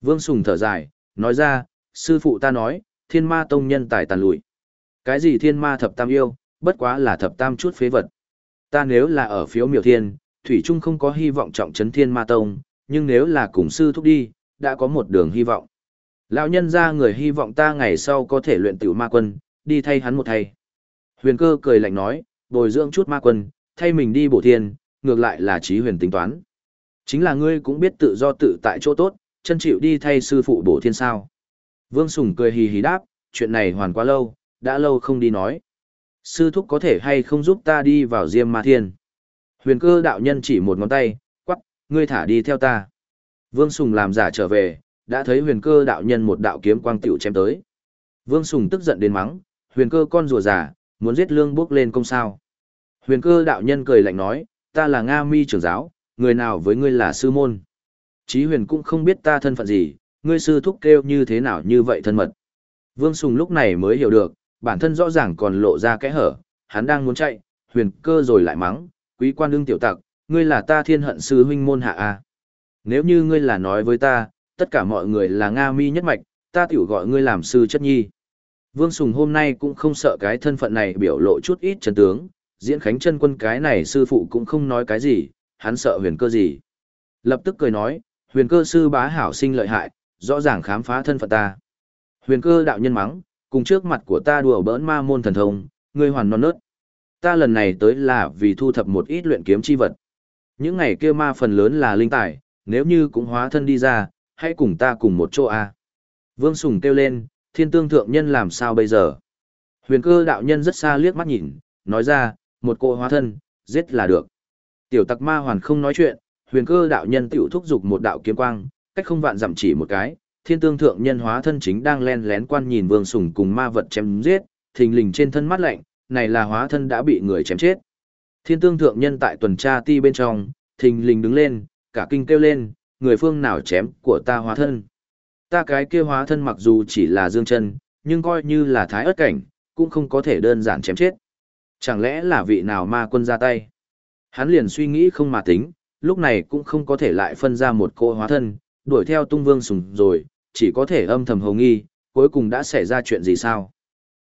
Vương Sùng thở dài, nói ra, sư phụ ta nói, thiên ma tông nhân tài tàn lụi. Cái gì thiên ma thập tam yêu, bất quá là thập tam chút phế vật. Ta nếu là ở phiếu miểu thiên, Thủy Trung không có hy vọng trọng trấn thiên ma tông, nhưng nếu là cùng sư thúc đi, đã có một đường hy vọng. Lão nhân ra người hy vọng ta ngày sau có thể luyện tiểu ma quân, đi thay hắn một thay. Huyền cơ cười lạnh nói, bồi dưỡng chút ma quân, thay mình đi bổ thiên, ngược lại là trí huyền tính toán. Chính là ngươi cũng biết tự do tự tại chỗ tốt, chân chịu đi thay sư phụ bổ thiên sao. Vương Sùng cười hì hì đáp, chuyện này hoàn quá lâu, đã lâu không đi nói. Sư thúc có thể hay không giúp ta đi vào diêm ma thiên. Huyền cơ đạo nhân chỉ một ngón tay, quắc, ngươi thả đi theo ta. Vương Sùng làm giả trở về, đã thấy huyền cơ đạo nhân một đạo kiếm quang tiểu chém tới. Vương Sùng tức giận đến mắng, huyền cơ con rùa giả, muốn giết lương bước lên công sao. Huyền cơ đạo nhân cười lạnh nói, ta là Nga mi trưởng giáo, người nào với ngươi là sư môn. Chí huyền cũng không biết ta thân phận gì, ngươi sư thúc kêu như thế nào như vậy thân mật. Vương Sùng lúc này mới hiểu được, bản thân rõ ràng còn lộ ra kẽ hở, hắn đang muốn chạy, huyền cơ rồi lại mắng, quý quan đương tiểu tặc, ngươi là ta thiên hận sư huynh môn hạ a. Nếu như ngươi là nói với ta, tất cả mọi người là Nga mi nhất mạch, ta tiểu gọi ngươi làm sư chất nhi. Vương Sùng hôm nay cũng không sợ cái thân phận này biểu lộ chút ít chân tướng, diễn khánh chân quân cái này sư phụ cũng không nói cái gì, hắn sợ huyền cơ gì. Lập tức cười nói, huyền cơ sư bá hảo sinh lợi hại, rõ ràng khám phá thân phận ta. Huyền cơ đạo nhân mắng, cùng trước mặt của ta đùa bỡn ma môn thần thông, ngươi hoàn non nớt. Ta lần này tới là vì thu thập một ít luyện kiếm chi vật. Những ngày kia ma phần lớn là linh tài, nếu như cũng hóa thân đi ra, hãy cùng ta cùng một chỗ a. Vương Sùng kêu lên, thiên tương thượng nhân làm sao bây giờ? Huyền cơ đạo nhân rất xa liếc mắt nhìn, nói ra, một cô hóa thân, giết là được. Tiểu tặc ma hoàn không nói chuyện, huyền cơ đạo nhân tiểu thúc dục một đạo kiếm quang, cách không vạn dặm chỉ một cái, thiên tương thượng nhân hóa thân chính đang len lén quan nhìn vương sùng cùng ma vật chém giết, thình lình trên thân mắt lạnh, này là hóa thân đã bị người chém chết. Thiên tương thượng nhân tại tuần tra ti bên trong, thình lình đứng lên, cả kinh kêu lên, người phương nào chém của ta hóa thân. Ta cái kia hóa thân mặc dù chỉ là dương chân, nhưng coi như là thái ớt cảnh, cũng không có thể đơn giản chém chết. Chẳng lẽ là vị nào ma quân ra tay? Hắn liền suy nghĩ không mà tính, lúc này cũng không có thể lại phân ra một cô hóa thân, đuổi theo tung vương sùng rồi, chỉ có thể âm thầm hầu nghi, cuối cùng đã xảy ra chuyện gì sao?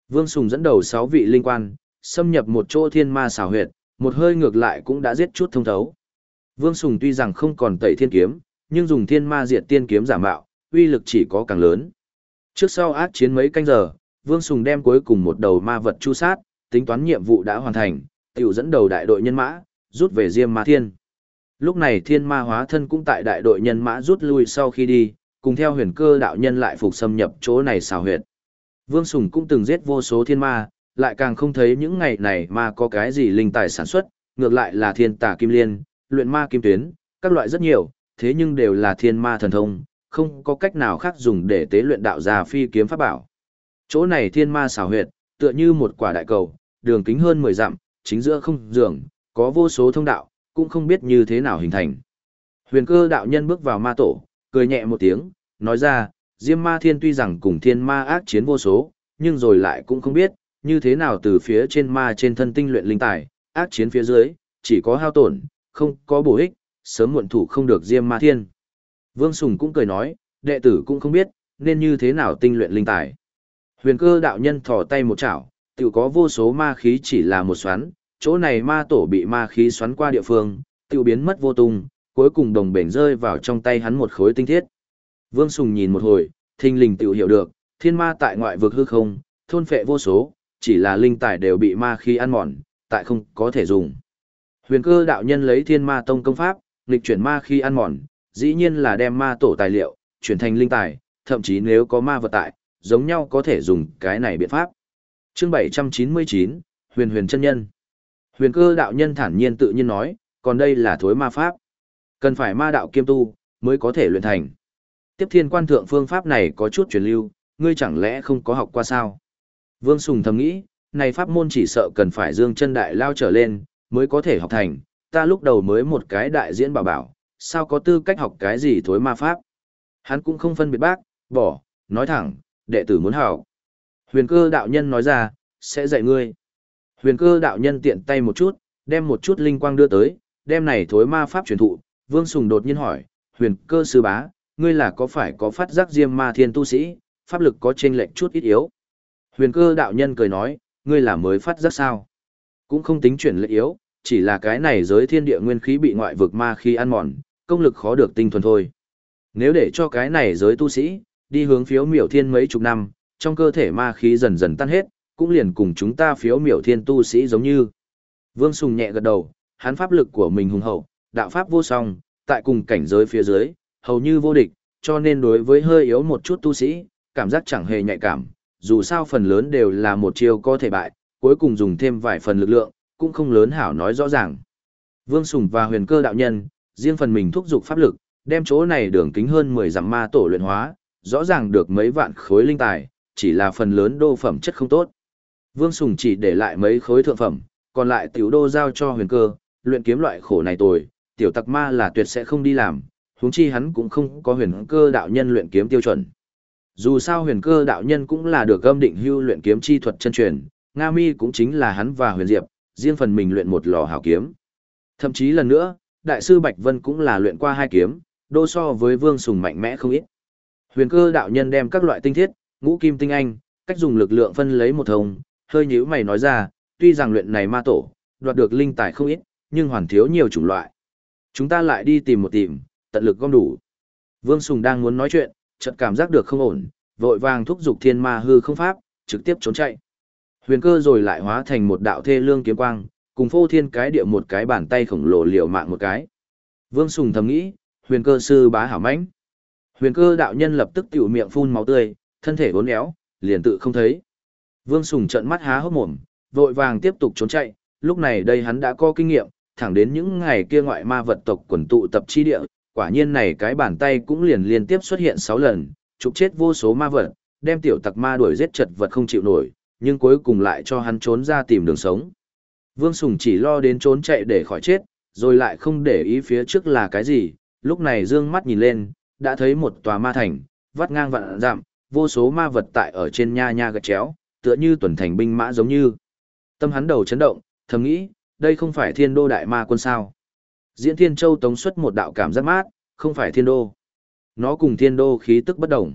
Vương Sùng dẫn đầu 6 vị linh quan, xâm nhập một chỗ thiên ma xảo huyệt, một hơi ngược lại cũng đã giết chút thông thấu. Vương Sùng tuy rằng không còn tẩy thiên kiếm, nhưng dùng thiên ma diệt tiên kiếm giả mạo, uy lực chỉ có càng lớn. Trước sau ác chiến mấy canh giờ, Vương Sùng đem cuối cùng một đầu ma vật chu sát, tính toán nhiệm vụ đã hoàn thành, tiểu dẫn đầu đại đội nhân mã, rút về Diêm Ma Thiên. Lúc này thiên ma hóa thân cũng tại đại đội nhân mã rút lui sau khi đi, cùng theo huyền cơ đạo nhân lại phục xâm nhập chỗ này xào huyệt. Vương Sùng cũng từng giết vô số thiên ma, lại càng không thấy những ngày này mà có cái gì linh tài sản xuất, ngược lại là thiên tà kim liên, luyện ma kim tuyến, các loại rất nhiều, thế nhưng đều là thiên ma thần thông, không có cách nào khác dùng để tế luyện đạo già phi kiếm pháp bảo. Chỗ này thiên ma xảo huyệt, tựa như một quả đại cầu, đường kính hơn 10 dặm, chính giữa không giường, có vô số thông đạo, cũng không biết như thế nào hình thành. Huyền cơ đạo nhân bước vào ma tổ, cười nhẹ một tiếng, nói ra, Diêm Ma Thiên tuy rằng cùng thiên ma ác chiến vô số, nhưng rồi lại cũng không biết, như thế nào từ phía trên ma trên thân tinh luyện linh tài, ác chiến phía dưới, chỉ có hao tổn, không có bổ ích, sớm muộn thủ không được Diêm Ma Thiên. Vương Sùng cũng cười nói, đệ tử cũng không biết, nên như thế nào tinh luyện linh tài. Huyền cơ đạo nhân thò tay một chảo, tự có vô số ma khí chỉ là một xoắn, chỗ này ma tổ bị ma khí xoắn qua địa phương, tiêu biến mất vô tung, cuối cùng đồng bền rơi vào trong tay hắn một khối tinh thiết. Vương Sùng nhìn một hồi, thinh linh tự hiểu được, thiên ma tại ngoại vực hư không, thôn phệ vô số, chỉ là linh tài đều bị ma khí ăn mòn, tại không có thể dùng. Huyền cơ đạo nhân lấy thiên ma tông công pháp, nghịch chuyển ma khí ăn mòn, dĩ nhiên là đem ma tổ tài liệu, chuyển thành linh tài, thậm chí nếu có ma vật tại, giống nhau có thể dùng cái này biện pháp. Chương 799, Huyền Huyền chân nhân. Huyền cơ đạo nhân thản nhiên tự nhiên nói, còn đây là thối ma pháp. Cần phải ma đạo kiêm tu, mới có thể luyện thành. Tiếp thiên quan thượng phương pháp này có chút truyền lưu, ngươi chẳng lẽ không có học qua sao? Vương Sùng thầm nghĩ, này pháp môn chỉ sợ cần phải dương chân đại lao trở lên, mới có thể học thành, ta lúc đầu mới một cái đại diễn bảo bảo, sao có tư cách học cái gì thối ma pháp? Hắn cũng không phân biệt bác, bỏ, nói thẳng, đệ tử muốn học. Huyền cơ đạo nhân nói ra, sẽ dạy ngươi. Huyền cơ đạo nhân tiện tay một chút, đem một chút linh quang đưa tới, đem này thối ma pháp truyền thụ. Vương Sùng đột nhiên hỏi, huyền cơ sư bá, ngươi là có phải có phát giác diêm ma thiên tu sĩ, pháp lực có chênh lệch chút ít yếu. Huyền cơ đạo nhân cười nói, ngươi là mới phát giác sao? Cũng không tính chuyển lệch yếu, chỉ là cái này giới thiên địa nguyên khí bị ngoại vực ma khí ăn mòn, công lực khó được tinh thuần thôi. Nếu để cho cái này giới tu sĩ, đi hướng phiếu miểu thiên mấy chục năm, trong cơ thể ma khí dần dần tan hết, cũng liền cùng chúng ta phiếu miểu thiên tu sĩ giống như. Vương Sùng nhẹ gật đầu, hắn pháp lực của mình hùng hậu, đạo pháp vô song, tại cùng cảnh giới phía dưới, hầu như vô địch, cho nên đối với hơi yếu một chút tu sĩ, cảm giác chẳng hề nhạy cảm, dù sao phần lớn đều là một chiêu có thể bại, cuối cùng dùng thêm vài phần lực lượng, cũng không lớn hảo nói rõ ràng. Vương Sùng và huyền cơ đạo nhân, riêng phần mình thúc giục pháp lực, đem chỗ này đường kính hơn 10 dặm ma tổ luyện hóa, rõ ràng được mấy vạn khối linh tài, chỉ là phần lớn đô phẩm chất không tốt. Vương Sùng chỉ để lại mấy khối thượng phẩm, còn lại tiểu đô giao cho huyền cơ, luyện kiếm loại khổ này tồi, tiểu tặc ma là tuyệt sẽ không đi làm, huống chi hắn cũng không có huyền cơ đạo nhân luyện kiếm tiêu chuẩn. Dù sao huyền cơ đạo nhân cũng là được âm định hưu luyện kiếm chi thuật chân truyền, Nga Mi cũng chính là hắn và huyền diệp, riêng phần mình luyện một lò hảo kiếm. Thậm chí lần nữa, đại sư Bạch Vân cũng là luyện qua hai kiếm, đô so với Vương Sùng mạnh mẽ không ít. Huyền cơ đạo nhân đem các loại tinh thiết, ngũ kim tinh anh, cách dùng lực lượng phân lấy một thông, hơi nhíu mày nói ra, tuy rằng luyện này ma tổ, đoạt được linh tài không ít, nhưng hoàn thiếu nhiều chủng loại. Chúng ta lại đi tìm một tìm, tận lực gom đủ. Vương Sùng đang muốn nói chuyện, chợt cảm giác được không ổn, vội vàng thúc giục thiên ma hư không pháp, trực tiếp trốn chạy. Huyền cơ rồi lại hóa thành một đạo thê lương kiếm quang, cùng phô thiên cái địa một cái bàn tay khổng lồ liều mạng một cái. Vương Sùng thầm nghĩ, huyền cơ sư bá hảo mãnh. Huyền cơ đạo nhân lập tức tiểu miệng phun máu tươi, thân thể uốn éo, liền tự không thấy. Vương Sùng trợn mắt há hốc mồm, vội vàng tiếp tục trốn chạy, lúc này đây hắn đã có kinh nghiệm, thẳng đến những ngày kia ngoại ma vật tộc quần tụ tập chi địa, quả nhiên này cái bàn tay cũng liền liên tiếp xuất hiện 6 lần, trục chết vô số ma vật, đem tiểu tặc ma đuổi giết chật vật không chịu nổi, nhưng cuối cùng lại cho hắn trốn ra tìm đường sống. Vương Sùng chỉ lo đến trốn chạy để khỏi chết, rồi lại không để ý phía trước là cái gì, lúc này dương mắt nhìn lên, đã thấy một tòa ma thành, vắt ngang vạn dặm, vô số ma vật tại ở trên nha nha gạch chéo, tựa như tuần thành binh mã giống như. Tâm hắn đầu chấn động, thầm nghĩ, đây không phải thiên đô đại ma quân sao. Diễn thiên châu tống xuất một đạo cảm giác mát, không phải thiên đô. Nó cùng thiên đô khí tức bất đồng.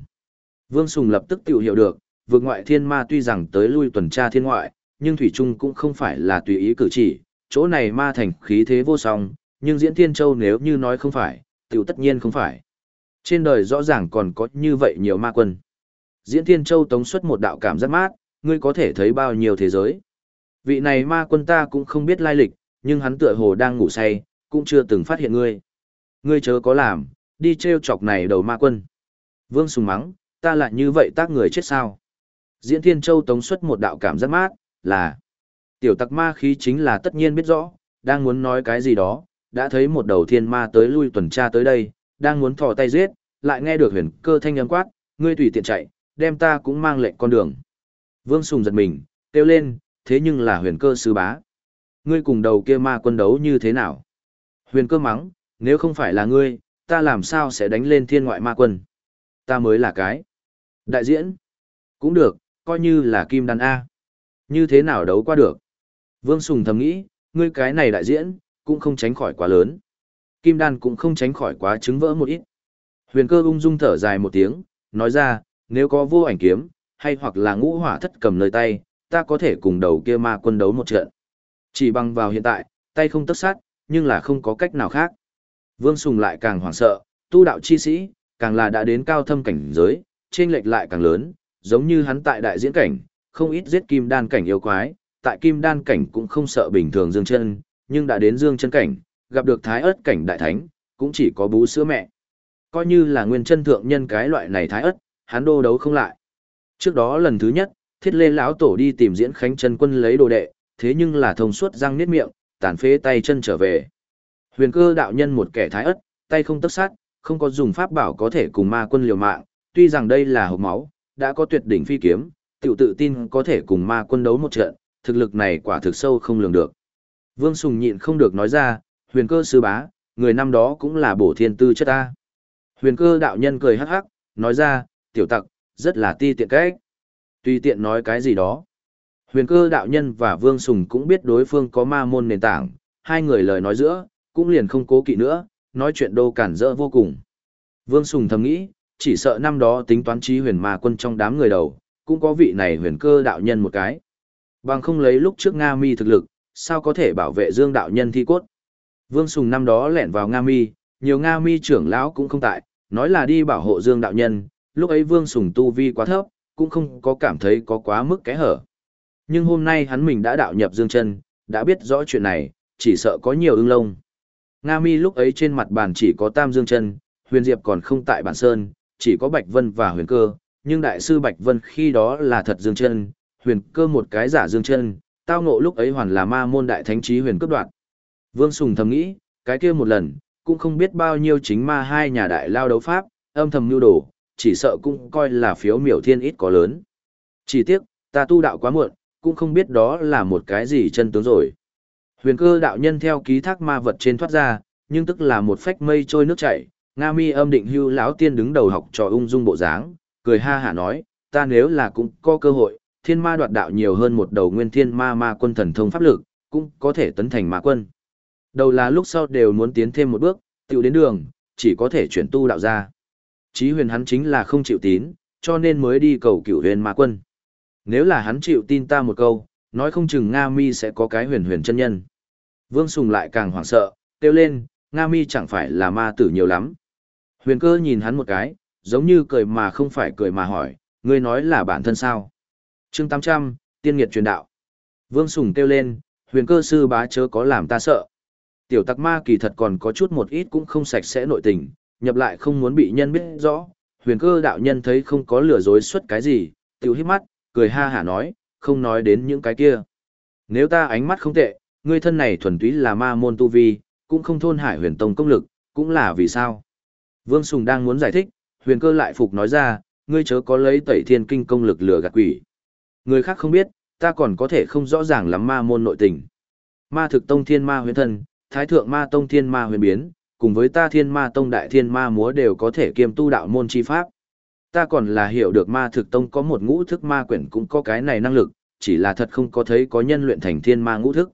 Vương Sùng lập tức tiểu hiểu được, vượt ngoại thiên ma tuy rằng tới lui tuần tra thiên ngoại, nhưng Thủy Trung cũng không phải là tùy ý cử chỉ, chỗ này ma thành khí thế vô song, nhưng diễn thiên châu nếu như nói không phải, tiểu tất nhiên không phải. Trên đời rõ ràng còn có như vậy nhiều ma quân. Diễn thiên châu tống xuất một đạo cảm giác mát, ngươi có thể thấy bao nhiêu thế giới. Vị này ma quân ta cũng không biết lai lịch, nhưng hắn tựa hồ đang ngủ say, cũng chưa từng phát hiện ngươi. Ngươi chớ có làm, đi treo chọc này đầu ma quân. Vương sùng mắng, ta lại như vậy tác người chết sao. Diễn Thiên Châu tống xuất một đạo cảm giác mát, là tiểu tặc ma khí chính là tất nhiên biết rõ, đang muốn nói cái gì đó, đã thấy một đầu thiên ma tới lui tuần tra tới đây, đang muốn thò tay giết, lại nghe được huyền cơ thanh âm quát, ngươi tùy tiện chạy, đem ta cũng mang lệnh con đường. Vương Sùng giật mình, kêu lên, thế nhưng là huyền cơ sư bá. Ngươi cùng đầu kia ma quân đấu như thế nào? Huyền cơ mắng, nếu không phải là ngươi, ta làm sao sẽ đánh lên thiên ngoại ma quân? Ta mới là cái. Đại diễn. Cũng được, coi như là kim đan A. Như thế nào đấu qua được? Vương Sùng thầm nghĩ, ngươi cái này đại diễn, cũng không tránh khỏi quá lớn. Kim đan cũng không tránh khỏi quá trứng vỡ một ít. Huyền cơ ung dung thở dài một tiếng, nói ra, nếu có vô ảnh kiếm, hay hoặc là ngũ hỏa thất cầm nơi tay, ta có thể cùng đầu kia ma quân đấu một trận. Chỉ bằng vào hiện tại, tay không tất sát, nhưng là không có cách nào khác. Vương Sùng lại càng hoảng sợ, tu đạo chi sĩ, càng là đã đến cao thâm cảnh giới, chênh lệch lại càng lớn, giống như hắn tại đại diễn cảnh, không ít giết kim đan cảnh yêu quái, tại kim đan cảnh cũng không sợ bình thường dương chân, nhưng đã đến dương chân cảnh, gặp được thái ớt cảnh đại thánh, cũng chỉ có bú sữa mẹ. Coi như là nguyên chân thượng nhân cái loại này thái ớt, hắn đô đấu không lại. Trước đó lần thứ nhất, thiết lê lão tổ đi tìm diễn khánh chân quân lấy đồ đệ, thế nhưng là thông suốt răng niết miệng, tàn phế tay chân trở về. Huyền cơ đạo nhân một kẻ thái ớt, tay không tấc sát, không có dùng pháp bảo có thể cùng ma quân liều mạng, tuy rằng đây là hộp máu, đã có tuyệt đỉnh phi kiếm, tiểu tự tin có thể cùng ma quân đấu một trận, thực lực này quả thực sâu không lường được. Vương Sùng nhịn không được nói ra, huyền cơ sư bá, người năm đó cũng là bổ thiên tư chất ta. Huyền cơ đạo nhân cười hắc hắc, nói ra, tiểu tặc, rất là ti tiện cách. Tùy tiện nói cái gì đó. Huyền cơ đạo nhân và Vương Sùng cũng biết đối phương có ma môn nền tảng, hai người lời nói giữa, cũng liền không cố kỵ nữa, nói chuyện đô cản rỡ vô cùng. Vương Sùng thầm nghĩ, chỉ sợ năm đó tính toán trí huyền ma quân trong đám người đầu, cũng có vị này huyền cơ đạo nhân một cái. Bằng không lấy lúc trước Nga mi thực lực, sao có thể bảo vệ Dương đạo nhân thi cốt. Vương Sùng năm đó lẻn vào Nga mi, nhiều Nga mi trưởng lão cũng không tại, nói là đi bảo hộ Dương đạo nhân, lúc ấy Vương Sùng tu vi quá thấp, cũng không có cảm thấy có quá mức cái hở. Nhưng hôm nay hắn mình đã đạo nhập Dương chân, đã biết rõ chuyện này, chỉ sợ có nhiều ưng lông. Nga mi lúc ấy trên mặt bàn chỉ có Tam Dương chân, Huyền Diệp còn không tại bản sơn, chỉ có Bạch Vân và Huyền Cơ, nhưng đại sư Bạch Vân khi đó là thật Dương chân, Huyền Cơ một cái giả Dương chân, tao ngộ lúc ấy hoàn là ma môn đại thánh trí huyền cấp đoạn. Vương Sùng thầm nghĩ, cái kia một lần, cũng không biết bao nhiêu chính ma hai nhà đại lao đấu pháp, âm thầm nưu đổ chỉ sợ cũng coi là phiếu miểu thiên ít có lớn. Chỉ tiếc, ta tu đạo quá muộn, cũng không biết đó là một cái gì chân tướng rồi. Huyền cơ đạo nhân theo ký thác ma vật trên thoát ra, nhưng tức là một phách mây trôi nước chảy, Nga mi âm định hưu lão tiên đứng đầu học trò ung dung bộ dáng, cười ha hả nói, ta nếu là cũng có cơ hội, thiên ma đoạt đạo nhiều hơn một đầu nguyên thiên ma ma quân thần thông pháp lực, cũng có thể tấn thành ma quân. Đầu là lúc sau đều muốn tiến thêm một bước, tiểu đến đường, chỉ có thể chuyển tu đạo ra. Chí huyền hắn chính là không chịu tín, cho nên mới đi cầu cửu huyền ma quân. Nếu là hắn chịu tin ta một câu, nói không chừng Nga mi sẽ có cái huyền huyền chân nhân. Vương Sùng lại càng hoảng sợ, kêu lên, Nga mi chẳng phải là ma tử nhiều lắm. Huyền cơ nhìn hắn một cái, giống như cười mà không phải cười mà hỏi, ngươi nói là bản thân sao? chương 800, tiên nghiệt truyền đạo. Vương Sùng kêu lên, huyền cơ sư bá chớ có làm ta sợ. Tiểu tặc ma kỳ thật còn có chút một ít cũng không sạch sẽ nội tình, nhập lại không muốn bị nhân biết rõ. Huyền cơ đạo nhân thấy không có lừa dối suất cái gì, tiểu hít mắt, cười ha hả nói, không nói đến những cái kia. Nếu ta ánh mắt không tệ, ngươi thân này thuần túy là ma môn tu vi, cũng không thôn hải huyền tông công lực, cũng là vì sao? Vương Sùng đang muốn giải thích, huyền cơ lại phục nói ra, ngươi chớ có lấy tẩy thiên kinh công lực lừa gạt quỷ. Người khác không biết, ta còn có thể không rõ ràng lắm ma môn nội tình. Ma thực tông thiên ma huyền thân, thái thượng ma tông thiên ma huyền biến, cùng với ta thiên ma tông đại thiên ma múa đều có thể kiêm tu đạo môn chi pháp. Ta còn là hiểu được ma thực tông có một ngũ thức ma quyển cũng có cái này năng lực, chỉ là thật không có thấy có nhân luyện thành thiên ma ngũ thức.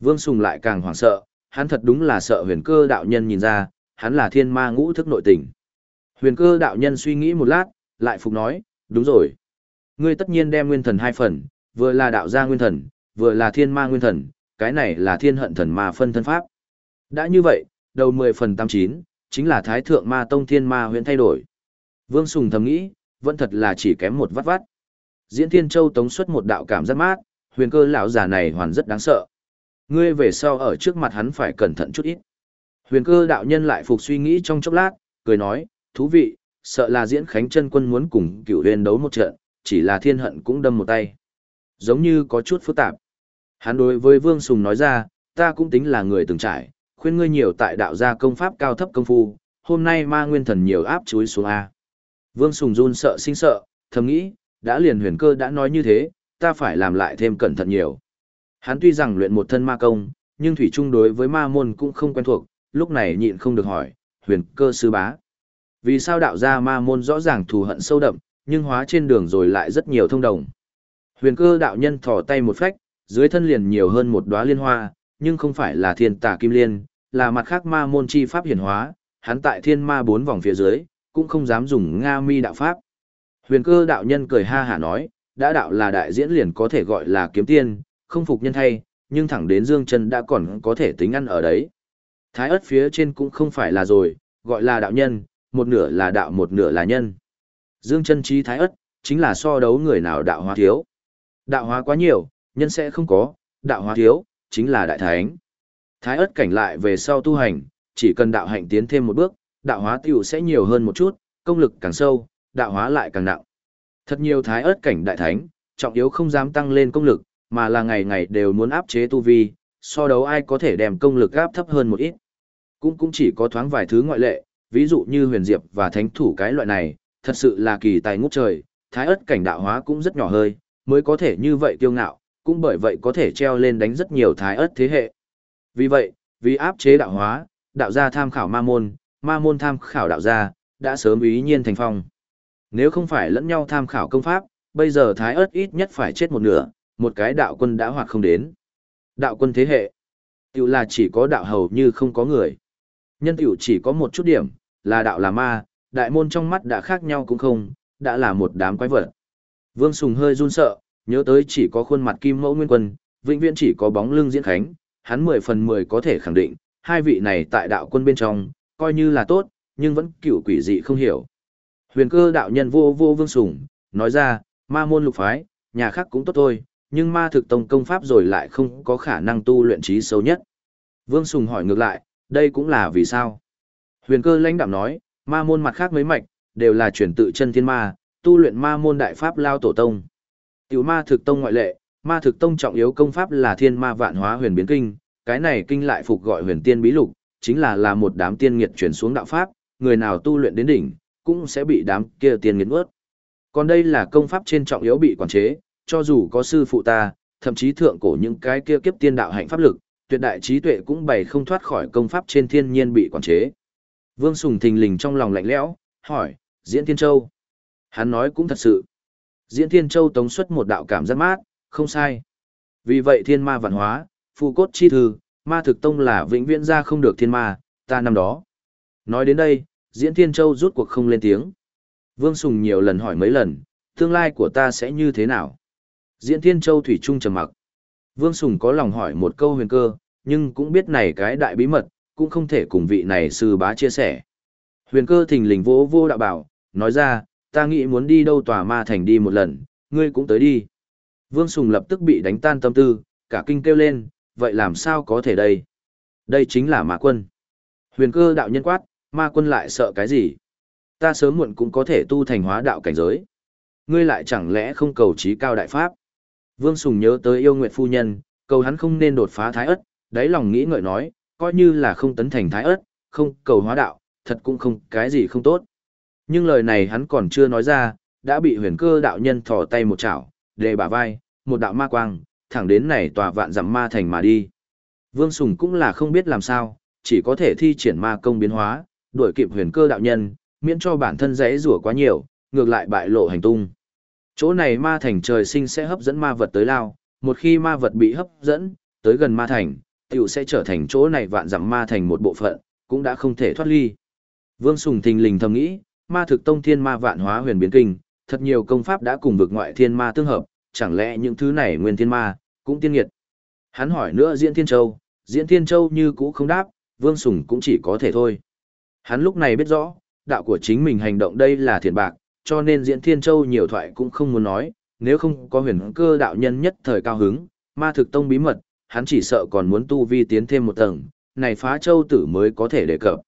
Vương Sùng lại càng hoảng sợ, hắn thật đúng là sợ huyền cơ đạo nhân nhìn ra, hắn là thiên ma ngũ thức nội tình. Huyền cơ đạo nhân suy nghĩ một lát, lại phục nói, đúng rồi. Ngươi tất nhiên đem nguyên thần hai phần, vừa là đạo gia nguyên thần, vừa là thiên ma nguyên thần, cái này là thiên hận thần ma phân thân pháp. Đã như vậy, đầu 10 phần 89, chính là thái thượng ma tông thiên ma huyện thay đổi. Vương Sùng thầm nghĩ, vẫn thật là chỉ kém một vắt vắt. Diễn Thiên Châu tống xuất một đạo cảm giác mát, huyền cơ lão già này hoàn rất đáng sợ. Ngươi về sau ở trước mặt hắn phải cẩn thận chút ít. Huyền cơ đạo nhân lại phục suy nghĩ trong chốc lát, cười nói, thú vị, sợ là diễn khánh chân quân muốn cùng cựu huyền đấu một trận, chỉ là thiên hận cũng đâm một tay. Giống như có chút phức tạp. Hắn đối với Vương Sùng nói ra, ta cũng tính là người từng trải, khuyên ngươi nhiều tại đạo gia công pháp cao thấp công phu, hôm nay ma nguyên thần nhiều áp chuối xuống A. Vương Sùng run sợ sinh sợ, thầm nghĩ, đã liền huyền cơ đã nói như thế, ta phải làm lại thêm cẩn thận nhiều. Hắn tuy rằng luyện một thân ma công, nhưng thủy trung đối với ma môn cũng không quen thuộc, lúc này nhịn không được hỏi, huyền cơ sư bá. Vì sao đạo gia ma môn rõ ràng thù hận sâu đậm, nhưng hóa trên đường rồi lại rất nhiều thông đồng. Huyền cơ đạo nhân thò tay một phách, dưới thân liền nhiều hơn một đóa liên hoa, nhưng không phải là thiên tà kim liên, là mặt khác ma môn chi pháp hiển hóa, hắn tại thiên ma bốn vòng phía dưới, cũng không dám dùng Nga mi đạo pháp. Huyền cơ đạo nhân cười ha hả nói, đã đạo là đại diễn liền có thể gọi là kiếm tiên, không phục nhân thay, nhưng thẳng đến dương chân đã còn có thể tính ăn ở đấy. Thái ớt phía trên cũng không phải là rồi, gọi là đạo nhân, một nửa là đạo một nửa là nhân. Dương chân trí thái ớt, chính là so đấu người nào đạo hóa thiếu. Đạo hóa quá nhiều, nhân sẽ không có, đạo hóa thiếu, chính là đại thánh. Thái ớt cảnh lại về sau tu hành, chỉ cần đạo hạnh tiến thêm một bước, đạo hóa tiểu sẽ nhiều hơn một chút, công lực càng sâu, đạo hóa lại càng nặng. Thật nhiều thái ớt cảnh đại thánh, trọng yếu không dám tăng lên công lực, mà là ngày ngày đều muốn áp chế tu vi, so đấu ai có thể đem công lực áp thấp hơn một ít. Cũng cũng chỉ có thoáng vài thứ ngoại lệ, ví dụ như huyền diệp và thánh thủ cái loại này, thật sự là kỳ tài ngút trời, thái ớt cảnh đạo hóa cũng rất nhỏ hơi, mới có thể như vậy kiêu ngạo, cũng bởi vậy có thể treo lên đánh rất nhiều thái ớt thế hệ. Vì vậy, vì áp chế đạo hóa, đạo gia tham khảo ma môn, ma môn tham khảo đạo gia, đã sớm ý nhiên thành phong. Nếu không phải lẫn nhau tham khảo công pháp, bây giờ thái ớt ít nhất phải chết một nửa, một cái đạo quân đã hoặc không đến. Đạo quân thế hệ, tiểu là chỉ có đạo hầu như không có người. Nhân tiểu chỉ có một chút điểm, là đạo là ma, đại môn trong mắt đã khác nhau cũng không, đã là một đám quái vật. Vương Sùng hơi run sợ, nhớ tới chỉ có khuôn mặt kim mẫu nguyên quân, vĩnh viễn chỉ có bóng lưng diễn khánh, hắn 10 phần 10 có thể khẳng định, hai vị này tại đạo quân bên trong, coi như là tốt, nhưng vẫn cựu quỷ dị không hiểu. Huyền cơ đạo nhân vô vô Vương Sùng, nói ra, ma môn lục phái, nhà khác cũng tốt thôi, nhưng ma thực tông công pháp rồi lại không có khả năng tu luyện trí sâu nhất. Vương Sùng hỏi ngược lại, đây cũng là vì sao? Huyền cơ lãnh đạm nói, ma môn mặt khác mấy mạch, đều là chuyển tự chân thiên ma, tu luyện ma môn đại pháp lao tổ tông. Tiểu ma thực tông ngoại lệ, ma thực tông trọng yếu công pháp là thiên ma vạn hóa huyền biến kinh, cái này kinh lại phục gọi huyền tiên bí lục, chính là là một đám tiên nghiệt chuyển xuống đạo pháp, người nào tu luyện đến đỉnh, cũng sẽ bị đám kia tiên nghiệt ướt. Còn đây là công pháp trên trọng yếu bị quản chế, cho dù có sư phụ ta, thậm chí thượng cổ những cái kia kiếp tiên đạo hạnh pháp lực, tuyệt đại trí tuệ cũng bày không thoát khỏi công pháp trên thiên nhiên bị quản chế. Vương Sùng thình lình trong lòng lạnh lẽo, hỏi, Diễn Thiên Châu. Hắn nói cũng thật sự. Diễn Thiên Châu tống xuất một đạo cảm giác mát, không sai. Vì vậy thiên ma vạn hóa, phù cốt chi thư, ma thực tông là vĩnh viễn ra không được thiên ma, ta năm đó. Nói đến đây, Diễn Thiên Châu rút cuộc không lên tiếng. Vương Sùng nhiều lần hỏi mấy lần, tương lai của ta sẽ như thế nào? Diễn Thiên Châu Thủy Trung trầm mặc. Vương Sùng có lòng hỏi một câu huyền cơ, nhưng cũng biết này cái đại bí mật, cũng không thể cùng vị này sư bá chia sẻ. Huyền cơ thình lình vỗ vô đạo bảo, nói ra, ta nghĩ muốn đi đâu tòa ma thành đi một lần, ngươi cũng tới đi. Vương Sùng lập tức bị đánh tan tâm tư, cả kinh kêu lên, vậy làm sao có thể đây? Đây chính là ma quân. Huyền cơ đạo nhân quát, ma quân lại sợ cái gì? Ta sớm muộn cũng có thể tu thành hóa đạo cảnh giới. Ngươi lại chẳng lẽ không cầu trí cao đại pháp? Vương Sùng nhớ tới yêu nguyện phu nhân, cầu hắn không nên đột phá thái ất, đáy lòng nghĩ ngợi nói, coi như là không tấn thành thái ất, không cầu hóa đạo, thật cũng không cái gì không tốt. Nhưng lời này hắn còn chưa nói ra, đã bị huyền cơ đạo nhân thò tay một chảo, đề bả vai, một đạo ma quang, thẳng đến này tòa vạn dặm ma thành mà đi. Vương Sùng cũng là không biết làm sao, chỉ có thể thi triển ma công biến hóa, đuổi kịp huyền cơ đạo nhân, miễn cho bản thân dễ rủa quá nhiều, ngược lại bại lộ hành tung. Chỗ này ma thành trời sinh sẽ hấp dẫn ma vật tới lao, một khi ma vật bị hấp dẫn, tới gần ma thành, tiểu sẽ trở thành chỗ này vạn dặm ma thành một bộ phận, cũng đã không thể thoát ly. Vương Sùng thình lình thầm nghĩ, ma thực tông thiên ma vạn hóa huyền biến kinh, thật nhiều công pháp đã cùng vực ngoại thiên ma tương hợp, chẳng lẽ những thứ này nguyên thiên ma, cũng tiên nghiệt. Hắn hỏi nữa Diễn Thiên Châu, Diễn Thiên Châu như cũ không đáp, Vương Sùng cũng chỉ có thể thôi. Hắn lúc này biết rõ, đạo của chính mình hành động đây là thiền bạc, cho nên Diễn Thiên Châu nhiều thoại cũng không muốn nói, nếu không có huyền cơ đạo nhân nhất thời cao hứng, ma thực tông bí mật, hắn chỉ sợ còn muốn tu vi tiến thêm một tầng, này phá châu tử mới có thể đề cập.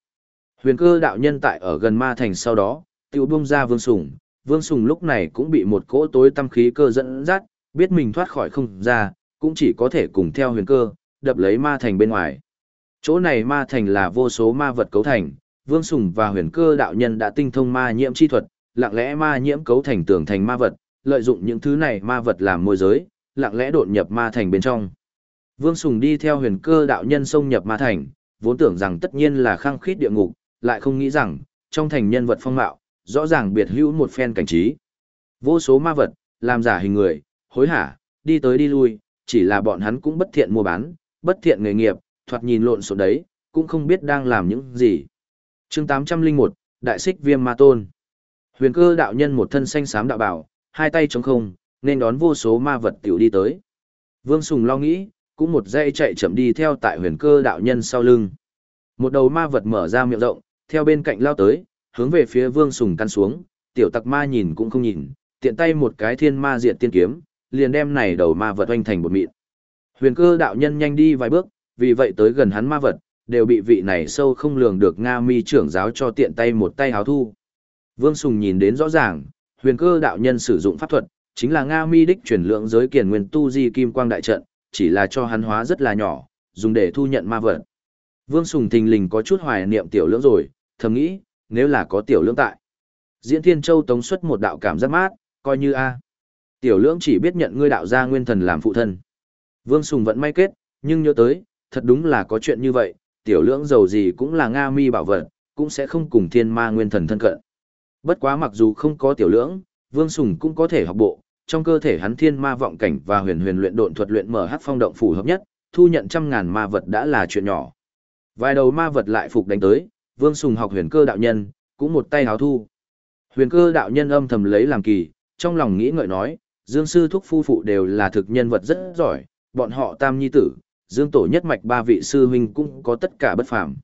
Huyền cơ đạo nhân tại ở gần ma thành sau đó, tiêu bông ra vương sùng, vương sùng lúc này cũng bị một cỗ tối tâm khí cơ dẫn dắt, biết mình thoát khỏi không ra, cũng chỉ có thể cùng theo huyền cơ, đập lấy ma thành bên ngoài. Chỗ này ma thành là vô số ma vật cấu thành, vương sùng và huyền cơ đạo nhân đã tinh thông ma nhiễm chi thuật, lặng lẽ ma nhiễm cấu thành tường thành ma vật, lợi dụng những thứ này ma vật làm môi giới, lặng lẽ đột nhập ma thành bên trong. Vương Sùng đi theo huyền cơ đạo nhân xông nhập ma thành, vốn tưởng rằng tất nhiên là khăng khít địa ngục, lại không nghĩ rằng, trong thành nhân vật phong mạo, rõ ràng biệt hữu một phen cảnh trí. Vô số ma vật, làm giả hình người, hối hả, đi tới đi lui, chỉ là bọn hắn cũng bất thiện mua bán, bất thiện nghề nghiệp, thoạt nhìn lộn xộn đấy, cũng không biết đang làm những gì. chương 801, Đại xích viêm ma tôn. Huyền cơ đạo nhân một thân xanh xám đạo bảo, hai tay trống không, nên đón vô số ma vật tiểu đi tới. Vương Sùng lo nghĩ, cũng một dây chạy chậm đi theo tại huyền cơ đạo nhân sau lưng. Một đầu ma vật mở ra miệng rộng, theo bên cạnh lao tới, hướng về phía Vương Sùng căn xuống, tiểu tặc ma nhìn cũng không nhìn, tiện tay một cái thiên ma diệt tiên kiếm, liền đem này đầu ma vật oanh thành một mịn. Huyền cơ đạo nhân nhanh đi vài bước, vì vậy tới gần hắn ma vật, đều bị vị này sâu không lường được Nga mi trưởng giáo cho tiện tay một tay háo thu. Vương Sùng nhìn đến rõ ràng, huyền cơ đạo nhân sử dụng pháp thuật, chính là Nga mi đích chuyển lượng giới kiền nguyên tu di kim quang đại trận, chỉ là cho hắn hóa rất là nhỏ, dùng để thu nhận ma vật. Vương Sùng thình lình có chút hoài niệm tiểu lưỡng rồi, thầm nghĩ, nếu là có tiểu lưỡng tại. Diễn Thiên Châu tống xuất một đạo cảm giác mát, coi như a. Tiểu lưỡng chỉ biết nhận ngươi đạo gia nguyên thần làm phụ thân. Vương Sùng vẫn may kết, nhưng nhớ tới, thật đúng là có chuyện như vậy, tiểu lưỡng giàu gì cũng là Nga mi bảo vật, cũng sẽ không cùng thiên ma nguyên thần thân cận. Bất quá mặc dù không có tiểu lưỡng, Vương Sùng cũng có thể học bộ, trong cơ thể hắn thiên ma vọng cảnh và huyền huyền luyện độn thuật luyện mở hắc phong động phù hợp nhất, thu nhận trăm ngàn ma vật đã là chuyện nhỏ. Vài đầu ma vật lại phục đánh tới, Vương Sùng học huyền cơ đạo nhân, cũng một tay háo thu. Huyền cơ đạo nhân âm thầm lấy làm kỳ, trong lòng nghĩ ngợi nói, Dương sư thúc phu phụ đều là thực nhân vật rất giỏi, bọn họ tam nhi tử, Dương tổ nhất mạch ba vị sư huynh cũng có tất cả bất phàm.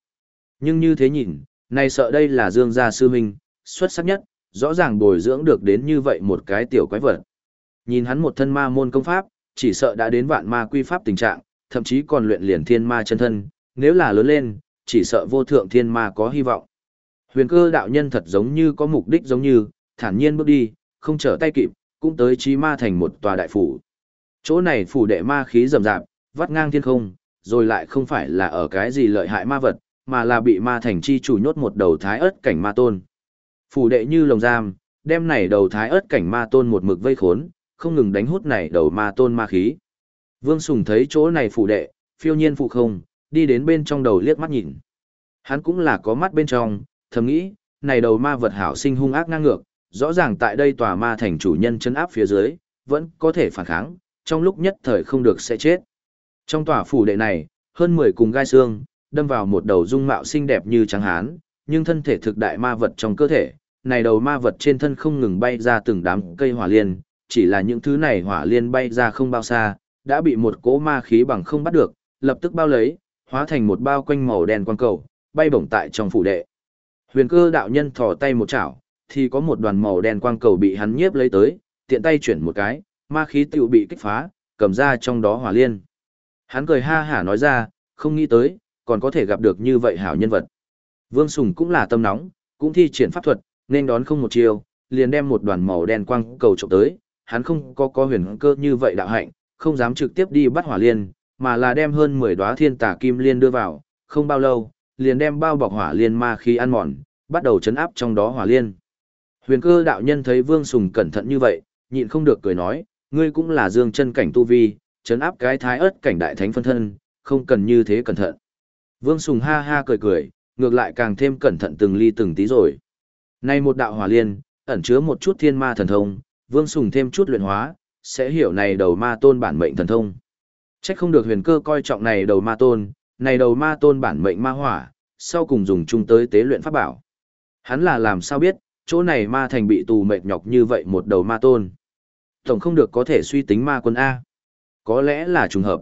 Nhưng như thế nhìn, này sợ đây là Dương gia sư huynh, xuất sắc nhất, rõ ràng bồi dưỡng được đến như vậy một cái tiểu quái vật. Nhìn hắn một thân ma môn công pháp, chỉ sợ đã đến vạn ma quy pháp tình trạng, thậm chí còn luyện liền thiên ma chân thân, nếu là lớn lên, chỉ sợ vô thượng thiên ma có hy vọng. Huyền cơ đạo nhân thật giống như có mục đích giống như, thản nhiên bước đi, không trở tay kịp, cũng tới chi ma thành một tòa đại phủ. Chỗ này phủ đệ ma khí rầm rạp, vắt ngang thiên không, rồi lại không phải là ở cái gì lợi hại ma vật, mà là bị ma thành chi chủ nhốt một đầu thái ớt cảnh ma tôn. Phủ đệ như lồng giam, đem này đầu thái ớt cảnh ma tôn một mực vây khốn, không ngừng đánh hút này đầu ma tôn ma khí. Vương Sùng thấy chỗ này phủ đệ, phiêu nhiên phụ không, đi đến bên trong đầu liếc mắt nhìn. Hắn cũng là có mắt bên trong, thầm nghĩ, này đầu ma vật hảo sinh hung ác ngang ngược, rõ ràng tại đây tòa ma thành chủ nhân chấn áp phía dưới, vẫn có thể phản kháng, trong lúc nhất thời không được sẽ chết. Trong tòa phủ đệ này, hơn 10 cùng gai xương, đâm vào một đầu dung mạo xinh đẹp như trắng hán, nhưng thân thể thực đại ma vật trong cơ thể, này đầu ma vật trên thân không ngừng bay ra từng đám cây hỏa liên, chỉ là những thứ này hỏa liên bay ra không bao xa, đã bị một cỗ ma khí bằng không bắt được, lập tức bao lấy, hóa thành một bao quanh màu đen quang cầu, bay bổng tại trong phủ đệ. Huyền cơ đạo nhân thò tay một chảo, thì có một đoàn màu đen quang cầu bị hắn nhiếp lấy tới, tiện tay chuyển một cái, ma khí tiểu bị kích phá, cầm ra trong đó hỏa liên. Hắn cười ha hả nói ra, không nghĩ tới, còn có thể gặp được như vậy hảo nhân vật. Vương Sùng cũng là tâm nóng, cũng thi triển pháp thuật, nên đón không một chiều, liền đem một đoàn màu đen quang cầu trộm tới, hắn không có có huyền cơ như vậy đạo hạnh, không dám trực tiếp đi bắt hỏa liên, mà là đem hơn 10 đóa thiên tà kim liên đưa vào, không bao lâu, liền đem bao bọc hỏa liên ma khí ăn mòn, bắt đầu chấn áp trong đó hỏa liên. Huyền cơ đạo nhân thấy Vương Sùng cẩn thận như vậy, nhịn không được cười nói, ngươi cũng là dương chân cảnh tu vi, chấn áp cái thái ớt cảnh đại thánh phân thân, không cần như thế cẩn thận. Vương Sùng ha ha cười cười, ngược lại càng thêm cẩn thận từng ly từng tí rồi. Nay một đạo hỏa liên, ẩn chứa một chút thiên ma thần thông, Vương Sùng thêm chút luyện hóa, sẽ hiểu này đầu ma tôn bản mệnh thần thông. Trách không được huyền cơ coi trọng này đầu ma tôn, này đầu ma tôn bản mệnh ma hỏa, sau cùng dùng chung tới tế luyện pháp bảo. Hắn là làm sao biết, chỗ này ma thành bị tù mệt nhọc như vậy một đầu ma tôn. Tổng không được có thể suy tính ma quân A. Có lẽ là trùng hợp.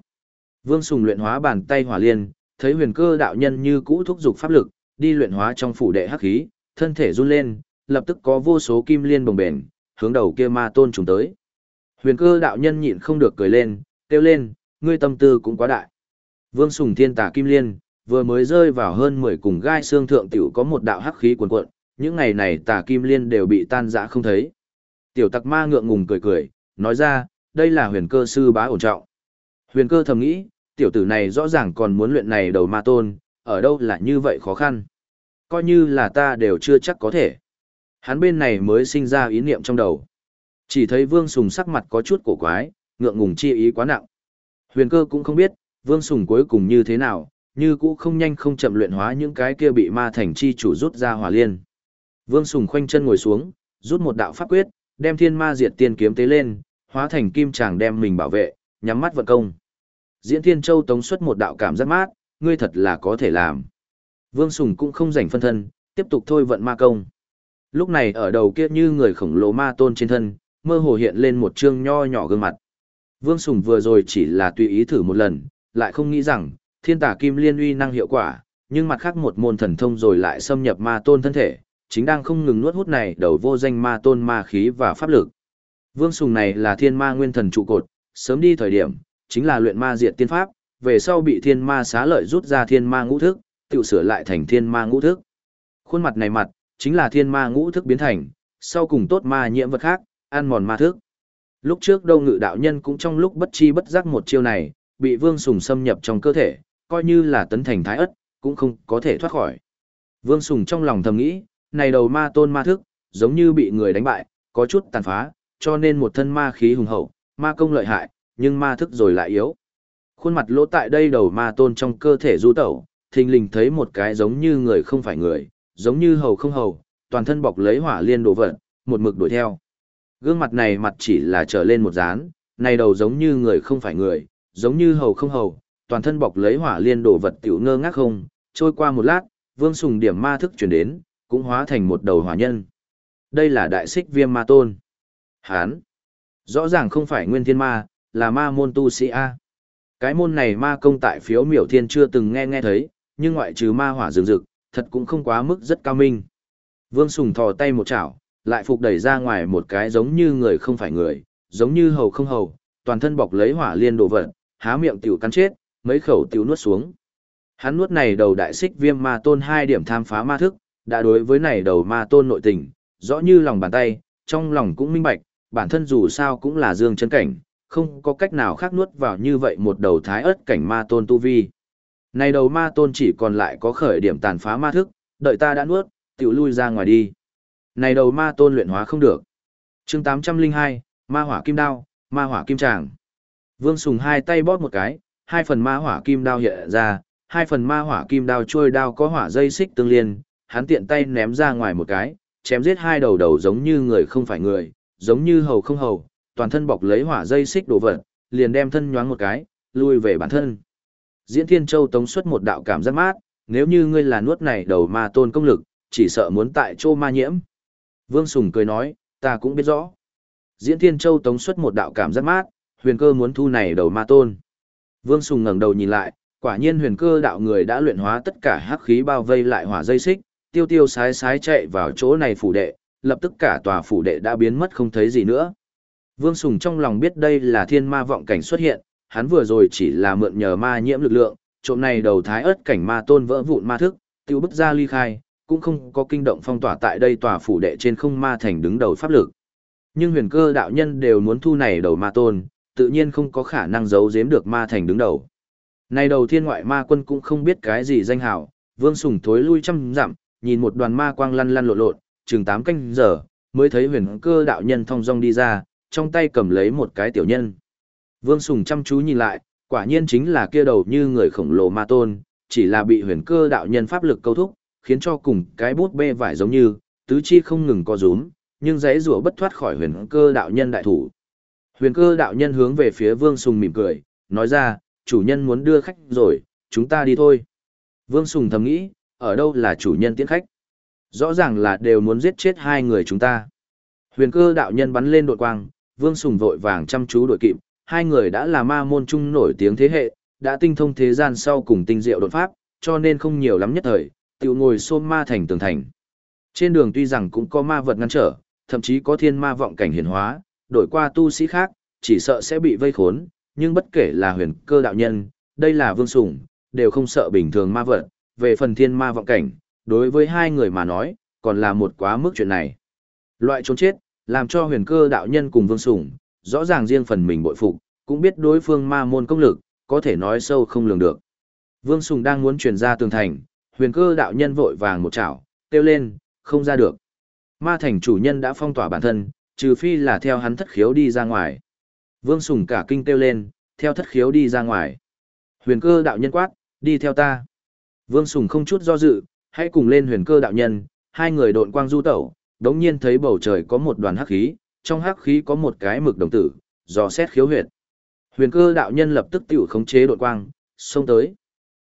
Vương Sùng luyện hóa bàn tay hỏa liên, thấy huyền cơ đạo nhân như cũ thúc dục pháp lực, đi luyện hóa trong phủ đệ hắc khí, thân thể run lên, lập tức có vô số kim liên bồng bền, hướng đầu kia ma tôn trùng tới. Huyền cơ đạo nhân nhịn không được cười lên, kêu lên, ngươi tâm tư cũng quá đại. Vương Sùng Thiên Tà Kim Liên, vừa mới rơi vào hơn 10 cùng gai xương thượng tiểu có một đạo hắc khí cuồn cuộn, những ngày này Tà Kim Liên đều bị tan rã không thấy. Tiểu Tặc Ma ngượng ngùng cười cười, nói ra, đây là huyền cơ sư bá ổn trọng. Huyền cơ thầm nghĩ, tiểu tử này rõ ràng còn muốn luyện này đầu ma tôn, ở đâu là như vậy khó khăn. Coi như là ta đều chưa chắc có thể. Hắn bên này mới sinh ra ý niệm trong đầu. Chỉ thấy Vương Sùng sắc mặt có chút cổ quái, ngượng ngùng chi ý quá nặng. Huyền cơ cũng không biết, Vương Sùng cuối cùng như thế nào, như cũ không nhanh không chậm luyện hóa những cái kia bị ma thành chi chủ rút ra hỏa liên. Vương Sùng khoanh chân ngồi xuống, rút một đạo pháp quyết, đem thiên ma diệt tiên kiếm tế lên, hóa thành kim chàng đem mình bảo vệ, nhắm mắt vận công. Diễn Thiên Châu tống xuất một đạo cảm giác mát, ngươi thật là có thể làm. Vương Sùng cũng không rảnh phân thân, tiếp tục thôi vận ma công. Lúc này ở đầu kia như người khổng lồ ma tôn trên thân, mơ hồ hiện lên một trương nho nhỏ gương mặt. Vương Sùng vừa rồi chỉ là tùy ý thử một lần, lại không nghĩ rằng, thiên tả kim liên uy năng hiệu quả, nhưng mặt khác một môn thần thông rồi lại xâm nhập ma tôn thân thể, chính đang không ngừng nuốt hút này đầu vô danh ma tôn ma khí và pháp lực. Vương Sùng này là thiên ma nguyên thần trụ cột, sớm đi thời điểm, chính là luyện ma diệt tiên pháp, về sau bị thiên ma xá lợi rút ra thiên ma ngũ thức, tự sửa lại thành thiên ma ngũ thức. Khuôn mặt này mặt, chính là thiên ma ngũ thức biến thành, sau cùng tốt ma nhiễm vật khác, ăn mòn ma thức. Lúc trước đâu ngự đạo nhân cũng trong lúc bất chi bất giác một chiêu này, bị vương sùng xâm nhập trong cơ thể, coi như là tấn thành thái ất, cũng không có thể thoát khỏi. Vương sùng trong lòng thầm nghĩ, này đầu ma tôn ma thức, giống như bị người đánh bại, có chút tàn phá, cho nên một thân ma khí hùng hậu, ma công lợi hại, nhưng ma thức rồi lại yếu. Khuôn mặt lỗ tại đây đầu ma tôn trong cơ thể du tẩu, thình lình thấy một cái giống như người không phải người, giống như hầu không hầu, toàn thân bọc lấy hỏa liên đồ vật, một mực đuổi theo. Gương mặt này mặt chỉ là trở lên một dán, này đầu giống như người không phải người, giống như hầu không hầu, toàn thân bọc lấy hỏa liên đồ vật tiểu ngơ ngác không, trôi qua một lát, vương sùng điểm ma thức chuyển đến, cũng hóa thành một đầu hỏa nhân. Đây là đại xích viêm ma tôn. Hán, rõ ràng không phải nguyên thiên ma, là ma môn tu sĩ A. Cái môn này ma công tại phiếu miểu thiên chưa từng nghe nghe thấy, nhưng ngoại trừ ma hỏa rừng rực, thật cũng không quá mức rất cao minh. Vương Sùng thò tay một chảo, lại phục đẩy ra ngoài một cái giống như người không phải người, giống như hầu không hầu, toàn thân bọc lấy hỏa liên đồ vật, há miệng tiểu cắn chết, mấy khẩu tiểu nuốt xuống. Hắn nuốt này đầu đại xích viêm ma tôn hai điểm tham phá ma thức, đã đối với này đầu ma tôn nội tình, rõ như lòng bàn tay, trong lòng cũng minh bạch, bản thân dù sao cũng là dương chân cảnh, không có cách nào khác nuốt vào như vậy một đầu thái ớt cảnh ma tôn tu vi. Này đầu ma tôn chỉ còn lại có khởi điểm tàn phá ma thức, đợi ta đã nuốt, tiểu lui ra ngoài đi. Này đầu ma tôn luyện hóa không được. chương 802, ma hỏa kim đao, ma hỏa kim tràng. Vương Sùng hai tay bóp một cái, hai phần ma hỏa kim đao hiện ra, hai phần ma hỏa kim đao trôi đao có hỏa dây xích tương liên, hắn tiện tay ném ra ngoài một cái, chém giết hai đầu đầu giống như người không phải người, giống như hầu không hầu, toàn thân bọc lấy hỏa dây xích đồ vật, liền đem thân nhoáng một cái, lui về bản thân. Diễn Thiên Châu tống xuất một đạo cảm giác mát, nếu như ngươi là nuốt này đầu ma tôn công lực, chỉ sợ muốn tại chỗ ma nhiễm. Vương Sùng cười nói, ta cũng biết rõ. Diễn Thiên Châu tống xuất một đạo cảm giác mát, huyền cơ muốn thu này đầu ma tôn. Vương Sùng ngẩng đầu nhìn lại, quả nhiên huyền cơ đạo người đã luyện hóa tất cả hắc khí bao vây lại hỏa dây xích, tiêu tiêu sái sái chạy vào chỗ này phủ đệ, lập tức cả tòa phủ đệ đã biến mất không thấy gì nữa. Vương Sùng trong lòng biết đây là thiên ma vọng cảnh xuất hiện, hắn vừa rồi chỉ là mượn nhờ ma nhiễm lực lượng, trộm này đầu thái ớt cảnh ma tôn vỡ vụn ma thức, tiêu bức ra ly khai, cũng không có kinh động phong tỏa tại đây tòa phủ đệ trên không ma thành đứng đầu pháp lực. Nhưng huyền cơ đạo nhân đều muốn thu này đầu ma tôn, tự nhiên không có khả năng giấu giếm được ma thành đứng đầu. Này đầu thiên ngoại ma quân cũng không biết cái gì danh hào, vương sùng thối lui trăm dặm, nhìn một đoàn ma quang lăn lăn lộn lộn, chừng 8 canh giờ, mới thấy huyền cơ đạo nhân thong dong đi ra, trong tay cầm lấy một cái tiểu nhân. Vương Sùng chăm chú nhìn lại, quả nhiên chính là kia đầu như người khổng lồ ma tôn, chỉ là bị huyền cơ đạo nhân pháp lực câu thúc, khiến cho cùng cái bút bê vải giống như, tứ chi không ngừng co rúm, nhưng dãy rùa bất thoát khỏi huyền cơ đạo nhân đại thủ. Huyền cơ đạo nhân hướng về phía Vương Sùng mỉm cười, nói ra, chủ nhân muốn đưa khách rồi, chúng ta đi thôi. Vương Sùng thầm nghĩ, ở đâu là chủ nhân tiễn khách? Rõ ràng là đều muốn giết chết hai người chúng ta. Huyền cơ đạo nhân bắn lên đội quang, Vương Sùng vội vàng chăm chú đội kịp, hai người đã là ma môn trung nổi tiếng thế hệ, đã tinh thông thế gian sau cùng tinh diệu đột pháp, cho nên không nhiều lắm nhất thời, tiểu ngồi xôm ma thành tường thành. Trên đường tuy rằng cũng có ma vật ngăn trở, thậm chí có thiên ma vọng cảnh hiển hóa, đổi qua tu sĩ khác, chỉ sợ sẽ bị vây khốn, nhưng bất kể là huyền cơ đạo nhân, đây là vương sủng, đều không sợ bình thường ma vật, về phần thiên ma vọng cảnh, đối với hai người mà nói, còn là một quá mức chuyện này. Loại trốn chết, làm cho huyền cơ đạo nhân cùng vương sủng, rõ ràng riêng phần mình bội phục, cũng biết đối phương ma môn công lực, có thể nói sâu không lường được. Vương Sùng đang muốn truyền ra tường thành, huyền cơ đạo nhân vội vàng một chảo, kêu lên, không ra được. Ma thành chủ nhân đã phong tỏa bản thân, trừ phi là theo hắn thất khiếu đi ra ngoài. Vương Sùng cả kinh kêu lên, theo thất khiếu đi ra ngoài. Huyền cơ đạo nhân quát, đi theo ta. Vương Sùng không chút do dự, hãy cùng lên huyền cơ đạo nhân, hai người độn quang du tẩu, đống nhiên thấy bầu trời có một đoàn hắc khí, trong hắc khí có một cái mực đồng tử, dò xét khiếu huyệt. Huyền cơ đạo nhân lập tức tiểu khống chế độn quang, xông tới.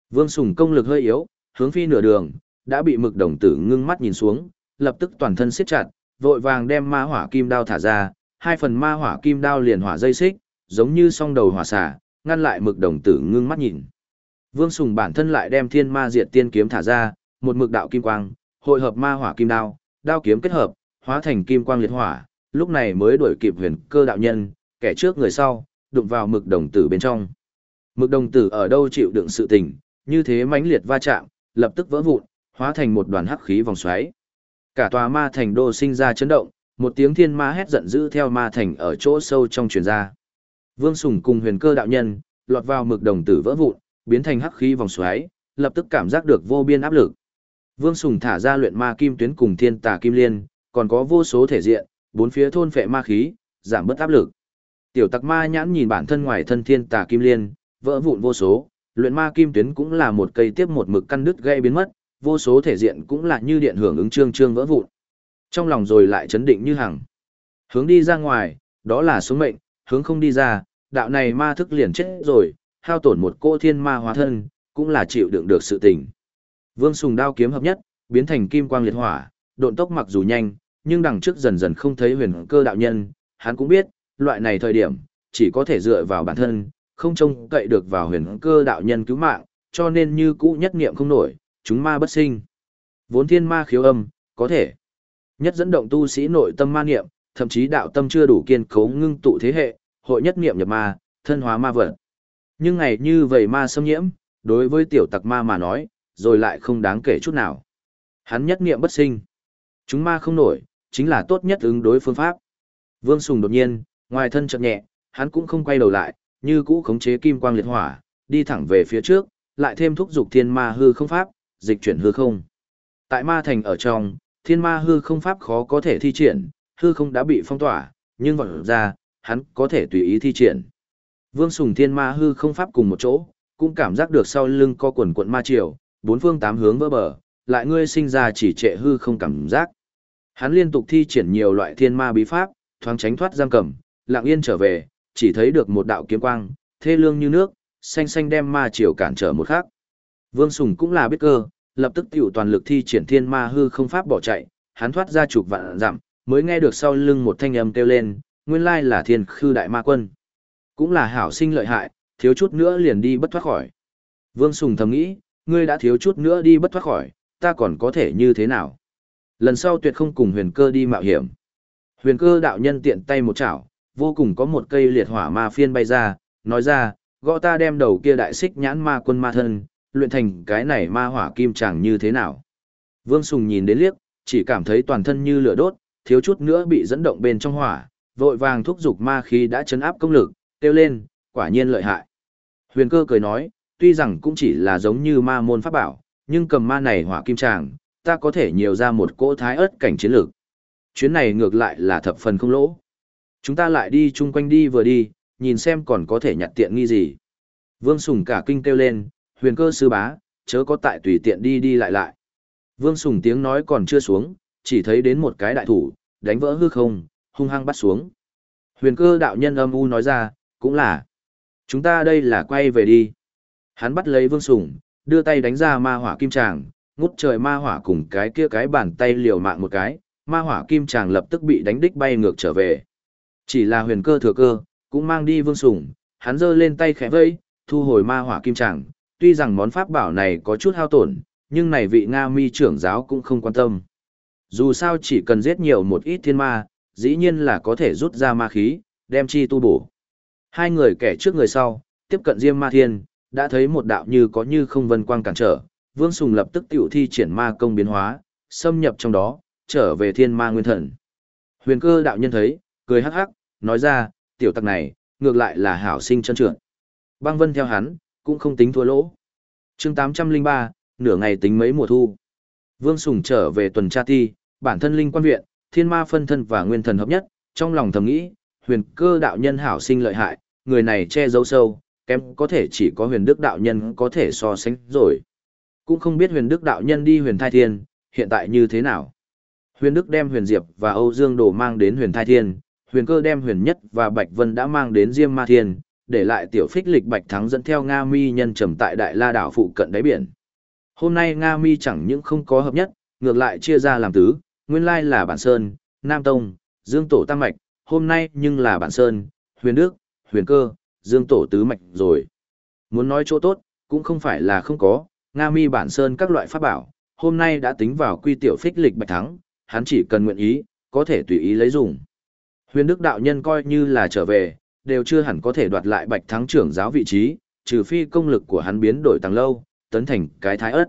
Vương Sùng công lực hơi yếu, hướng phi nửa đường, đã bị mực đồng tử ngưng mắt nhìn xuống, lập tức toàn thân siết chặt, vội vàng đem ma hỏa kim đao thả ra, hai phần ma hỏa kim đao liền hỏa dây xích, giống như song đầu hỏa xả, ngăn lại mực đồng tử ngưng mắt nhìn. Vương Sùng bản thân lại đem thiên ma diệt tiên kiếm thả ra, một mực đạo kim quang, hội hợp ma hỏa kim đao, đao kiếm kết hợp, hóa thành kim quang liệt hỏa, lúc này mới đuổi kịp huyền cơ đạo nhân, kẻ trước người sau, đụng vào mực đồng tử bên trong. Mực đồng tử ở đâu chịu đựng sự tình, như thế mãnh liệt va chạm, lập tức vỡ vụn, hóa thành một đoàn hắc khí vòng xoáy. Cả tòa ma thành đô sinh ra chấn động, một tiếng thiên ma hét giận dữ theo ma thành ở chỗ sâu trong truyền ra. Vương Sùng cùng huyền cơ đạo nhân, lọt vào mực đồng tử vỡ vụn, biến thành hắc khí vòng xoáy, lập tức cảm giác được vô biên áp lực. Vương Sùng thả ra luyện ma kim tuyến cùng thiên tà kim liên, còn có vô số thể diện, bốn phía thôn phệ ma khí, giảm bớt áp lực. Tiểu tặc ma nhãn nhìn bản thân ngoài thân thiên tà kim liên, vỡ vụn vô số, luyện ma kim tuyến cũng là một cây tiếp một mực căn đứt gây biến mất, vô số thể diện cũng là như điện hưởng ứng trương trương vỡ vụn. Trong lòng rồi lại chấn định như hằng. Hướng đi ra ngoài, đó là số mệnh, hướng không đi ra, đạo này ma thức liền chết rồi, hao tổn một cô thiên ma hóa thân, cũng là chịu đựng được sự tình. Vương Sùng đao kiếm hợp nhất, biến thành kim quang liệt hỏa, độn tốc mặc dù nhanh, nhưng đằng trước dần dần không thấy huyền cơ đạo nhân, hắn cũng biết, loại này thời điểm, chỉ có thể dựa vào bản thân, không trông cậy được vào huyền cơ đạo nhân cứu mạng, cho nên như cũ nhất niệm không nổi, chúng ma bất sinh. Vốn thiên ma khiếu âm, có thể nhất dẫn động tu sĩ nội tâm ma niệm, thậm chí đạo tâm chưa đủ kiên cố ngưng tụ thế hệ, hội nhất niệm nhập ma, thân hóa ma vật. Nhưng ngày như vậy ma xâm nhiễm, đối với tiểu tặc ma mà nói, rồi lại không đáng kể chút nào. Hắn nhất niệm bất sinh. Chúng ma không nổi, chính là tốt nhất ứng đối phương pháp. Vương Sùng đột nhiên, ngoài thân chậm nhẹ, hắn cũng không quay đầu lại, như cũ khống chế kim quang liệt hỏa, đi thẳng về phía trước, lại thêm thúc dục thiên ma hư không pháp, dịch chuyển hư không. Tại ma thành ở trong, thiên ma hư không pháp khó có thể thi triển, hư không đã bị phong tỏa, nhưng vọng ra, hắn có thể tùy ý thi triển. Vương Sùng thiên ma hư không pháp cùng một chỗ, cũng cảm giác được sau lưng co quần quận ma triều, bốn phương tám hướng vỡ bờ, lại ngươi sinh ra chỉ trệ hư không cảm giác. Hắn liên tục thi triển nhiều loại thiên ma bí pháp, thoáng tránh thoát giam cầm, lặng yên trở về, chỉ thấy được một đạo kiếm quang, thê lương như nước, xanh xanh đem ma triều cản trở một khắc. Vương Sùng cũng là biết cơ, lập tức tiểu toàn lực thi triển thiên ma hư không pháp bỏ chạy, hắn thoát ra chục vạn dặm, mới nghe được sau lưng một thanh âm kêu lên, nguyên lai là thiên khư đại ma quân. Cũng là hảo sinh lợi hại, thiếu chút nữa liền đi bất thoát khỏi. Vương Sùng thầm nghĩ, ngươi đã thiếu chút nữa đi bất thoát khỏi, ta còn có thể như thế nào? Lần sau tuyệt không cùng huyền cơ đi mạo hiểm. Huyền cơ đạo nhân tiện tay một chảo, vô cùng có một cây liệt hỏa ma phiên bay ra, nói ra, gõ ta đem đầu kia đại xích nhãn ma quân ma thân, luyện thành cái này ma hỏa kim chẳng như thế nào. Vương Sùng nhìn đến liếc, chỉ cảm thấy toàn thân như lửa đốt, thiếu chút nữa bị dẫn động bên trong hỏa, vội vàng thúc giục ma khí đã chấn áp công lực, kêu lên, quả nhiên lợi hại. Huyền cơ cười nói, tuy rằng cũng chỉ là giống như ma môn pháp bảo, nhưng cầm ma này hỏa kim tràng, ta có thể nhiều ra một cỗ thái ớt cảnh chiến lược. Chuyến này ngược lại là thập phần không lỗ. Chúng ta lại đi chung quanh đi vừa đi, nhìn xem còn có thể nhặt tiện nghi gì. Vương Sùng cả kinh kêu lên, huyền cơ sư bá, chớ có tại tùy tiện đi đi lại lại. Vương Sùng tiếng nói còn chưa xuống, chỉ thấy đến một cái đại thủ, đánh vỡ hư không, hung hăng bắt xuống. Huyền cơ đạo nhân âm u nói ra, cũng là. Chúng ta đây là quay về đi. Hắn bắt lấy Vương Sùng, đưa tay đánh ra ma hỏa kim tràng, ngút trời ma hỏa cùng cái kia cái bàn tay liều mạng một cái, ma hỏa kim tràng lập tức bị đánh đích bay ngược trở về. Chỉ là huyền cơ thừa cơ, cũng mang đi Vương Sùng, hắn giơ lên tay khẽ vẫy thu hồi ma hỏa kim tràng, tuy rằng món pháp bảo này có chút hao tổn, nhưng này vị Nga mi trưởng giáo cũng không quan tâm. Dù sao chỉ cần giết nhiều một ít thiên ma, dĩ nhiên là có thể rút ra ma khí, đem chi tu bổ. Hai người kẻ trước người sau, tiếp cận Diêm Ma Thiên, đã thấy một đạo như có như không vân quang cản trở, Vương Sùng lập tức tiểu thi triển ma công biến hóa, xâm nhập trong đó, trở về thiên ma nguyên thần. Huyền cơ đạo nhân thấy, cười hắc hắc, nói ra, tiểu tặc này, ngược lại là hảo sinh chân trượt. Băng vân theo hắn, cũng không tính thua lỗ. chương 803, nửa ngày tính mấy mùa thu. Vương Sùng trở về tuần tra ti, bản thân linh quan viện, thiên ma phân thân và nguyên thần hợp nhất, trong lòng thầm nghĩ, huyền cơ đạo nhân hảo sinh lợi hại, người này che giấu sâu, kém có thể chỉ có huyền đức đạo nhân có thể so sánh rồi. Cũng không biết huyền đức đạo nhân đi huyền thai thiên, hiện tại như thế nào. Huyền đức đem huyền diệp và Âu Dương Đồ mang đến huyền thai thiên, huyền cơ đem huyền nhất và bạch vân đã mang đến diêm ma thiên, để lại tiểu phích lịch bạch thắng dẫn theo Nga mi nhân trầm tại đại la đảo phụ cận đáy biển. Hôm nay Nga mi chẳng những không có hợp nhất, ngược lại chia ra làm tứ, nguyên lai là bản sơn, Nam Tông, Dương Tổ Tam Mạch, hôm nay nhưng là bản sơn, huyền đức, huyền cơ, Dương Tổ Tứ Mạch rồi. Muốn nói chỗ tốt, cũng không phải là không có, Nga mi bản sơn các loại pháp bảo, hôm nay đã tính vào quy tiểu phích lịch bạch thắng, hắn chỉ cần nguyện ý, có thể tùy ý lấy dùng. Huyền Đức đạo nhân coi như là trở về, đều chưa hẳn có thể đoạt lại bạch thắng trưởng giáo vị trí, trừ phi công lực của hắn biến đổi tăng lâu, tấn thành cái thái ớt.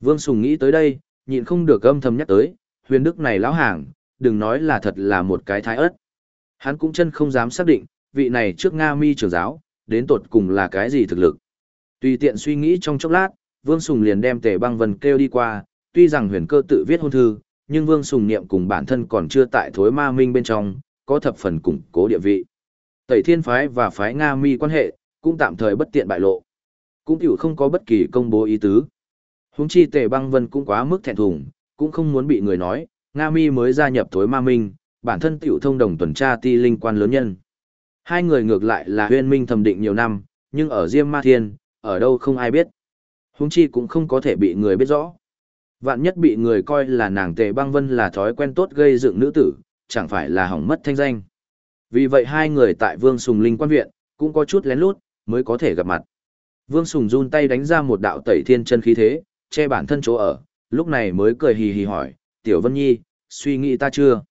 Vương Sùng nghĩ tới đây, nhịn không được âm thầm nhắc tới, huyền đức này lão hàng, đừng nói là thật là một cái thái ớt. Hắn cũng chân không dám xác định, vị này trước Nga mi trưởng giáo, đến tột cùng là cái gì thực lực. Tùy tiện suy nghĩ trong chốc lát, Vương Sùng liền đem tề băng vân kêu đi qua, tuy rằng huyền cơ tự viết hôn thư, nhưng Vương Sùng niệm cùng bản thân còn chưa tại thối ma minh bên trong, có thập phần củng cố địa vị. Tẩy thiên phái và phái Nga mi quan hệ, cũng tạm thời bất tiện bại lộ. Cũng tiểu không có bất kỳ công bố ý tứ. huống chi tề băng vân cũng quá mức thẹn thùng, cũng không muốn bị người nói, Nga mi mới gia nhập tối ma minh, bản thân tiểu thông đồng tuần tra ti linh quan lớn nhân. Hai người ngược lại là huyên minh thầm định nhiều năm, nhưng ở Diêm Ma Thiên, ở đâu không ai biết. huống chi cũng không có thể bị người biết rõ. Vạn nhất bị người coi là nàng tề băng vân là thói quen tốt gây dựng nữ tử, chẳng phải là hỏng mất thanh danh. Vì vậy hai người tại Vương Sùng Linh quan viện, cũng có chút lén lút, mới có thể gặp mặt. Vương Sùng run tay đánh ra một đạo tẩy thiên chân khí thế, che bản thân chỗ ở, lúc này mới cười hì hì hỏi, Tiểu Vân Nhi, suy nghĩ ta chưa?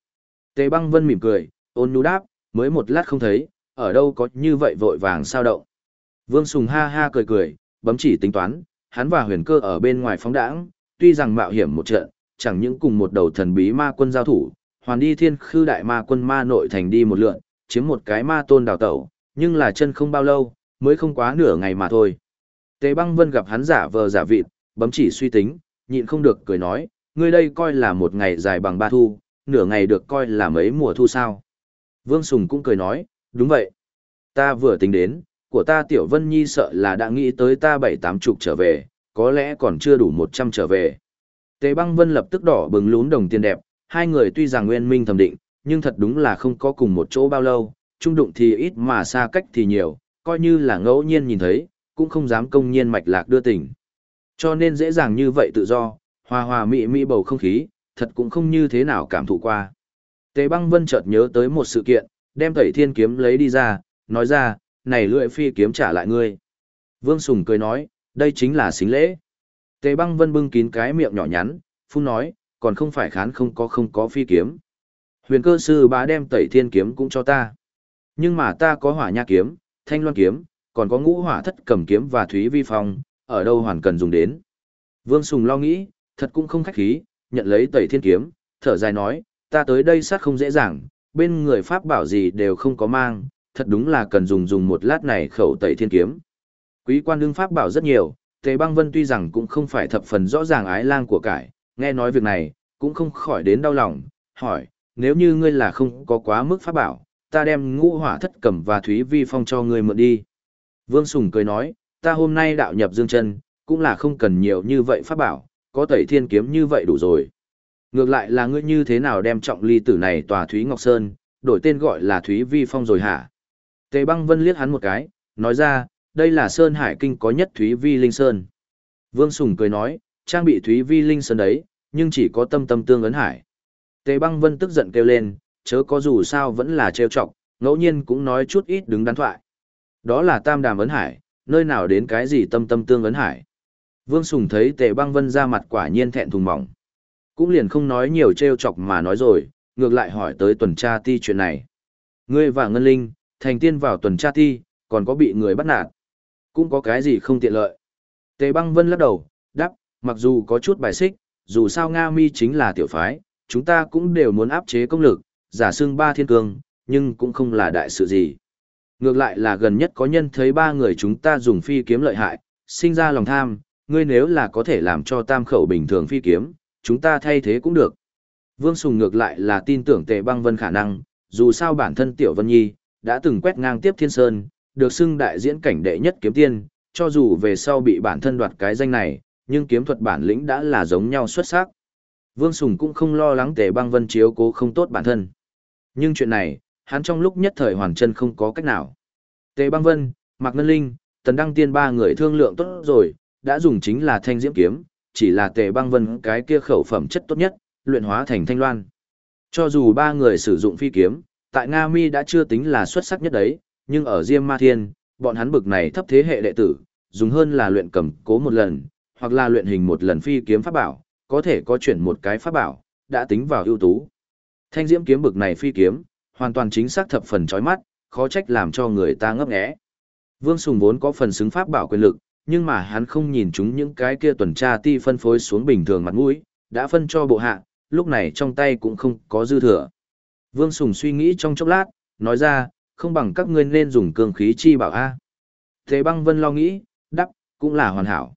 Tề băng vân mỉm cười, ôn nhu đáp, mới một lát không thấy, ở đâu có như vậy vội vàng sao động. Vương Sùng ha ha cười cười, bấm chỉ tính toán, hắn và huyền cơ ở bên ngoài phóng đãng, tuy rằng mạo hiểm một trận, chẳng những cùng một đầu thần bí ma quân giao thủ, hoàn đi thiên khư đại ma quân ma nội thành đi một lượn, chiếm một cái ma tôn đào tẩu, nhưng là chân không bao lâu, mới không quá nửa ngày mà thôi. Tề băng vân gặp hắn giả vờ giả vịt, bấm chỉ suy tính, nhịn không được cười nói, ngươi đây coi là một ngày dài bằng ba thu, nửa ngày được coi là mấy mùa thu sao. Vương Sùng cũng cười nói, đúng vậy. Ta vừa tính đến, của ta Tiểu Vân Nhi sợ là đã nghĩ tới ta bảy tám chục trở về, có lẽ còn chưa đủ một trăm trở về. Tề băng vân lập tức đỏ bừng lún đồng tiền đẹp, hai người tuy rằng nguyên minh thẩm định, nhưng thật đúng là không có cùng một chỗ bao lâu, trung đụng thì ít mà xa cách thì nhiều, coi như là ngẫu nhiên nhìn thấy, cũng không dám công nhiên mạch lạc đưa tình. Cho nên dễ dàng như vậy tự do, hòa hòa mị mị bầu không khí, thật cũng không như thế nào cảm thụ qua. Tề băng vân chợt nhớ tới một sự kiện, đem tẩy thiên kiếm lấy đi ra, nói ra, này lưỡi phi kiếm trả lại ngươi. Vương Sùng cười nói, đây chính là xính lễ. Tề băng vân bưng kín cái miệng nhỏ nhắn, phun nói, còn không phải khán không có không có phi kiếm. Huyền cơ sư bá đem tẩy thiên kiếm cũng cho ta. Nhưng mà ta có hỏa nha kiếm, thanh loan kiếm, còn có ngũ hỏa thất cầm kiếm và thúy vi phong, ở đâu hoàn cần dùng đến. Vương Sùng lo nghĩ, thật cũng không khách khí, nhận lấy tẩy thiên kiếm, thở dài nói, ta tới đây sát không dễ dàng, bên người pháp bảo gì đều không có mang, thật đúng là cần dùng dùng một lát này khẩu tẩy thiên kiếm. Quý quan đương pháp bảo rất nhiều, Tề Băng Vân tuy rằng cũng không phải thập phần rõ ràng ái lang của cải, nghe nói việc này, cũng không khỏi đến đau lòng, hỏi, nếu như ngươi là không có quá mức pháp bảo, ta đem ngũ hỏa thất cẩm và thúy vi phong cho ngươi mượn đi. Vương Sùng cười nói, ta hôm nay đạo nhập dương chân, cũng là không cần nhiều như vậy pháp bảo, có tẩy thiên kiếm như vậy đủ rồi. Ngược lại là ngươi như thế nào đem trọng ly tử này tòa Thúy Ngọc Sơn, đổi tên gọi là Thúy Vi Phong rồi hả? Tề băng vân liếc hắn một cái, nói ra, đây là Sơn Hải Kinh có nhất Thúy Vi Linh Sơn. Vương Sùng cười nói, trang bị Thúy Vi Linh Sơn đấy, nhưng chỉ có tâm tâm tương ấn hải. Tề băng vân tức giận kêu lên, chớ có dù sao vẫn là trêu chọc, ngẫu nhiên cũng nói chút ít đứng đắn thoại. Đó là tam đàm ấn hải, nơi nào đến cái gì tâm tâm tương ấn hải. Vương Sùng thấy tề băng vân ra mặt quả nhiên thẹn thùng mỏng. Cũng liền không nói nhiều trêu chọc mà nói rồi, ngược lại hỏi tới tuần tra ti chuyện này. Ngươi và Ngân Linh, thành tiên vào tuần tra ti, còn có bị người bắt nạt. Cũng có cái gì không tiện lợi. Tề băng vân lắc đầu, đáp, mặc dù có chút bài xích, dù sao Nga mi chính là tiểu phái, chúng ta cũng đều muốn áp chế công lực, giả xưng ba thiên cương, nhưng cũng không là đại sự gì. Ngược lại là gần nhất có nhân thấy ba người chúng ta dùng phi kiếm lợi hại, sinh ra lòng tham, ngươi nếu là có thể làm cho tam khẩu bình thường phi kiếm, chúng ta thay thế cũng được. Vương Sùng ngược lại là tin tưởng tề băng vân khả năng, dù sao bản thân Tiểu Vân Nhi, đã từng quét ngang tiếp thiên sơn, được xưng đại diễn cảnh đệ nhất kiếm tiên, cho dù về sau bị bản thân đoạt cái danh này, nhưng kiếm thuật bản lĩnh đã là giống nhau xuất sắc. Vương Sùng cũng không lo lắng tề băng vân chiếu cố không tốt bản thân. Nhưng chuyện này, hắn trong lúc nhất thời hoàn chân không có cách nào. Tề băng vân, Mạc Ngân Linh, Tần Đăng Tiên ba người thương lượng tốt rồi, đã dùng chính là thanh diễm kiếm, chỉ là tề băng vân cái kia khẩu phẩm chất tốt nhất, luyện hóa thành thanh loan. Cho dù ba người sử dụng phi kiếm, tại Nga Mi đã chưa tính là xuất sắc nhất đấy, nhưng ở Diêm Ma Thiên, bọn hắn bực này thấp thế hệ đệ tử, dùng hơn là luyện cầm cố một lần, hoặc là luyện hình một lần phi kiếm pháp bảo, có thể có chuyển một cái pháp bảo, đã tính vào ưu tú. Thanh diễm kiếm bực này phi kiếm, hoàn toàn chính xác thập phần chói mắt, khó trách làm cho người ta ngấp nghé. Vương Sùng vốn có phần xứng pháp bảo quyền lực, nhưng mà hắn không nhìn chúng những cái kia tuần tra ti phân phối xuống bình thường mặt mũi, đã phân cho bộ hạ, lúc này trong tay cũng không có dư thừa. Vương Sùng suy nghĩ trong chốc lát, nói ra, không bằng các ngươi nên dùng cương khí chi bảo A. Thế băng vân lo nghĩ, đắp, cũng là hoàn hảo.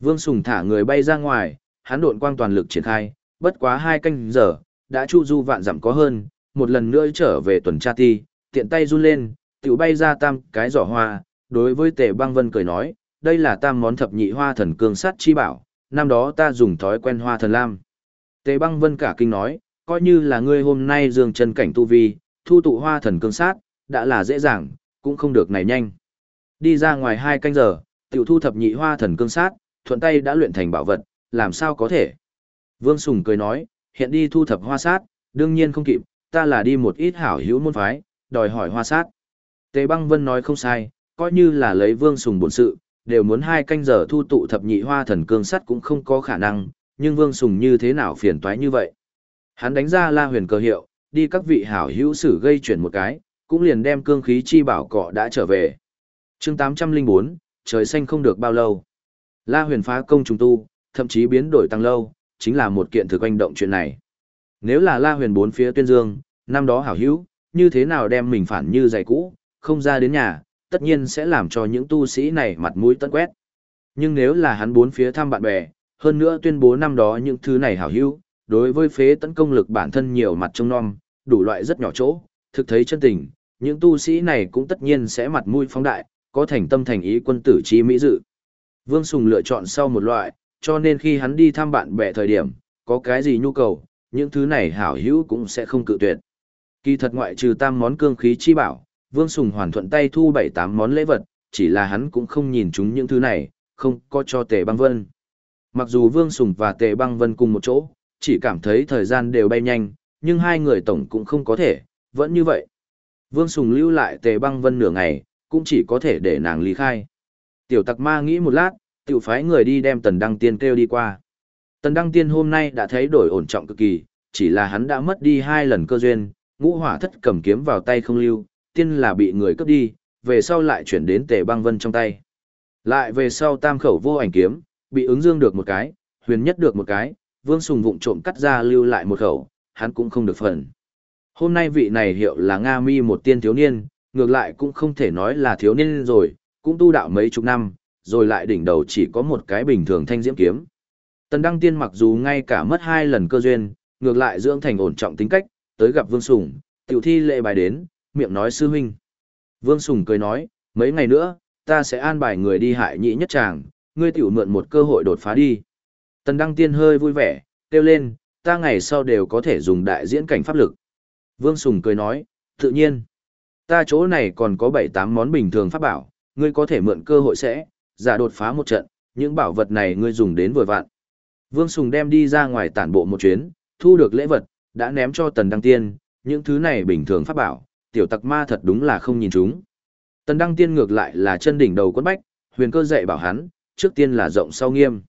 Vương Sùng thả người bay ra ngoài, hắn độn quang toàn lực triển khai, bất quá hai canh giờ, đã chu du vạn dặm có hơn, một lần nữa trở về tuần tra ti, tiện tay run lên, tiểu bay ra tam cái giỏ hoa, đối với tề băng vân cười nói, đây là tam món thập nhị hoa thần cương sát chi bảo, năm đó ta dùng thói quen hoa thần lam. Tề băng vân cả kinh nói, coi như là ngươi hôm nay dương chân cảnh tu vi, thu tụ hoa thần cương sát, đã là dễ dàng, cũng không được này nhanh. Đi ra ngoài hai canh giờ, tiểu thu thập nhị hoa thần cương sát, thuận tay đã luyện thành bảo vật, làm sao có thể. Vương Sùng cười nói, hiện đi thu thập hoa sát, đương nhiên không kịp, ta là đi một ít hảo hữu môn phái, đòi hỏi hoa sát. Tề băng vân nói không sai, coi như là lấy Vương Sùng bổn sự, đều muốn hai canh giờ thu tụ thập nhị hoa thần cương sắt cũng không có khả năng, nhưng Vương Sùng như thế nào phiền toái như vậy. Hắn đánh ra la huyền cơ hiệu, đi các vị hảo hữu sử gây chuyển một cái, cũng liền đem cương khí chi bảo cọ đã trở về. chương 804, trời xanh không được bao lâu. La huyền phá công trùng tu, thậm chí biến đổi tăng lâu, chính là một kiện thực quanh động chuyện này. Nếu là la huyền bốn phía tuyên dương, năm đó hảo hữu, như thế nào đem mình phản như giày cũ, không ra đến nhà, tất nhiên sẽ làm cho những tu sĩ này mặt mũi tân quét. Nhưng nếu là hắn bốn phía thăm bạn bè, hơn nữa tuyên bố năm đó những thứ này hảo hữu, đối với phế tấn công lực bản thân nhiều mặt trông non, đủ loại rất nhỏ chỗ, thực thấy chân tình, những tu sĩ này cũng tất nhiên sẽ mặt mũi phóng đại, có thành tâm thành ý quân tử chi mỹ dự. Vương Sùng lựa chọn sau một loại, cho nên khi hắn đi thăm bạn bè thời điểm, có cái gì nhu cầu, những thứ này hảo hữu cũng sẽ không cự tuyệt. Kỳ thật ngoại trừ tam món cương khí chi bảo, Vương Sùng hoàn thuận tay thu bảy tám món lễ vật, chỉ là hắn cũng không nhìn chúng những thứ này, không có cho Tề Băng Vân. Mặc dù Vương Sùng và Tề Băng Vân cùng một chỗ, chỉ cảm thấy thời gian đều bay nhanh, nhưng hai người tổng cũng không có thể, vẫn như vậy. Vương Sùng lưu lại Tề Băng Vân nửa ngày, cũng chỉ có thể để nàng ly khai. Tiểu tặc ma nghĩ một lát, tiểu phái người đi đem Tần Đăng Tiên kêu đi qua. Tần Đăng Tiên hôm nay đã thấy đổi ổn trọng cực kỳ, chỉ là hắn đã mất đi hai lần cơ duyên, ngũ hỏa thất cầm kiếm vào tay không lưu, tiên là bị người cướp đi, về sau lại chuyển đến Tề Băng Vân trong tay. Lại về sau tam khẩu vô ảnh kiếm, bị ứng dương được một cái, huyền nhất được một cái, Vương Sùng vụng trộm cắt ra lưu lại một khẩu, hắn cũng không được phần. Hôm nay vị này hiệu là Nga Mi một tiên thiếu niên, ngược lại cũng không thể nói là thiếu niên rồi, cũng tu đạo mấy chục năm, rồi lại đỉnh đầu chỉ có một cái bình thường thanh diễm kiếm. Tần Đăng Tiên mặc dù ngay cả mất hai lần cơ duyên, ngược lại dưỡng thành ổn trọng tính cách, tới gặp Vương Sùng, tiểu thi lệ bài đến, miệng nói sư huynh. Vương Sùng cười nói, mấy ngày nữa, ta sẽ an bài người đi hại nhị nhất chàng, ngươi tiểu mượn một cơ hội đột phá đi. Tần Đăng Tiên hơi vui vẻ, kêu lên, ta ngày sau đều có thể dùng đại diễn cảnh pháp lực. Vương Sùng cười nói, tự nhiên, ta chỗ này còn có 7-8 món bình thường pháp bảo, ngươi có thể mượn cơ hội sẽ, giả đột phá một trận, những bảo vật này ngươi dùng đến vừa vạn. Vương Sùng đem đi ra ngoài tản bộ một chuyến, thu được lễ vật, đã ném cho Tần Đăng Tiên, những thứ này bình thường pháp bảo, tiểu tặc ma thật đúng là không nhìn chúng. Tần Đăng Tiên ngược lại là chân đỉnh đầu quất bách, huyền cơ dạy bảo hắn, trước tiên là rộng sau nghiêm.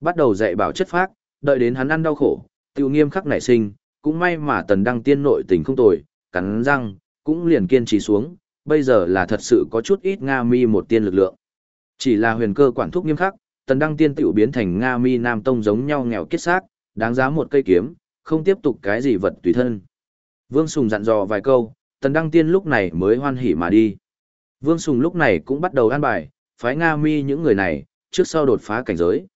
Bắt đầu dạy bảo chất phác, đợi đến hắn ăn đau khổ, tiêu nghiêm khắc nảy sinh, cũng may mà Tần Đăng Tiên nội tình không tồi, cắn răng, cũng liền kiên trì xuống, bây giờ là thật sự có chút ít Nga mi một tiên lực lượng. Chỉ là huyền cơ quản thúc nghiêm khắc, Tần Đăng Tiên tiểu biến thành Nga mi Nam Tông giống nhau nghèo kết xác, đáng giá một cây kiếm, không tiếp tục cái gì vật tùy thân. Vương Sùng dặn dò vài câu, Tần Đăng Tiên lúc này mới hoan hỉ mà đi. Vương Sùng lúc này cũng bắt đầu an bài, phái Nga mi những người này, trước sau đột phá cảnh giới.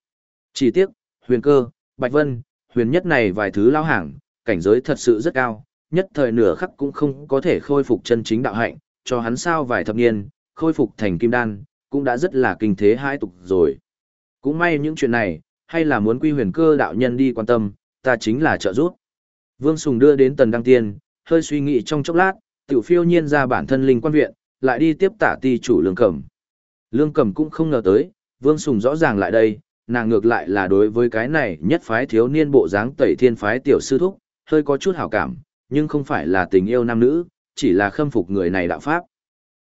Chỉ tiếc, huyền cơ, Bạch Vân, huyền nhất này vài thứ lao hàng, cảnh giới thật sự rất cao, nhất thời nửa khắc cũng không có thể khôi phục chân chính đạo hạnh, cho hắn sao vài thập niên, khôi phục thành kim đan, cũng đã rất là kinh thế hai tục rồi. Cũng may những chuyện này, hay là muốn quy huyền cơ đạo nhân đi quan tâm, ta chính là trợ giúp. Vương Sùng đưa đến Tần Đăng Tiên, hơi suy nghĩ trong chốc lát, tiểu phiêu nhiên ra bản thân linh quan viện, lại đi tiếp tả ti chủ lương cẩm. Lương cẩm cũng không ngờ tới, Vương Sùng rõ ràng lại đây, nàng ngược lại là đối với cái này nhất phái thiếu niên bộ dáng tẩy thiên phái tiểu sư thúc, hơi có chút hảo cảm, nhưng không phải là tình yêu nam nữ, chỉ là khâm phục người này đạo pháp.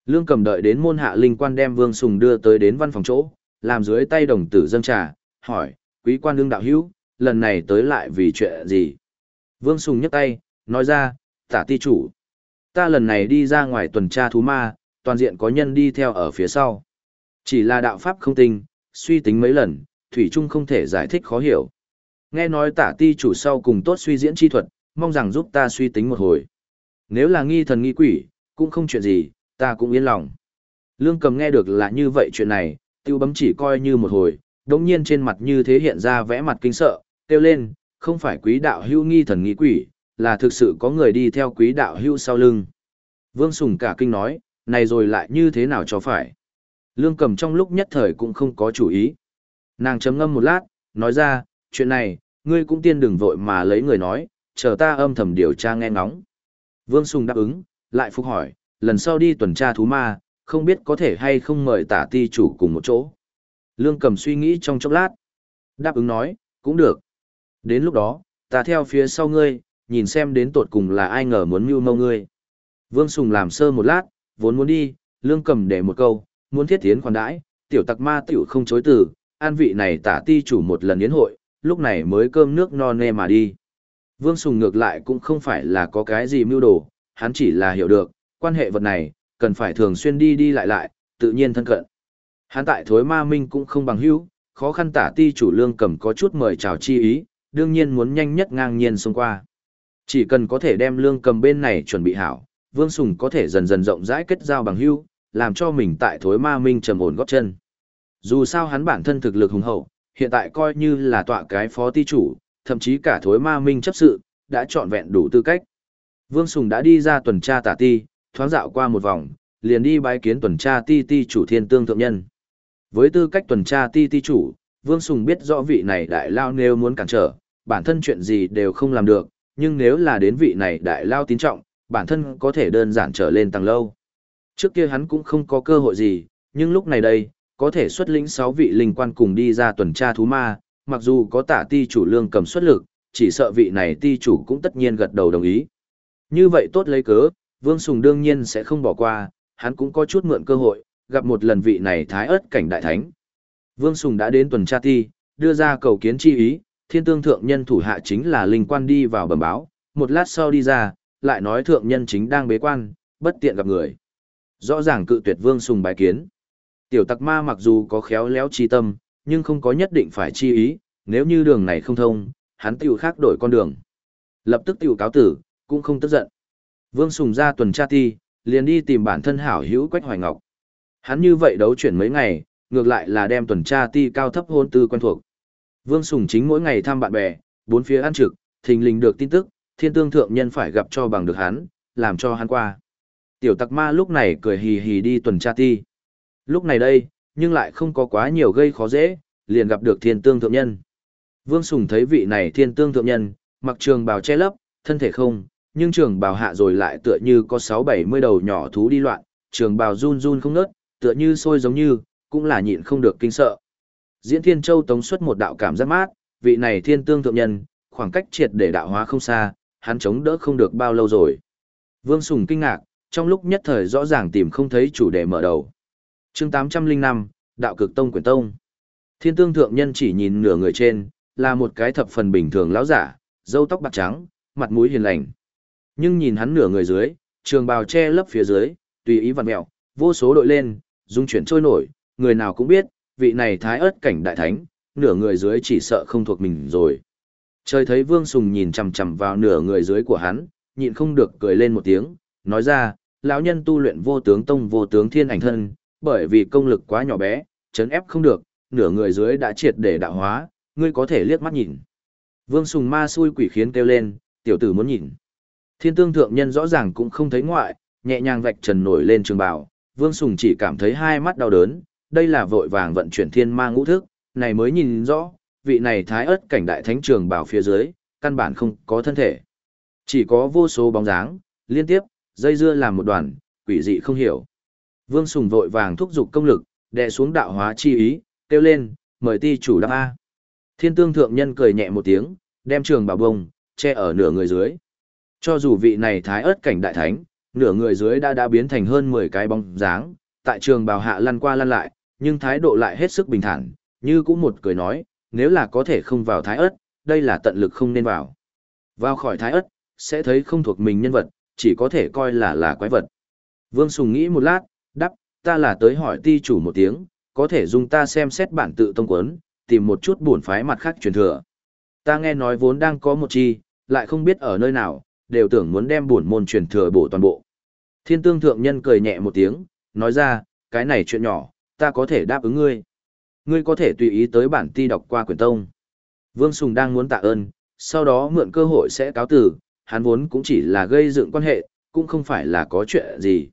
Lương cầm đợi đến môn hạ linh quan đem Vương Sùng đưa tới đến văn phòng chỗ, làm dưới tay đồng tử dâng trà, hỏi, quý quan đương đạo hữu, lần này tới lại vì chuyện gì? Vương Sùng nhấc tay, nói ra, tả ti chủ. Ta lần này đi ra ngoài tuần tra thú ma, toàn diện có nhân đi theo ở phía sau. Chỉ là đạo pháp không tinh, suy tính mấy lần, Thủy Trung không thể giải thích khó hiểu. Nghe nói tả ti chủ sau cùng tốt suy diễn chi thuật, mong rằng giúp ta suy tính một hồi. Nếu là nghi thần nghi quỷ, cũng không chuyện gì, ta cũng yên lòng. Lương cầm nghe được là như vậy chuyện này, tiêu bấm chỉ coi như một hồi, đống nhiên trên mặt như thế hiện ra vẽ mặt kinh sợ, kêu lên, không phải quý đạo hưu nghi thần nghi quỷ, là thực sự có người đi theo quý đạo hưu sau lưng. Vương Sùng cả kinh nói, này rồi lại như thế nào cho phải. Lương cầm trong lúc nhất thời cũng không có chủ ý. Nàng chấm ngâm một lát, nói ra, chuyện này, ngươi cũng tiên đừng vội mà lấy người nói, chờ ta âm thầm điều tra nghe ngóng. Vương Sùng đáp ứng, lại phục hỏi, lần sau đi tuần tra thú ma, không biết có thể hay không mời tả ti chủ cùng một chỗ. Lương cầm suy nghĩ trong chốc lát. Đáp ứng nói, cũng được. Đến lúc đó, ta theo phía sau ngươi, nhìn xem đến tột cùng là ai ngờ muốn mưu mâu ngươi. Vương Sùng làm sơ một lát, vốn muốn đi, lương cầm để một câu, muốn thiết tiến khoản đãi, tiểu tặc ma tiểu không chối từ, an vị này tả ti chủ một lần yến hội, lúc này mới cơm nước no nê mà đi. Vương Sùng ngược lại cũng không phải là có cái gì mưu đồ, hắn chỉ là hiểu được, quan hệ vật này, cần phải thường xuyên đi đi lại lại, tự nhiên thân cận. Hắn tại thối ma minh cũng không bằng hữu, khó khăn tả ti chủ lương cầm có chút mời chào chi ý, đương nhiên muốn nhanh nhất ngang nhiên xông qua. Chỉ cần có thể đem lương cầm bên này chuẩn bị hảo, Vương Sùng có thể dần dần rộng rãi kết giao bằng hữu, làm cho mình tại thối ma minh trầm ổn góp chân. Dù sao hắn bản thân thực lực hùng hậu, hiện tại coi như là tọa cái phó ti chủ, thậm chí cả thối ma minh chấp sự, đã trọn vẹn đủ tư cách. Vương Sùng đã đi ra tuần tra tả ti, thoáng dạo qua một vòng, liền đi bái kiến tuần tra ti ti chủ thiên tương thượng nhân. Với tư cách tuần tra ti ti chủ, Vương Sùng biết rõ vị này đại lao nếu muốn cản trở, bản thân chuyện gì đều không làm được, nhưng nếu là đến vị này đại lao tín trọng, bản thân có thể đơn giản trở lên tầng lâu. Trước kia hắn cũng không có cơ hội gì, nhưng lúc này đây, có thể xuất lĩnh 6 vị linh quan cùng đi ra tuần tra thú ma, mặc dù có tả ti chủ lương cầm xuất lực, chỉ sợ vị này ti chủ cũng tất nhiên gật đầu đồng ý. Như vậy tốt lấy cớ, Vương Sùng đương nhiên sẽ không bỏ qua, hắn cũng có chút mượn cơ hội, gặp một lần vị này thái ớt cảnh đại thánh. Vương Sùng đã đến tuần tra ti, đưa ra cầu kiến chi ý, thiên tương thượng nhân thủ hạ chính là linh quan đi vào bẩm báo, một lát sau đi ra, lại nói thượng nhân chính đang bế quan, bất tiện gặp người. Rõ ràng cự tuyệt Vương Sùng bái kiến. Tiểu tặc ma mặc dù có khéo léo chi tâm, nhưng không có nhất định phải chi ý, nếu như đường này không thông, hắn tiểu khác đổi con đường. Lập tức tiểu cáo tử, cũng không tức giận. Vương Sùng ra tuần tra ti, liền đi tìm bản thân hảo hữu Quách Hoài Ngọc. Hắn như vậy đấu chuyển mấy ngày, ngược lại là đem tuần tra ti cao thấp hôn tư quen thuộc. Vương Sùng chính mỗi ngày thăm bạn bè, bốn phía ăn trực, thình lình được tin tức, thiên tương thượng nhân phải gặp cho bằng được hắn, làm cho hắn qua. Tiểu tặc ma lúc này cười hì hì đi tuần tra ti. Lúc này đây, nhưng lại không có quá nhiều gây khó dễ, liền gặp được thiên tương thượng nhân. Vương Sùng thấy vị này thiên tương thượng nhân, mặc trường bào che lấp, thân thể không, nhưng trường bào hạ rồi lại tựa như có 6-70 đầu nhỏ thú đi loạn, trường bào run run không ngớt, tựa như sôi giống như, cũng là nhịn không được kinh sợ. Diễn Thiên Châu tống xuất một đạo cảm giác mát, vị này thiên tương thượng nhân, khoảng cách triệt để đạo hóa không xa, hắn chống đỡ không được bao lâu rồi. Vương Sùng kinh ngạc, trong lúc nhất thời rõ ràng tìm không thấy chủ đề mở đầu chương 805, Đạo Cực Tông Quyển Tông. Thiên tương thượng nhân chỉ nhìn nửa người trên, là một cái thập phần bình thường lão giả, râu tóc bạc trắng, mặt mũi hiền lành. Nhưng nhìn hắn nửa người dưới, trường bào che lấp phía dưới, tùy ý vặn mẹo, vô số đội lên, dung chuyển trôi nổi, người nào cũng biết, vị này thái ớt cảnh đại thánh, nửa người dưới chỉ sợ không thuộc mình rồi. Trời thấy Vương Sùng nhìn chằm chằm vào nửa người dưới của hắn, nhịn không được cười lên một tiếng, nói ra, lão nhân tu luyện vô tướng tông vô tướng thiên ảnh thân, bởi vì công lực quá nhỏ bé, chấn ép không được, nửa người dưới đã triệt để đạo hóa, ngươi có thể liếc mắt nhìn. Vương Sùng ma xui quỷ khiến kêu lên, tiểu tử muốn nhìn. Thiên tương thượng nhân rõ ràng cũng không thấy ngoại, nhẹ nhàng vạch trần nổi lên trường bào, Vương Sùng chỉ cảm thấy hai mắt đau đớn, đây là vội vàng vận chuyển thiên ma ngũ thức, này mới nhìn rõ, vị này thái ớt cảnh đại thánh trường bảo phía dưới, căn bản không có thân thể. Chỉ có vô số bóng dáng, liên tiếp, dây dưa làm một đoàn, quỷ dị không hiểu. Vương Sùng vội vàng thúc giục công lực, đè xuống đạo hóa chi ý, kêu lên, mời ti chủ đáp A. Thiên tương thượng nhân cười nhẹ một tiếng, đem trường bảo bông, che ở nửa người dưới. Cho dù vị này thái ớt cảnh đại thánh, nửa người dưới đã đã biến thành hơn 10 cái bóng dáng, tại trường bào hạ lăn qua lăn lại, nhưng thái độ lại hết sức bình thản, như cũng một cười nói, nếu là có thể không vào thái ớt, đây là tận lực không nên vào. Vào khỏi thái ớt, sẽ thấy không thuộc mình nhân vật, chỉ có thể coi là là quái vật. Vương Sùng nghĩ một lát, ta là tới hỏi ti chủ một tiếng, có thể dùng ta xem xét bản tự tông quấn, tìm một chút buồn phái mặt khác truyền thừa. Ta nghe nói vốn đang có một chi, lại không biết ở nơi nào, đều tưởng muốn đem buồn môn truyền thừa bổ toàn bộ. Thiên tương thượng nhân cười nhẹ một tiếng, nói ra, cái này chuyện nhỏ, ta có thể đáp ứng ngươi. Ngươi có thể tùy ý tới bản ti đọc qua quyển tông. Vương Sùng đang muốn tạ ơn, sau đó mượn cơ hội sẽ cáo tử, hắn vốn cũng chỉ là gây dựng quan hệ, cũng không phải là có chuyện gì.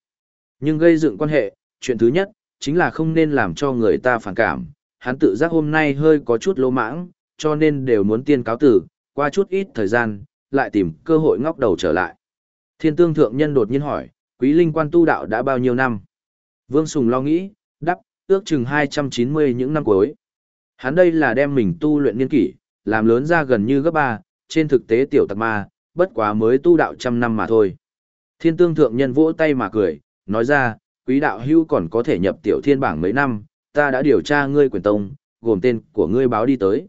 Nhưng gây dựng quan hệ, chuyện thứ nhất, chính là không nên làm cho người ta phản cảm. Hắn tự giác hôm nay hơi có chút lỗ mãng, cho nên đều muốn tiên cáo tử, qua chút ít thời gian, lại tìm cơ hội ngóc đầu trở lại. Thiên tương thượng nhân đột nhiên hỏi, quý linh quan tu đạo đã bao nhiêu năm? Vương Sùng lo nghĩ, đắp, ước chừng 290 những năm cuối. Hắn đây là đem mình tu luyện niên kỷ, làm lớn ra gần như gấp ba, trên thực tế tiểu tạc ma, bất quá mới tu đạo trăm năm mà thôi. Thiên tương thượng nhân vỗ tay mà cười, nói ra, quý đạo hưu còn có thể nhập tiểu thiên bảng mấy năm, ta đã điều tra ngươi quyền tông, gồm tên của ngươi báo đi tới.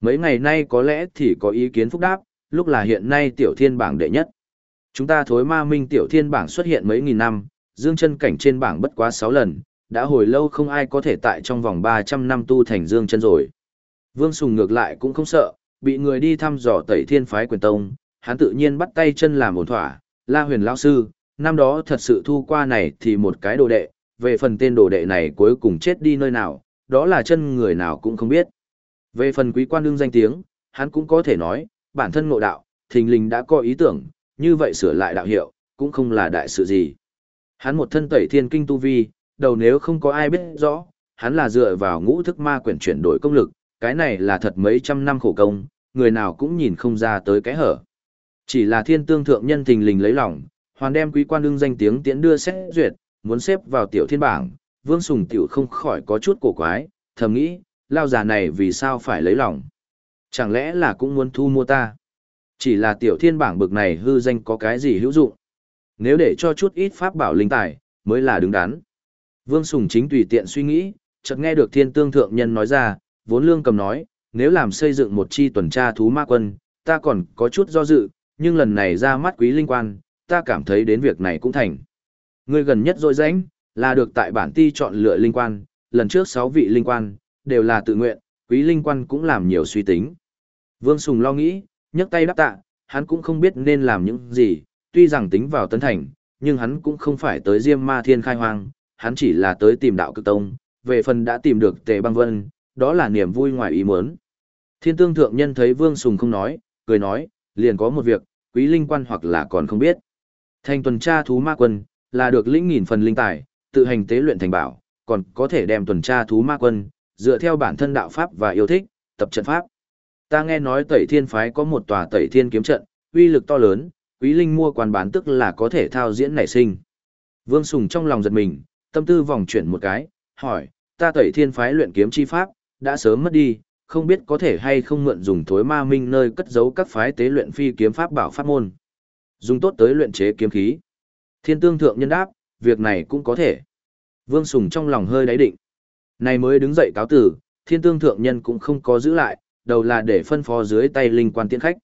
Mấy ngày nay có lẽ thì có ý kiến phúc đáp, lúc là hiện nay tiểu thiên bảng đệ nhất. Chúng ta thối ma minh tiểu thiên bảng xuất hiện mấy nghìn năm, dương chân cảnh trên bảng bất quá 6 lần, đã hồi lâu không ai có thể tại trong vòng 300 năm tu thành dương chân rồi. Vương Sùng ngược lại cũng không sợ, bị người đi thăm dò tẩy thiên phái quyền tông, hắn tự nhiên bắt tay chân làm ổn thỏa, la huyền lão sư, năm đó thật sự thu qua này thì một cái đồ đệ, về phần tên đồ đệ này cuối cùng chết đi nơi nào, đó là chân người nào cũng không biết. Về phần quý quan đương danh tiếng, hắn cũng có thể nói, bản thân ngộ đạo, thình lình đã có ý tưởng, như vậy sửa lại đạo hiệu, cũng không là đại sự gì. Hắn một thân tẩy thiên kinh tu vi, đầu nếu không có ai biết rõ, hắn là dựa vào ngũ thức ma quyển chuyển đổi công lực, cái này là thật mấy trăm năm khổ công, người nào cũng nhìn không ra tới cái hở. Chỉ là thiên tương thượng nhân thình lình lấy lòng, hoàn đem quý quan đương danh tiếng tiễn đưa xét duyệt, muốn xếp vào tiểu thiên bảng, vương sùng tiểu không khỏi có chút cổ quái, thầm nghĩ, lao già này vì sao phải lấy lòng. Chẳng lẽ là cũng muốn thu mua ta? Chỉ là tiểu thiên bảng bực này hư danh có cái gì hữu dụng. Nếu để cho chút ít pháp bảo linh tài, mới là đứng đắn. Vương Sùng chính tùy tiện suy nghĩ, chợt nghe được thiên tương thượng nhân nói ra, vốn lương cầm nói, nếu làm xây dựng một chi tuần tra thú ma quân, ta còn có chút do dự, nhưng lần này ra mắt quý linh quan, ta cảm thấy đến việc này cũng thành. Người gần nhất dội rãnh, là được tại bản ti chọn lựa linh quan, lần trước 6 vị linh quan, đều là tự nguyện, quý linh quan cũng làm nhiều suy tính. Vương Sùng lo nghĩ, nhấc tay đáp tạ, hắn cũng không biết nên làm những gì, tuy rằng tính vào tấn thành, nhưng hắn cũng không phải tới Diêm Ma Thiên khai hoang, hắn chỉ là tới tìm đạo cực tông, về phần đã tìm được Tề Băng Vân, đó là niềm vui ngoài ý muốn. Thiên tương thượng nhân thấy Vương Sùng không nói, cười nói, liền có một việc, quý linh quan hoặc là còn không biết. Thành tuần tra thú ma quân, là được lĩnh nghìn phần linh tài, tự hành tế luyện thành bảo, còn có thể đem tuần tra thú ma quân, dựa theo bản thân đạo pháp và yêu thích, tập trận pháp. Ta nghe nói Tẩy Thiên phái có một tòa Tẩy Thiên kiếm trận, uy lực to lớn, quý linh mua quan bán tức là có thể thao diễn nảy sinh. Vương Sùng trong lòng giật mình, tâm tư vòng chuyển một cái, hỏi, ta Tẩy Thiên phái luyện kiếm chi pháp, đã sớm mất đi, không biết có thể hay không mượn dùng thối ma minh nơi cất giấu các phái tế luyện phi kiếm pháp bảo pháp môn. Dùng tốt tới luyện chế kiếm khí. Thiên tương thượng nhân đáp, việc này cũng có thể. Vương Sùng trong lòng hơi đáy định. Này mới đứng dậy cáo tử, thiên tương thượng nhân cũng không có giữ lại, đầu là để phân phó dưới tay linh quan tiễn khách.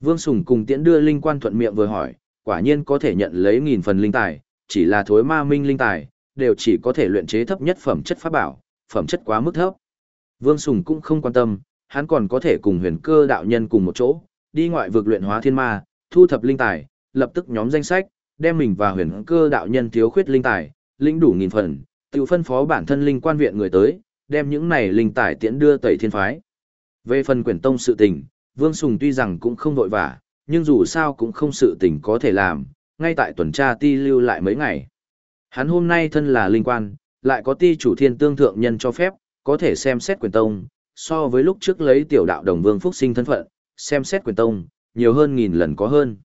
Vương Sùng cùng tiễn đưa linh quan thuận miệng vừa hỏi, quả nhiên có thể nhận lấy nghìn phần linh tài, chỉ là thối ma minh linh tài, đều chỉ có thể luyện chế thấp nhất phẩm chất pháp bảo, phẩm chất quá mức thấp. Vương Sùng cũng không quan tâm, hắn còn có thể cùng huyền cơ đạo nhân cùng một chỗ, đi ngoại vực luyện hóa thiên ma, thu thập linh tài, lập tức nhóm danh sách, đem mình và huyền cơ đạo nhân thiếu khuyết linh tài, lĩnh đủ nghìn phần, tự phân phó bản thân linh quan viện người tới, đem những này linh tài tiễn đưa tẩy thiên phái. Về phần quyển tông sự tình, Vương Sùng tuy rằng cũng không vội vả, nhưng dù sao cũng không sự tình có thể làm, ngay tại tuần tra ti lưu lại mấy ngày. Hắn hôm nay thân là linh quan, lại có ti chủ thiên tương thượng nhân cho phép, có thể xem xét quyền tông, so với lúc trước lấy tiểu đạo đồng vương phúc sinh thân phận, xem xét quyền tông, nhiều hơn nghìn lần có hơn.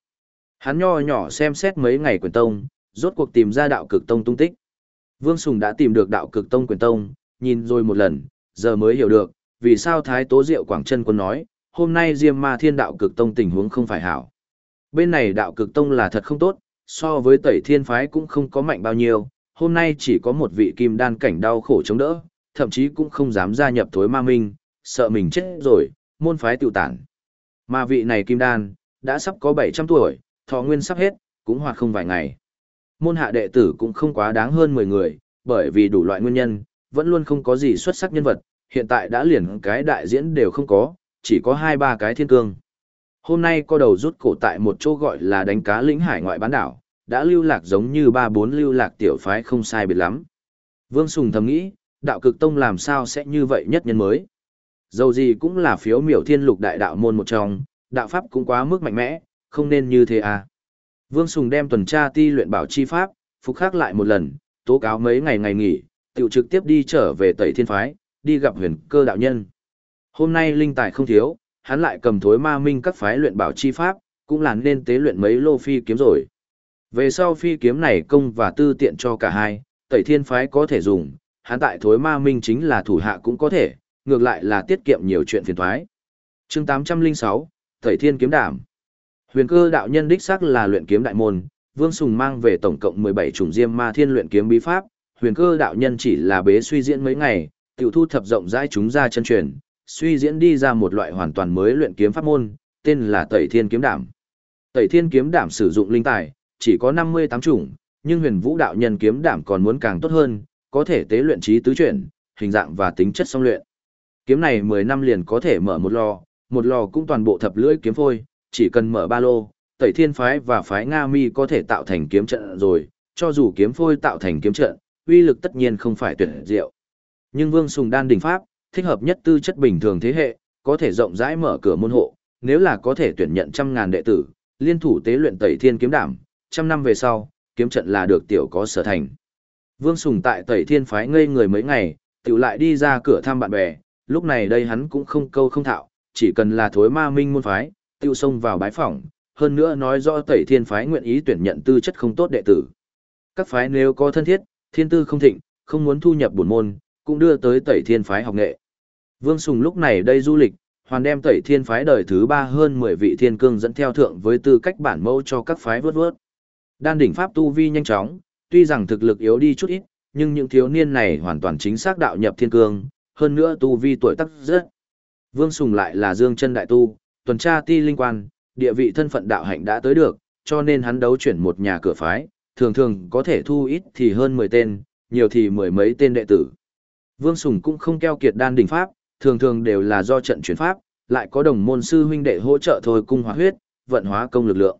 Hắn nho nhỏ xem xét mấy ngày quyền tông, rốt cuộc tìm ra đạo cực tông tung tích. Vương Sùng đã tìm được đạo cực tông quyền tông, nhìn rồi một lần, giờ mới hiểu được, vì sao Thái Tố Diệu Quảng Trân Quân nói, hôm nay Diêm Ma Thiên đạo cực tông tình huống không phải hảo. Bên này đạo cực tông là thật không tốt, so với tẩy thiên phái cũng không có mạnh bao nhiêu, hôm nay chỉ có một vị kim đan cảnh đau khổ chống đỡ, thậm chí cũng không dám gia nhập thối ma minh, sợ mình chết rồi, môn phái tiêu tản. Mà vị này kim đan, đã sắp có 700 tuổi, thọ nguyên sắp hết, cũng hoạt không vài ngày. Môn hạ đệ tử cũng không quá đáng hơn 10 người, bởi vì đủ loại nguyên nhân, vẫn luôn không có gì xuất sắc nhân vật, hiện tại đã liền cái đại diễn đều không có, chỉ có hai ba cái thiên cương. Hôm nay có đầu rút cổ tại một chỗ gọi là đánh cá lĩnh hải ngoại bán đảo, đã lưu lạc giống như ba bốn lưu lạc tiểu phái không sai biệt lắm. Vương Sùng thầm nghĩ, đạo cực tông làm sao sẽ như vậy nhất nhân mới. Dầu gì cũng là phiếu miểu thiên lục đại đạo môn một trong, đạo pháp cũng quá mức mạnh mẽ, không nên như thế à. Vương Sùng đem tuần tra ti luyện bảo chi pháp, phục khắc lại một lần, tố cáo mấy ngày ngày nghỉ, tiểu trực tiếp đi trở về tẩy thiên phái, đi gặp huyền cơ đạo nhân. Hôm nay linh tài không thiếu, hắn lại cầm thối ma minh các phái luyện bảo chi pháp, cũng là nên tế luyện mấy lô phi kiếm rồi. Về sau phi kiếm này công và tư tiện cho cả hai, tẩy thiên phái có thể dùng, hắn tại thối ma minh chính là thủ hạ cũng có thể, ngược lại là tiết kiệm nhiều chuyện phiền thoái. chương 806, Tẩy Thiên Kiếm Đảm. Huyền cơ đạo nhân đích xác là luyện kiếm đại môn, Vương Sùng mang về tổng cộng 17 chủng diêm ma thiên luyện kiếm bí pháp, huyền cơ đạo nhân chỉ là bế suy diễn mấy ngày, tiểu thu thập rộng rãi chúng ra chân truyền, suy diễn đi ra một loại hoàn toàn mới luyện kiếm pháp môn, tên là Tẩy Thiên Kiếm Đảm. Tẩy Thiên Kiếm Đảm sử dụng linh tài, chỉ có 58 chủng, nhưng huyền vũ đạo nhân kiếm đảm còn muốn càng tốt hơn, có thể tế luyện trí tứ chuyển, hình dạng và tính chất song luyện. Kiếm này 10 năm liền có thể mở một lò, một lò cũng toàn bộ thập lưỡi kiếm phôi, chỉ cần mở ba lô, tẩy thiên phái và phái Nga mi có thể tạo thành kiếm trận rồi, cho dù kiếm phôi tạo thành kiếm trận, uy lực tất nhiên không phải tuyệt diệu. Nhưng Vương Sùng Đan đỉnh pháp, thích hợp nhất tư chất bình thường thế hệ, có thể rộng rãi mở cửa môn hộ, nếu là có thể tuyển nhận trăm ngàn đệ tử, liên thủ tế luyện tẩy thiên kiếm đảm, trăm năm về sau, kiếm trận là được tiểu có sở thành. Vương Sùng tại tẩy thiên phái ngây người mấy ngày, tiểu lại đi ra cửa thăm bạn bè, lúc này đây hắn cũng không câu không thạo, chỉ cần là thối ma minh môn phái, tiêu xông vào bái phỏng, hơn nữa nói rõ tẩy thiên phái nguyện ý tuyển nhận tư chất không tốt đệ tử. Các phái nếu có thân thiết, thiên tư không thịnh, không muốn thu nhập bổn môn, cũng đưa tới tẩy thiên phái học nghệ. Vương Sùng lúc này đây du lịch, hoàn đem tẩy thiên phái đời thứ ba hơn 10 vị thiên cương dẫn theo thượng với tư cách bản mẫu cho các phái vớt vớt. Đan đỉnh pháp tu vi nhanh chóng, tuy rằng thực lực yếu đi chút ít, nhưng những thiếu niên này hoàn toàn chính xác đạo nhập thiên cương, hơn nữa tu vi tuổi tác rất. Vương Sùng lại là dương chân đại tu, tuần tra ti linh quan, địa vị thân phận đạo hạnh đã tới được, cho nên hắn đấu chuyển một nhà cửa phái, thường thường có thể thu ít thì hơn 10 tên, nhiều thì mười mấy tên đệ tử. Vương Sùng cũng không keo kiệt đan đỉnh pháp, thường thường đều là do trận chuyển pháp, lại có đồng môn sư huynh đệ hỗ trợ thôi cung hóa huyết, vận hóa công lực lượng.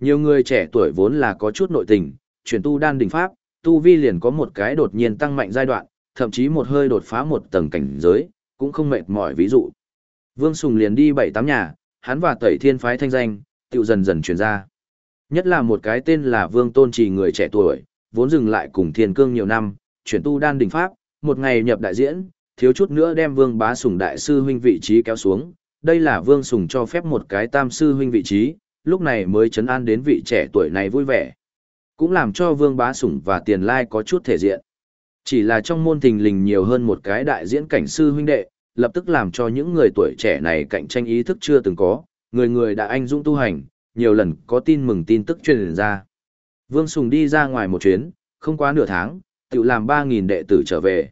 Nhiều người trẻ tuổi vốn là có chút nội tình, chuyển tu đan đỉnh pháp, tu vi liền có một cái đột nhiên tăng mạnh giai đoạn, thậm chí một hơi đột phá một tầng cảnh giới, cũng không mệt mỏi ví dụ. Vương Sùng liền đi bảy tám nhà, hắn và Tẩy Thiên phái thanh danh, tự dần dần truyền ra. Nhất là một cái tên là Vương Tôn Trì người trẻ tuổi, vốn dừng lại cùng Thiên Cương nhiều năm, chuyển tu đan đỉnh pháp, một ngày nhập đại diễn, thiếu chút nữa đem Vương Bá Sùng đại sư huynh vị trí kéo xuống. Đây là Vương Sùng cho phép một cái tam sư huynh vị trí, lúc này mới chấn an đến vị trẻ tuổi này vui vẻ. Cũng làm cho Vương Bá Sủng và Tiền Lai có chút thể diện. Chỉ là trong môn tình lình nhiều hơn một cái đại diễn cảnh sư huynh đệ, lập tức làm cho những người tuổi trẻ này cạnh tranh ý thức chưa từng có, người người đã anh dũng tu hành, nhiều lần có tin mừng tin tức truyền ra. Vương Sùng đi ra ngoài một chuyến, không quá nửa tháng, tự làm 3.000 đệ tử trở về.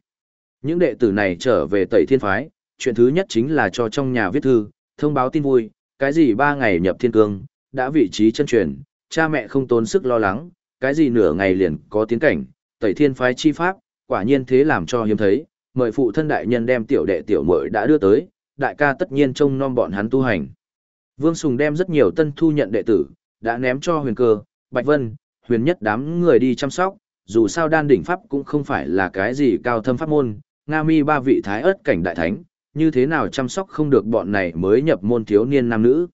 Những đệ tử này trở về Tẩy Thiên Phái, chuyện thứ nhất chính là cho trong nhà viết thư, thông báo tin vui, cái gì ba ngày nhập thiên cương, đã vị trí chân truyền, cha mẹ không tốn sức lo lắng, cái gì nửa ngày liền có tiến cảnh, tẩy thiên phái chi pháp, quả nhiên thế làm cho hiếm thấy, mời phụ thân đại nhân đem tiểu đệ tiểu muội đã đưa tới, đại ca tất nhiên trông nom bọn hắn tu hành. Vương Sùng đem rất nhiều tân thu nhận đệ tử, đã ném cho huyền cơ, Bạch Vân, huyền nhất đám người đi chăm sóc, dù sao đan đỉnh pháp cũng không phải là cái gì cao thâm pháp môn, Nga mi ba vị thái ớt cảnh đại thánh, như thế nào chăm sóc không được bọn này mới nhập môn thiếu niên nam nữ.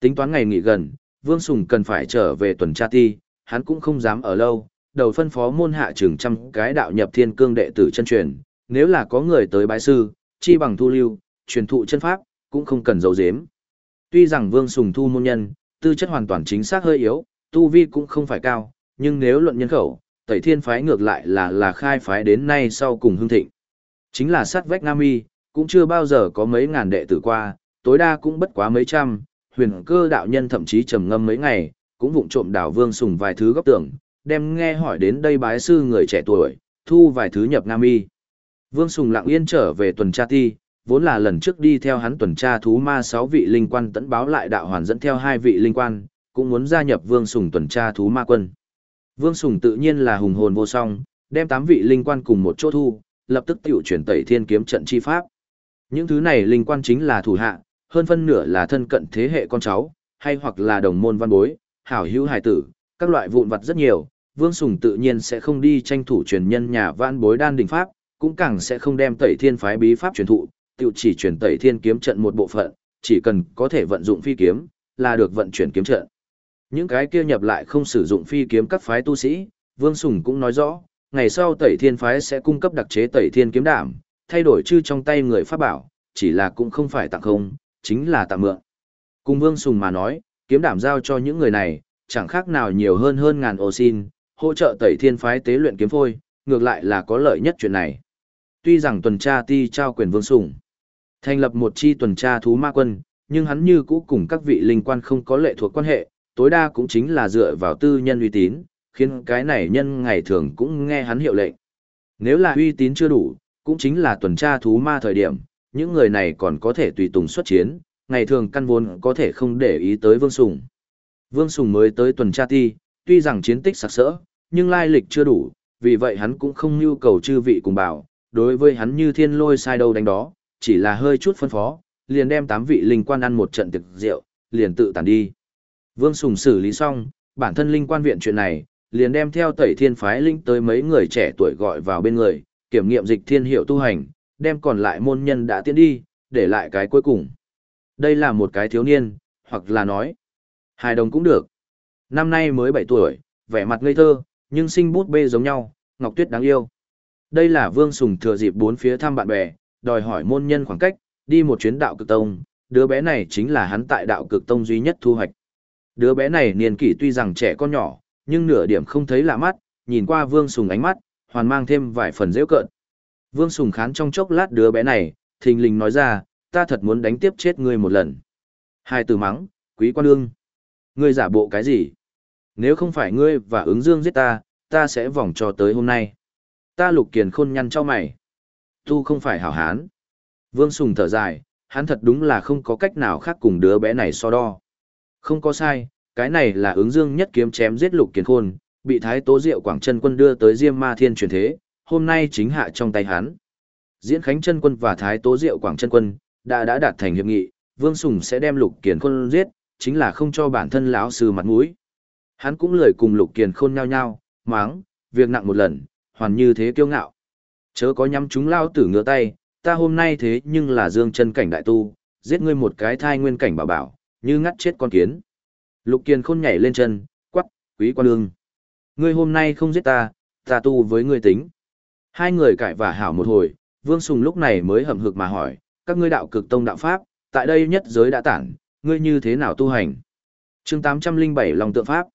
Tính toán ngày nghỉ gần, Vương Sùng cần phải trở về tuần tra ti, hắn cũng không dám ở lâu, đầu phân phó môn hạ trưởng trăm cái đạo nhập thiên cương đệ tử chân truyền, nếu là có người tới bái sư, chi bằng thu lưu, truyền thụ chân pháp, cũng không cần giấu giếm. Tuy rằng Vương Sùng thu môn nhân, tư chất hoàn toàn chính xác hơi yếu, tu vi cũng không phải cao, nhưng nếu luận nhân khẩu, Tẩy Thiên phái ngược lại là là khai phái đến nay sau cùng hưng thịnh. Chính là sát vách Nam Y, cũng chưa bao giờ có mấy ngàn đệ tử qua, tối đa cũng bất quá mấy trăm, huyền cơ đạo nhân thậm chí trầm ngâm mấy ngày, cũng vụng trộm đảo vương sùng vài thứ góc tưởng, đem nghe hỏi đến đây bái sư người trẻ tuổi, thu vài thứ nhập Nam Y. Vương Sùng lặng yên trở về tuần tra ti, vốn là lần trước đi theo hắn tuần tra thú ma sáu vị linh quan tẫn báo lại đạo hoàn dẫn theo hai vị linh quan, cũng muốn gia nhập Vương Sùng tuần tra thú ma quân. Vương Sùng tự nhiên là hùng hồn vô song, đem tám vị linh quan cùng một chỗ thu, lập tức tiểu chuyển tẩy thiên kiếm trận chi pháp. Những thứ này linh quan chính là thủ hạ, hơn phân nửa là thân cận thế hệ con cháu, hay hoặc là đồng môn văn bối, hảo hữu hài tử, các loại vụn vặt rất nhiều, Vương Sùng tự nhiên sẽ không đi tranh thủ truyền nhân nhà Vãn bối đan đỉnh pháp, cũng càng sẽ không đem Tẩy Thiên phái bí pháp truyền thụ, tự chỉ truyền Tẩy Thiên kiếm trận một bộ phận, chỉ cần có thể vận dụng phi kiếm, là được vận chuyển kiếm trận. Những cái kia nhập lại không sử dụng phi kiếm các phái tu sĩ, Vương Sùng cũng nói rõ, ngày sau Tẩy Thiên phái sẽ cung cấp đặc chế Tẩy Thiên kiếm đảm, thay đổi chư trong tay người pháp bảo, chỉ là cũng không phải tặng không, chính là tặng mượn. Cùng Vương Sùng mà nói, kiếm đảm giao cho những người này, chẳng khác nào nhiều hơn hơn ngàn ô xin, hỗ trợ tẩy thiên phái tế luyện kiếm phôi, ngược lại là có lợi nhất chuyện này. Tuy rằng tuần tra ti trao quyền Vương sủng, thành lập một chi tuần tra thú ma quân, nhưng hắn như cũ cùng các vị linh quan không có lệ thuộc quan hệ, tối đa cũng chính là dựa vào tư nhân uy tín, khiến cái này nhân ngày thường cũng nghe hắn hiệu lệnh. Nếu là uy tín chưa đủ, cũng chính là tuần tra thú ma thời điểm, những người này còn có thể tùy tùng xuất chiến, ngày thường căn vốn có thể không để ý tới Vương Sùng. Vương Sùng mới tới tuần tra ti, tuy rằng chiến tích sặc sỡ, nhưng lai lịch chưa đủ, vì vậy hắn cũng không nhu cầu chư vị cùng bảo, đối với hắn như thiên lôi sai đâu đánh đó, chỉ là hơi chút phân phó, liền đem tám vị linh quan ăn một trận tiệc rượu, liền tự tản đi. Vương Sùng xử lý xong, bản thân linh quan viện chuyện này, liền đem theo tẩy thiên phái linh tới mấy người trẻ tuổi gọi vào bên người, kiểm nghiệm dịch thiên hiệu tu hành, đem còn lại môn nhân đã tiến đi, để lại cái cuối cùng. Đây là một cái thiếu niên, hoặc là nói, hài đồng cũng được. Năm nay mới 7 tuổi, vẻ mặt ngây thơ, nhưng sinh bút bê giống nhau, Ngọc Tuyết đáng yêu. Đây là Vương Sùng thừa dịp bốn phía thăm bạn bè, đòi hỏi môn nhân khoảng cách, đi một chuyến đạo cực tông, đứa bé này chính là hắn tại đạo cực tông duy nhất thu hoạch. Đứa bé này niên kỷ tuy rằng trẻ con nhỏ, nhưng nửa điểm không thấy lạ mắt, nhìn qua Vương Sùng ánh mắt, hoàn mang thêm vài phần dễ cợt. Vương Sùng khán trong chốc lát đứa bé này, thình lình nói ra, ta thật muốn đánh tiếp chết ngươi một lần. Hai từ mắng, quý quan ương. Ngươi giả bộ cái gì? Nếu không phải ngươi và ứng dương giết ta, ta sẽ vòng cho tới hôm nay. Ta lục kiền khôn nhăn cho mày. Tu không phải hảo hán. Vương Sùng thở dài, hắn thật đúng là không có cách nào khác cùng đứa bé này so đo. Không có sai, cái này là ứng dương nhất kiếm chém giết lục kiền khôn, bị thái tố diệu quảng chân quân đưa tới Diêm Ma Thiên truyền thế, hôm nay chính hạ trong tay hắn. Diễn Khánh chân quân và thái tố diệu quảng chân quân đã đã đạt thành hiệp nghị, Vương Sùng sẽ đem lục kiền khôn giết, chính là không cho bản thân lão sư mặt mũi. Hắn cũng lời cùng lục kiền khôn nhau nhau, máng, việc nặng một lần, hoàn như thế kiêu ngạo. Chớ có nhắm chúng lao tử ngửa tay, ta hôm nay thế nhưng là dương chân cảnh đại tu, giết ngươi một cái thai nguyên cảnh bảo bảo, như ngắt chết con kiến. Lục kiền khôn nhảy lên chân, quắc, quý quan lương. Ngươi hôm nay không giết ta, ta tu với ngươi tính. Hai người cãi vả hảo một hồi, Vương Sùng lúc này mới hậm hực mà hỏi, các ngươi đạo cực tông đạo pháp, tại đây nhất giới đã tản, ngươi như thế nào tu hành? chương 807 lòng tượng pháp.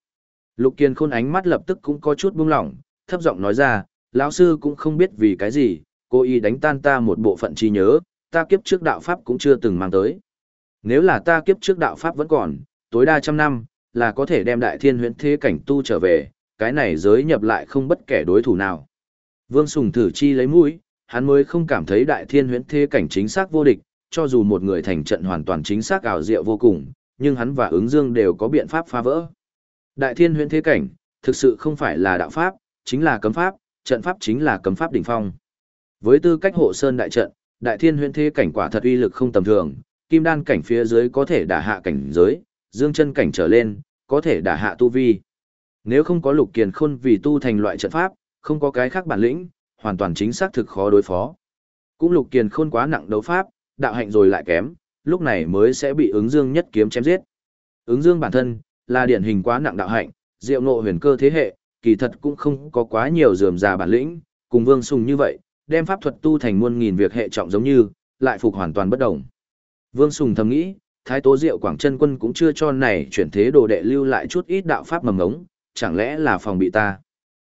Lục Kiên khôn ánh mắt lập tức cũng có chút buông lỏng, thấp giọng nói ra, lão sư cũng không biết vì cái gì, cô y đánh tan ta một bộ phận trí nhớ, ta kiếp trước đạo pháp cũng chưa từng mang tới. Nếu là ta kiếp trước đạo pháp vẫn còn, tối đa trăm năm, là có thể đem đại thiên huyễn thế cảnh tu trở về, cái này giới nhập lại không bất kể đối thủ nào. Vương Sùng thử chi lấy mũi, hắn mới không cảm thấy đại thiên huyễn thế cảnh chính xác vô địch, cho dù một người thành trận hoàn toàn chính xác ảo diệu vô cùng, nhưng hắn và ứng dương đều có biện pháp phá vỡ. Đại thiên huyễn thế cảnh, thực sự không phải là đạo pháp, chính là cấm pháp, trận pháp chính là cấm pháp đỉnh phong. Với tư cách hộ sơn đại trận, đại thiên huyễn thế cảnh quả thật uy lực không tầm thường, kim đan cảnh phía dưới có thể đả hạ cảnh giới, dương chân cảnh trở lên, có thể đả hạ tu vi. Nếu không có lục kiền khôn vì tu thành loại trận pháp, không có cái khác bản lĩnh, hoàn toàn chính xác thực khó đối phó. Cũng lục kiền khôn quá nặng đấu pháp, đạo hạnh rồi lại kém, lúc này mới sẽ bị ứng dương nhất kiếm chém giết. Ứng dương bản thân, là điển hình quá nặng đạo hạnh, diệu ngộ huyền cơ thế hệ, kỳ thật cũng không có quá nhiều dườm già bản lĩnh, cùng vương sùng như vậy, đem pháp thuật tu thành muôn nghìn việc hệ trọng giống như, lại phục hoàn toàn bất động. Vương Sùng thầm nghĩ, Thái Tố Diệu Quảng Chân Quân cũng chưa cho này chuyển thế đồ đệ lưu lại chút ít đạo pháp mầm ngống, chẳng lẽ là phòng bị ta?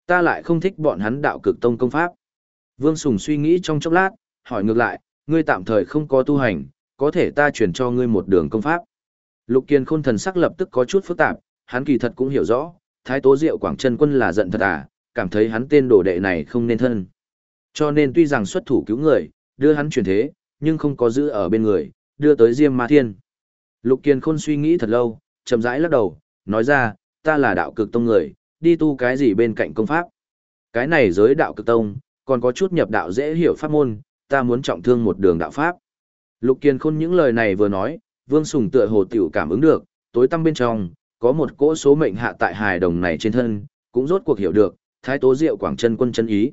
Ta lại không thích bọn hắn đạo cực tông công pháp. Vương Sùng suy nghĩ trong chốc lát, hỏi ngược lại, ngươi tạm thời không có tu hành, có thể ta chuyển cho ngươi một đường công pháp. Lục Kiên Khôn thần sắc lập tức có chút phức tạp, hắn kỳ thật cũng hiểu rõ, Thái Tố Diệu Quảng Chân Quân là giận thật à, cảm thấy hắn tên đồ đệ này không nên thân. Cho nên tuy rằng xuất thủ cứu người, đưa hắn chuyển thế, nhưng không có giữ ở bên người, đưa tới Diêm Ma Thiên. Lục Kiên Khôn suy nghĩ thật lâu, chậm rãi lắc đầu, nói ra, ta là đạo cực tông người, đi tu cái gì bên cạnh công pháp. Cái này giới đạo cực tông, còn có chút nhập đạo dễ hiểu pháp môn, ta muốn trọng thương một đường đạo pháp. Lục Kiên Khôn những lời này vừa nói, Vương Sùng tựa hồ tiểu cảm ứng được, tối tăm bên trong, có một cỗ số mệnh hạ tại hài đồng này trên thân, cũng rốt cuộc hiểu được, Thái Tố Diệu Quảng Chân Quân chân ý.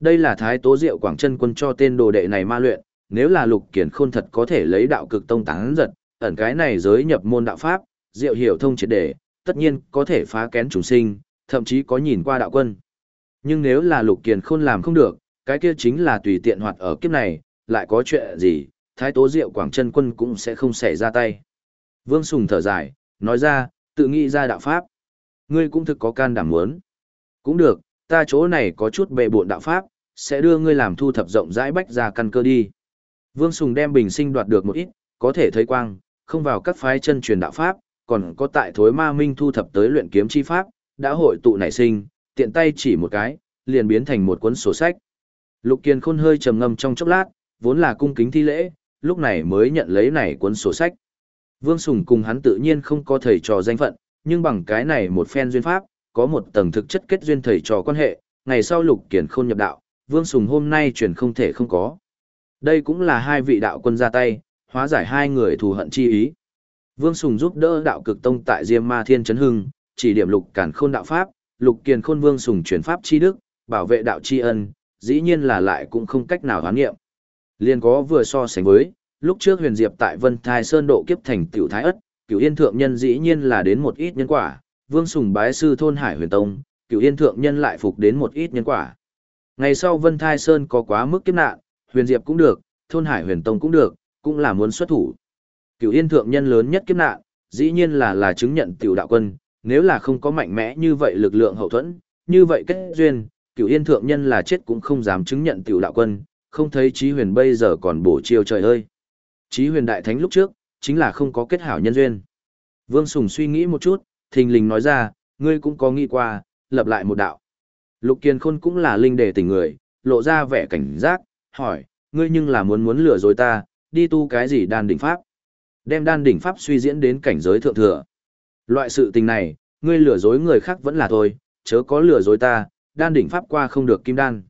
Đây là Thái Tố Diệu Quảng Chân Quân cho tên đồ đệ này ma luyện, nếu là Lục Kiền Khôn thật có thể lấy đạo cực tông tán giật, ẩn cái này giới nhập môn đạo pháp, Diệu hiểu thông triệt để, tất nhiên có thể phá kén chúng sinh, thậm chí có nhìn qua đạo quân. Nhưng nếu là Lục Kiền Khôn làm không được, cái kia chính là tùy tiện hoạt ở kiếp này, lại có chuyện gì, Thái Tố Diệu Quảng Chân Quân cũng sẽ không xảy ra tay. Vương Sùng thở dài, nói ra, tự nghĩ ra đạo pháp. Ngươi cũng thực có can đảm muốn. Cũng được, ta chỗ này có chút bệ bộn đạo pháp, sẽ đưa ngươi làm thu thập rộng rãi bách ra căn cơ đi. Vương Sùng đem bình sinh đoạt được một ít, có thể thấy quang, không vào các phái chân truyền đạo pháp, còn có tại thối ma minh thu thập tới luyện kiếm chi pháp, đã hội tụ nảy sinh, tiện tay chỉ một cái, liền biến thành một cuốn sổ sách. Lục Kiền Khôn hơi trầm ngâm trong chốc lát, vốn là cung kính thi lễ, lúc này mới nhận lấy này cuốn sổ sách. Vương Sùng cùng hắn tự nhiên không có thầy trò danh phận, nhưng bằng cái này một phen duyên pháp, có một tầng thực chất kết duyên thầy trò quan hệ, ngày sau Lục Kiền Khôn nhập đạo, Vương Sùng hôm nay chuyển không thể không có. Đây cũng là hai vị đạo quân ra tay, hóa giải hai người thù hận chi ý. Vương Sùng giúp đỡ đạo cực tông tại Diêm Ma Thiên Trấn Hưng, chỉ điểm Lục Cản Khôn đạo pháp, Lục Kiền Khôn Vương Sùng chuyển pháp chi đức, bảo vệ đạo chi ân, dĩ nhiên là lại cũng không cách nào hoán nghiệm. Liên có vừa so sánh với, lúc trước huyền diệp tại Vân Thai Sơn độ kiếp thành tiểu thái ất, cửu yên thượng nhân dĩ nhiên là đến một ít nhân quả, vương sùng bái sư thôn hải huyền tông, cửu yên thượng nhân lại phục đến một ít nhân quả. Ngày sau Vân Thai Sơn có quá mức kiếp nạn, huyền diệp cũng được, thôn hải huyền tông cũng được, cũng là muốn xuất thủ. Cửu yên thượng nhân lớn nhất kiếp nạn, dĩ nhiên là là chứng nhận tiểu đạo quân, nếu là không có mạnh mẽ như vậy lực lượng hậu thuẫn, như vậy kết duyên, cửu yên thượng nhân là chết cũng không dám chứng nhận tiểu đạo quân, không thấy trí huyền bây giờ còn bổ chiêu trời ơi. Trí huyền đại thánh lúc trước, chính là không có kết hảo nhân duyên. Vương Sùng suy nghĩ một chút, thình lình nói ra, ngươi cũng có nghĩ qua, lập lại một đạo. Lục Kiên Khôn cũng là linh đề tỉnh người, lộ ra vẻ cảnh giác, hỏi, ngươi nhưng là muốn muốn lừa dối ta, đi tu cái gì đan đỉnh pháp? Đem đan đỉnh pháp suy diễn đến cảnh giới thượng thừa. Loại sự tình này, ngươi lừa dối người khác vẫn là thôi, chớ có lừa dối ta, đan đỉnh pháp qua không được kim đan.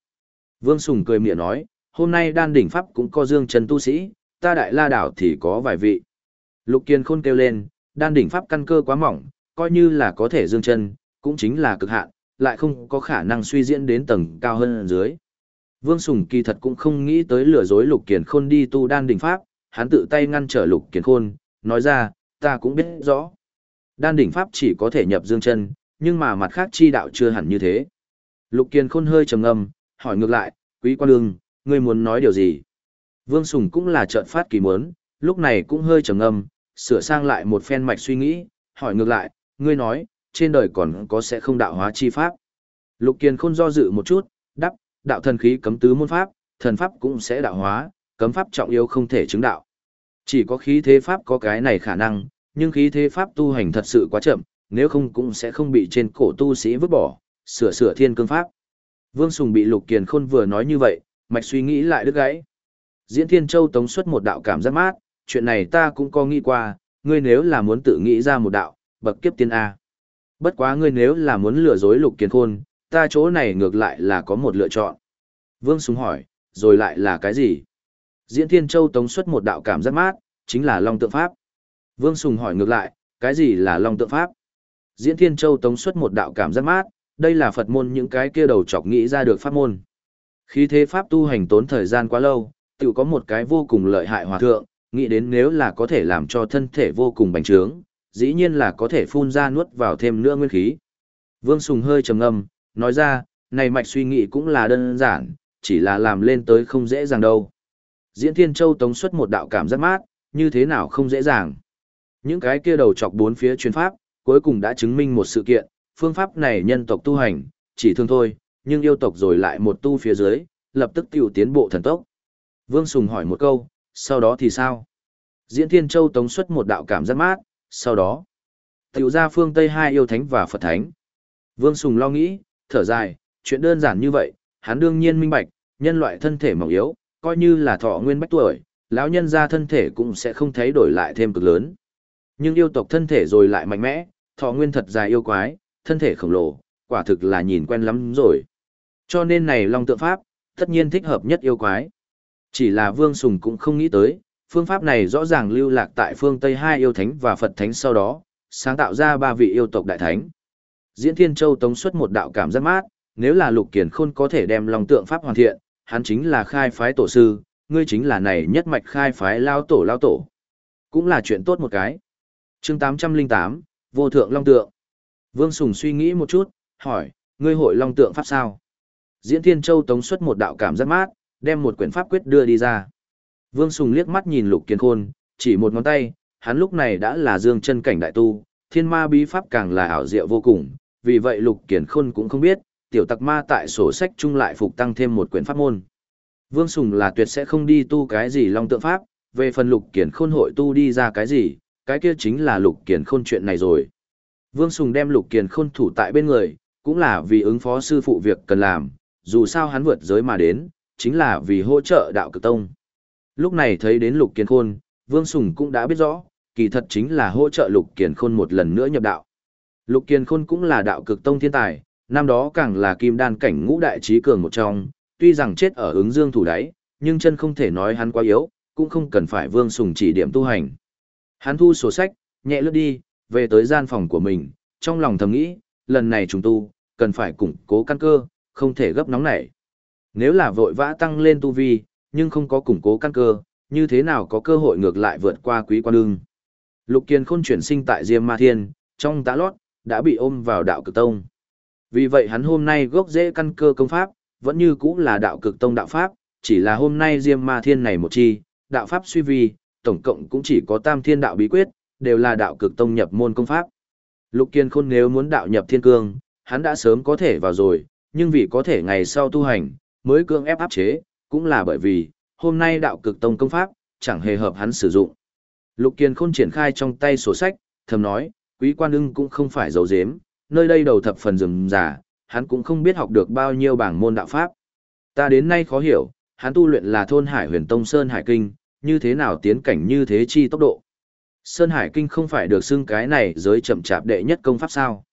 Vương Sùng cười miệng nói, hôm nay đan đỉnh pháp cũng có dương chân tu sĩ, ta đại la đảo thì có vài vị. Lục Kiên khôn kêu lên, đan đỉnh pháp căn cơ quá mỏng, coi như là có thể dương chân, cũng chính là cực hạn, lại không có khả năng suy diễn đến tầng cao hơn dưới. Vương Sùng kỳ thật cũng không nghĩ tới lừa dối Lục Kiền Khôn đi tu đan đỉnh pháp, hắn tự tay ngăn trở Lục Kiền Khôn, nói ra, ta cũng biết rõ. Đan đỉnh pháp chỉ có thể nhập dương chân, nhưng mà mặt khác chi đạo chưa hẳn như thế. Lục Kiền Khôn hơi trầm ngâm, hỏi ngược lại, quý quan lương, ngươi muốn nói điều gì? Vương Sùng cũng là trợn phát kỳ muốn, lúc này cũng hơi trầm ngâm, sửa sang lại một phen mạch suy nghĩ, hỏi ngược lại, ngươi nói, trên đời còn có sẽ không đạo hóa chi pháp. Lục Kiền Khôn do dự một chút, đắp, đạo thần khí cấm tứ môn pháp, thần pháp cũng sẽ đạo hóa, cấm pháp trọng yếu không thể chứng đạo. Chỉ có khí thế pháp có cái này khả năng, nhưng khí thế pháp tu hành thật sự quá chậm, nếu không cũng sẽ không bị trên cổ tu sĩ vứt bỏ, sửa sửa thiên cương pháp. Vương Sùng bị Lục Kiền Khôn vừa nói như vậy, mạch suy nghĩ lại đứt gãy. Diễn Thiên Châu tống xuất một đạo cảm giác mát, chuyện này ta cũng có nghĩ qua, ngươi nếu là muốn tự nghĩ ra một đạo, bậc kiếp tiên A. Bất quá ngươi nếu là muốn lừa dối Lục kiến Khôn, ta chỗ này ngược lại là có một lựa chọn. Vương Sùng hỏi, rồi lại là cái gì? Diễn Thiên Châu tống xuất một đạo cảm giác mát, chính là Long Tượng Pháp. Vương Sùng hỏi ngược lại, cái gì là Long Tượng Pháp? Diễn Thiên Châu tống xuất một đạo cảm giác mát, đây là Phật môn những cái kia đầu chọc nghĩ ra được pháp môn. Khi thế pháp tu hành tốn thời gian quá lâu, tự có một cái vô cùng lợi hại hòa thượng, nghĩ đến nếu là có thể làm cho thân thể vô cùng bành trướng, dĩ nhiên là có thể phun ra nuốt vào thêm nữa nguyên khí. Vương Sùng hơi trầm ngâm, nói ra, này mạch suy nghĩ cũng là đơn giản, chỉ là làm lên tới không dễ dàng đâu. Diễn Thiên Châu tống xuất một đạo cảm giác mát, như thế nào không dễ dàng. Những cái kia đầu chọc bốn phía chuyên pháp, cuối cùng đã chứng minh một sự kiện, phương pháp này nhân tộc tu hành, chỉ thương thôi, nhưng yêu tộc rồi lại một tu phía dưới, lập tức tiểu tiến bộ thần tốc. Vương Sùng hỏi một câu, sau đó thì sao? Diễn Thiên Châu tống xuất một đạo cảm giác mát, sau đó, tiểu ra phương Tây hai yêu thánh và Phật thánh. Vương Sùng lo nghĩ, thở dài, chuyện đơn giản như vậy, hắn đương nhiên minh bạch, nhân loại thân thể mỏng yếu, coi như là thọ nguyên bách tuổi, lão nhân ra thân thể cũng sẽ không thấy đổi lại thêm cực lớn. Nhưng yêu tộc thân thể rồi lại mạnh mẽ, thọ nguyên thật dài yêu quái, thân thể khổng lồ, quả thực là nhìn quen lắm rồi. Cho nên này Long Tượng Pháp, tất nhiên thích hợp nhất yêu quái. Chỉ là Vương Sùng cũng không nghĩ tới, phương pháp này rõ ràng lưu lạc tại phương Tây hai yêu thánh và Phật thánh sau đó, sáng tạo ra ba vị yêu tộc đại thánh. Diễn Thiên Châu tống xuất một đạo cảm giác mát, nếu là Lục Kiền Khôn có thể đem Long Tượng Pháp hoàn thiện, hắn chính là khai phái tổ sư, ngươi chính là này nhất mạch khai phái lao tổ lao tổ. Cũng là chuyện tốt một cái. chương 808, Vô Thượng Long Tượng. Vương Sùng suy nghĩ một chút, hỏi, ngươi hội Long Tượng Pháp sao? Diễn Thiên Châu tống xuất một đạo cảm giác mát, đem một quyển pháp quyết đưa đi ra. Vương Sùng liếc mắt nhìn Lục Kiền Khôn, chỉ một ngón tay, hắn lúc này đã là dương chân cảnh đại tu, thiên ma bí pháp càng là ảo diệu vô cùng, vì vậy Lục Kiền Khôn cũng không biết, tiểu tặc ma tại sổ sách chung lại phục tăng thêm một quyển pháp môn. Vương Sùng là tuyệt sẽ không đi tu cái gì long tượng pháp, về phần Lục Kiền Khôn hội tu đi ra cái gì, cái kia chính là lục kiền khôn chuyện này rồi. Vương Sùng đem lục kiền khôn thủ tại bên người, cũng là vì ứng phó sư phụ việc cần làm, dù sao hắn vượt giới mà đến, chính là vì hỗ trợ đạo cực tông. Lúc này thấy đến lục kiền khôn, Vương Sùng cũng đã biết rõ, kỳ thật chính là hỗ trợ lục kiền khôn một lần nữa nhập đạo. Lục kiền khôn cũng là đạo cực tông thiên tài, năm đó càng là kim đan cảnh ngũ đại trí cường một trong, tuy rằng chết ở ứng dương thủ đáy, nhưng chân không thể nói hắn quá yếu, cũng không cần phải Vương Sùng chỉ điểm tu hành. Hắn thu sổ sách, nhẹ lướt đi, về tới gian phòng của mình, trong lòng thầm nghĩ, lần này chúng tu, cần phải củng cố căn cơ, không thể gấp nóng nảy. Nếu là vội vã tăng lên tu vi, nhưng không có củng cố căn cơ, như thế nào có cơ hội ngược lại vượt qua quý quan đương. Lục Kiên khôn chuyển sinh tại Diêm Ma Thiên, trong tá lót, đã bị ôm vào đạo cực tông. Vì vậy hắn hôm nay gốc rễ căn cơ công pháp, vẫn như cũ là đạo cực tông đạo pháp, chỉ là hôm nay Diêm Ma Thiên này một chi, đạo pháp suy vi, tổng cộng cũng chỉ có tam thiên đạo bí quyết, đều là đạo cực tông nhập môn công pháp. Lục Kiên Khôn nếu muốn đạo nhập thiên cương, hắn đã sớm có thể vào rồi, nhưng vì có thể ngày sau tu hành, mới cương ép áp chế, cũng là bởi vì, hôm nay đạo cực tông công pháp, chẳng hề hợp hắn sử dụng. Lục Kiên Khôn triển khai trong tay sổ sách, thầm nói, quý quan ưng cũng không phải giấu giếm, nơi đây đầu thập phần rừng giả, hắn cũng không biết học được bao nhiêu bảng môn đạo pháp. Ta đến nay khó hiểu, hắn tu luyện là thôn hải huyền tông Sơn Hải Kinh, như thế nào tiến cảnh như thế chi tốc độ. Sơn Hải Kinh không phải được xưng cái này giới chậm chạp đệ nhất công pháp sao.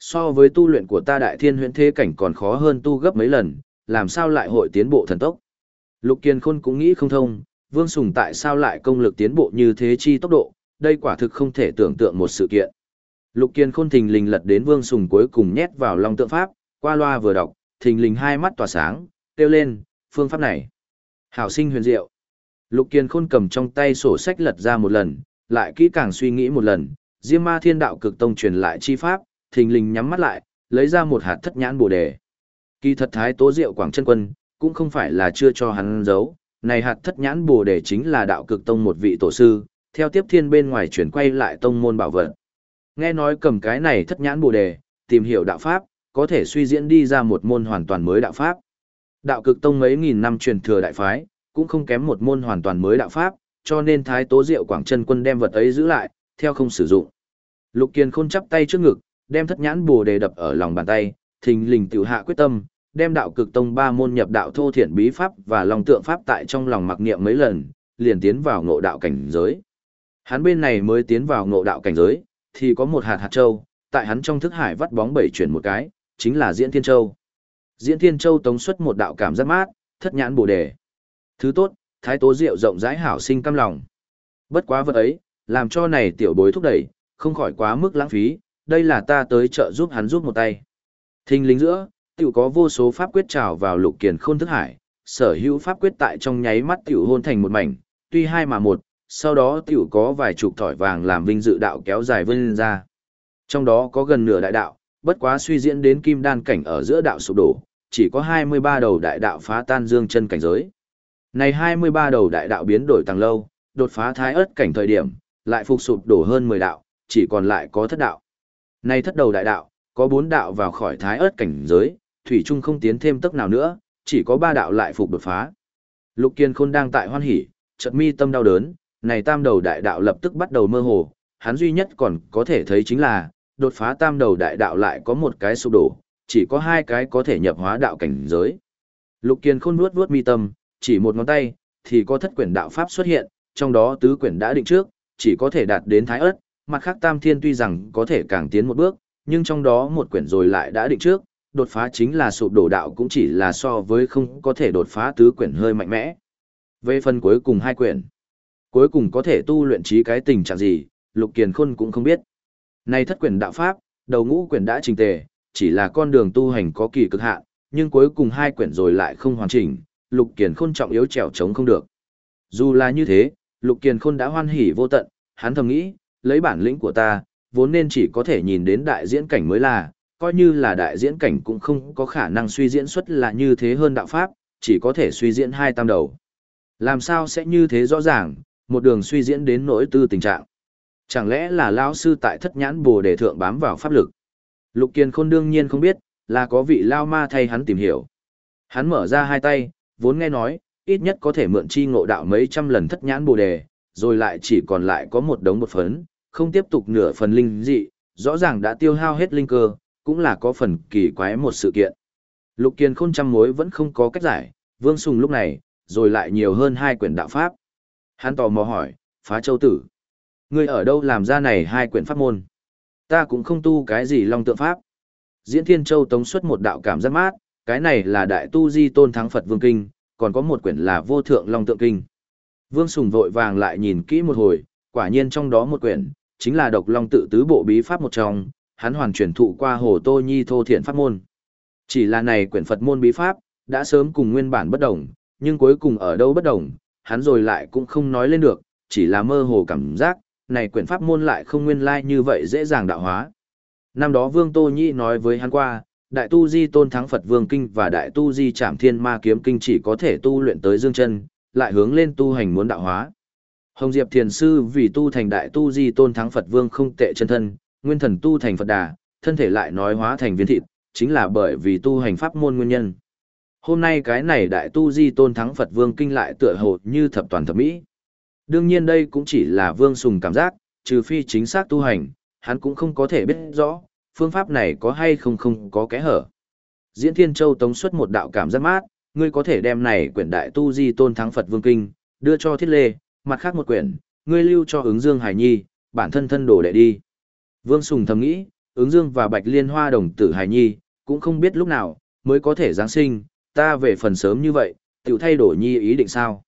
So với tu luyện của ta đại thiên huyễn thế cảnh còn khó hơn tu gấp mấy lần, làm sao lại hội tiến bộ thần tốc. Lục Kiên Khôn cũng nghĩ không thông, Vương Sùng tại sao lại công lực tiến bộ như thế chi tốc độ, đây quả thực không thể tưởng tượng một sự kiện. Lục Kiên Khôn thình lình lật đến Vương Sùng cuối cùng nhét vào Long Tượng Pháp, qua loa vừa đọc, thình lình hai mắt tỏa sáng, kêu lên, phương pháp này. Hảo sinh huyền diệu. Lục Kiên Khôn cầm trong tay sổ sách lật ra một lần, lại kỹ càng suy nghĩ một lần, Diêm Ma Thiên Đạo Cực Tông truyền lại chi pháp, thình lình nhắm mắt lại, lấy ra một hạt thất nhãn bồ đề. Kỳ thật thái tố diệu quảng chân quân, cũng không phải là chưa cho hắn giấu, này hạt thất nhãn bồ đề chính là đạo cực tông một vị tổ sư, theo tiếp thiên bên ngoài chuyển quay lại tông môn bảo vật. Nghe nói cầm cái này thất nhãn bồ đề, tìm hiểu đạo pháp, có thể suy diễn đi ra một môn hoàn toàn mới đạo pháp. Đạo cực tông mấy nghìn năm truyền thừa đại phái, cũng không kém một môn hoàn toàn mới đạo pháp, cho nên thái tố diệu quảng chân quân đem vật ấy giữ lại, theo không sử dụng. Lục Kiên khôn chắp tay trước ngực, đem thất nhãn bồ đề đập ở lòng bàn tay, thình lình tiểu hạ quyết tâm, đem đạo cực tông ba môn nhập đạo thô thiện bí pháp và lòng tượng pháp tại trong lòng mặc niệm mấy lần, liền tiến vào ngộ đạo cảnh giới. Hắn bên này mới tiến vào ngộ đạo cảnh giới, thì có một hạt hạt châu, tại hắn trong thức hải vắt bóng bảy chuyển một cái, chính là Diễn Thiên Châu. Diễn Thiên Châu tống xuất một đạo cảm giác mát, thất nhãn bồ đề. Thứ tốt, thái tố rượu rộng rãi hảo sinh cam lòng. Bất quá vật ấy, làm cho này tiểu bối thúc đẩy, không khỏi quá mức lãng phí, đây là ta tới chợ giúp hắn giúp một tay. Thinh lính giữa, tiểu có vô số pháp quyết trào vào lục kiền khôn thức hải, sở hữu pháp quyết tại trong nháy mắt tiểu hôn thành một mảnh, tuy hai mà một, sau đó tiểu có vài chục thỏi vàng làm vinh dự đạo kéo dài vươn ra. Trong đó có gần nửa đại đạo, bất quá suy diễn đến kim đan cảnh ở giữa đạo sụp đổ, chỉ có 23 đầu đại đạo phá tan dương chân cảnh giới. Này 23 đầu đại đạo biến đổi tăng lâu, đột phá thái ớt cảnh thời điểm, lại phục sụp đổ hơn 10 đạo, chỉ còn lại có thất đạo. Này thất đầu đại đạo, có bốn đạo vào khỏi thái ớt cảnh giới, thủy trung không tiến thêm tức nào nữa, chỉ có ba đạo lại phục đột phá. Lục Kiên Khôn đang tại hoan hỉ, chợt mi tâm đau đớn, này tam đầu đại đạo lập tức bắt đầu mơ hồ, hắn duy nhất còn có thể thấy chính là, đột phá tam đầu đại đạo lại có một cái sụp đổ, chỉ có hai cái có thể nhập hóa đạo cảnh giới. Lục Kiên Khôn vuốt vuốt mi tâm, chỉ một ngón tay, thì có thất quyển đạo pháp xuất hiện, trong đó tứ quyển đã định trước, chỉ có thể đạt đến thái ớt, mặt khác tam thiên tuy rằng có thể càng tiến một bước, nhưng trong đó một quyển rồi lại đã định trước, đột phá chính là sụp đổ đạo cũng chỉ là so với không có thể đột phá tứ quyển hơi mạnh mẽ. Về phần cuối cùng hai quyển, cuối cùng có thể tu luyện trí cái tình trạng gì, Lục Kiền Khôn cũng không biết. Này thất quyển đạo pháp, đầu ngũ quyển đã trình tề, chỉ là con đường tu hành có kỳ cực hạn, nhưng cuối cùng hai quyển rồi lại không hoàn chỉnh, Lục Kiền Khôn trọng yếu trèo chống không được. Dù là như thế, Lục Kiền Khôn đã hoan hỉ vô tận, hắn thầm nghĩ, lấy bản lĩnh của ta, vốn nên chỉ có thể nhìn đến đại diễn cảnh mới là, coi như là đại diễn cảnh cũng không có khả năng suy diễn xuất là như thế hơn đạo pháp, chỉ có thể suy diễn hai tam đầu. Làm sao sẽ như thế rõ ràng, một đường suy diễn đến nỗi tư tình trạng. Chẳng lẽ là lão sư tại thất nhãn bồ đề thượng bám vào pháp lực? Lục kiên Khôn đương nhiên không biết, là có vị lao ma thay hắn tìm hiểu. Hắn mở ra hai tay, vốn nghe nói, ít nhất có thể mượn chi ngộ đạo mấy trăm lần thất nhãn bồ đề, rồi lại chỉ còn lại có một đống một phấn, không tiếp tục nửa phần linh dị, rõ ràng đã tiêu hao hết linh cơ, cũng là có phần kỳ quái một sự kiện. Lục Kiên khôn trăm mối vẫn không có cách giải, Vương Sùng lúc này, rồi lại nhiều hơn hai quyển đạo pháp. Hắn tò mò hỏi, phá châu tử. Ngươi ở đâu làm ra này hai quyển pháp môn? Ta cũng không tu cái gì long tượng pháp. Diễn Thiên Châu tống xuất một đạo cảm giác mát, cái này là đại tu di tôn thắng Phật Vương Kinh, còn có một quyển là vô thượng long tượng kinh. Vương Sùng vội vàng lại nhìn kỹ một hồi, quả nhiên trong đó một quyển, chính là độc long tự tứ bộ bí pháp một trong, hắn hoàn truyền thụ qua hồ tô nhi thô thiện pháp môn. Chỉ là này quyển Phật môn bí pháp, đã sớm cùng nguyên bản bất đồng, nhưng cuối cùng ở đâu bất đồng, hắn rồi lại cũng không nói lên được, chỉ là mơ hồ cảm giác, này quyển pháp môn lại không nguyên lai like như vậy dễ dàng đạo hóa. Năm đó Vương Tô Nhi nói với hắn qua, Đại Tu Di Tôn Thắng Phật Vương Kinh và Đại Tu Di Trảm Thiên Ma Kiếm Kinh chỉ có thể tu luyện tới dương chân, lại hướng lên tu hành muốn đạo hóa. Hồng Diệp Thiền Sư vì tu thành Đại Tu Di Tôn Thắng Phật Vương không tệ chân thân, nguyên thần tu thành Phật Đà, thân thể lại nói hóa thành viên thịt, chính là bởi vì tu hành pháp môn nguyên nhân. Hôm nay cái này Đại Tu Di Tôn Thắng Phật Vương Kinh lại tựa hồ như thập toàn thập mỹ. Đương nhiên đây cũng chỉ là Vương Sùng cảm giác, trừ phi chính xác tu hành, hắn cũng không có thể biết rõ, phương pháp này có hay không không có kẽ hở. Diễn Thiên Châu tống xuất một đạo cảm giác mát, ngươi có thể đem này quyển đại tu di tôn thắng Phật Vương Kinh, đưa cho thiết lê, mặt khác một quyển, ngươi lưu cho ứng dương Hải Nhi, bản thân thân đồ đệ đi. Vương Sùng thầm nghĩ, ứng dương và bạch liên hoa đồng tử Hải Nhi, cũng không biết lúc nào, mới có thể Giáng sinh, ta về phần sớm như vậy, tiểu thay đổi Nhi ý định sao.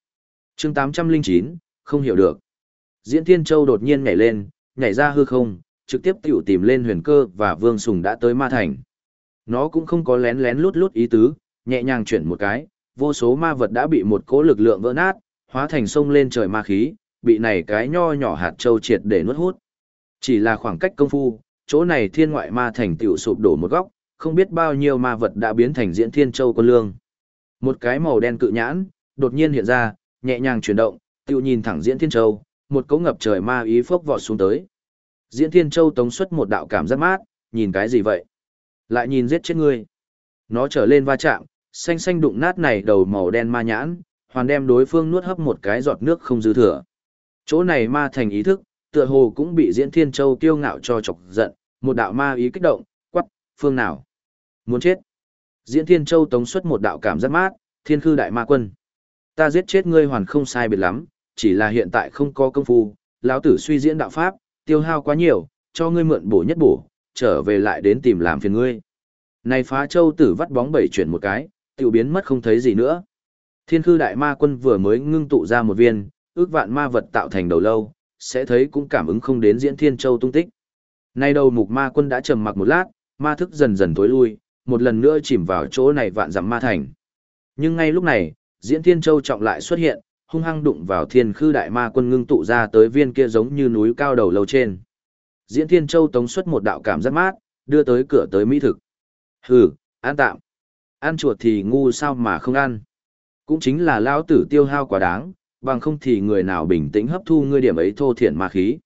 chương 809, không hiểu được. Diễn Thiên Châu đột nhiên nhảy lên, nhảy ra hư không, trực tiếp tiểu tìm lên huyền cơ và vương sùng đã tới ma thành. Nó cũng không có lén lén lút lút ý tứ, nhẹ nhàng chuyển một cái, vô số ma vật đã bị một cỗ lực lượng vỡ nát, hóa thành sông lên trời ma khí, bị này cái nho nhỏ hạt châu triệt để nuốt hút. Chỉ là khoảng cách công phu, chỗ này thiên ngoại ma thành tiểu sụp đổ một góc, không biết bao nhiêu ma vật đã biến thành diễn thiên châu quân lương. Một cái màu đen cự nhãn, đột nhiên hiện ra, nhẹ nhàng chuyển động, tiểu nhìn thẳng diễn thiên châu, một cỗ ngập trời ma ý phốc vọt xuống tới. Diễn Thiên Châu tống xuất một đạo cảm giác mát, nhìn cái gì vậy? Lại nhìn giết chết ngươi. Nó trở lên va chạm, xanh xanh đụng nát này đầu màu đen ma nhãn, hoàn đem đối phương nuốt hấp một cái giọt nước không dư thừa. Chỗ này ma thành ý thức, tựa hồ cũng bị Diễn Thiên Châu kiêu ngạo cho chọc giận, một đạo ma ý kích động, quắc, phương nào? Muốn chết. Diễn Thiên Châu tống xuất một đạo cảm giác mát, thiên khư đại ma quân. Ta giết chết ngươi hoàn không sai biệt lắm, chỉ là hiện tại không có công phu, lão tử suy diễn đạo pháp, tiêu hao quá nhiều, cho ngươi mượn bổ nhất bổ, trở về lại đến tìm làm phiền ngươi. Này phá châu tử vắt bóng bảy chuyển một cái, tiểu biến mất không thấy gì nữa. Thiên khư đại ma quân vừa mới ngưng tụ ra một viên, ước vạn ma vật tạo thành đầu lâu, sẽ thấy cũng cảm ứng không đến diễn thiên châu tung tích. Nay đầu mục ma quân đã trầm mặc một lát, ma thức dần dần tối lui, một lần nữa chìm vào chỗ này vạn dặm ma thành. Nhưng ngay lúc này, diễn thiên châu trọng lại xuất hiện, hung hăng đụng vào thiên khư đại ma quân ngưng tụ ra tới viên kia giống như núi cao đầu lâu trên. Diễn Thiên Châu tống xuất một đạo cảm giác mát, đưa tới cửa tới mỹ thực. Hừ, ăn tạm. Ăn chuột thì ngu sao mà không ăn. Cũng chính là lao tử tiêu hao quá đáng, bằng không thì người nào bình tĩnh hấp thu ngươi điểm ấy thô thiển ma khí.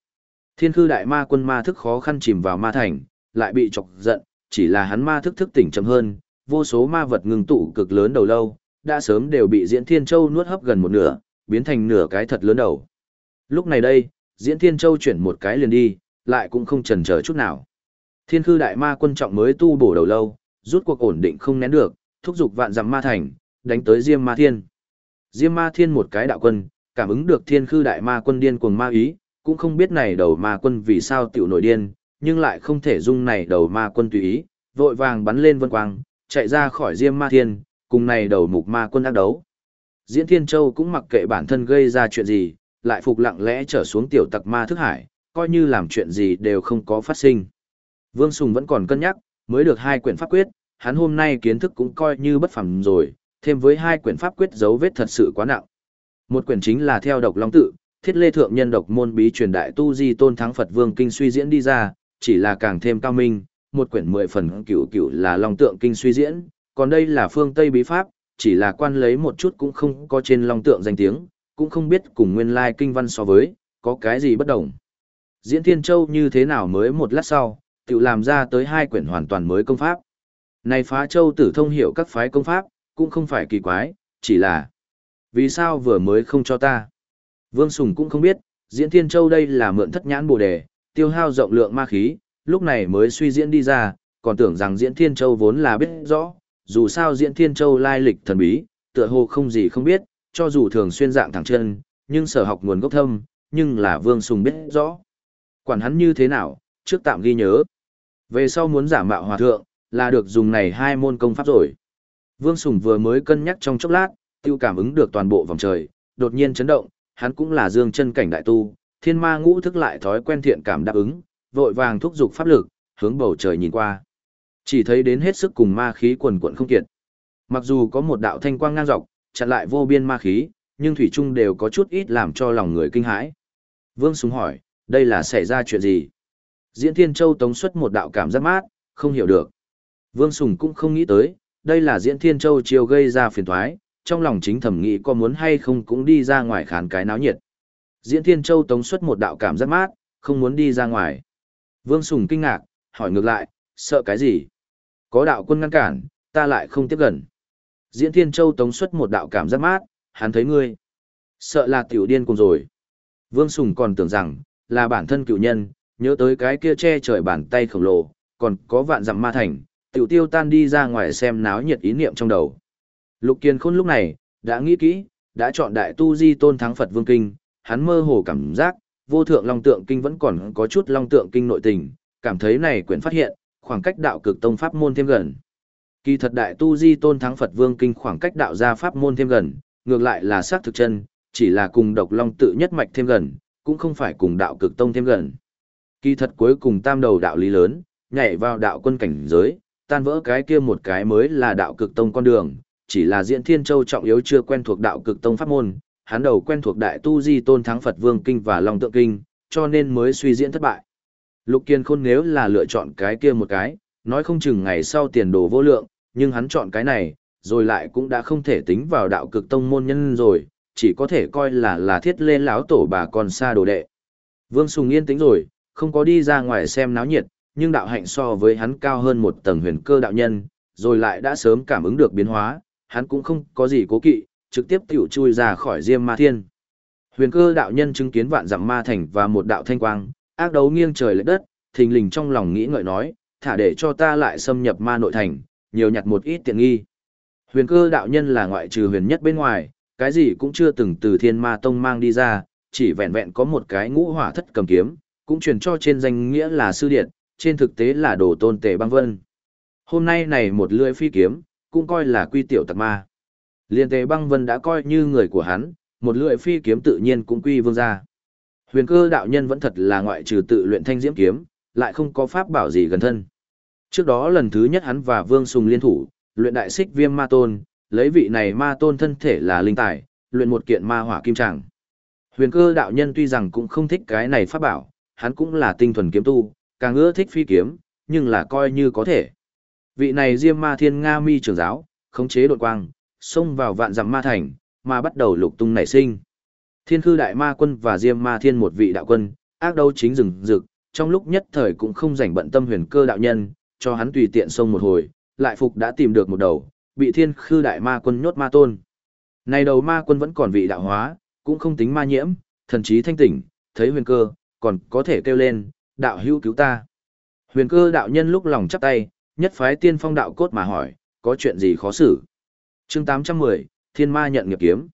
Thiên khư đại ma quân ma thức khó khăn chìm vào ma thành, lại bị chọc giận, chỉ là hắn ma thức thức tỉnh chậm hơn, vô số ma vật ngừng tụ cực lớn đầu lâu, đã sớm đều bị Diễn Thiên Châu nuốt hấp gần một nửa, biến thành nửa cái thật lớn đầu. Lúc này đây, Diễn Thiên Châu chuyển một cái liền đi, lại cũng không chần chờ chút nào. Thiên khư đại ma quân trọng mới tu bổ đầu lâu, rút cuộc ổn định không nén được, thúc giục vạn dặm ma thành, đánh tới Diêm Ma Thiên. Diêm Ma Thiên một cái đạo quân, cảm ứng được thiên khư đại ma quân điên cuồng ma ý, cũng không biết này đầu ma quân vì sao tiểu nổi điên, nhưng lại không thể dung này đầu ma quân tùy ý, vội vàng bắn lên vân quang, chạy ra khỏi Diêm Ma Thiên, cùng này đầu mục ma quân ác đấu. Diễn Thiên Châu cũng mặc kệ bản thân gây ra chuyện gì, lại phục lặng lẽ trở xuống tiểu tặc ma thức hải, coi như làm chuyện gì đều không có phát sinh. Vương Sùng vẫn còn cân nhắc, mới được hai quyển pháp quyết, hắn hôm nay kiến thức cũng coi như bất phẳng rồi, thêm với hai quyển pháp quyết dấu vết thật sự quá nặng. Một quyển chính là theo độc long tự, thiết lê thượng nhân độc môn bí truyền đại tu di tôn thắng Phật Vương Kinh suy diễn đi ra, chỉ là càng thêm cao minh, một quyển mười phần cửu cửu là long tượng kinh suy diễn, còn đây là phương Tây bí pháp, chỉ là quan lấy một chút cũng không có trên long tượng danh tiếng, cũng không biết cùng nguyên lai kinh văn so với, có cái gì bất đồng. Diễn Thiên Châu như thế nào mới một lát sau, tự làm ra tới hai quyển hoàn toàn mới công pháp. Này phá châu tử thông hiểu các phái công pháp, cũng không phải kỳ quái, chỉ là vì sao vừa mới không cho ta. Vương Sùng cũng không biết, Diễn Thiên Châu đây là mượn thất nhãn bồ đề, tiêu hao rộng lượng ma khí, lúc này mới suy diễn đi ra, còn tưởng rằng Diễn Thiên Châu vốn là biết rõ, dù sao Diễn Thiên Châu lai lịch thần bí, tựa hồ không gì không biết, cho dù thường xuyên dạng thẳng chân, nhưng sở học nguồn gốc thâm, nhưng là Vương Sùng biết rõ. Quản hắn như thế nào, trước tạm ghi nhớ. Về sau muốn giả mạo hòa thượng, là được dùng này hai môn công pháp rồi. Vương Sùng vừa mới cân nhắc trong chốc lát, tiêu cảm ứng được toàn bộ vòng trời, đột nhiên chấn động, hắn cũng là dương chân cảnh đại tu, thiên ma ngũ thức lại thói quen thiện cảm đáp ứng, vội vàng thúc dục pháp lực, hướng bầu trời nhìn qua. Chỉ thấy đến hết sức cùng ma khí quần quận không kiệt. Mặc dù có một đạo thanh quang ngang dọc, chặn lại vô biên ma khí, nhưng thủy trung đều có chút ít làm cho lòng người kinh hãi. Vương Sùng hỏi, đây là xảy ra chuyện gì? Diễn Thiên Châu tống xuất một đạo cảm giác mát, không hiểu được. Vương Sùng cũng không nghĩ tới, đây là Diễn Thiên Châu chiều gây ra phiền thoái, trong lòng chính thẩm nghĩ có muốn hay không cũng đi ra ngoài khán cái náo nhiệt. Diễn Thiên Châu tống xuất một đạo cảm giác mát, không muốn đi ra ngoài. Vương Sùng kinh ngạc, hỏi ngược lại, sợ cái gì? Có đạo quân ngăn cản, ta lại không tiếp gần. Diễn Thiên Châu tống xuất một đạo cảm giác mát, hắn thấy ngươi. Sợ là tiểu điên cùng rồi. Vương Sùng còn tưởng rằng, là bản thân cựu nhân, nhớ tới cái kia che trời bàn tay khổng lồ, còn có vạn dặm ma thành, tiểu tiêu tan đi ra ngoài xem náo nhiệt ý niệm trong đầu. Lục Kiên Khôn lúc này, đã nghĩ kỹ, đã chọn đại tu di tôn thắng Phật Vương Kinh, hắn mơ hồ cảm giác, vô thượng long tượng kinh vẫn còn có chút long tượng kinh nội tình, cảm thấy này quyển phát hiện, khoảng cách đạo cực tông pháp môn thêm gần. Kỳ thật đại tu di tôn thắng Phật Vương Kinh khoảng cách đạo gia pháp môn thêm gần, ngược lại là xác thực chân, chỉ là cùng độc long tự nhất mạch thêm gần, cũng không phải cùng đạo cực tông thêm gần. Kỳ thật cuối cùng tam đầu đạo lý lớn, nhảy vào đạo quân cảnh giới, tan vỡ cái kia một cái mới là đạo cực tông con đường, chỉ là diễn thiên châu trọng yếu chưa quen thuộc đạo cực tông pháp môn, hắn đầu quen thuộc đại tu di tôn thắng Phật Vương Kinh và Long Tượng Kinh, cho nên mới suy diễn thất bại. Lục Kiên Khôn nếu là lựa chọn cái kia một cái, nói không chừng ngày sau tiền đồ vô lượng, nhưng hắn chọn cái này, rồi lại cũng đã không thể tính vào đạo cực tông môn nhân rồi, chỉ có thể coi là là thiết lên lão tổ bà con xa đồ đệ. Vương Sùng yên tĩnh rồi, không có đi ra ngoài xem náo nhiệt, nhưng đạo hạnh so với hắn cao hơn một tầng huyền cơ đạo nhân, rồi lại đã sớm cảm ứng được biến hóa, hắn cũng không có gì cố kỵ, trực tiếp tiểu chui ra khỏi Diêm Ma Thiên. Huyền cơ đạo nhân chứng kiến vạn dặm ma thành và một đạo thanh quang, ác đấu nghiêng trời lệch đất, thình lình trong lòng nghĩ ngợi nói, thả để cho ta lại xâm nhập ma nội thành, nhiều nhặt một ít tiện nghi. Huyền cơ đạo nhân là ngoại trừ huyền nhất bên ngoài, cái gì cũng chưa từng từ thiên ma tông mang đi ra, chỉ vẹn vẹn có một cái ngũ hỏa thất cầm kiếm, cũng truyền cho trên danh nghĩa là sư điện, trên thực tế là đồ tôn tề băng vân. Hôm nay này một lưỡi phi kiếm, cũng coi là quy tiểu tặc ma. Liên tề băng vân đã coi như người của hắn, một lưỡi phi kiếm tự nhiên cũng quy vương gia. Huyền cơ đạo nhân vẫn thật là ngoại trừ tự luyện thanh diễm kiếm, lại không có pháp bảo gì gần thân. Trước đó lần thứ nhất hắn và Vương Sùng liên thủ, luyện đại xích viêm ma tôn, lấy vị này ma tôn thân thể là linh tài, luyện một kiện ma hỏa kim tràng. Huyền cơ đạo nhân tuy rằng cũng không thích cái này pháp bảo, hắn cũng là tinh thuần kiếm tu, càng ưa thích phi kiếm, nhưng là coi như có thể. Vị này Diêm Ma Thiên Nga Mi trưởng giáo, khống chế đột quang, xông vào vạn dặm ma thành, mà bắt đầu lục tung nảy sinh. Thiên Khư Đại Ma Quân và Diêm Ma Thiên một vị đạo quân, ác đấu chính rừng rực, trong lúc nhất thời cũng không rảnh bận tâm huyền cơ đạo nhân, cho hắn tùy tiện xông một hồi, lại phục đã tìm được một đầu, bị Thiên Khư Đại Ma Quân nhốt ma tôn. Này đầu ma quân vẫn còn vị đạo hóa, cũng không tính ma nhiễm, thần trí thanh tỉnh, thấy huyền cơ, còn có thể kêu lên, đạo hữu cứu ta. Huyền cơ đạo nhân lúc lòng chắp tay, nhất phái tiên phong đạo cốt mà hỏi, có chuyện gì khó xử. chương 810, Thiên Ma nhận nghiệp kiếm.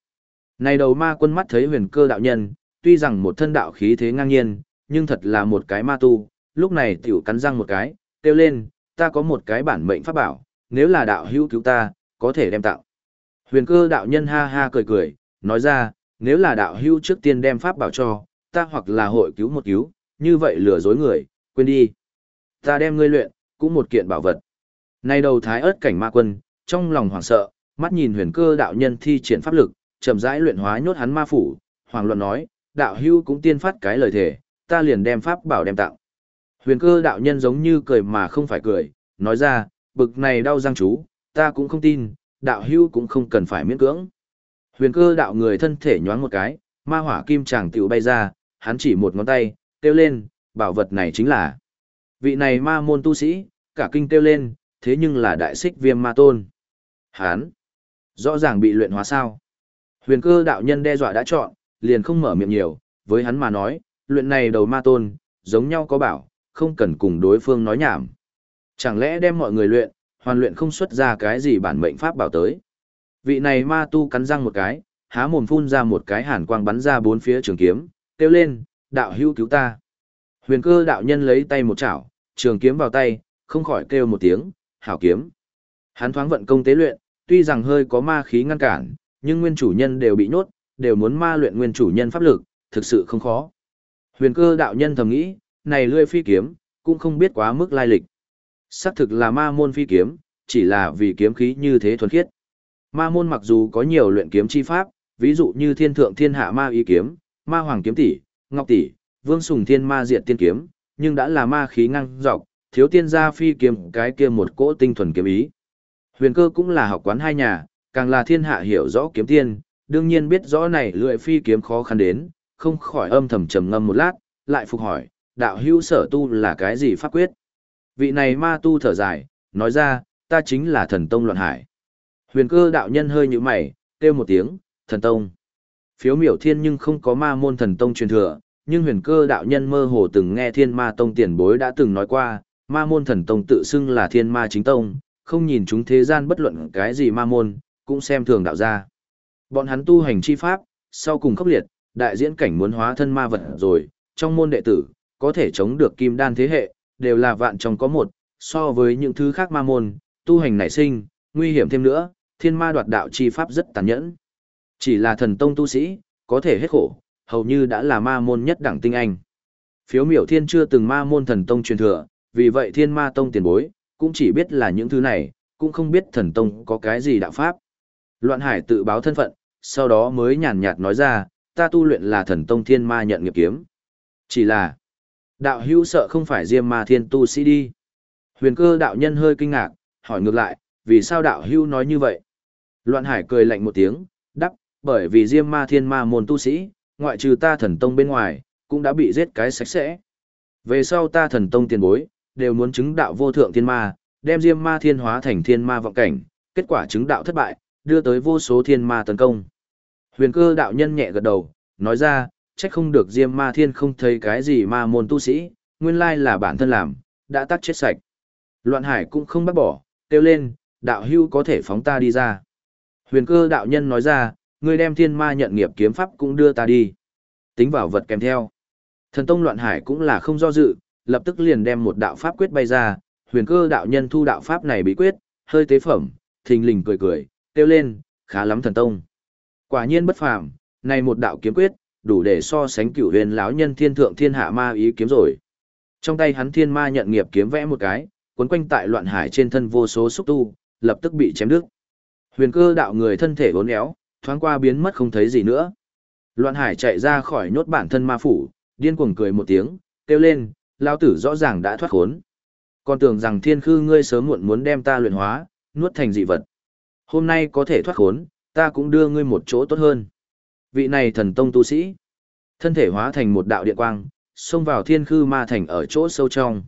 Này đầu ma quân mắt thấy huyền cơ đạo nhân, tuy rằng một thân đạo khí thế ngang nhiên, nhưng thật là một cái ma tu, lúc này tiểu cắn răng một cái, kêu lên, ta có một cái bản mệnh pháp bảo, nếu là đạo hữu cứu ta, có thể đem tặng. Huyền cơ đạo nhân ha ha cười cười, nói ra, nếu là đạo hữu trước tiên đem pháp bảo cho, ta hoặc là hội cứu một cứu, như vậy lừa dối người, quên đi. Ta đem ngươi luyện, cũng một kiện bảo vật. Nay đầu thái ớt cảnh ma quân, trong lòng hoảng sợ, mắt nhìn huyền cơ đạo nhân thi triển pháp lực, chậm rãi luyện hóa nhốt hắn ma phủ, hoàng luận nói, đạo hưu cũng tiên phát cái lời thể, ta liền đem pháp bảo đem tặng. Huyền cơ đạo nhân giống như cười mà không phải cười, nói ra, bực này đau răng chú, ta cũng không tin, đạo hưu cũng không cần phải miễn cưỡng. Huyền cơ đạo người thân thể nhoáng một cái, ma hỏa kim chàng tiểu bay ra, hắn chỉ một ngón tay, kêu lên, bảo vật này chính là. Vị này ma môn tu sĩ, cả kinh kêu lên, thế nhưng là đại xích viêm ma tôn. Hán, rõ ràng bị luyện hóa sao. Huyền cơ đạo nhân đe dọa đã chọn, liền không mở miệng nhiều, với hắn mà nói, luyện này đầu ma tôn, giống nhau có bảo, không cần cùng đối phương nói nhảm. Chẳng lẽ đem mọi người luyện, hoàn luyện không xuất ra cái gì bản mệnh pháp bảo tới. Vị này ma tu cắn răng một cái, há mồm phun ra một cái hàn quang bắn ra bốn phía trường kiếm, kêu lên, đạo hữu cứu ta. Huyền cơ đạo nhân lấy tay một chảo, trường kiếm vào tay, không khỏi kêu một tiếng, hảo kiếm. Hắn thoáng vận công tế luyện, tuy rằng hơi có ma khí ngăn cản, nhưng nguyên chủ nhân đều bị nhốt, đều muốn ma luyện nguyên chủ nhân pháp lực, thực sự không khó. Huyền cơ đạo nhân thầm nghĩ, này lươi phi kiếm, cũng không biết quá mức lai lịch. Xác thực là ma môn phi kiếm, chỉ là vì kiếm khí như thế thuần khiết. Ma môn mặc dù có nhiều luyện kiếm chi pháp, ví dụ như thiên thượng thiên hạ ma ý kiếm, ma hoàng kiếm tỷ, ngọc tỷ, vương sùng thiên ma diệt tiên kiếm, nhưng đã là ma khí ngăng dọc, thiếu tiên gia phi kiếm cái kia một cỗ tinh thuần kiếm ý. Huyền cơ cũng là học quán hai nhà, càng là thiên hạ hiểu rõ kiếm tiên, đương nhiên biết rõ này lưỡi phi kiếm khó khăn đến, không khỏi âm thầm trầm ngâm một lát, lại phục hỏi, đạo hữu sở tu là cái gì pháp quyết? Vị này ma tu thở dài, nói ra, ta chính là thần tông loạn hải. Huyền cơ đạo nhân hơi như mày, kêu một tiếng, thần tông. Phiếu miểu thiên nhưng không có ma môn thần tông truyền thừa, nhưng huyền cơ đạo nhân mơ hồ từng nghe thiên ma tông tiền bối đã từng nói qua, ma môn thần tông tự xưng là thiên ma chính tông, không nhìn chúng thế gian bất luận cái gì ma môn, cũng xem thường đạo gia. Bọn hắn tu hành chi pháp, sau cùng khốc liệt, đại diễn cảnh muốn hóa thân ma vật rồi, trong môn đệ tử, có thể chống được kim đan thế hệ, đều là vạn trong có một, so với những thứ khác ma môn, tu hành nảy sinh, nguy hiểm thêm nữa, thiên ma đoạt đạo chi pháp rất tàn nhẫn. Chỉ là thần tông tu sĩ, có thể hết khổ, hầu như đã là ma môn nhất đẳng tinh anh. Phiếu miểu thiên chưa từng ma môn thần tông truyền thừa, vì vậy thiên ma tông tiền bối, cũng chỉ biết là những thứ này, cũng không biết thần tông có cái gì đạo pháp. Loạn hải tự báo thân phận, sau đó mới nhàn nhạt nói ra, ta tu luyện là thần tông thiên ma nhận nghiệp kiếm. Chỉ là, đạo hữu sợ không phải diêm ma thiên tu sĩ đi. Huyền cơ đạo nhân hơi kinh ngạc, hỏi ngược lại, vì sao đạo hữu nói như vậy? Loạn hải cười lạnh một tiếng, bởi vì diêm ma thiên ma môn tu sĩ, ngoại trừ ta thần tông bên ngoài, cũng đã bị giết cái sạch sẽ. Về sau ta thần tông tiền bối, đều muốn chứng đạo vô thượng thiên ma, đem diêm ma thiên hóa thành thiên ma vọng cảnh, kết quả chứng đạo thất bại, đưa tới vô số thiên ma tấn công. Huyền cơ đạo nhân nhẹ gật đầu, nói ra, trách không được diêm ma thiên không thấy cái gì ma môn tu sĩ, nguyên lai là bản thân làm, đã tắt chết sạch. Loạn hải cũng không bắt bỏ, kêu lên, đạo hưu có thể phóng ta đi ra. Huyền cơ đạo nhân nói ra, ngươi đem thiên ma nhận nghiệp kiếm pháp cũng đưa ta đi. Tính vào vật kèm theo. Thần tông loạn hải cũng là không do dự, lập tức liền đem một đạo pháp quyết bay ra, huyền cơ đạo nhân thu đạo pháp này bí quyết, hơi tế phẩm, thình lình cười cười, kêu lên, khá lắm thần tông. Quả nhiên bất phàm, này một đạo kiếm quyết, đủ để so sánh cửu huyền lão nhân thiên thượng thiên hạ ma ý kiếm rồi. Trong tay hắn thiên ma nhận nghiệp kiếm vẽ một cái, cuốn quanh tại loạn hải trên thân vô số xúc tu, lập tức bị chém đứt. Huyền cơ đạo người thân thể uốn éo, thoáng qua biến mất không thấy gì nữa. Loạn hải chạy ra khỏi nhốt bản thân ma phủ, điên cuồng cười một tiếng, kêu lên, lao tử rõ ràng đã thoát khốn. Còn tưởng rằng thiên khư ngươi sớm muộn muốn đem ta luyện hóa, nuốt thành dị vật. Hôm nay có thể thoát khốn, ta cũng đưa ngươi một chỗ tốt hơn. Vị này thần tông tu sĩ, thân thể hóa thành một đạo điện quang, xông vào thiên khư ma thành ở chỗ sâu trong.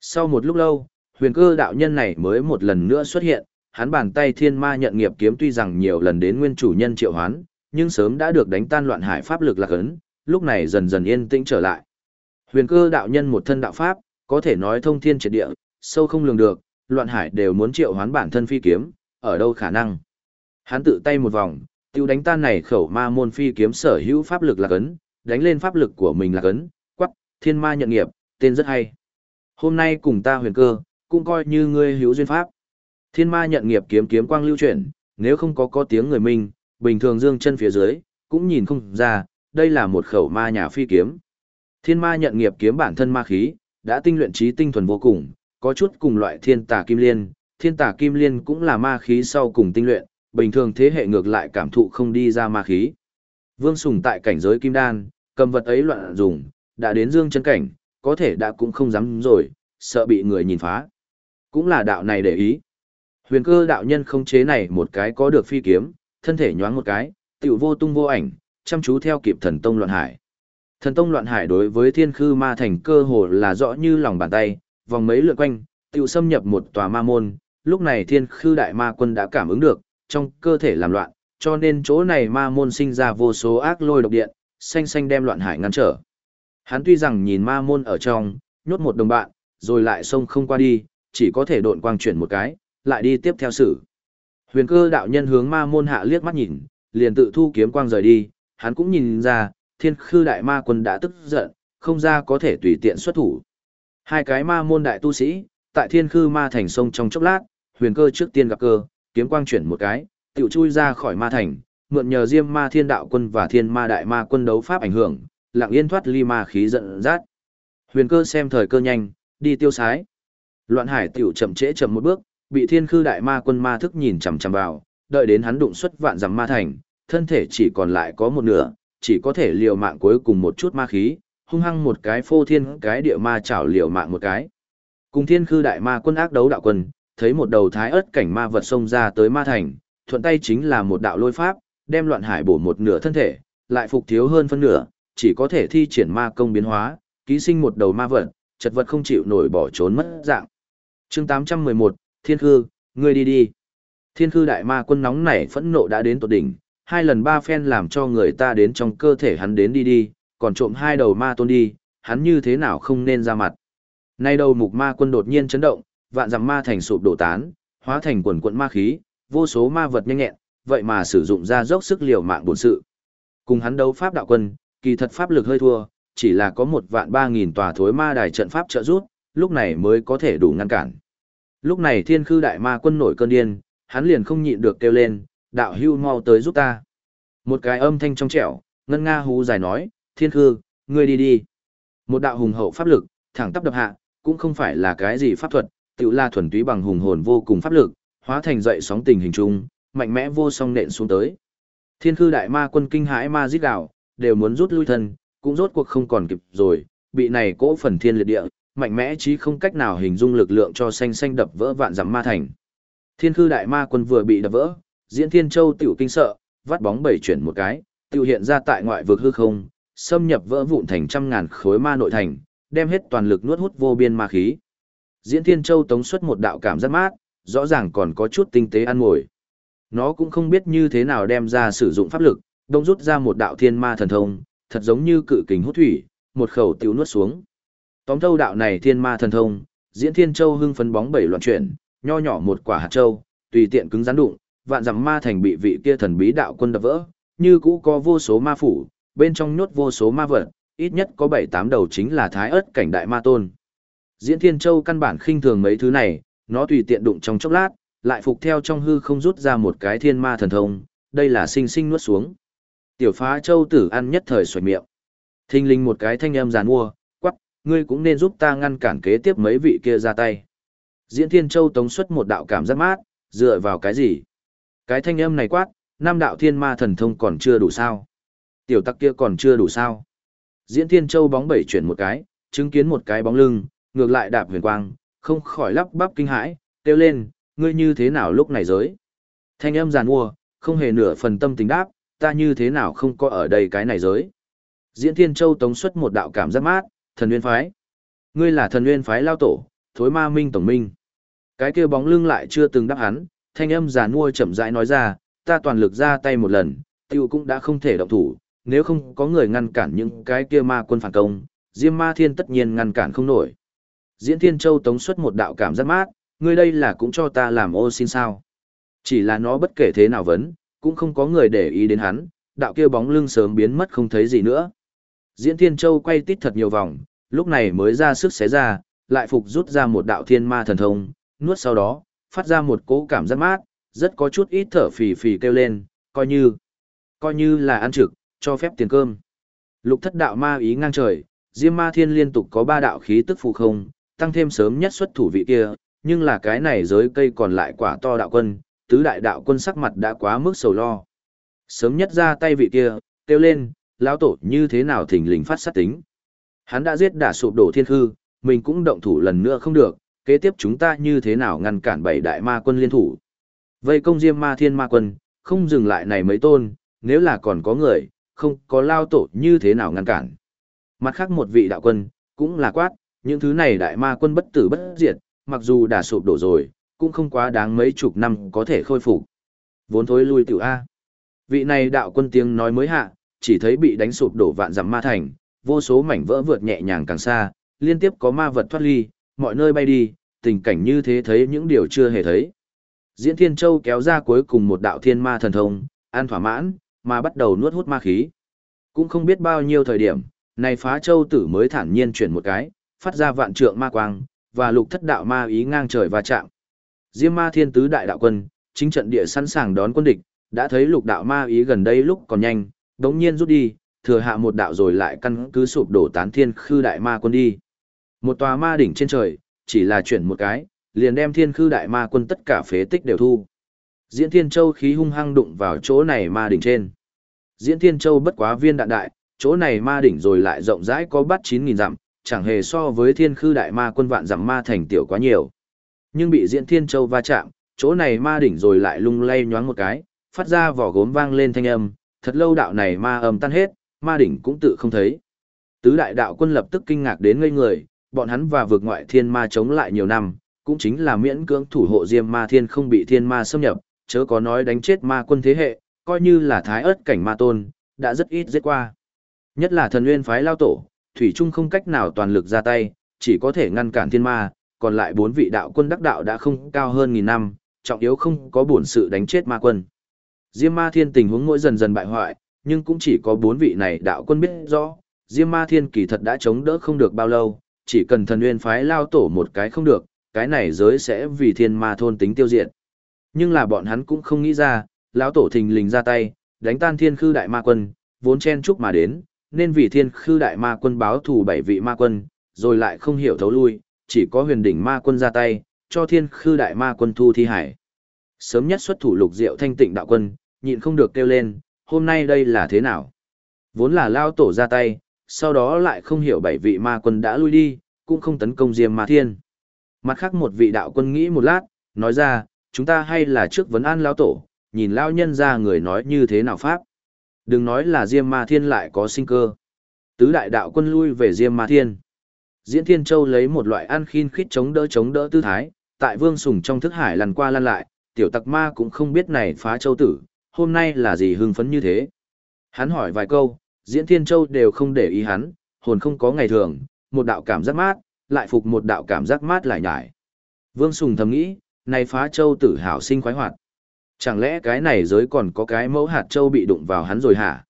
Sau một lúc lâu, huyền cơ đạo nhân này mới một lần nữa xuất hiện, hắn bàn tay thiên ma nhận nghiệp kiếm tuy rằng nhiều lần đến nguyên chủ nhân triệu hoán, nhưng sớm đã được đánh tan loạn hải pháp lực lạc ấn, lúc này dần dần yên tĩnh trở lại. Huyền cơ đạo nhân một thân đạo pháp, có thể nói thông thiên triệt địa, sâu không lường được, loạn hải đều muốn triệu hoán bản thân phi kiếm, ở đâu khả năng. Hắn tự tay một vòng, tiêu đánh tan này khẩu ma môn phi kiếm sở hữu pháp lực lạc ấn, đánh lên pháp lực của mình lạc ấn, quắc, thiên ma nhận nghiệp, tên rất hay. Hôm nay cùng ta huyền cơ, cũng coi như ngươi hữu duyên pháp. Thiên ma nhận nghiệp kiếm kiếm quang lưu chuyển, nếu không có có tiếng người mình, bình thường dương chân phía dưới, cũng nhìn không ra, đây là một khẩu ma nhà phi kiếm. Thiên ma nhận nghiệp kiếm bản thân ma khí, đã tinh luyện trí tinh thuần vô cùng, có chút cùng loại thiên tà kim liên, thiên tà kim liên cũng là ma khí sau cùng tinh luyện, bình thường thế hệ ngược lại cảm thụ không đi ra ma khí. Vương Sùng tại cảnh giới kim đan, cầm vật ấy loạn dùng, đã đến dương chân cảnh, có thể đã cũng không dám rồi, sợ bị người nhìn phá. Cũng là đạo này để ý. Huyền cơ đạo nhân không chế này một cái có được phi kiếm, thân thể nhoáng một cái, tiểu vô tung vô ảnh, chăm chú theo kịp thần tông loạn hải. Thần tông loạn hải đối với thiên khư ma thành cơ hồ là rõ như lòng bàn tay, vòng mấy lượt quanh, tiểu xâm nhập một tòa ma môn, lúc này thiên khư đại ma quân đã cảm ứng được, trong cơ thể làm loạn, cho nên chỗ này ma môn sinh ra vô số ác lôi độc điện, xanh xanh đem loạn hải ngăn trở. Hắn tuy rằng nhìn ma môn ở trong, nhốt một đồng bạn, rồi lại xông không qua đi, chỉ có thể độn quang chuyển một cái, lại đi tiếp theo sự. Huyền cơ đạo nhân hướng ma môn hạ liếc mắt nhìn, liền tự thu kiếm quang rời đi, hắn cũng nhìn ra, thiên khư đại ma quân đã tức giận, không ra có thể tùy tiện xuất thủ. Hai cái ma môn đại tu sĩ, tại thiên khư ma thành sông trong chốc lát, huyền cơ trước tiên gặp cơ, kiếm quang chuyển một cái, tiểu chui ra khỏi ma thành, mượn nhờ diêm ma thiên đạo quân và thiên ma đại ma quân đấu pháp ảnh hưởng, lặng yên thoát ly ma khí giận dắt. Huyền cơ xem thời cơ nhanh, đi tiêu sái. Loạn hải tiểu chậm trễ chậm một bước, bị thiên khư đại ma quân ma thức nhìn chằm chằm vào, đợi đến hắn đụng xuất vạn dặm ma thành, thân thể chỉ còn lại có một nửa, chỉ có thể liều mạng cuối cùng một chút ma khí, hung hăng một cái phô thiên cái địa ma chảo liều mạng một cái. Cùng thiên khư đại ma quân ác đấu đạo quân, thấy một đầu thái ớt cảnh ma vật xông ra tới ma thành, thuận tay chính là một đạo lôi pháp, đem loạn hải bổ một nửa thân thể, lại phục thiếu hơn phân nửa, chỉ có thể thi triển ma công biến hóa, ký sinh một đầu ma vật, chật vật không chịu nổi bỏ trốn mất dạng. chương 811, Thiên Khư, ngươi đi đi. Thiên Khư đại ma quân nóng nảy phẫn nộ đã đến tột đỉnh, hai lần ba phen làm cho người ta đến trong cơ thể hắn đến đi đi, còn trộm hai đầu ma tôn đi, hắn như thế nào không nên ra mặt. Nay đầu mục ma quân đột nhiên chấn động, vạn dặm ma thành sụp đổ tán, hóa thành quần quận ma khí, vô số ma vật nhanh nhẹn, vậy mà sử dụng ra dốc sức liều mạng bổn sự. Cùng hắn đấu pháp đạo quân, kỳ thật pháp lực hơi thua, chỉ là có một vạn ba nghìn tòa thối ma đài trận pháp trợ rút, lúc này mới có thể đủ ngăn cản. Lúc này thiên khư đại ma quân nổi cơn điên, hắn liền không nhịn được kêu lên, đạo hưu mau tới giúp ta. Một cái âm thanh trong trẻo, ngân nga hú dài nói, thiên khư, ngươi đi đi. Một đạo hùng hậu pháp lực, thẳng tắp đập hạ, cũng không phải là cái gì pháp thuật, tự la thuần túy bằng hùng hồn vô cùng pháp lực, hóa thành dậy sóng tình hình chung, mạnh mẽ vô song nện xuống tới. Thiên khư đại ma quân kinh hãi ma giết đảo, đều muốn rút lui thân, cũng rốt cuộc không còn kịp rồi, bị này cỗ phần thiên liệt địa, mạnh mẽ chí không cách nào hình dung lực lượng cho xanh xanh đập vỡ vạn dặm ma thành. Thiên khư đại ma quân vừa bị đập vỡ, diễn thiên châu tiểu kinh sợ, vắt bóng bảy chuyển một cái, tiểu hiện ra tại ngoại vực hư không, xâm nhập vỡ vụn thành trăm ngàn khối ma nội thành, đem hết toàn lực nuốt hút vô biên ma khí. Diễn thiên châu tống xuất một đạo cảm giác mát, rõ ràng còn có chút tinh tế ăn ngồi. Nó cũng không biết như thế nào đem ra sử dụng pháp lực, đông rút ra một đạo thiên ma thần thông, thật giống như cự kình hút thủy, một khẩu tiêu nuốt xuống. Tóm thâu đạo này thiên ma thần thông, diễn thiên châu hưng phấn bóng bảy loạn chuyển, nho nhỏ một quả hạt châu, tùy tiện cứng rắn đụng, vạn dặm ma thành bị vị kia thần bí đạo quân đập vỡ, như cũ có vô số ma phủ, bên trong nhốt vô số ma vật, ít nhất có bảy tám đầu chính là thái ớt cảnh đại ma tôn. Diễn Thiên Châu căn bản khinh thường mấy thứ này, nó tùy tiện đụng trong chốc lát, lại phục theo trong hư không rút ra một cái thiên ma thần thông, đây là sinh sinh nuốt xuống. Tiểu phá châu tử ăn nhất thời xoài miệng. Thinh linh một cái thanh âm giàn mua, ngươi cũng nên giúp ta ngăn cản kế tiếp mấy vị kia ra tay. Diễn Thiên Châu tống xuất một đạo cảm giác mát, dựa vào cái gì? Cái thanh âm này quát, năm đạo thiên ma thần thông còn chưa đủ sao? Tiểu tắc kia còn chưa đủ sao? Diễn Thiên Châu bóng bảy chuyển một cái, chứng kiến một cái bóng lưng, ngược lại đạp huyền quang, không khỏi lắp bắp kinh hãi, kêu lên, ngươi như thế nào lúc này giới? Thanh âm giàn mua, không hề nửa phần tâm tình đáp, ta như thế nào không có ở đây cái này giới. Diễn Thiên Châu tống xuất một đạo cảm giác mát, thần nguyên phái. Ngươi là thần nguyên phái lao tổ, thối ma minh tổng minh. Cái kia bóng lưng lại chưa từng đáp hắn, thanh âm giàn mua chậm rãi nói ra, ta toàn lực ra tay một lần, tiêu cũng đã không thể động thủ, nếu không có người ngăn cản những cái kia ma quân phản công, Diêm Ma Thiên tất nhiên ngăn cản không nổi. Diễn Thiên Châu tống xuất một đạo cảm giác mát, ngươi đây là cũng cho ta làm ô xin sao. Chỉ là nó bất kể thế nào vấn, cũng không có người để ý đến hắn, đạo kia bóng lưng sớm biến mất không thấy gì nữa. Diễn Thiên Châu quay tít thật nhiều vòng, lúc này mới ra sức xé ra, lại phục rút ra một đạo thiên ma thần thông, nuốt sau đó, phát ra một cỗ cảm giác mát, rất có chút ít thở phì phì kêu lên, coi như, coi như là ăn trực, cho phép tiền cơm. Lục thất đạo ma ý ngang trời, Diêm Ma Thiên liên tục có ba đạo khí tức phù không, tăng thêm sớm nhất xuất thủ vị kia, nhưng là cái này giới cây còn lại quả to đạo quân, tứ đại đạo quân sắc mặt đã quá mức sầu lo. Sớm nhất ra tay vị kia, kêu lên, lão tổ như thế nào thình lình phát sát tính. Hắn đã giết đả sụp đổ thiên hư, mình cũng động thủ lần nữa không được, kế tiếp chúng ta như thế nào ngăn cản bảy đại ma quân liên thủ. Vây công diêm ma thiên ma quân, không dừng lại này mấy tôn, nếu là còn có người, không có lao tổ như thế nào ngăn cản. Mặt khác một vị đạo quân, cũng là quát, những thứ này đại ma quân bất tử bất diệt, mặc dù đã sụp đổ rồi, cũng không quá đáng mấy chục năm có thể khôi phục. Vốn thối lui tiểu A. Vị này đạo quân tiếng nói mới hạ, chỉ thấy bị đánh sụp đổ vạn dặm ma thành, vô số mảnh vỡ vượt nhẹ nhàng càng xa, liên tiếp có ma vật thoát ly, mọi nơi bay đi, tình cảnh như thế thấy những điều chưa hề thấy. Diễn Thiên Châu kéo ra cuối cùng một đạo thiên ma thần thông, an thỏa mãn, mà bắt đầu nuốt hút ma khí. Cũng không biết bao nhiêu thời điểm, này phá châu tử mới thản nhiên chuyển một cái, phát ra vạn trượng ma quang, và lục thất đạo ma ý ngang trời và chạm. Diêm ma thiên tứ đại đạo quân, chính trận địa sẵn sàng đón quân địch, đã thấy lục đạo ma ý gần đây lúc còn nhanh, đống nhiên rút đi, thừa hạ một đạo rồi lại căn cứ sụp đổ tán thiên khư đại ma quân đi. Một tòa ma đỉnh trên trời, chỉ là chuyển một cái, liền đem thiên khư đại ma quân tất cả phế tích đều thu. Diễn Thiên Châu khí hung hăng đụng vào chỗ này ma đỉnh trên. Diễn Thiên Châu bất quá viên đạn đại, chỗ này ma đỉnh rồi lại rộng rãi có bắt 9.000 dặm, chẳng hề so với thiên khư đại ma quân vạn dặm ma thành tiểu quá nhiều. Nhưng bị Diễn Thiên Châu va chạm, chỗ này ma đỉnh rồi lại lung lay nhoáng một cái, phát ra vỏ gốm vang lên thanh âm, thật lâu đạo này ma âm tan hết, ma đỉnh cũng tự không thấy. Tứ đại đạo quân lập tức kinh ngạc đến ngây người, bọn hắn và vượt ngoại thiên ma chống lại nhiều năm, cũng chính là miễn cưỡng thủ hộ diêm ma thiên không bị thiên ma xâm nhập, chớ có nói đánh chết ma quân thế hệ, coi như là thái ớt cảnh ma tôn, đã rất ít giết qua. Nhất là thần nguyên phái lao tổ, Thủy Trung không cách nào toàn lực ra tay, chỉ có thể ngăn cản thiên ma, còn lại bốn vị đạo quân đắc đạo đã không cao hơn nghìn năm, trọng yếu không có bổn sự đánh chết ma quân. Diêm ma thiên tình huống mỗi dần dần bại hoại, nhưng cũng chỉ có bốn vị này đạo quân biết rõ, Diêm ma thiên kỳ thật đã chống đỡ không được bao lâu, chỉ cần thần nguyên phái lao tổ một cái không được, cái này giới sẽ vì thiên ma thôn tính tiêu diệt. Nhưng là bọn hắn cũng không nghĩ ra, lão tổ thình lình ra tay, đánh tan thiên khư đại ma quân, vốn chen chúc mà đến, nên vì thiên khư đại ma quân báo thù bảy vị ma quân, rồi lại không hiểu thấu lui, chỉ có huyền đỉnh ma quân ra tay, cho thiên khư đại ma quân thu thi hải. Sớm nhất xuất thủ lục diệu thanh tịnh đạo quân, nhịn không được kêu lên, hôm nay đây là thế nào? Vốn là lao tổ ra tay, sau đó lại không hiểu bảy vị ma quân đã lui đi, cũng không tấn công Diêm Ma Thiên. Mặt khác một vị đạo quân nghĩ một lát, nói ra, chúng ta hay là trước vấn an lao tổ, nhìn lao nhân ra người nói như thế nào pháp. Đừng nói là Diêm Ma Thiên lại có sinh cơ. Tứ đại đạo quân lui về Diêm Ma Thiên. Diễn Thiên Châu lấy một loại an khiên khít chống đỡ chống đỡ tư thái, tại vương sùng trong thức hải lăn qua lăn lại, tiểu tặc ma cũng không biết này phá châu tử, hôm nay là gì hưng phấn như thế. Hắn hỏi vài câu, Diễn Thiên Châu đều không để ý hắn, hồn không có ngày thường, một đạo cảm giác mát, lại phục một đạo cảm giác mát lại nhải. Vương Sùng thầm nghĩ, này phá châu tử hảo sinh khoái hoạt. Chẳng lẽ cái này giới còn có cái mẫu hạt châu bị đụng vào hắn rồi hả?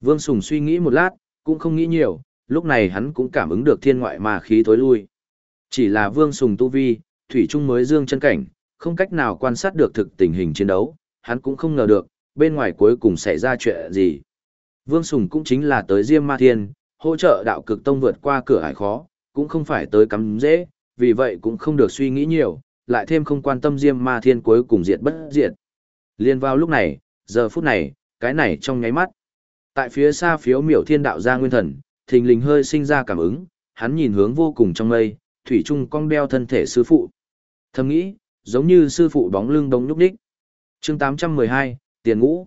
Vương Sùng suy nghĩ một lát, cũng không nghĩ nhiều, lúc này hắn cũng cảm ứng được thiên ngoại mà khí tối lui. Chỉ là Vương Sùng tu vi, Thủy Trung mới dương chân cảnh, không cách nào quan sát được thực tình hình chiến đấu, hắn cũng không ngờ được, bên ngoài cuối cùng xảy ra chuyện gì. Vương Sùng cũng chính là tới Diêm Ma Thiên, hỗ trợ đạo cực tông vượt qua cửa hải khó, cũng không phải tới cắm dễ, vì vậy cũng không được suy nghĩ nhiều, lại thêm không quan tâm Diêm Ma Thiên cuối cùng diệt bất diệt. Liên vào lúc này, giờ phút này, cái này trong nháy mắt. Tại phía xa phiếu miểu thiên đạo gia nguyên thần, thình lình hơi sinh ra cảm ứng, hắn nhìn hướng vô cùng trong mây, thủy trung cong đeo thân thể sư phụ. Thầm nghĩ, giống như sư phụ bóng lưng đống nhúc đích. chương 812, tiền ngũ.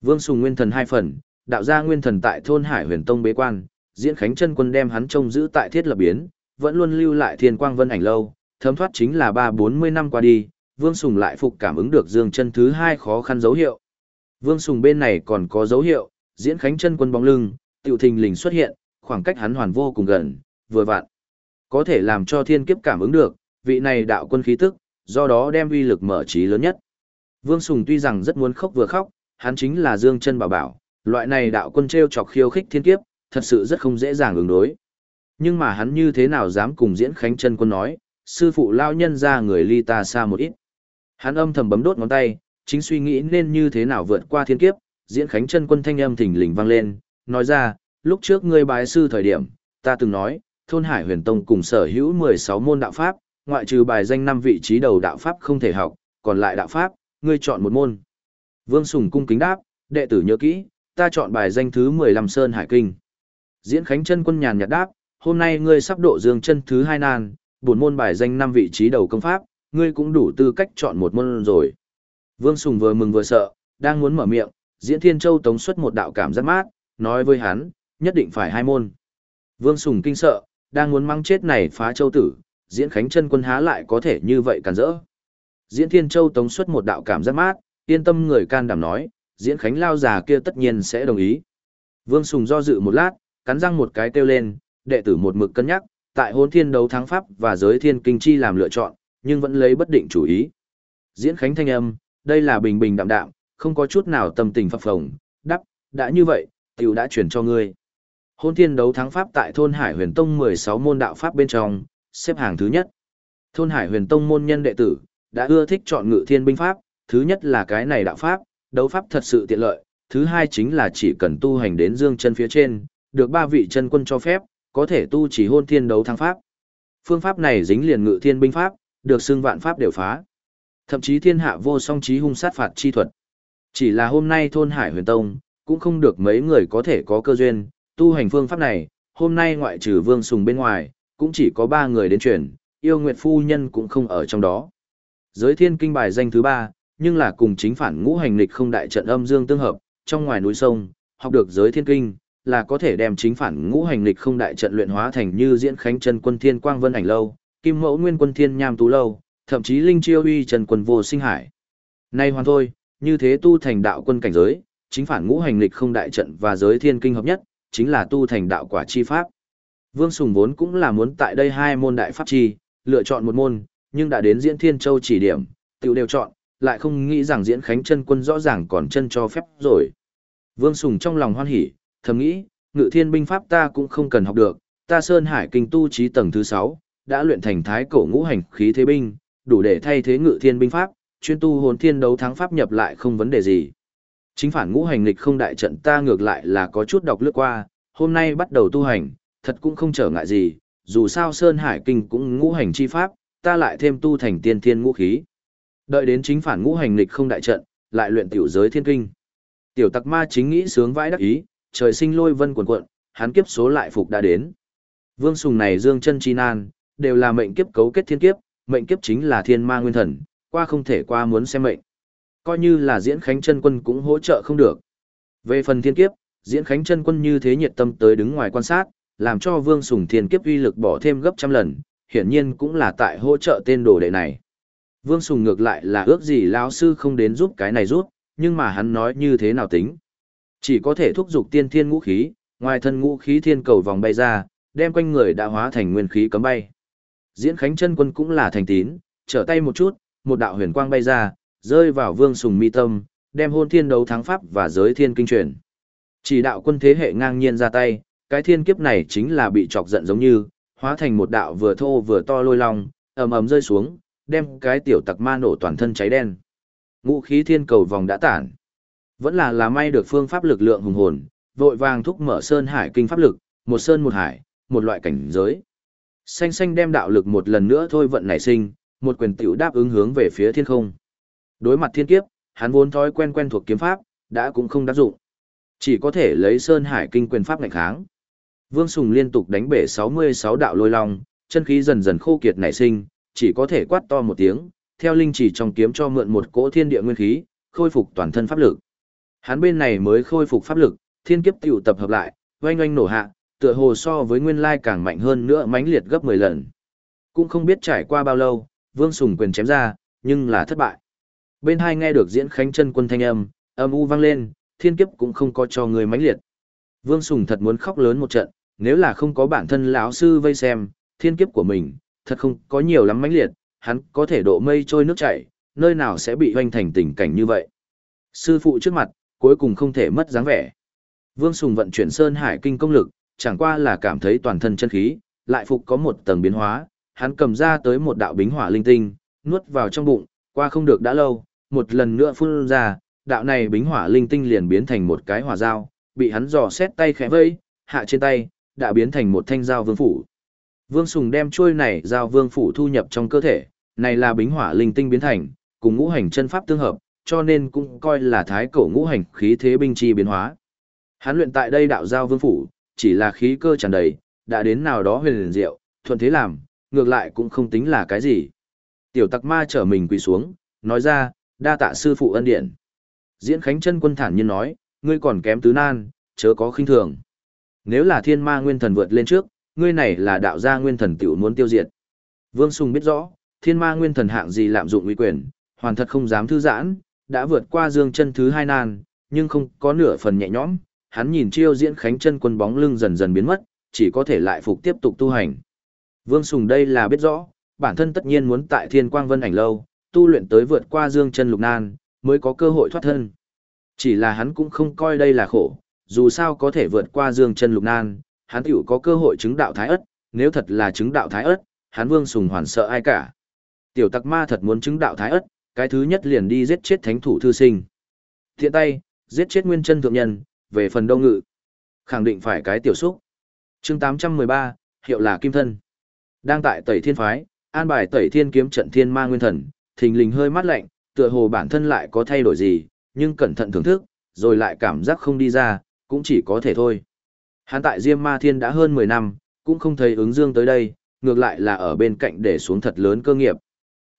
Vương Sùng nguyên thần hai phần, đạo gia nguyên thần tại thôn Hải huyền tông bế quan, diễn khánh chân quân đem hắn trông giữ tại thiết lập biến, vẫn luôn lưu lại thiên quang vân ảnh lâu, thấm thoát chính là ba bốn mươi năm qua đi, Vương Sùng lại phục cảm ứng được dương chân thứ hai khó khăn dấu hiệu. Vương Sùng bên này còn có dấu hiệu, diễn khánh chân quân bóng lưng, tiểu thình lình xuất hiện, khoảng cách hắn hoàn vô cùng gần, vừa vặn. Có thể làm cho thiên kiếp cảm ứng được, vị này đạo quân khí tức, do đó đem uy lực mở trí lớn nhất. Vương Sùng tuy rằng rất muốn khóc vừa khóc, hắn chính là Dương chân bảo bảo, loại này đạo quân treo chọc khiêu khích thiên kiếp, thật sự rất không dễ dàng ứng đối. Nhưng mà hắn như thế nào dám cùng diễn khánh chân quân nói, sư phụ lao nhân ra người ly ta xa một ít. Hắn âm thầm bấm đốt ngón tay, chính suy nghĩ nên như thế nào vượt qua thiên kiếp, diễn khánh chân quân thanh âm thỉnh lình vang lên, nói ra, lúc trước ngươi bái sư thời điểm, ta từng nói, thôn hải huyền tông cùng sở hữu 16 môn đạo pháp, ngoại trừ bài danh năm vị trí đầu đạo pháp không thể học, còn lại đạo pháp, ngươi chọn một môn. Vương Sùng cung kính đáp, đệ tử nhớ kỹ, ta chọn bài danh thứ 15 Sơn Hải Kinh. Diễn Khánh chân quân nhàn nhạt đáp, hôm nay ngươi sắp độ dương chân thứ hai nan, buồn môn bài danh năm vị trí đầu công pháp, ngươi cũng đủ tư cách chọn một môn rồi. Vương Sùng vừa mừng vừa sợ, đang muốn mở miệng, Diễn Thiên Châu tống xuất một đạo cảm giác mát, nói với hắn, nhất định phải hai môn. Vương Sùng kinh sợ, đang muốn mang chết này phá châu tử, Diễn Khánh chân quân há lại có thể như vậy cản rỡ. Diễn Thiên Châu tống xuất một đạo cảm giác mát, yên tâm người can đảm nói, Diễn Khánh lao già kia tất nhiên sẽ đồng ý. Vương Sùng do dự một lát, cắn răng một cái kêu lên, đệ tử một mực cân nhắc, tại hôn thiên đấu thắng pháp và giới thiên kinh chi làm lựa chọn, nhưng vẫn lấy bất định chủ ý. Diễn khánh thanh âm, đây là bình bình đạm đạm, không có chút nào tâm tình phập phồng, đắp, đã như vậy, tiểu đã chuyển cho ngươi. Hôn thiên đấu thắng pháp tại thôn Hải huyền tông 16 môn đạo pháp bên trong, xếp hàng thứ nhất. Thôn Hải huyền tông môn nhân đệ tử, đã ưa thích chọn ngự thiên binh pháp, thứ nhất là cái này đạo pháp, đấu pháp thật sự tiện lợi, thứ hai chính là chỉ cần tu hành đến dương chân phía trên, được ba vị chân quân cho phép, có thể tu chỉ hôn thiên đấu thắng pháp. Phương pháp này dính liền ngự thiên binh pháp, được xưng vạn pháp đều phá. Thậm chí thiên hạ vô song trí hung sát phạt chi thuật. Chỉ là hôm nay thôn Hải Huyền Tông, cũng không được mấy người có thể có cơ duyên, tu hành phương pháp này, hôm nay ngoại trừ Vương Sùng bên ngoài, cũng chỉ có ba người đến chuyển, yêu Nguyệt Phu Nhân cũng không ở trong đó. Giới thiên kinh bài danh thứ ba, nhưng là cùng chính phản ngũ hành lịch không đại trận âm dương tương hợp, trong ngoài núi sông, học được giới thiên kinh, là có thể đem chính phản ngũ hành lịch không đại trận luyện hóa thành như diễn khánh chân quân thiên quang vân ảnh lâu, kim mẫu nguyên quân thiên nham tú lâu, thậm chí linh chiêu uy trần quân vô sinh hải. Nay hoàn thôi, như thế tu thành đạo quân cảnh giới, chính phản ngũ hành lịch không đại trận và giới thiên kinh hợp nhất, chính là tu thành đạo quả chi pháp. Vương Sùng vốn cũng là muốn tại đây hai môn đại pháp chi, lựa chọn một môn, nhưng đã đến diễn thiên châu chỉ điểm, tiểu đều chọn, lại không nghĩ rằng diễn khánh chân quân rõ ràng còn chân cho phép rồi. Vương Sùng trong lòng hoan hỉ, thầm nghĩ, ngự thiên binh pháp ta cũng không cần học được, ta Sơn Hải kinh tu trí tầng thứ 6, đã luyện thành thái cổ ngũ hành khí thế binh, đủ để thay thế ngự thiên binh pháp, chuyên tu hồn thiên đấu thắng pháp nhập lại không vấn đề gì. Chính phản ngũ hành lịch không đại trận ta ngược lại là có chút đọc lướt qua, hôm nay bắt đầu tu hành, thật cũng không trở ngại gì, dù sao Sơn Hải kinh cũng ngũ hành chi pháp, ta lại thêm tu thành tiên thiên ngũ khí. Đợi đến chính phản ngũ hành nghịch không đại trận, lại luyện tiểu giới thiên kinh. Tiểu tặc ma chính nghĩ sướng vãi đắc ý, trời sinh lôi vân cuộn cuộn, hắn kiếp số lại phục đã đến. Vương Sùng này dương chân chi nan, đều là mệnh kiếp cấu kết thiên kiếp, mệnh kiếp chính là thiên ma nguyên thần, qua không thể qua muốn xem mệnh. Coi như là diễn khánh chân quân cũng hỗ trợ không được. Về phần thiên kiếp, diễn khánh chân quân như thế nhiệt tâm tới đứng ngoài quan sát, làm cho vương sùng thiên kiếp uy lực bỏ thêm gấp trăm lần, hiển nhiên cũng là tại hỗ trợ tên đồ đệ này. Vương Sùng ngược lại là ước gì lão sư không đến giúp cái này giúp, nhưng mà hắn nói như thế nào tính. Chỉ có thể thúc giục tiên thiên ngũ khí, ngoài thân ngũ khí thiên cầu vòng bay ra, đem quanh người đã hóa thành nguyên khí cấm bay. Diễn Khánh chân quân cũng là thành tín, trở tay một chút, một đạo huyền quang bay ra, rơi vào Vương Sùng mi tâm, đem hôn thiên đấu thắng pháp và giới thiên kinh truyền. Chỉ đạo quân thế hệ ngang nhiên ra tay, cái thiên kiếp này chính là bị chọc giận giống như, hóa thành một đạo vừa thô vừa to lôi long, ầm ầm rơi xuống, đem cái tiểu tặc ma nổ toàn thân cháy đen. Ngũ khí thiên cầu vòng đã tản. Vẫn là là may được phương pháp lực lượng hùng hồn, vội vàng thúc mở sơn hải kinh pháp lực, một sơn một hải, một loại cảnh giới. Xanh xanh đem đạo lực một lần nữa thôi vận nảy sinh, một quyền tiểu đáp ứng hướng về phía thiên không. Đối mặt thiên kiếp, hắn vốn thói quen quen thuộc kiếm pháp, đã cũng không đáp dụng. Chỉ có thể lấy sơn hải kinh quyền pháp ngạnh kháng. Vương Sùng liên tục đánh bể 66 đạo lôi long, chân khí dần dần khô kiệt nảy sinh, chỉ có thể quát to một tiếng, theo linh chỉ trong kiếm cho mượn một cỗ thiên địa nguyên khí, khôi phục toàn thân pháp lực. Hắn bên này mới khôi phục pháp lực, thiên kiếp tiểu tập hợp lại, oanh oanh nổ hạ, tựa hồ so với nguyên lai càng mạnh hơn nữa mãnh liệt gấp 10 lần. Cũng không biết trải qua bao lâu, Vương Sùng quyền chém ra, nhưng là thất bại. Bên hai nghe được diễn khánh chân quân thanh âm, âm u vang lên, thiên kiếp cũng không có cho người mãnh liệt. Vương Sùng thật muốn khóc lớn một trận, nếu là không có bản thân lão sư vây xem, thiên kiếp của mình, thật không có nhiều lắm mãnh liệt, hắn có thể độ mây trôi nước chảy, nơi nào sẽ bị hoành thành tình cảnh như vậy. Sư phụ trước mặt, cuối cùng không thể mất dáng vẻ. Vương Sùng vận chuyển Sơn Hải Kinh công lực, chẳng qua là cảm thấy toàn thân chân khí, lại phục có một tầng biến hóa, hắn cầm ra tới một đạo bính hỏa linh tinh, nuốt vào trong bụng, qua không được đã lâu, một lần nữa phun ra, đạo này bính hỏa linh tinh liền biến thành một cái hỏa dao, bị hắn dò xét tay khẽ vây, hạ trên tay, đã biến thành một thanh dao vương phủ. Vương Sùng đem chuôi này dao vương phủ thu nhập trong cơ thể, này là bính hỏa linh tinh biến thành, cùng ngũ hành chân pháp tương hợp, cho nên cũng coi là thái cổ ngũ hành khí thế binh chi biến hóa. Hắn luyện tại đây đạo giao vương phủ, chỉ là khí cơ tràn đầy, đã đến nào đó huyền liền diệu, thuận thế làm, ngược lại cũng không tính là cái gì. Tiểu tặc ma trở mình quỳ xuống, nói ra, đa tạ sư phụ ân điện. Diễn Khánh chân quân thản nhiên nói, ngươi còn kém tứ nan, chớ có khinh thường. Nếu là thiên ma nguyên thần vượt lên trước, ngươi này là đạo gia nguyên thần tiểu muốn tiêu diệt. Vương Sùng biết rõ, thiên ma nguyên thần hạng gì lạm dụng uy quyền, hoàn thật không dám thư giãn, đã vượt qua dương chân thứ hai nan, nhưng không có nửa phần nhẹ nhõm, hắn nhìn chiêu diễn khánh chân quân bóng lưng dần dần biến mất, chỉ có thể lại phục tiếp tục tu hành. Vương Sùng đây là biết rõ, bản thân tất nhiên muốn tại Thiên Quang Vân ảnh lâu, tu luyện tới vượt qua dương chân lục nan, mới có cơ hội thoát thân. Chỉ là hắn cũng không coi đây là khổ, dù sao có thể vượt qua dương chân lục nan, hắn tiểu có cơ hội chứng đạo thái ất, nếu thật là chứng đạo thái ất, hắn Vương Sùng hoàn sợ ai cả. Tiểu tặc ma thật muốn chứng đạo thái ất, cái thứ nhất liền đi giết chết thánh thủ thư sinh. Thiện tay, giết chết nguyên chân thượng nhân, về phần đông ngự. Khẳng định phải cái tiểu xúc. chương 813, hiệu là kim thân. Đang tại tẩy thiên phái, an bài tẩy thiên kiếm trận thiên ma nguyên thần, thình lình hơi mát lạnh, tựa hồ bản thân lại có thay đổi gì, nhưng cẩn thận thưởng thức, rồi lại cảm giác không đi ra, cũng chỉ có thể thôi. Hắn tại Diêm Ma Thiên đã hơn 10 năm, cũng không thấy ứng dương tới đây, ngược lại là ở bên cạnh để xuống thật lớn cơ nghiệp.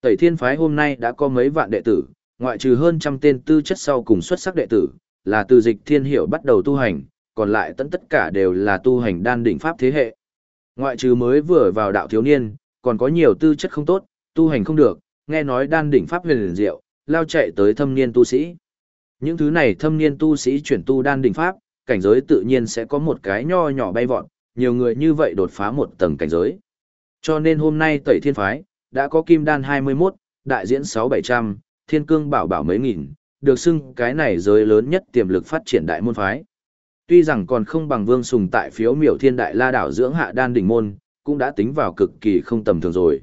Tẩy Thiên Phái hôm nay đã có mấy vạn đệ tử, ngoại trừ hơn trăm tên tư chất sau cùng xuất sắc đệ tử, là từ dịch thiên hiệu bắt đầu tu hành, còn lại tận tất cả đều là tu hành đan đỉnh pháp thế hệ. Ngoại trừ mới vừa vào đạo thiếu niên, còn có nhiều tư chất không tốt, tu hành không được, nghe nói đan đỉnh pháp huyền diệu, lao chạy tới thâm niên tu sĩ. Những thứ này thâm niên tu sĩ chuyển tu đan đỉnh pháp, cảnh giới tự nhiên sẽ có một cái nho nhỏ bay vọt, nhiều người như vậy đột phá một tầng cảnh giới. Cho nên hôm nay tẩy thiên phái, đã có kim đan 21, đại diễn 6700, thiên cương bảo bảo mấy nghìn, được xưng cái này giới lớn nhất tiềm lực phát triển đại môn phái. Tuy rằng còn không bằng vương sùng tại phiếu miểu thiên đại la đảo dưỡng hạ đan đỉnh môn, cũng đã tính vào cực kỳ không tầm thường rồi.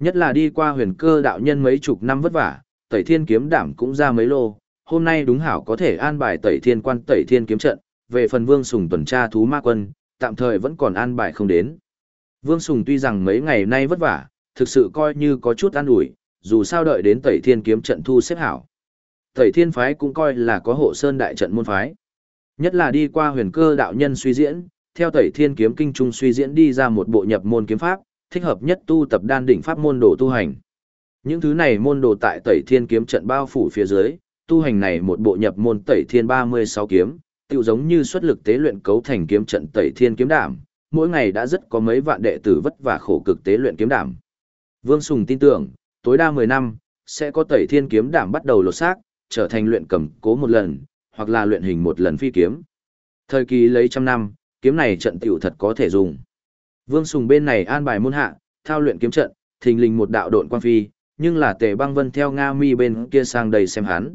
Nhất là đi qua huyền cơ đạo nhân mấy chục năm vất vả, tẩy thiên kiếm đảm cũng ra mấy lô, hôm nay đúng hảo có thể an bài tẩy thiên quan tẩy thiên kiếm trận, về phần vương sùng tuần tra thú ma quân, tạm thời vẫn còn an bài không đến. Vương Sùng tuy rằng mấy ngày nay vất vả, thực sự coi như có chút an ủi, dù sao đợi đến Tẩy Thiên kiếm trận thu xếp hảo. Tẩy Thiên phái cũng coi là có hộ sơn đại trận môn phái. Nhất là đi qua huyền cơ đạo nhân suy diễn, theo Tẩy Thiên kiếm kinh trung suy diễn đi ra một bộ nhập môn kiếm pháp, thích hợp nhất tu tập đan đỉnh pháp môn đồ tu hành. Những thứ này môn đồ tại Tẩy Thiên kiếm trận bao phủ phía dưới, tu hành này một bộ nhập môn Tẩy Thiên 36 kiếm, tựu giống như xuất lực tế luyện cấu thành kiếm trận Tẩy Thiên kiếm đảm, mỗi ngày đã rất có mấy vạn đệ tử vất vả khổ cực tế luyện kiếm đảm. Vương Sùng tin tưởng, tối đa 10 năm, sẽ có Tẩy Thiên kiếm đảm bắt đầu lột xác, trở thành luyện cầm cố một lần, hoặc là luyện hình một lần phi kiếm. Thời kỳ lấy trăm năm, kiếm này trận tiểu thật có thể dùng. Vương Sùng bên này an bài môn hạ, thao luyện kiếm trận, thình lình một đạo độn quang phi, nhưng là Tề Băng Vân theo Nga Mi bên kia sang đầy xem hắn.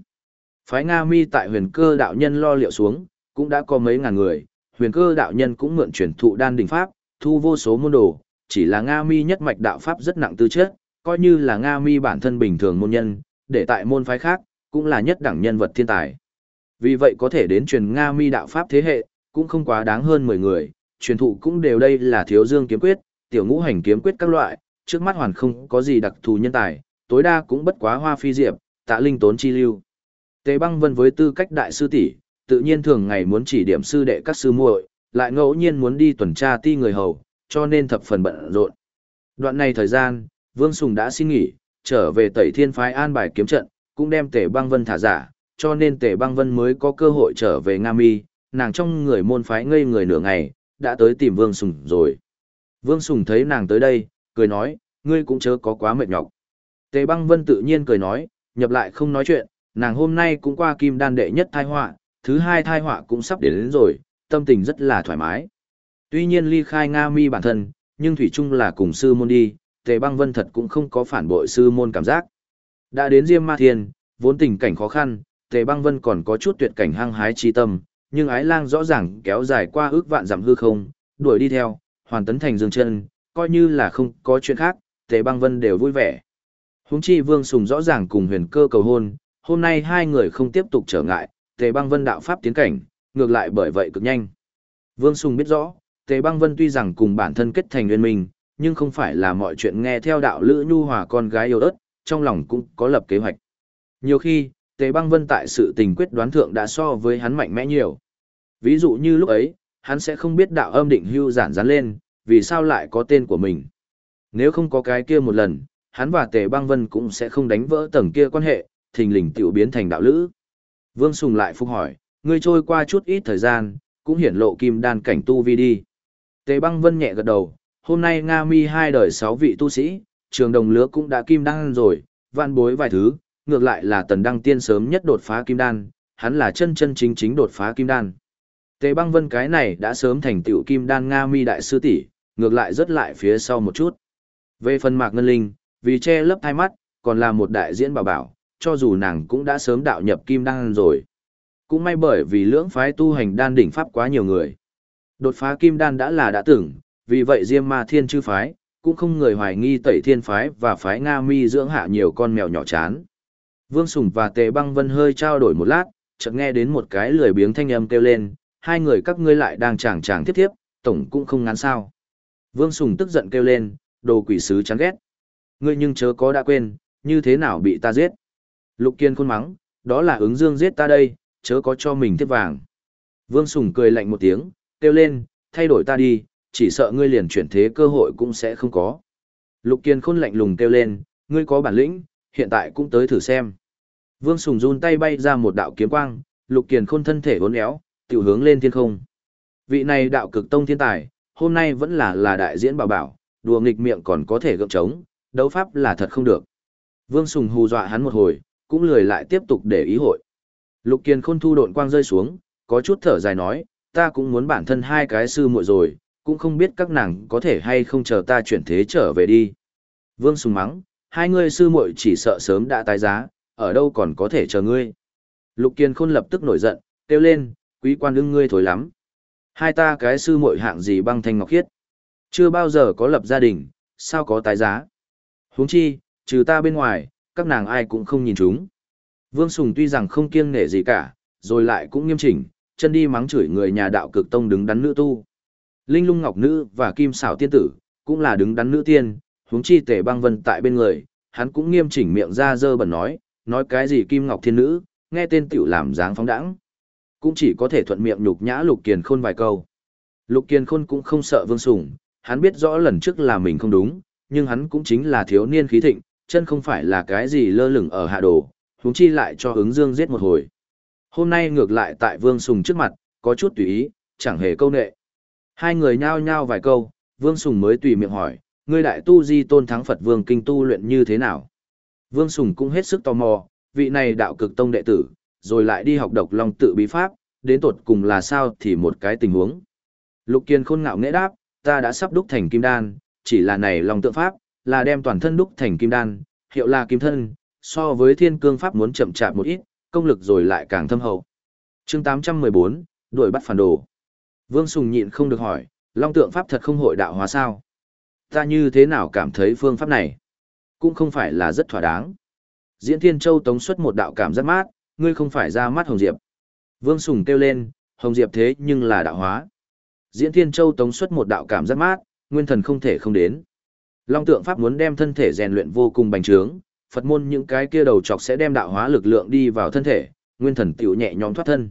Phái Nga Mi tại Huyền Cơ đạo nhân lo liệu xuống, cũng đã có mấy ngàn người, Huyền Cơ đạo nhân cũng mượn truyền thụ đan đỉnh pháp, thu vô số môn đồ, chỉ là Nga Mi nhất mạch đạo pháp rất nặng tư chất, coi như là Nga Mi bản thân bình thường môn nhân, để tại môn phái khác, cũng là nhất đẳng nhân vật thiên tài. Vì vậy có thể đến truyền Nga Mi đạo pháp thế hệ, cũng không quá đáng hơn 10 người, truyền thụ cũng đều đây là thiếu dương kiếm quyết, tiểu ngũ hành kiếm quyết các loại, trước mắt hoàn không có gì đặc thù nhân tài, tối đa cũng bất quá hoa phi diệp, tạ linh tốn chi lưu. Tề băng vân với tư cách đại sư tỷ, tự nhiên thường ngày muốn chỉ điểm sư đệ các sư muội, lại ngẫu nhiên muốn đi tuần tra ti người hầu, cho nên thập phần bận rộn. Đoạn này thời gian, Vương Sùng đã xin nghỉ, trở về Tẩy Thiên phái an bài kiếm trận, cũng đem Tề Băng Vân thả giả, cho nên Tề Băng Vân mới có cơ hội trở về Nga Mi, nàng trong người môn phái ngây người nửa ngày, đã tới tìm Vương Sùng rồi. Vương Sùng thấy nàng tới đây, cười nói, ngươi cũng chớ có quá mệt nhọc. Tề Băng Vân tự nhiên cười nói, nhập lại không nói chuyện, nàng hôm nay cũng qua kim đan đệ nhất thai họa, thứ hai thai họa cũng sắp đến, đến rồi, tâm tình rất là thoải mái. Tuy nhiên ly khai Nga Mi bản thân, nhưng Thủy chung là cùng sư môn đi, Tề Băng Vân thật cũng không có phản bội sư môn cảm giác. Đã đến Diêm Ma Thiên, vốn tình cảnh khó khăn, Tề Băng Vân còn có chút tuyệt cảnh hăng hái chi tâm, nhưng ái lang rõ ràng kéo dài qua ước vạn dặm hư không, đuổi đi theo, hoàn tấn thành dương chân, coi như là không có chuyện khác, Tề Băng Vân đều vui vẻ. Huống chi Vương Sùng rõ ràng cùng huyền cơ cầu hôn, hôm nay hai người không tiếp tục trở ngại, Tề Băng Vân đạo pháp tiến cảnh, ngược lại bởi vậy cực nhanh. Vương Sùng biết rõ, Tề Băng Vân tuy rằng cùng bản thân kết thành nguyên minh, nhưng không phải là mọi chuyện nghe theo đạo lữ nhu hòa con gái yêu ớt, trong lòng cũng có lập kế hoạch. Nhiều khi, Tề Băng Vân tại sự tình quyết đoán thượng đã so với hắn mạnh mẽ nhiều. Ví dụ như lúc ấy, hắn sẽ không biết đạo âm định hưu giản dán lên, vì sao lại có tên của mình. Nếu không có cái kia một lần, hắn và Tề Băng Vân cũng sẽ không đánh vỡ tầng kia quan hệ, thình lình tiểu biến thành đạo lữ. Vương Sùng lại phục hỏi, ngươi trôi qua chút ít thời gian, cũng hiển lộ kim đan cảnh tu vi đi. Tề băng vân nhẹ gật đầu, hôm nay Nga mi hai đời sáu vị tu sĩ, trường đồng lứa cũng đã kim đan rồi, vạn bối vài thứ, ngược lại là tần đăng tiên sớm nhất đột phá kim đan, hắn là chân chân chính chính đột phá kim đan. Tề băng vân cái này đã sớm thành tựu kim đan Nga mi đại sư tỷ, ngược lại rất lại phía sau một chút. Về phần mạc ngân linh, vì che lấp hai mắt, còn là một đại diễn bảo bảo, cho dù nàng cũng đã sớm đạo nhập kim đan rồi. Cũng may bởi vì lưỡng phái tu hành đan đỉnh pháp quá nhiều người. Đột phá kim đan đã là đã tưởng, vì vậy Diêm Ma Thiên chư phái, cũng không người hoài nghi tẩy thiên phái và phái Nga mi dưỡng hạ nhiều con mèo nhỏ chán. Vương Sùng và Tề Băng Vân hơi trao đổi một lát, chợt nghe đến một cái lười biếng thanh âm kêu lên, hai người các ngươi lại đang chàng chàng tiếp tiếp, tổng cũng không ngán sao. Vương Sùng tức giận kêu lên, đồ quỷ sứ chán ghét. Ngươi nhưng chớ có đã quên, như thế nào bị ta giết. Lục Kiên khôn mắng, đó là ứng dương giết ta đây, chớ có cho mình tiếp vàng. Vương Sùng cười lạnh một tiếng, kêu lên, thay đổi ta đi, chỉ sợ ngươi liền chuyển thế cơ hội cũng sẽ không có. Lục Kiên khôn lạnh lùng kêu lên, ngươi có bản lĩnh, hiện tại cũng tới thử xem. Vương Sùng run tay bay ra một đạo kiếm quang, Lục Kiền khôn thân thể uốn éo, tiểu hướng lên thiên không. Vị này đạo cực tông thiên tài, hôm nay vẫn là là đại diễn bảo bảo, đùa nghịch miệng còn có thể gượng trống, đấu pháp là thật không được. Vương Sùng hù dọa hắn một hồi, cũng lười lại tiếp tục để ý hội. Lục Kiền khôn thu độn quang rơi xuống, có chút thở dài nói, ta cũng muốn bản thân hai cái sư muội rồi, cũng không biết các nàng có thể hay không chờ ta chuyển thế trở về đi. Vương Sùng mắng, hai ngươi sư muội chỉ sợ sớm đã tái giá, ở đâu còn có thể chờ ngươi. Lục Kiền Khôn lập tức nổi giận, kêu lên, quý quan đương ngươi thối lắm. Hai ta cái sư muội hạng gì băng thanh ngọc khiết. Chưa bao giờ có lập gia đình, sao có tái giá. huống chi, trừ ta bên ngoài, các nàng ai cũng không nhìn chúng. Vương Sùng tuy rằng không kiêng nể gì cả, rồi lại cũng nghiêm chỉnh, chân đi mắng chửi người nhà đạo cực tông đứng đắn nữ tu. Linh lung ngọc nữ và kim xảo tiên tử, cũng là đứng đắn nữ tiên, huống chi tể băng vân tại bên người, hắn cũng nghiêm chỉnh miệng ra dơ bẩn nói, nói cái gì kim ngọc thiên nữ, nghe tên tiểu làm dáng phóng đãng cũng chỉ có thể thuận miệng nhục nhã lục kiền khôn vài câu lục kiền khôn cũng không sợ vương sùng hắn biết rõ lần trước là mình không đúng nhưng hắn cũng chính là thiếu niên khí thịnh chân không phải là cái gì lơ lửng ở hạ đồ huống chi lại cho ứng dương giết một hồi. Hôm nay ngược lại tại vương sùng trước mặt có chút tùy ý chẳng hề câu nệ. Hai người nhao nhao vài câu vương sùng mới tùy miệng hỏi ngươi đại tu di tôn thắng phật vương kinh tu luyện như thế nào? Vương sùng cũng hết sức tò mò vị này đạo cực tông đệ tử, rồi lại đi học độc long tự bí pháp, đến tột cùng là sao thì một cái tình huống. Lục Kiên khôn ngạo nghễ đáp, ta đã sắp đúc thành kim đan, chỉ là này long tượng pháp, là đem toàn thân đúc thành kim đan, hiệu là kim thân, so với thiên cương pháp muốn chậm chạp một ít, công lực rồi lại càng thâm hậu. chương 814, đuổi bắt phản đồ. Vương Sùng nhịn không được hỏi, long tượng pháp thật không hội đạo hóa sao? Ta như thế nào cảm thấy phương pháp này? Cũng không phải là rất thỏa đáng. Diễn Thiên Châu tống xuất một đạo cảm rất mát, ngươi không phải ra mắt Hồng Diệp. Vương Sùng kêu lên, Hồng Diệp thế nhưng là đạo hóa. Diễn Thiên Châu tống xuất một đạo cảm rất mát, nguyên thần không thể không đến. Long tượng pháp muốn đem thân thể rèn luyện vô cùng bành trướng, Phật môn những cái kia đầu chọc sẽ đem đạo hóa lực lượng đi vào thân thể, nguyên thần tiểu nhẹ nhõm thoát thân.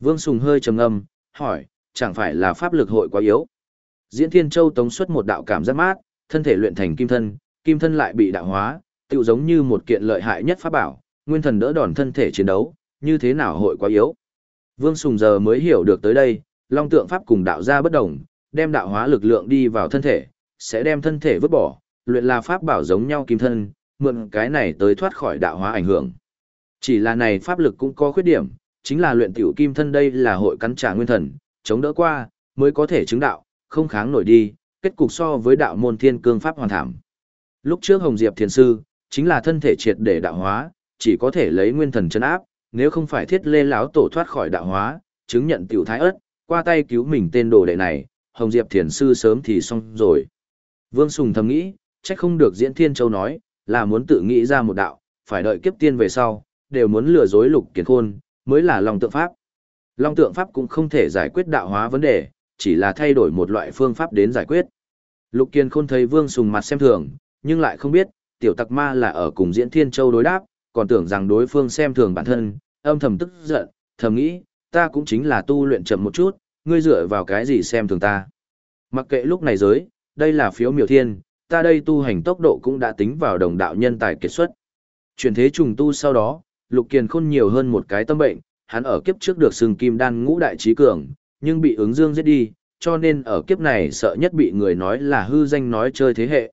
Vương Sùng hơi trầm ngâm, hỏi, chẳng phải là pháp lực hội quá yếu? Diễn Thiên Châu tống xuất một đạo cảm giác mát, thân thể luyện thành kim thân, kim thân lại bị đạo hóa, tựu giống như một kiện lợi hại nhất pháp bảo, nguyên thần đỡ đòn thân thể chiến đấu, như thế nào hội quá yếu. Vương Sùng giờ mới hiểu được tới đây, long tượng pháp cùng đạo gia bất đồng, đem đạo hóa lực lượng đi vào thân thể, sẽ đem thân thể vứt bỏ, luyện là pháp bảo giống nhau kim thân, mượn cái này tới thoát khỏi đạo hóa ảnh hưởng. Chỉ là này pháp lực cũng có khuyết điểm, chính là luyện tiểu kim thân đây là hội cắn trả nguyên thần, chống đỡ qua, mới có thể chứng đạo, không kháng nổi đi, kết cục so với đạo môn thiên cương pháp hoàn thảm. Lúc trước Hồng Diệp Thiền Sư, chính là thân thể triệt để đạo hóa, chỉ có thể lấy nguyên thần chân áp, nếu không phải thiết lê lão tổ thoát khỏi đạo hóa, chứng nhận tiểu thái ớt, qua tay cứu mình tên đồ đệ này, Hồng Diệp Thiền Sư sớm thì xong rồi. Vương Sùng thầm nghĩ, trách không được Diễn Thiên Châu nói, là muốn tự nghĩ ra một đạo, phải đợi kiếp tiên về sau, đều muốn lừa dối lục kiến khôn, mới là lòng tượng pháp. Long tượng pháp cũng không thể giải quyết đạo hóa vấn đề, chỉ là thay đổi một loại phương pháp đến giải quyết. Lục Kiên Khôn thấy Vương Sùng mặt xem thường, nhưng lại không biết, tiểu tặc ma là ở cùng diễn thiên châu đối đáp, còn tưởng rằng đối phương xem thường bản thân, âm thầm tức giận, thầm nghĩ, ta cũng chính là tu luyện chậm một chút, ngươi dựa vào cái gì xem thường ta. Mặc kệ lúc này giới, đây là phiếu miểu thiên, ta đây tu hành tốc độ cũng đã tính vào đồng đạo nhân tài kết xuất. Chuyển thế trùng tu sau đó, lục kiền khôn nhiều hơn một cái tâm bệnh, hắn ở kiếp trước được xưng kim đan ngũ đại trí cường, nhưng bị ứng dương giết đi, cho nên ở kiếp này sợ nhất bị người nói là hư danh nói chơi thế hệ.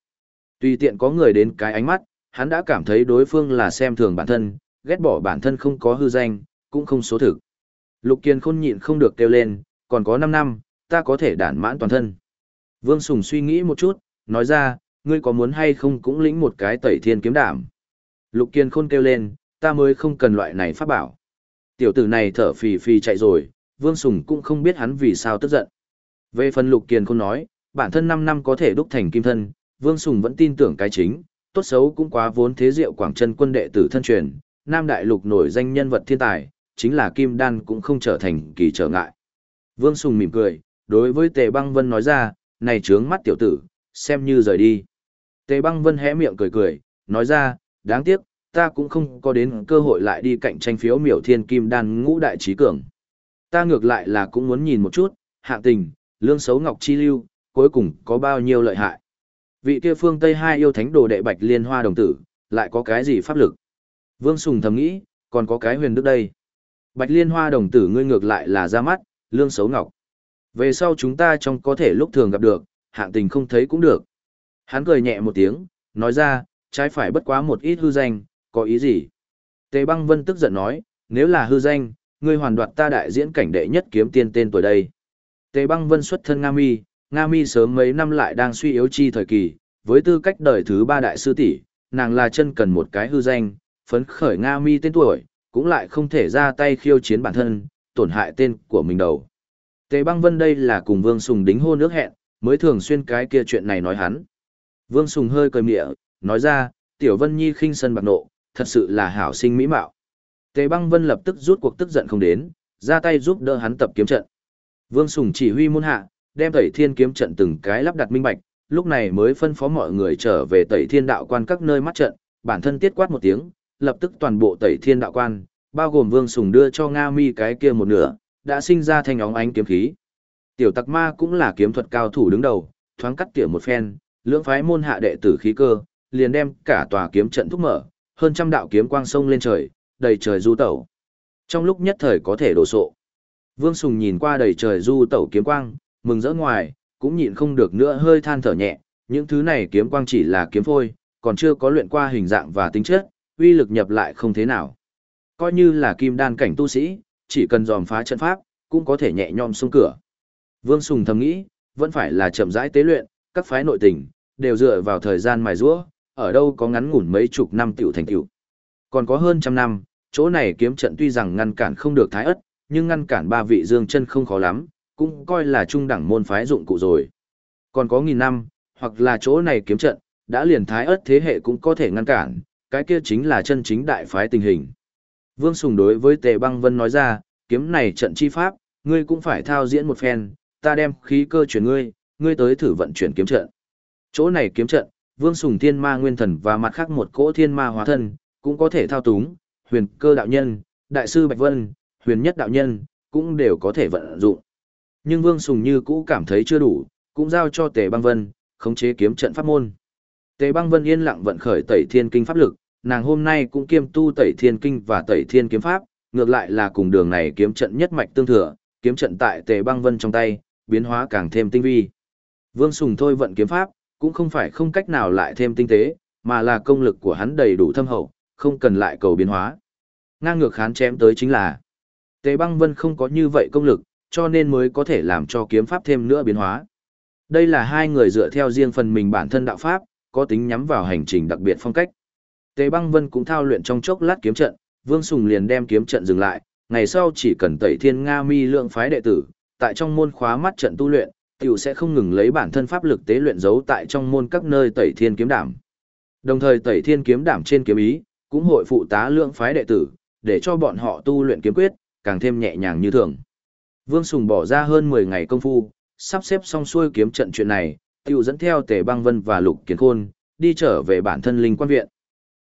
Tùy tiện có người đến cái ánh mắt, hắn đã cảm thấy đối phương là xem thường bản thân, ghét bỏ bản thân không có hư danh, cũng không số thực. Lục Kiền khôn nhịn không được kêu lên, còn có 5 năm, ta có thể đản mãn toàn thân. Vương Sùng suy nghĩ một chút, nói ra, ngươi có muốn hay không cũng lĩnh một cái tẩy thiên kiếm đảm. Lục Kiên Khôn kêu lên, ta mới không cần loại này pháp bảo. Tiểu tử này thở phì phì chạy rồi, Vương Sùng cũng không biết hắn vì sao tức giận. Về phần Lục Kiên Khôn nói, bản thân 5 năm có thể đúc thành kim thân, Vương Sùng vẫn tin tưởng cái chính, tốt xấu cũng quá vốn thế diệu quảng chân quân đệ tử thân truyền, Nam Đại Lục nổi danh nhân vật thiên tài, chính là Kim Đan cũng không trở thành kỳ trở ngại. Vương Sùng mỉm cười, đối với Tề Băng Vân nói ra, này trướng mắt tiểu tử, xem như rời đi. Tề Băng Vân hé miệng cười cười, nói ra, đáng tiếc, ta cũng không có đến cơ hội lại đi cạnh tranh phiếu miểu thiên kim đan ngũ đại trí cường. Ta ngược lại là cũng muốn nhìn một chút, hạ tình, lương xấu ngọc chi lưu, cuối cùng có bao nhiêu lợi hại. Vị kia phương Tây hai yêu thánh đồ đệ bạch liên hoa đồng tử, lại có cái gì pháp lực? Vương Sùng thầm nghĩ, còn có cái huyền đức đây. Bạch liên hoa đồng tử ngươi ngược lại là ra mắt, lương xấu ngọc. Về sau chúng ta trong có thể lúc thường gặp được, hạng tình không thấy cũng được. Hắn cười nhẹ một tiếng, nói ra, trái phải bất quá một ít hư danh, có ý gì? Tề băng vân tức giận nói, nếu là hư danh, ngươi hoàn đoạt ta đại diễn cảnh đệ nhất kiếm tiên tên tuổi đây. Tề băng vân xuất thân Nga Mi, Nga Mi sớm mấy năm lại đang suy yếu chi thời kỳ, với tư cách đời thứ ba đại sư tỷ, nàng là chân cần một cái hư danh, phấn khởi Nga Mi tên tuổi, cũng lại không thể ra tay khiêu chiến bản thân, tổn hại tên của mình đầu. Tề băng vân đây là cùng Vương Sùng đính hôn nước hẹn, mới thường xuyên cái kia chuyện này nói hắn. Vương Sùng hơi cười mịa, nói ra, Tiểu Vân Nhi khinh sân bạc nộ, thật sự là hảo sinh mỹ mạo. Tề băng vân lập tức rút cuộc tức giận không đến, ra tay giúp đỡ hắn tập kiếm trận. Vương Sùng chỉ huy môn hạ, đem tẩy thiên kiếm trận từng cái lắp đặt minh bạch, lúc này mới phân phó mọi người trở về tẩy thiên đạo quan các nơi mắt trận, bản thân tiết quát một tiếng, lập tức toàn bộ tẩy thiên đạo quan, bao gồm Vương Sùng đưa cho Nga Mi cái kia một nửa, đã sinh ra thanh óng ánh kiếm khí. Tiểu Tặc Ma cũng là kiếm thuật cao thủ đứng đầu, thoáng cắt tỉa một phen, lưỡng phái môn hạ đệ tử khí cơ, liền đem cả tòa kiếm trận thúc mở, hơn trăm đạo kiếm quang sông lên trời, đầy trời du tẩu. Trong lúc nhất thời có thể đổ sộ. Vương Sùng nhìn qua đầy trời du tẩu kiếm quang, mừng rỡ ngoài, cũng nhịn không được nữa hơi than thở nhẹ, những thứ này kiếm quang chỉ là kiếm phôi, còn chưa có luyện qua hình dạng và tính chất, uy lực nhập lại không thế nào. Coi như là kim đan cảnh tu sĩ, chỉ cần dòm phá trận pháp, cũng có thể nhẹ nhõm xông cửa. Vương Sùng thầm nghĩ, vẫn phải là chậm rãi tế luyện, các phái nội tình, đều dựa vào thời gian mài rũa, ở đâu có ngắn ngủn mấy chục năm tiểu thành tiểu. Còn có hơn trăm năm, chỗ này kiếm trận tuy rằng ngăn cản không được thái ất, nhưng ngăn cản ba vị dương chân không khó lắm, cũng coi là trung đẳng môn phái dụng cụ rồi. Còn có nghìn năm, hoặc là chỗ này kiếm trận, đã liền thái ất thế hệ cũng có thể ngăn cản, cái kia chính là chân chính đại phái tình hình. Vương Sùng đối với Tề Băng Vân nói ra, kiếm này trận chi pháp, ngươi cũng phải thao diễn một phen, ta đem khí cơ chuyển ngươi, ngươi tới thử vận chuyển kiếm trận. Chỗ này kiếm trận, Vương Sùng Thiên Ma Nguyên Thần và mặt khác một cỗ Thiên Ma Hóa Thân, cũng có thể thao túng, huyền cơ đạo nhân, đại sư Bạch Vân, huyền nhất đạo nhân, cũng đều có thể vận dụng. Nhưng Vương Sùng như cũ cảm thấy chưa đủ, cũng giao cho Tề Băng Vân, khống chế kiếm trận pháp môn. Tề Băng Vân yên lặng vận khởi Tẩy Thiên Kinh pháp lực, nàng hôm nay cũng kiêm tu Tẩy Thiên Kinh và Tẩy Thiên kiếm pháp, ngược lại là cùng đường này kiếm trận nhất mạch tương thừa, kiếm trận tại Tề Băng Vân trong tay, biến hóa càng thêm tinh vi. Vương Sùng thôi vận kiếm pháp, cũng không phải không cách nào lại thêm tinh tế, mà là công lực của hắn đầy đủ thâm hậu, không cần lại cầu biến hóa. Ngang ngược khán chém tới chính là Tề Băng Vân không có như vậy công lực, cho nên mới có thể làm cho kiếm pháp thêm nữa biến hóa. Đây là hai người dựa theo riêng phần mình bản thân đạo pháp, có tính nhắm vào hành trình đặc biệt phong cách. Tề Băng Vân cũng thao luyện trong chốc lát kiếm trận, Vương Sùng liền đem kiếm trận dừng lại, ngày sau chỉ cần Tẩy Thiên Nga Mi lượng phái đệ tử, tại trong môn khóa mắt trận tu luyện, tiểu sẽ không ngừng lấy bản thân pháp lực tế luyện giấu tại trong môn các nơi Tẩy Thiên kiếm đảm. Đồng thời Tẩy Thiên kiếm đảm trên kiếm ý, cũng hội phụ tá lượng phái đệ tử, để cho bọn họ tu luyện kiếm quyết, càng thêm nhẹ nhàng như thường. Vương Sùng bỏ ra hơn 10 ngày công phu, sắp xếp xong xuôi kiếm trận chuyện này, tiểu dẫn theo Tề Băng Vân và Lục Kiến Khôn, đi trở về bản thân Linh Quan Viện.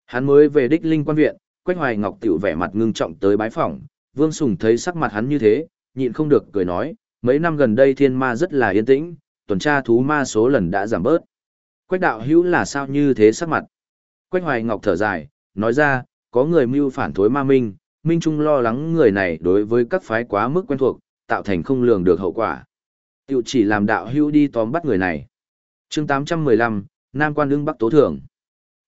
Hắn mới về đích Linh Quan Viện, Quách Hoài Ngọc tiểu vẻ mặt ngưng trọng tới bái phỏng, Vương Sùng thấy sắc mặt hắn như thế, nhịn không được cười nói, mấy năm gần đây thiên ma rất là yên tĩnh, tuần tra thú ma số lần đã giảm bớt. Quách đạo hữu là sao như thế sắc mặt? Quách Hoài Ngọc thở dài, nói ra, có người mưu phản thối ma minh, Minh Trung lo lắng người này đối với các phái quá mức quen thuộc, tạo thành không lường được hậu quả. Tiểu chỉ làm đạo hữu đi tóm bắt người này. chương 815, Nam Quan Lương Bắc Tố Thưởng.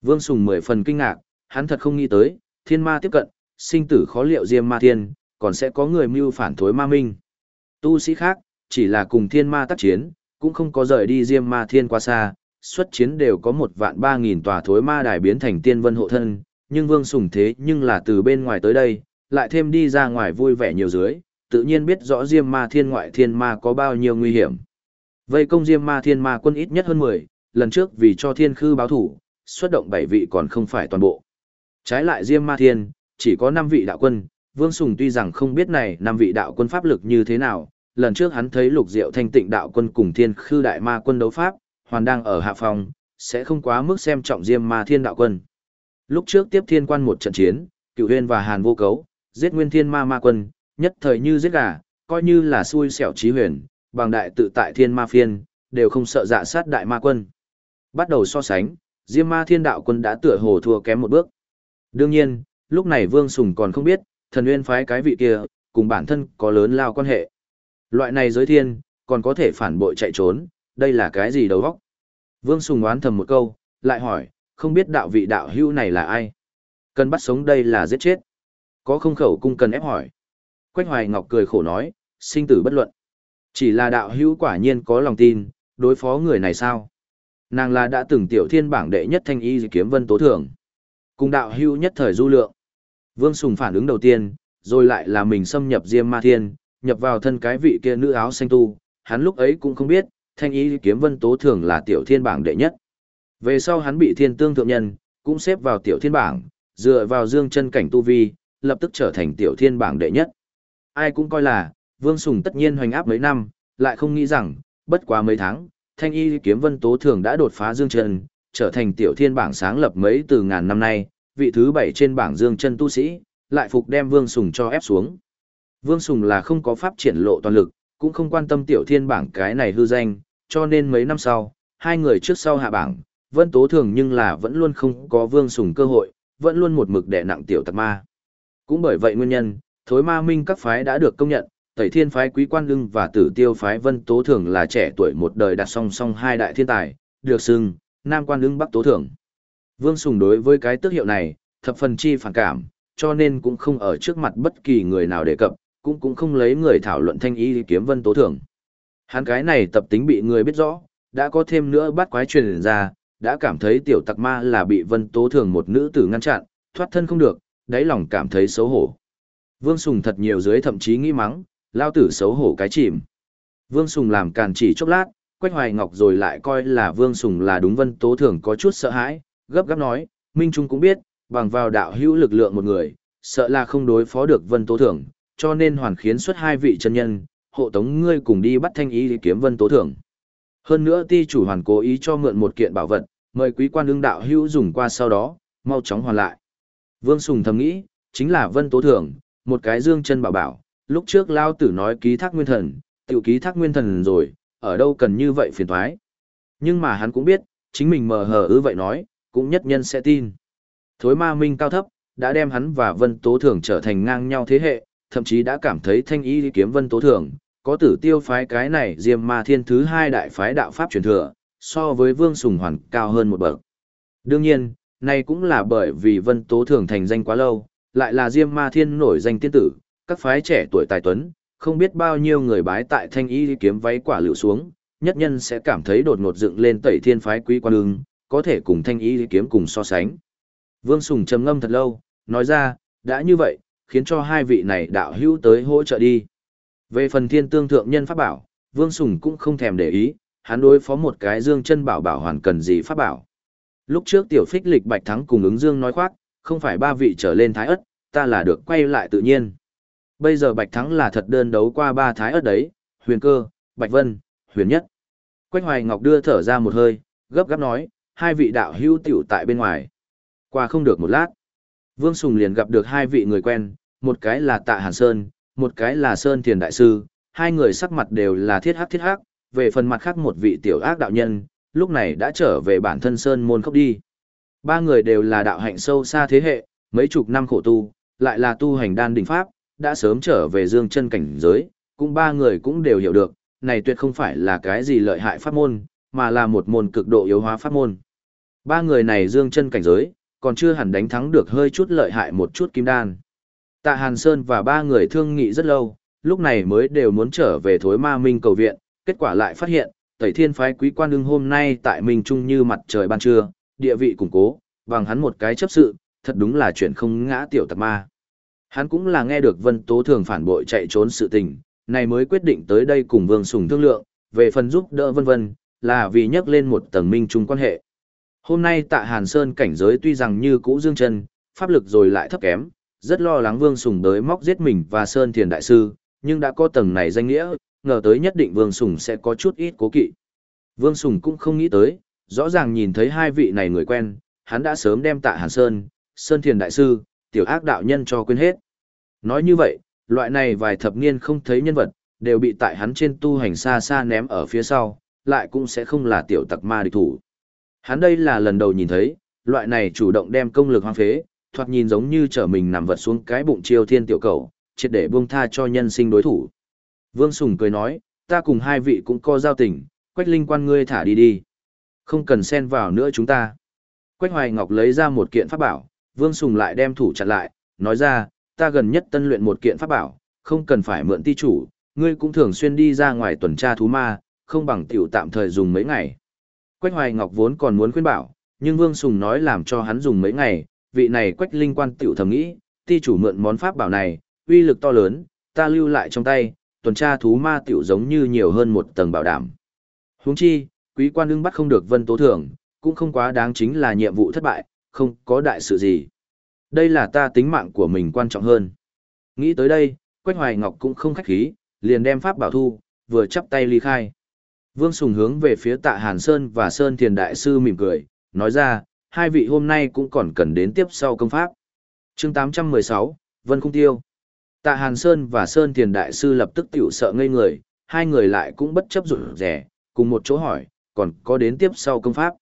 Vương Sùng mười phần kinh ngạc, hắn thật không nghĩ tới, thiên ma tiếp cận, sinh tử khó liệu diêm ma thiên, còn sẽ có người mưu phản thối ma minh. Tu sĩ khác, chỉ là cùng thiên ma tác chiến, cũng không có rời đi Diêm Ma Thiên quá xa, xuất chiến đều có một vạn ba nghìn tòa thối ma đài biến thành tiên vân hộ thân, nhưng Vương Sùng thế nhưng là từ bên ngoài tới đây, lại thêm đi ra ngoài vui vẻ nhiều dưới, tự nhiên biết rõ Diêm Ma Thiên ngoại thiên ma có bao nhiêu nguy hiểm. Vây công Diêm Ma Thiên ma quân ít nhất hơn 10, lần trước vì cho Thiên Khư báo thủ, xuất động 7 vị còn không phải toàn bộ. Trái lại Diêm Ma Thiên, chỉ có 5 vị đạo quân, Vương Sùng tuy rằng không biết này 5 vị đạo quân pháp lực như thế nào, lần trước hắn thấy Lục Diệu Thanh Tịnh đạo quân cùng Thiên Khư đại ma quân đấu pháp, hoàn đang ở hạ phòng, sẽ không quá mức xem trọng Diêm Ma Thiên đạo quân. Lúc trước tiếp thiên quan một trận chiến, Cửu Huyên và Hàn Vô Cấu, giết Nguyên Thiên Ma Ma quân, nhất thời như giết gà, coi như là xui xẻo trí huyền, bằng đại tự tại Thiên Ma phiên, đều không sợ dạ sát đại ma quân. Bắt đầu so sánh, Diêm Ma Thiên đạo quân đã tựa hồ thua kém một bước. Đương nhiên, lúc này Vương Sùng còn không biết, thần nguyên phái cái vị kia, cùng bản thân có lớn lao quan hệ. Loại này giới thiên, còn có thể phản bội chạy trốn, đây là cái gì đầu vóc? Vương Sùng oán thầm một câu, lại hỏi, không biết đạo vị đạo hữu này là ai? Cần bắt sống đây là giết chết. Có không khẩu cung cần ép hỏi. Quách Hoài Ngọc cười khổ nói, sinh tử bất luận. Chỉ là đạo hữu quả nhiên có lòng tin, đối phó người này sao? Nàng là đã từng tiểu thiên bảng đệ nhất thanh y kiếm vân tố thưởng. Cùng đạo hưu nhất thời du lượng. Vương Sùng phản ứng đầu tiên, rồi lại là mình xâm nhập Diêm Ma Thiên, nhập vào thân cái vị kia nữ áo xanh tu, hắn lúc ấy cũng không biết, thanh y kiếm vân tố thường là tiểu thiên bảng đệ nhất. Về sau hắn bị thiên tương thượng nhân, cũng xếp vào tiểu thiên bảng, dựa vào dương chân cảnh tu vi, lập tức trở thành tiểu thiên bảng đệ nhất. Ai cũng coi là, Vương Sùng tất nhiên hoành áp mấy năm, lại không nghĩ rằng, bất quá mấy tháng, thanh y kiếm vân tố thường đã đột phá dương chân, trở thành tiểu thiên bảng sáng lập mấy từ ngàn năm nay, vị thứ bảy trên bảng dương chân tu sĩ, lại phục đem Vương Sùng cho ép xuống. Vương Sùng là không có pháp triển lộ toàn lực, cũng không quan tâm tiểu thiên bảng cái này hư danh, cho nên mấy năm sau, hai người trước sau hạ bảng, Vân Tố Thường nhưng là vẫn luôn không có Vương Sùng cơ hội, vẫn luôn một mực đè nặng tiểu tặc ma. Cũng bởi vậy nguyên nhân, thối ma minh các phái đã được công nhận, Tẩy Thiên phái Quý Quan Lưng và Tử Tiêu phái Vân Tố Thường là trẻ tuổi một đời đặt song song hai đại thiên tài, được xưng Nam Quan Lưng Bắc Tố Thường. Vương Sùng đối với cái tước hiệu này, thập phần chi phản cảm, cho nên cũng không ở trước mặt bất kỳ người nào đề cập, cũng cũng không lấy người thảo luận thanh ý kiếm Vân Tố Thường. Hắn cái này tập tính bị người biết rõ, đã có thêm nữa bắt quái truyền ra, đã cảm thấy tiểu tặc ma là bị Vân Tố Thường một nữ tử ngăn chặn, thoát thân không được, đáy lòng cảm thấy xấu hổ. Vương Sùng thật nhiều dưới thậm chí nghĩ mắng, lao tử xấu hổ cái chìm. Vương Sùng làm càn chỉ chốc lát, Quách Hoài Ngọc rồi lại coi là Vương Sùng là đúng Vân Tố Thường có chút sợ hãi, gấp gáp nói, Minh Trung cũng biết, bằng vào đạo hữu lực lượng một người, sợ là không đối phó được Vân Tố Thường, cho nên hoàn khiến xuất hai vị chân nhân, hộ tống ngươi cùng đi bắt thanh ý kiếm Vân Tố Thường. Hơn nữa ti chủ hoàn cố ý cho mượn một kiện bảo vật, mời quý quan đương đạo hữu dùng qua sau đó, mau chóng hoàn lại. Vương Sùng thầm nghĩ, chính là Vân Tố Thường, một cái dương chân bảo bảo, lúc trước Lao Tử nói ký thác nguyên thần, tiểu ký thác nguyên thần rồi, ở đâu cần như vậy phiền thoái. Nhưng mà hắn cũng biết, chính mình mờ hờ ư vậy nói, cũng nhất nhân sẽ tin. Thối ma minh cao thấp, đã đem hắn và Vân Tố Thường trở thành ngang nhau thế hệ, thậm chí đã cảm thấy thanh ý kiếm Vân Tố Thường, có tử tiêu phái cái này diêm ma thiên thứ hai đại phái đạo pháp truyền thừa, so với vương sùng hoàn cao hơn một bậc. Đương nhiên, này cũng là bởi vì vân tố thường thành danh quá lâu, lại là diêm ma thiên nổi danh tiên tử, các phái trẻ tuổi tài tuấn, không biết bao nhiêu người bái tại thanh y kiếm váy quả lựu xuống, nhất nhân sẽ cảm thấy đột ngột dựng lên tẩy thiên phái quý quan ưng, có thể cùng thanh y kiếm cùng so sánh. Vương Sùng trầm ngâm thật lâu, nói ra, đã như vậy, khiến cho hai vị này đạo hữu tới hỗ trợ đi. Về phần thiên tương thượng nhân pháp bảo, Vương Sùng cũng không thèm để ý, hắn đối phó một cái dương chân bảo bảo hoàn cần gì pháp bảo. Lúc trước tiểu phích lịch bạch thắng cùng ứng dương nói khoác, không phải ba vị trở lên thái ất, ta là được quay lại tự nhiên. Bây giờ bạch thắng là thật đơn đấu qua ba thái ớt đấy, huyền cơ, bạch vân, huyền nhất. Quách hoài ngọc đưa thở ra một hơi, gấp gáp nói, hai vị đạo hữu tiểu tại bên ngoài. Qua không được một lát. Vương Sùng liền gặp được hai vị người quen, một cái là tạ Hàn Sơn, một cái là Sơn Thiền Đại Sư, hai người sắc mặt đều là thiết hắc thiết hắc, về phần mặt khác một vị tiểu ác đạo nhân, lúc này đã trở về bản thân Sơn môn khốc đi. Ba người đều là đạo hạnh sâu xa thế hệ, mấy chục năm khổ tu, lại là tu hành đan đỉnh pháp, đã sớm trở về dương chân cảnh giới, cũng ba người cũng đều hiểu được, này tuyệt không phải là cái gì lợi hại pháp môn, mà là một môn cực độ yếu hóa pháp môn. Ba người này dương chân cảnh giới, còn chưa hẳn đánh thắng được hơi chút lợi hại một chút kim đan. Tạ Hàn Sơn và ba người thương nghị rất lâu, lúc này mới đều muốn trở về thối ma minh cầu viện, kết quả lại phát hiện, tẩy thiên phái quý quan đương hôm nay tại Minh Trung như mặt trời ban trưa, địa vị củng cố, bằng hắn một cái chấp sự, thật đúng là chuyện không ngã tiểu tạc ma. Hắn cũng là nghe được Vân Tố Thường phản bội chạy trốn sự tình, này mới quyết định tới đây cùng Vương Sùng thương lượng, về phần giúp đỡ vân vân, là vì nhắc lên một tầng minh trung quan hệ. Hôm nay tạ Hàn Sơn cảnh giới tuy rằng như cũ dương chân, pháp lực rồi lại thấp kém, rất lo lắng Vương Sùng tới móc giết mình và Sơn Thiền Đại Sư, nhưng đã có tầng này danh nghĩa, ngờ tới nhất định Vương Sùng sẽ có chút ít cố kỵ. Vương Sùng cũng không nghĩ tới, rõ ràng nhìn thấy hai vị này người quen, hắn đã sớm đem tạ Hàn Sơn, Sơn Thiền Đại Sư, tiểu ác đạo nhân cho quên hết. Nói như vậy, loại này vài thập niên không thấy nhân vật, đều bị tại hắn trên tu hành xa xa ném ở phía sau, lại cũng sẽ không là tiểu tặc ma địch thủ. Hắn đây là lần đầu nhìn thấy, loại này chủ động đem công lực hoang phế, thoạt nhìn giống như trở mình nằm vật xuống cái bụng chiêu thiên tiểu cầu, triệt để buông tha cho nhân sinh đối thủ. Vương Sùng cười nói, ta cùng hai vị cũng có giao tình, quách linh quan ngươi thả đi đi. Không cần xen vào nữa chúng ta. Quách Hoài Ngọc lấy ra một kiện pháp bảo, Vương Sùng lại đem thủ chặt lại, nói ra, ta gần nhất tân luyện một kiện pháp bảo, không cần phải mượn ti chủ, ngươi cũng thường xuyên đi ra ngoài tuần tra thú ma, không bằng tiểu tạm thời dùng mấy ngày. Quách Hoài Ngọc vốn còn muốn khuyên bảo, nhưng Vương Sùng nói làm cho hắn dùng mấy ngày, vị này Quách Linh quan tiểu thầm nghĩ, ti chủ mượn món pháp bảo này, uy lực to lớn, ta lưu lại trong tay, tuần tra thú ma tiểu giống như nhiều hơn một tầng bảo đảm. Huống chi, quý quan đương bắt không được vân tố thưởng, cũng không quá đáng chính là nhiệm vụ thất bại, không có đại sự gì. Đây là ta tính mạng của mình quan trọng hơn. Nghĩ tới đây, Quách Hoài Ngọc cũng không khách khí, liền đem pháp bảo thu, vừa chắp tay ly khai. Vương Sùng hướng về phía tạ Hàn Sơn và Sơn Thiền Đại Sư mỉm cười, nói ra, hai vị hôm nay cũng còn cần đến tiếp sau công pháp. chương 816, Vân Khung Tiêu. Tạ Hàn Sơn và Sơn Thiền Đại Sư lập tức tiểu sợ ngây người, hai người lại cũng bất chấp rủi rẻ, cùng một chỗ hỏi, còn có đến tiếp sau công pháp.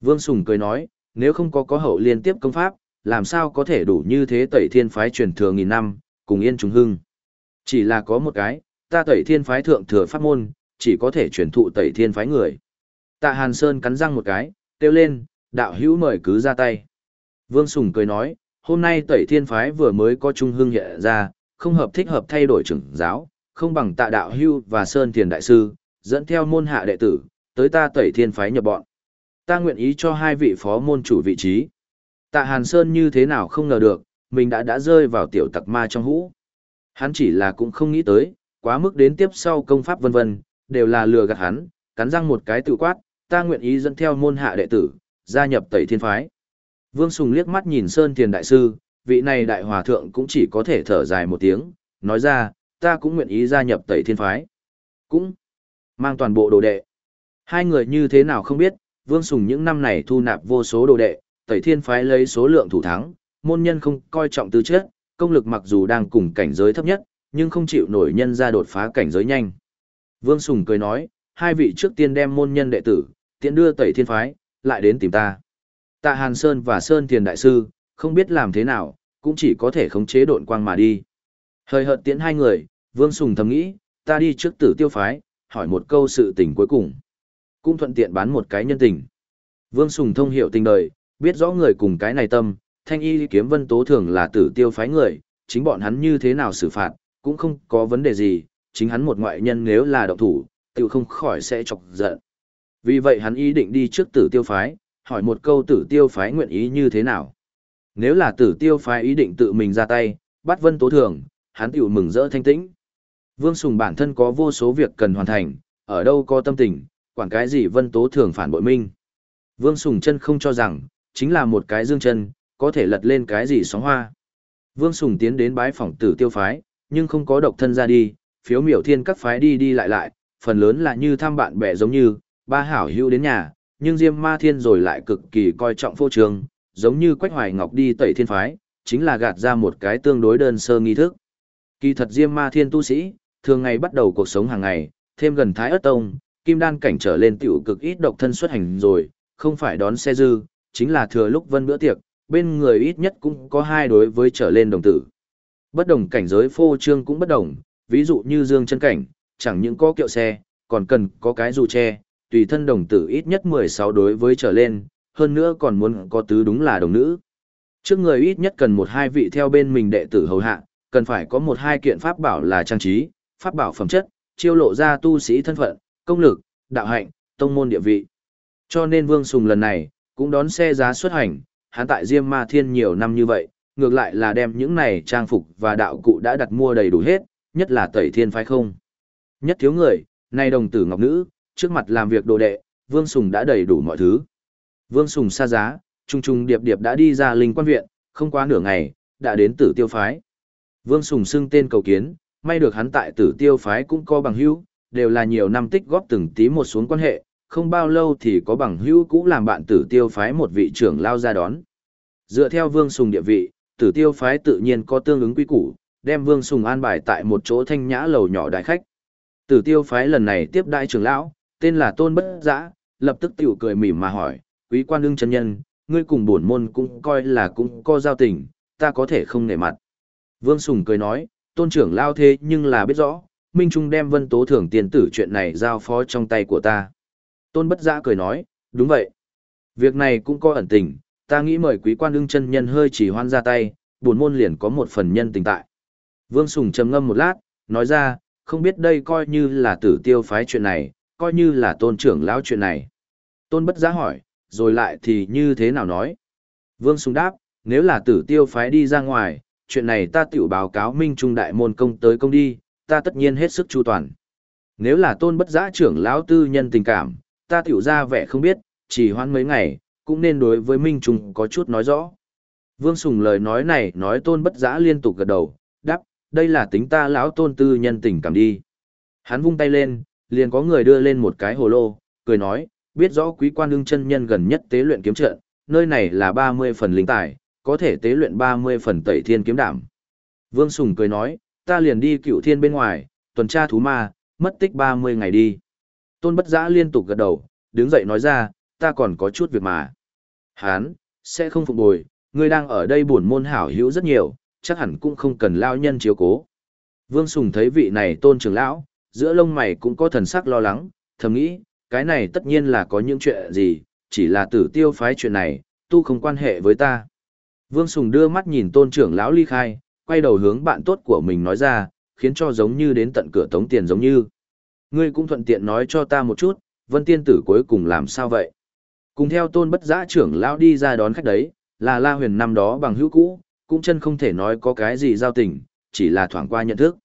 Vương Sùng cười nói, nếu không có có hậu liên tiếp công pháp, làm sao có thể đủ như thế tẩy thiên phái truyền thừa nghìn năm, cùng yên trùng hưng. Chỉ là có một cái, ta tẩy thiên phái thượng thừa pháp môn, chỉ có thể truyền thụ tẩy thiên phái người. Tạ Hàn Sơn cắn răng một cái, kêu lên, đạo hữu mời cứ ra tay. Vương Sùng cười nói, hôm nay tẩy thiên phái vừa mới có trung hưng hiện ra, không hợp thích hợp thay đổi trưởng giáo, không bằng tạ đạo hưu và Sơn Thiền Đại Sư, dẫn theo môn hạ đệ tử, tới ta tẩy thiên phái nhập bọn. Ta nguyện ý cho hai vị phó môn chủ vị trí. Tạ Hàn Sơn như thế nào không ngờ được, mình đã đã rơi vào tiểu tặc ma trong hũ. Hắn chỉ là cũng không nghĩ tới, quá mức đến tiếp sau công pháp vân vân, đều là lừa gạt hắn, cắn răng một cái tự quát, ta nguyện ý dẫn theo môn hạ đệ tử, gia nhập tẩy thiên phái. Vương Sùng liếc mắt nhìn Sơn Tiền Đại Sư, vị này đại hòa thượng cũng chỉ có thể thở dài một tiếng, nói ra, ta cũng nguyện ý gia nhập tẩy thiên phái. Cũng mang toàn bộ đồ đệ. Hai người như thế nào không biết, Vương Sùng những năm này thu nạp vô số đồ đệ, tẩy thiên phái lấy số lượng thủ thắng, môn nhân không coi trọng tư chất, công lực mặc dù đang cùng cảnh giới thấp nhất, nhưng không chịu nổi nhân ra đột phá cảnh giới nhanh. Vương Sùng cười nói, hai vị trước tiên đem môn nhân đệ tử, tiện đưa tẩy thiên phái, lại đến tìm ta. Tạ Hàn Sơn và Sơn Tiền Đại Sư, không biết làm thế nào, cũng chỉ có thể khống chế độn quang mà đi. Hơi hợt tiễn hai người, Vương Sùng thầm nghĩ, ta đi trước tử tiêu phái, hỏi một câu sự tình cuối cùng. Cũng thuận tiện bán một cái nhân tình. Vương Sùng thông hiểu tình đời, biết rõ người cùng cái này tâm, thanh y kiếm vân tố thường là tử tiêu phái người, chính bọn hắn như thế nào xử phạt, cũng không có vấn đề gì, chính hắn một ngoại nhân nếu là động thủ, tự không khỏi sẽ chọc giận. Vì vậy hắn ý định đi trước tử tiêu phái, hỏi một câu tử tiêu phái nguyện ý như thế nào. Nếu là tử tiêu phái ý định tự mình ra tay, bắt vân tố thường, hắn tiểu mừng rỡ thanh tĩnh. Vương Sùng bản thân có vô số việc cần hoàn thành, ở đâu có tâm tình, quản cái gì vân tố thường phản bội minh. Vương Sùng chân không cho rằng, chính là một cái dương chân, có thể lật lên cái gì sóng hoa. Vương Sùng tiến đến bái phỏng tử tiêu phái, nhưng không có độc thân ra đi, phiếu miểu thiên các phái đi đi lại lại, phần lớn là như thăm bạn bè giống như, ba hảo hữu đến nhà, nhưng Diêm Ma Thiên rồi lại cực kỳ coi trọng phô trường, giống như Quách Hoài Ngọc đi tẩy thiên phái, chính là gạt ra một cái tương đối đơn sơ nghi thức. Kỳ thật Diêm Ma Thiên tu sĩ, thường ngày bắt đầu cuộc sống hàng ngày, thêm gần Thái Ất Tông, Kim Đan cảnh trở lên tiểu cực ít độc thân xuất hành rồi, không phải đón xe dư, chính là thừa lúc vân bữa tiệc, bên người ít nhất cũng có hai đối với trở lên đồng tử. Bất đồng cảnh giới phô trương cũng bất đồng, ví dụ như dương chân cảnh, chẳng những có kiệu xe, còn cần có cái dù che, tùy thân đồng tử ít nhất 16 đối với trở lên, hơn nữa còn muốn có tứ đúng là đồng nữ. Trước người ít nhất cần một hai vị theo bên mình đệ tử hầu hạ, cần phải có một hai kiện pháp bảo là trang trí, pháp bảo phẩm chất, chiêu lộ ra tu sĩ thân phận, công lực, đạo hạnh, tông môn địa vị. Cho nên Vương Sùng lần này, cũng đón xe giá xuất hành, hắn tại Diêm Ma Thiên nhiều năm như vậy, ngược lại là đem những này trang phục và đạo cụ đã đặt mua đầy đủ hết, nhất là tẩy thiên phái không. Nhất thiếu người, nay đồng tử ngọc nữ, trước mặt làm việc đồ đệ, Vương Sùng đã đầy đủ mọi thứ. Vương Sùng xa giá, trung trung điệp điệp đã đi ra linh quan viện, không quá nửa ngày, đã đến tử tiêu phái. Vương Sùng xưng tên cầu kiến, may được hắn tại tử tiêu phái cũng có bằng hữu, đều là nhiều năm tích góp từng tí một xuống quan hệ, không bao lâu thì có bằng hữu cũ làm bạn tử tiêu phái một vị trưởng lao ra đón. Dựa theo Vương Sùng địa vị, tử tiêu phái tự nhiên có tương ứng quy củ, đem Vương Sùng an bài tại một chỗ thanh nhã lầu nhỏ đại khách. Tử tiêu phái lần này tiếp đại trưởng lão, tên là Tôn Bất Giã, lập tức tiểu cười mỉm mà hỏi, quý quan ưng chân nhân, ngươi cùng bổn môn cũng coi là cũng có giao tình, ta có thể không nể mặt. Vương Sùng cười nói, tôn trưởng lao thế nhưng là biết rõ, Minh Trung đem vân tố thưởng tiền tử chuyện này giao phó trong tay của ta. Tôn bất giã cười nói, đúng vậy. Việc này cũng có ẩn tình, ta nghĩ mời quý quan ưng chân nhân hơi chỉ hoan ra tay, buồn môn liền có một phần nhân tình tại. Vương Sùng trầm ngâm một lát, nói ra, không biết đây coi như là tử tiêu phái chuyện này, coi như là tôn trưởng lão chuyện này. Tôn bất giã hỏi, rồi lại thì như thế nào nói? Vương Sùng đáp, nếu là tử tiêu phái đi ra ngoài, chuyện này ta tiểu báo cáo Minh Trung đại môn công tới công đi, ta tất nhiên hết sức chu toàn. Nếu là tôn bất giã trưởng lão tư nhân tình cảm, ta tiểu ra vẻ không biết, chỉ hoãn mấy ngày, cũng nên đối với Minh Trung có chút nói rõ. Vương Sùng lời nói này nói tôn bất giã liên tục gật đầu, đáp, đây là tính ta lão tôn tư nhân tình cảm đi. Hắn vung tay lên, liền có người đưa lên một cái hồ lô, cười nói, biết rõ quý quan ưng chân nhân gần nhất tế luyện kiếm trận, nơi này là 30 phần linh tài, có thể tế luyện 30 phần tẩy thiên kiếm đảm. Vương Sùng cười nói, ta liền đi cựu thiên bên ngoài, tuần tra thú ma, mất tích 30 ngày đi. Tôn bất giã liên tục gật đầu, đứng dậy nói ra, ta còn có chút việc mà. Hán, sẽ không phục bồi, ngươi đang ở đây buồn môn hảo hữu rất nhiều, chắc hẳn cũng không cần lao nhân chiếu cố. Vương Sùng thấy vị này tôn trưởng lão, giữa lông mày cũng có thần sắc lo lắng, thầm nghĩ, cái này tất nhiên là có những chuyện gì, chỉ là tử tiêu phái chuyện này, tu không quan hệ với ta. Vương Sùng đưa mắt nhìn tôn trưởng lão ly khai, quay đầu hướng bạn tốt của mình nói ra, khiến cho giống như đến tận cửa tống tiền giống như. Ngươi cũng thuận tiện nói cho ta một chút, vân tiên tử cuối cùng làm sao vậy? Cùng theo tôn bất giã trưởng lão đi ra đón khách đấy, là la huyền năm đó bằng hữu cũ, cũng chân không thể nói có cái gì giao tình, chỉ là thoảng qua nhận thức.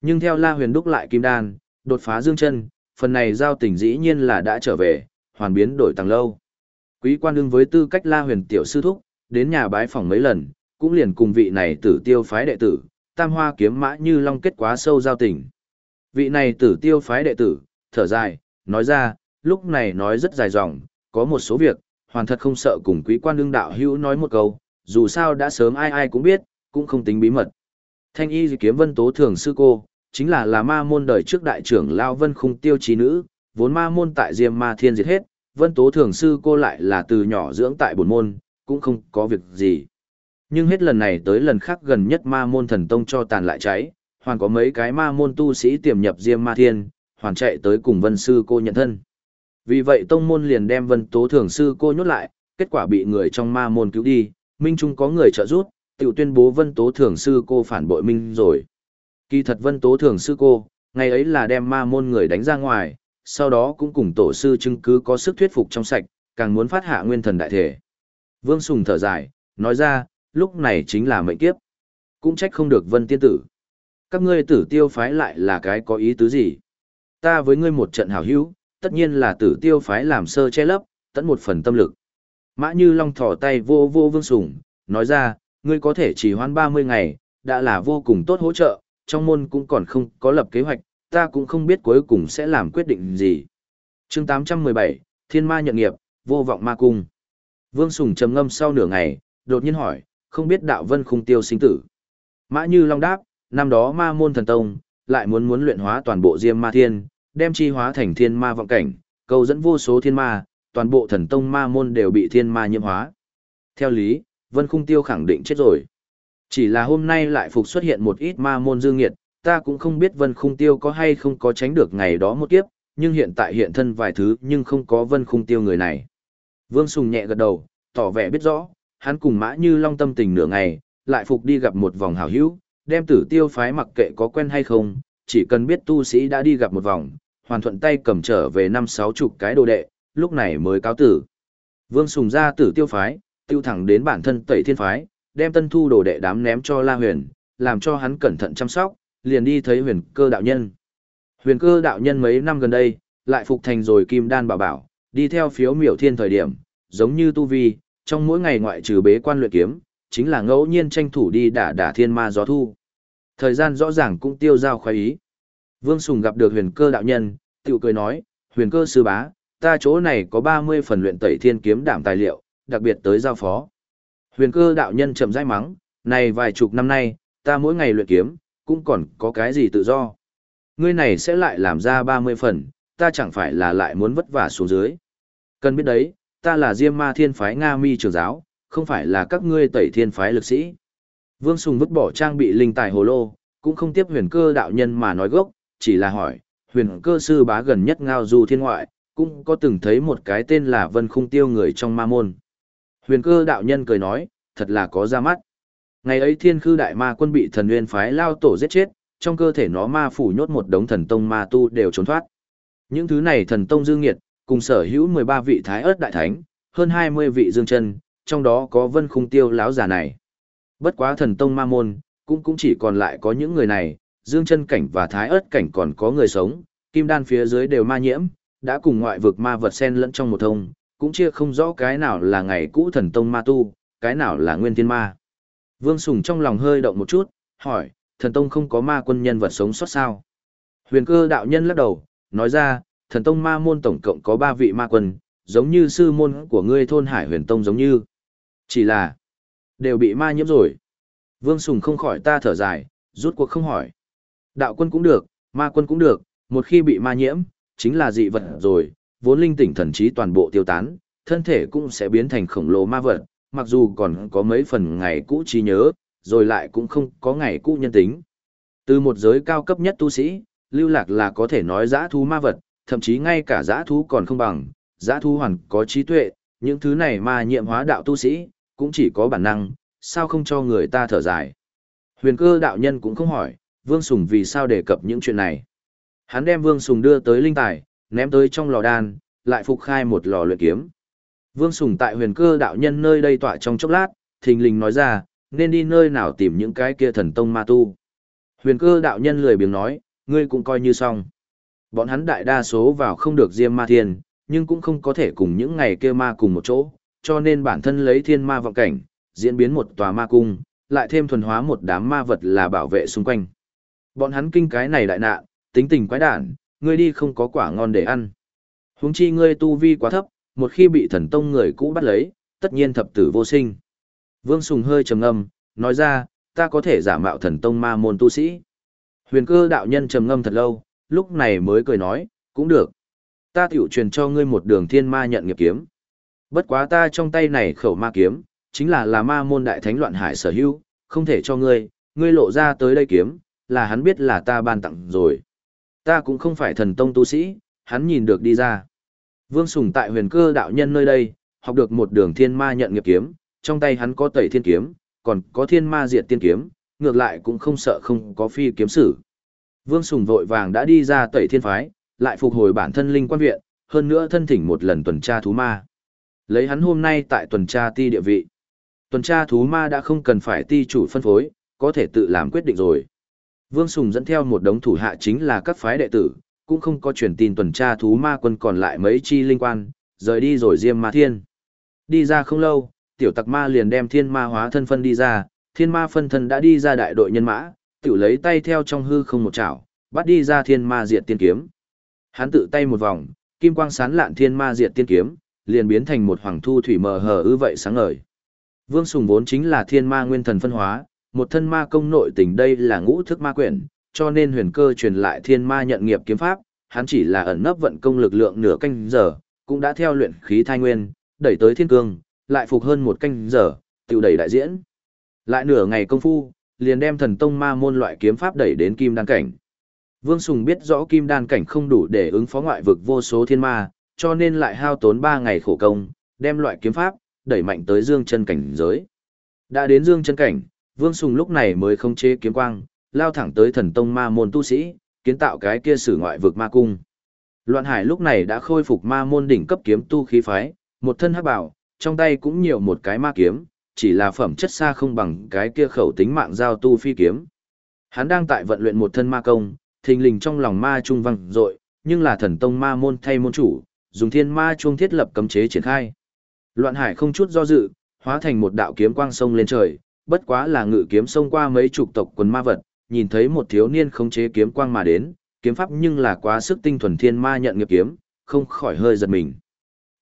Nhưng theo la huyền đúc lại kim đan, đột phá dương chân, phần này giao tình dĩ nhiên là đã trở về, hoàn biến đổi tăng lâu. Quý quan đương với tư cách la huyền tiểu sư thúc, đến nhà bái phòng mấy lần, cũng liền cùng vị này tử tiêu phái đệ tử, tam hoa kiếm mã như long kết quá sâu giao tình. Vị này tử tiêu phái đệ tử, thở dài, nói ra, lúc này nói rất dài dòng, có một số việc, hoàn thật không sợ cùng quý quan đương đạo hữu nói một câu, dù sao đã sớm ai ai cũng biết, cũng không tính bí mật. Thanh y kiếm vân tố thường sư cô, chính là là ma môn đời trước đại trưởng Lao Vân Khung tiêu trí nữ, vốn ma môn tại Diêm Ma Thiên diệt hết, Vân Tố Thường Sư cô lại là từ nhỏ dưỡng tại bổn môn, cũng không có việc gì. Nhưng hết lần này tới lần khác gần nhất ma môn thần tông cho tàn lại cháy, hoàn có mấy cái ma môn tu sĩ tiềm nhập Diêm Ma Thiên, hoàn chạy tới cùng Vân Sư cô nhận thân. Vì vậy tông môn liền đem Vân Tố Thường Sư cô nhốt lại, kết quả bị người trong ma môn cứu đi, Minh Trung có người trợ giúp, tiểu tuyên bố Vân Tố Thường Sư cô phản bội Minh rồi. Kỳ thật Vân Tố Thường Sư cô, ngày ấy là đem ma môn người đánh ra ngoài, sau đó cũng cùng tổ sư chứng cứ có sức thuyết phục trong sạch, càng muốn phát hạ nguyên thần đại thể. Vương Sùng thở dài, nói ra, lúc này chính là mệnh kiếp. Cũng trách không được Vân Tiên Tử. Các ngươi tử tiêu phái lại là cái có ý tứ gì? Ta với ngươi một trận hảo hữu, tất nhiên là tử tiêu phái làm sơ che lấp, tận một phần tâm lực. Mã Như Long thỏ tay vô vô Vương Sùng, nói ra, ngươi có thể chỉ hoan 30 ngày, đã là vô cùng tốt hỗ trợ, trong môn cũng còn không có lập kế hoạch, ta cũng không biết cuối cùng sẽ làm quyết định gì. chương 817, Thiên Ma nhận nghiệp, vô vọng ma cung. Vương Sùng trầm ngâm sau nửa ngày, đột nhiên hỏi, không biết đạo vân khung tiêu sinh tử. Mã Như Long đáp, năm đó ma môn thần tông, lại muốn muốn luyện hóa toàn bộ diêm ma thiên, đem chi hóa thành thiên ma vọng cảnh, cầu dẫn vô số thiên ma, toàn bộ thần tông ma môn đều bị thiên ma nhiễm hóa. Theo lý, vân khung tiêu khẳng định chết rồi. Chỉ là hôm nay lại phục xuất hiện một ít ma môn dương nghiệt, ta cũng không biết vân khung tiêu có hay không có tránh được ngày đó một kiếp, nhưng hiện tại hiện thân vài thứ nhưng không có vân khung tiêu người này. Vương Sùng nhẹ gật đầu, tỏ vẻ biết rõ, hắn cùng mã như long tâm tình nửa ngày, lại phục đi gặp một vòng hảo hữu, đem tử tiêu phái mặc kệ có quen hay không, chỉ cần biết tu sĩ đã đi gặp một vòng, hoàn thuận tay cầm trở về năm sáu chục cái đồ đệ, lúc này mới cáo tử. Vương Sùng ra tử tiêu phái, tiêu thẳng đến bản thân tẩy thiên phái, đem tân thu đồ đệ đám ném cho La Huyền, làm cho hắn cẩn thận chăm sóc, liền đi thấy huyền cơ đạo nhân. Huyền cơ đạo nhân mấy năm gần đây, lại phục thành rồi kim đan bảo bảo, đi theo phiếu miểu thiên thời điểm, giống như tu vi, trong mỗi ngày ngoại trừ bế quan luyện kiếm, chính là ngẫu nhiên tranh thủ đi đả đả thiên ma gió thu. Thời gian rõ ràng cũng tiêu giao khoái ý. Vương Sùng gặp được huyền cơ đạo nhân, tiểu cười nói, huyền cơ sư bá, ta chỗ này có 30 phần luyện tẩy thiên kiếm đảm tài liệu, đặc biệt tới giao phó. Huyền cơ đạo nhân chậm rãi mắng, này vài chục năm nay, ta mỗi ngày luyện kiếm, cũng còn có cái gì tự do. Ngươi này sẽ lại làm ra 30 phần, ta chẳng phải là lại muốn vất vả xuống dưới. Cần biết đấy, ta là Diêm Ma Thiên phái Nga Mi Trưởng giáo, không phải là các ngươi tẩy thiên phái lực sĩ. Vương Sùng vứt bỏ trang bị linh tài hồ lô, cũng không tiếp huyền cơ đạo nhân mà nói gốc, chỉ là hỏi, huyền cơ sư bá gần nhất ngao du thiên ngoại, cũng có từng thấy một cái tên là Vân Khung Tiêu người trong ma môn. Huyền cơ đạo nhân cười nói, thật là có ra mắt. Ngày ấy thiên khư đại ma quân bị thần nguyên phái lao tổ giết chết, trong cơ thể nó ma phủ nhốt một đống thần tông ma tu đều trốn thoát. Những thứ này thần tông dương nghiệt, cùng sở hữu 13 vị thái ớt đại thánh, hơn 20 vị dương chân, trong đó có vân khung tiêu lão già này. Bất quá thần tông ma môn, cũng cũng chỉ còn lại có những người này, dương chân cảnh và thái ớt cảnh còn có người sống, kim đan phía dưới đều ma nhiễm, đã cùng ngoại vực ma vật sen lẫn trong một thông, cũng chia không rõ cái nào là ngày cũ thần tông ma tu, cái nào là nguyên thiên ma. Vương Sùng trong lòng hơi động một chút, hỏi, thần tông không có ma quân nhân vật sống sót sao? Huyền cơ đạo nhân lắc đầu, nói ra, thần tông ma môn tổng cộng có ba vị ma quân, giống như sư môn của ngươi thôn hải huyền tông giống như. Chỉ là, đều bị ma nhiễm rồi. Vương Sùng không khỏi ta thở dài, rút cuộc không hỏi. Đạo quân cũng được, ma quân cũng được, một khi bị ma nhiễm, chính là dị vật rồi, vốn linh tỉnh thần trí toàn bộ tiêu tán, thân thể cũng sẽ biến thành khổng lồ ma vật, mặc dù còn có mấy phần ngày cũ trí nhớ, rồi lại cũng không có ngày cũ nhân tính. Từ một giới cao cấp nhất tu sĩ, lưu lạc là có thể nói giã thú ma vật, thậm chí ngay cả giã thú còn không bằng, giã thú hoàn có trí tuệ, những thứ này mà nhiệm hóa đạo tu sĩ, cũng chỉ có bản năng, sao không cho người ta thở dài. Huyền cơ đạo nhân cũng không hỏi, Vương Sùng vì sao đề cập những chuyện này. Hắn đem Vương Sùng đưa tới linh tài, ném tới trong lò đan, lại phục khai một lò luyện kiếm. Vương Sùng tại huyền cơ đạo nhân nơi đây tọa trong chốc lát, thình lình nói ra, nên đi nơi nào tìm những cái kia thần tông ma tu. Huyền cơ đạo nhân lười biếng nói, ngươi cũng coi như xong. Bọn hắn đại đa số vào không được diêm ma thiên, nhưng cũng không có thể cùng những ngày kia ma cùng một chỗ, cho nên bản thân lấy thiên ma vọng cảnh, diễn biến một tòa ma cung, lại thêm thuần hóa một đám ma vật là bảo vệ xung quanh. Bọn hắn kinh cái này đại nạn, tính tình quái đản, ngươi đi không có quả ngon để ăn. Huống chi ngươi tu vi quá thấp, một khi bị thần tông người cũ bắt lấy, tất nhiên thập tử vô sinh. Vương Sùng hơi trầm ngâm, nói ra, ta có thể giả mạo thần tông ma môn tu sĩ. Huyền cơ đạo nhân trầm ngâm thật lâu, lúc này mới cười nói, cũng được. Ta tiểu truyền cho ngươi một đường thiên ma nhận nghiệp kiếm. Bất quá ta trong tay này khẩu ma kiếm, chính là là ma môn đại thánh loạn hải sở hữu, không thể cho ngươi, ngươi lộ ra tới đây kiếm, là hắn biết là ta ban tặng rồi. Ta cũng không phải thần tông tu sĩ, hắn nhìn được đi ra. Vương Sùng tại huyền cơ đạo nhân nơi đây, học được một đường thiên ma nhận nghiệp kiếm, trong tay hắn có tẩy thiên kiếm, còn có thiên ma diệt tiên kiếm, ngược lại cũng không sợ không có phi kiếm sử. Vương Sùng vội vàng đã đi ra tẩy thiên phái, lại phục hồi bản thân linh quan viện, hơn nữa thân thỉnh một lần tuần tra thú ma. Lấy hắn hôm nay tại tuần tra ti địa vị. Tuần tra thú ma đã không cần phải ti chủ phân phối, có thể tự làm quyết định rồi. Vương Sùng dẫn theo một đống thủ hạ chính là các phái đệ tử, cũng không có truyền tin tuần tra thú ma quân còn lại mấy chi linh quan, rời đi rồi diêm ma thiên. Đi ra không lâu, tiểu tặc ma liền đem thiên ma hóa thân phân đi ra, thiên ma phân thân đã đi ra đại đội nhân mã, tiểu lấy tay theo trong hư không một chảo, bắt đi ra thiên ma diệt tiên kiếm. Hắn tự tay một vòng, kim quang sán lạn thiên ma diệt tiên kiếm, liền biến thành một hoàng thu thủy mờ hờ ư vậy sáng ngời. Vương Sùng vốn chính là thiên ma nguyên thần phân hóa, một thân ma công nội tình đây là ngũ thức ma quyển, cho nên huyền cơ truyền lại thiên ma nhận nghiệp kiếm pháp, hắn chỉ là ẩn nấp vận công lực lượng nửa canh giờ, cũng đã theo luyện khí thai nguyên, đẩy tới thiên cương, lại phục hơn một canh giờ, Tiểu đẩy đại diễn. Lại nửa ngày công phu, liền đem thần tông ma môn loại kiếm pháp đẩy đến kim đan cảnh. Vương Sùng biết rõ kim đan cảnh không đủ để ứng phó ngoại vực vô số thiên ma, cho nên lại hao tốn 3 ngày khổ công, đem loại kiếm pháp đẩy mạnh tới dương chân cảnh giới. Đã đến dương chân cảnh, Vương Sùng lúc này mới không chế kiếm quang, lao thẳng tới thần tông ma môn tu sĩ, kiến tạo cái kia sử ngoại vực ma cung. Loạn Hải lúc này đã khôi phục ma môn đỉnh cấp kiếm tu khí phái, một thân hắc bảo, trong tay cũng nhiều một cái ma kiếm, chỉ là phẩm chất xa không bằng cái kia khẩu tính mạng giao tu phi kiếm. Hắn đang tại vận luyện một thân ma công, thình lình trong lòng ma trung văng rội, nhưng là thần tông ma môn thay môn chủ, dùng thiên ma chuông thiết lập cấm chế triển khai. Loạn Hải không chút do dự, hóa thành một đạo kiếm quang sông lên trời, bất quá là ngự kiếm sông qua mấy chục tộc quần ma vật, nhìn thấy một thiếu niên khống chế kiếm quang mà đến, kiếm pháp nhưng là quá sức tinh thuần thiên ma nhận nghiệp kiếm, không khỏi hơi giật mình.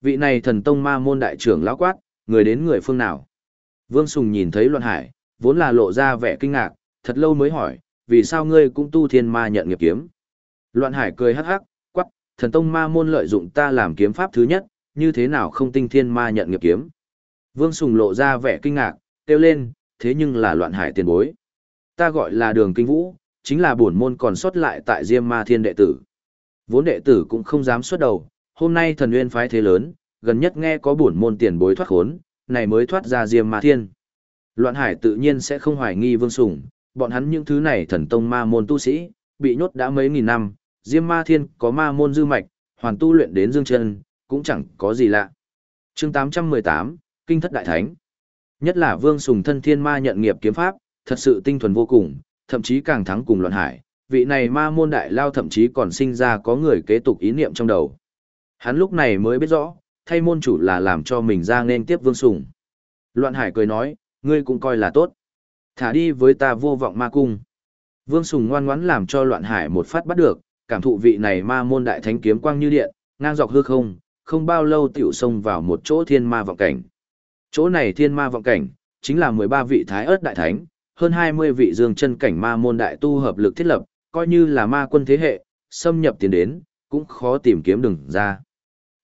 Vị này thần tông ma môn đại trưởng lão quát, người đến người phương nào? Vương Sùng nhìn thấy Loan Hải, vốn là lộ ra vẻ kinh ngạc, thật lâu mới hỏi, vì sao ngươi cũng tu thiên ma nhận nghiệp kiếm? Loan Hải cười hắc hắc, quắc, thần tông ma môn lợi dụng ta làm kiếm pháp thứ nhất, như thế nào không tinh thiên ma nhận nghiệp kiếm? Vương Sùng lộ ra vẻ kinh ngạc, kêu lên, thế nhưng là Loan Hải tiền bối. Ta gọi là đường kinh vũ, chính là bổn môn còn sót lại tại Diêm Ma Thiên đệ tử. Vốn đệ tử cũng không dám xuất đầu, hôm nay thần nguyên phái thế lớn, gần nhất nghe có bổn môn tiền bối thoát khốn, này mới thoát ra Diêm Ma Thiên. Loạn Hải tự nhiên sẽ không hoài nghi Vương Sùng, bọn hắn những thứ này thần tông ma môn tu sĩ, bị nhốt đã mấy nghìn năm, Diêm Ma Thiên có ma môn dư mạch, hoàn tu luyện đến dương chân, cũng chẳng có gì lạ. Chương 818, Kinh thất đại thánh. Nhất là Vương Sùng thân thiên ma nhận nghiệp kiếm pháp, thật sự tinh thuần vô cùng, thậm chí càng thắng cùng loạn hải, vị này ma môn đại lao thậm chí còn sinh ra có người kế tục ý niệm trong đầu. Hắn lúc này mới biết rõ, thay môn chủ là làm cho mình ra nên tiếp Vương Sùng. Loạn hải cười nói, ngươi cũng coi là tốt. Thả đi với ta vô vọng ma cung. Vương Sùng ngoan ngoãn làm cho loạn hải một phát bắt được, cảm thụ vị này ma môn đại thánh kiếm quang như điện, ngang dọc hư không, không bao lâu tiểu xông vào một chỗ thiên ma vọng cảnh. Chỗ này thiên ma vọng cảnh, chính là 13 vị thái ớt đại thánh, hơn 20 vị dương chân cảnh ma môn đại tu hợp lực thiết lập, coi như là ma quân thế hệ, xâm nhập tiến đến, cũng khó tìm kiếm đường ra.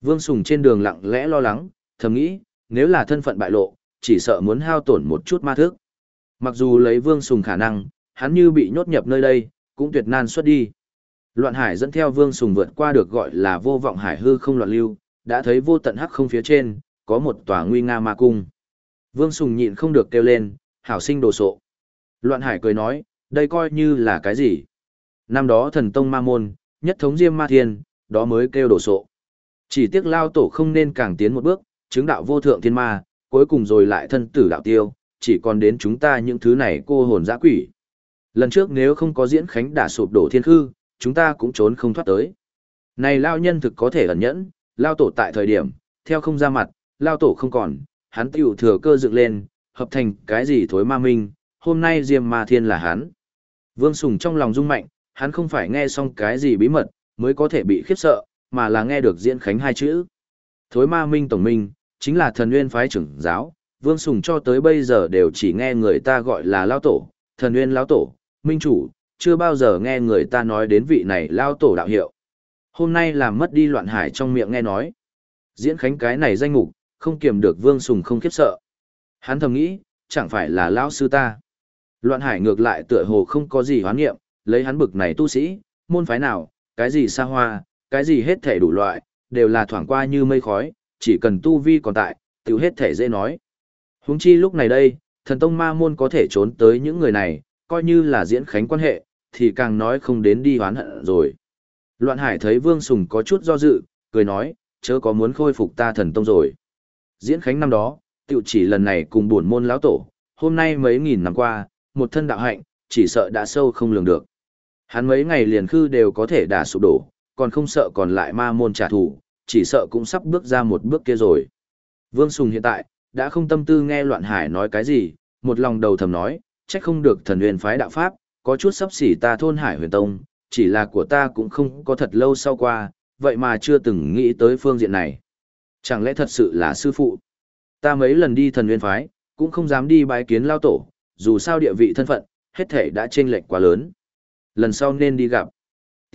Vương Sùng trên đường lặng lẽ lo lắng, thầm nghĩ, nếu là thân phận bại lộ, chỉ sợ muốn hao tổn một chút ma thức. Mặc dù lấy Vương Sùng khả năng, hắn như bị nhốt nhập nơi đây, cũng tuyệt nan xuất đi. Loạn hải dẫn theo Vương Sùng vượt qua được gọi là vô vọng hải hư không loạn lưu, đã thấy vô tận hắc không phía trên, có một tòa nguy nga ma cung. Vương Sùng nhịn không được kêu lên, hảo sinh đồ sộ. Loạn hải cười nói, đây coi như là cái gì? Năm đó thần tông ma môn, nhất thống diêm ma thiên, đó mới kêu đồ sộ. Chỉ tiếc lao tổ không nên càng tiến một bước, chứng đạo vô thượng thiên ma, cuối cùng rồi lại thân tử đạo tiêu, chỉ còn đến chúng ta những thứ này cô hồn dã quỷ. Lần trước nếu không có diễn khánh đả sụp đổ thiên hư, chúng ta cũng trốn không thoát tới. Này lao nhân thực có thể ẩn nhẫn, lao tổ tại thời điểm, theo không ra mặt, lao tổ không còn, hắn tiểu thừa cơ dựng lên, hợp thành cái gì thối ma minh, hôm nay Diêm Ma Thiên là hắn. Vương Sùng trong lòng rung mạnh, hắn không phải nghe xong cái gì bí mật, mới có thể bị khiếp sợ, mà là nghe được diễn khánh hai chữ. Thối ma minh tổng minh, chính là thần nguyên phái trưởng giáo, Vương Sùng cho tới bây giờ đều chỉ nghe người ta gọi là lao tổ, thần nguyên lao tổ, minh chủ, chưa bao giờ nghe người ta nói đến vị này lao tổ đạo hiệu. Hôm nay làm mất đi loạn hải trong miệng nghe nói. Diễn khánh cái này danh mục, không kiềm được Vương Sùng không khiếp sợ. Hắn thầm nghĩ, chẳng phải là lao sư ta. Loạn hải ngược lại tựa hồ không có gì hoán nghiệm, lấy hắn bực này tu sĩ, môn phái nào, cái gì xa hoa, cái gì hết thể đủ loại, đều là thoảng qua như mây khói, chỉ cần tu vi còn tại, tiểu hết thể dễ nói. Huống chi lúc này đây, thần tông ma môn có thể trốn tới những người này, coi như là diễn khánh quan hệ, thì càng nói không đến đi hoán hận rồi. Loạn hải thấy Vương Sùng có chút do dự, cười nói, chớ có muốn khôi phục ta thần tông rồi. Diễn khánh năm đó, tiểu chỉ lần này cùng buồn môn lão tổ, hôm nay mấy nghìn năm qua, một thân đạo hạnh, chỉ sợ đã sâu không lường được. Hắn mấy ngày liền khư đều có thể đả sụp đổ, còn không sợ còn lại ma môn trả thù, chỉ sợ cũng sắp bước ra một bước kia rồi. Vương Sùng hiện tại, đã không tâm tư nghe loạn hải nói cái gì, một lòng đầu thầm nói, trách không được thần huyền phái đạo pháp, có chút sắp xỉ ta thôn hải huyền tông, chỉ là của ta cũng không có thật lâu sau qua, vậy mà chưa từng nghĩ tới phương diện này. Chẳng lẽ thật sự là sư phụ? Ta mấy lần đi thần huyền phái, cũng không dám đi bái kiến lao tổ, dù sao địa vị thân phận, hết thể đã chênh lệch quá lớn. Lần sau nên đi gặp.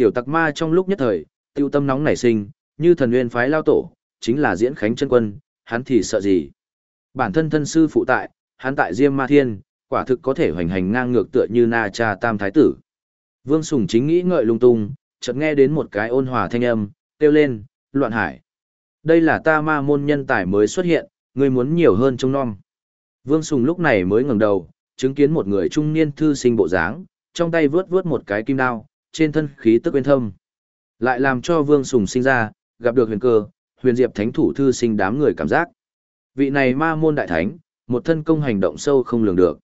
Tiểu tặc ma trong lúc nhất thời, tiêu tâm nóng nảy sinh, như thần nguyên phái lao tổ, chính là diễn khánh chân quân, hắn thì sợ gì. Bản thân thân sư phụ tại, hắn tại Diêm Ma Thiên, quả thực có thể hoành hành ngang ngược tựa như Na Cha Tam Thái Tử. Vương Sùng chính nghĩ ngợi lung tung, chợt nghe đến một cái ôn hòa thanh âm, kêu lên, loạn hải. Đây là ta ma môn nhân tài mới xuất hiện, ngươi muốn nhiều hơn trông non. Vương Sùng lúc này mới ngẩng đầu, chứng kiến một người trung niên thư sinh bộ dáng, trong tay vướt vướt một cái kim đao, trên thân khí tức uyên thâm. Lại làm cho Vương Sùng sinh ra, gặp được huyền cơ, huyền diệp thánh thủ thư sinh đám người cảm giác. Vị này ma môn đại thánh, một thân công hành động sâu không lường được.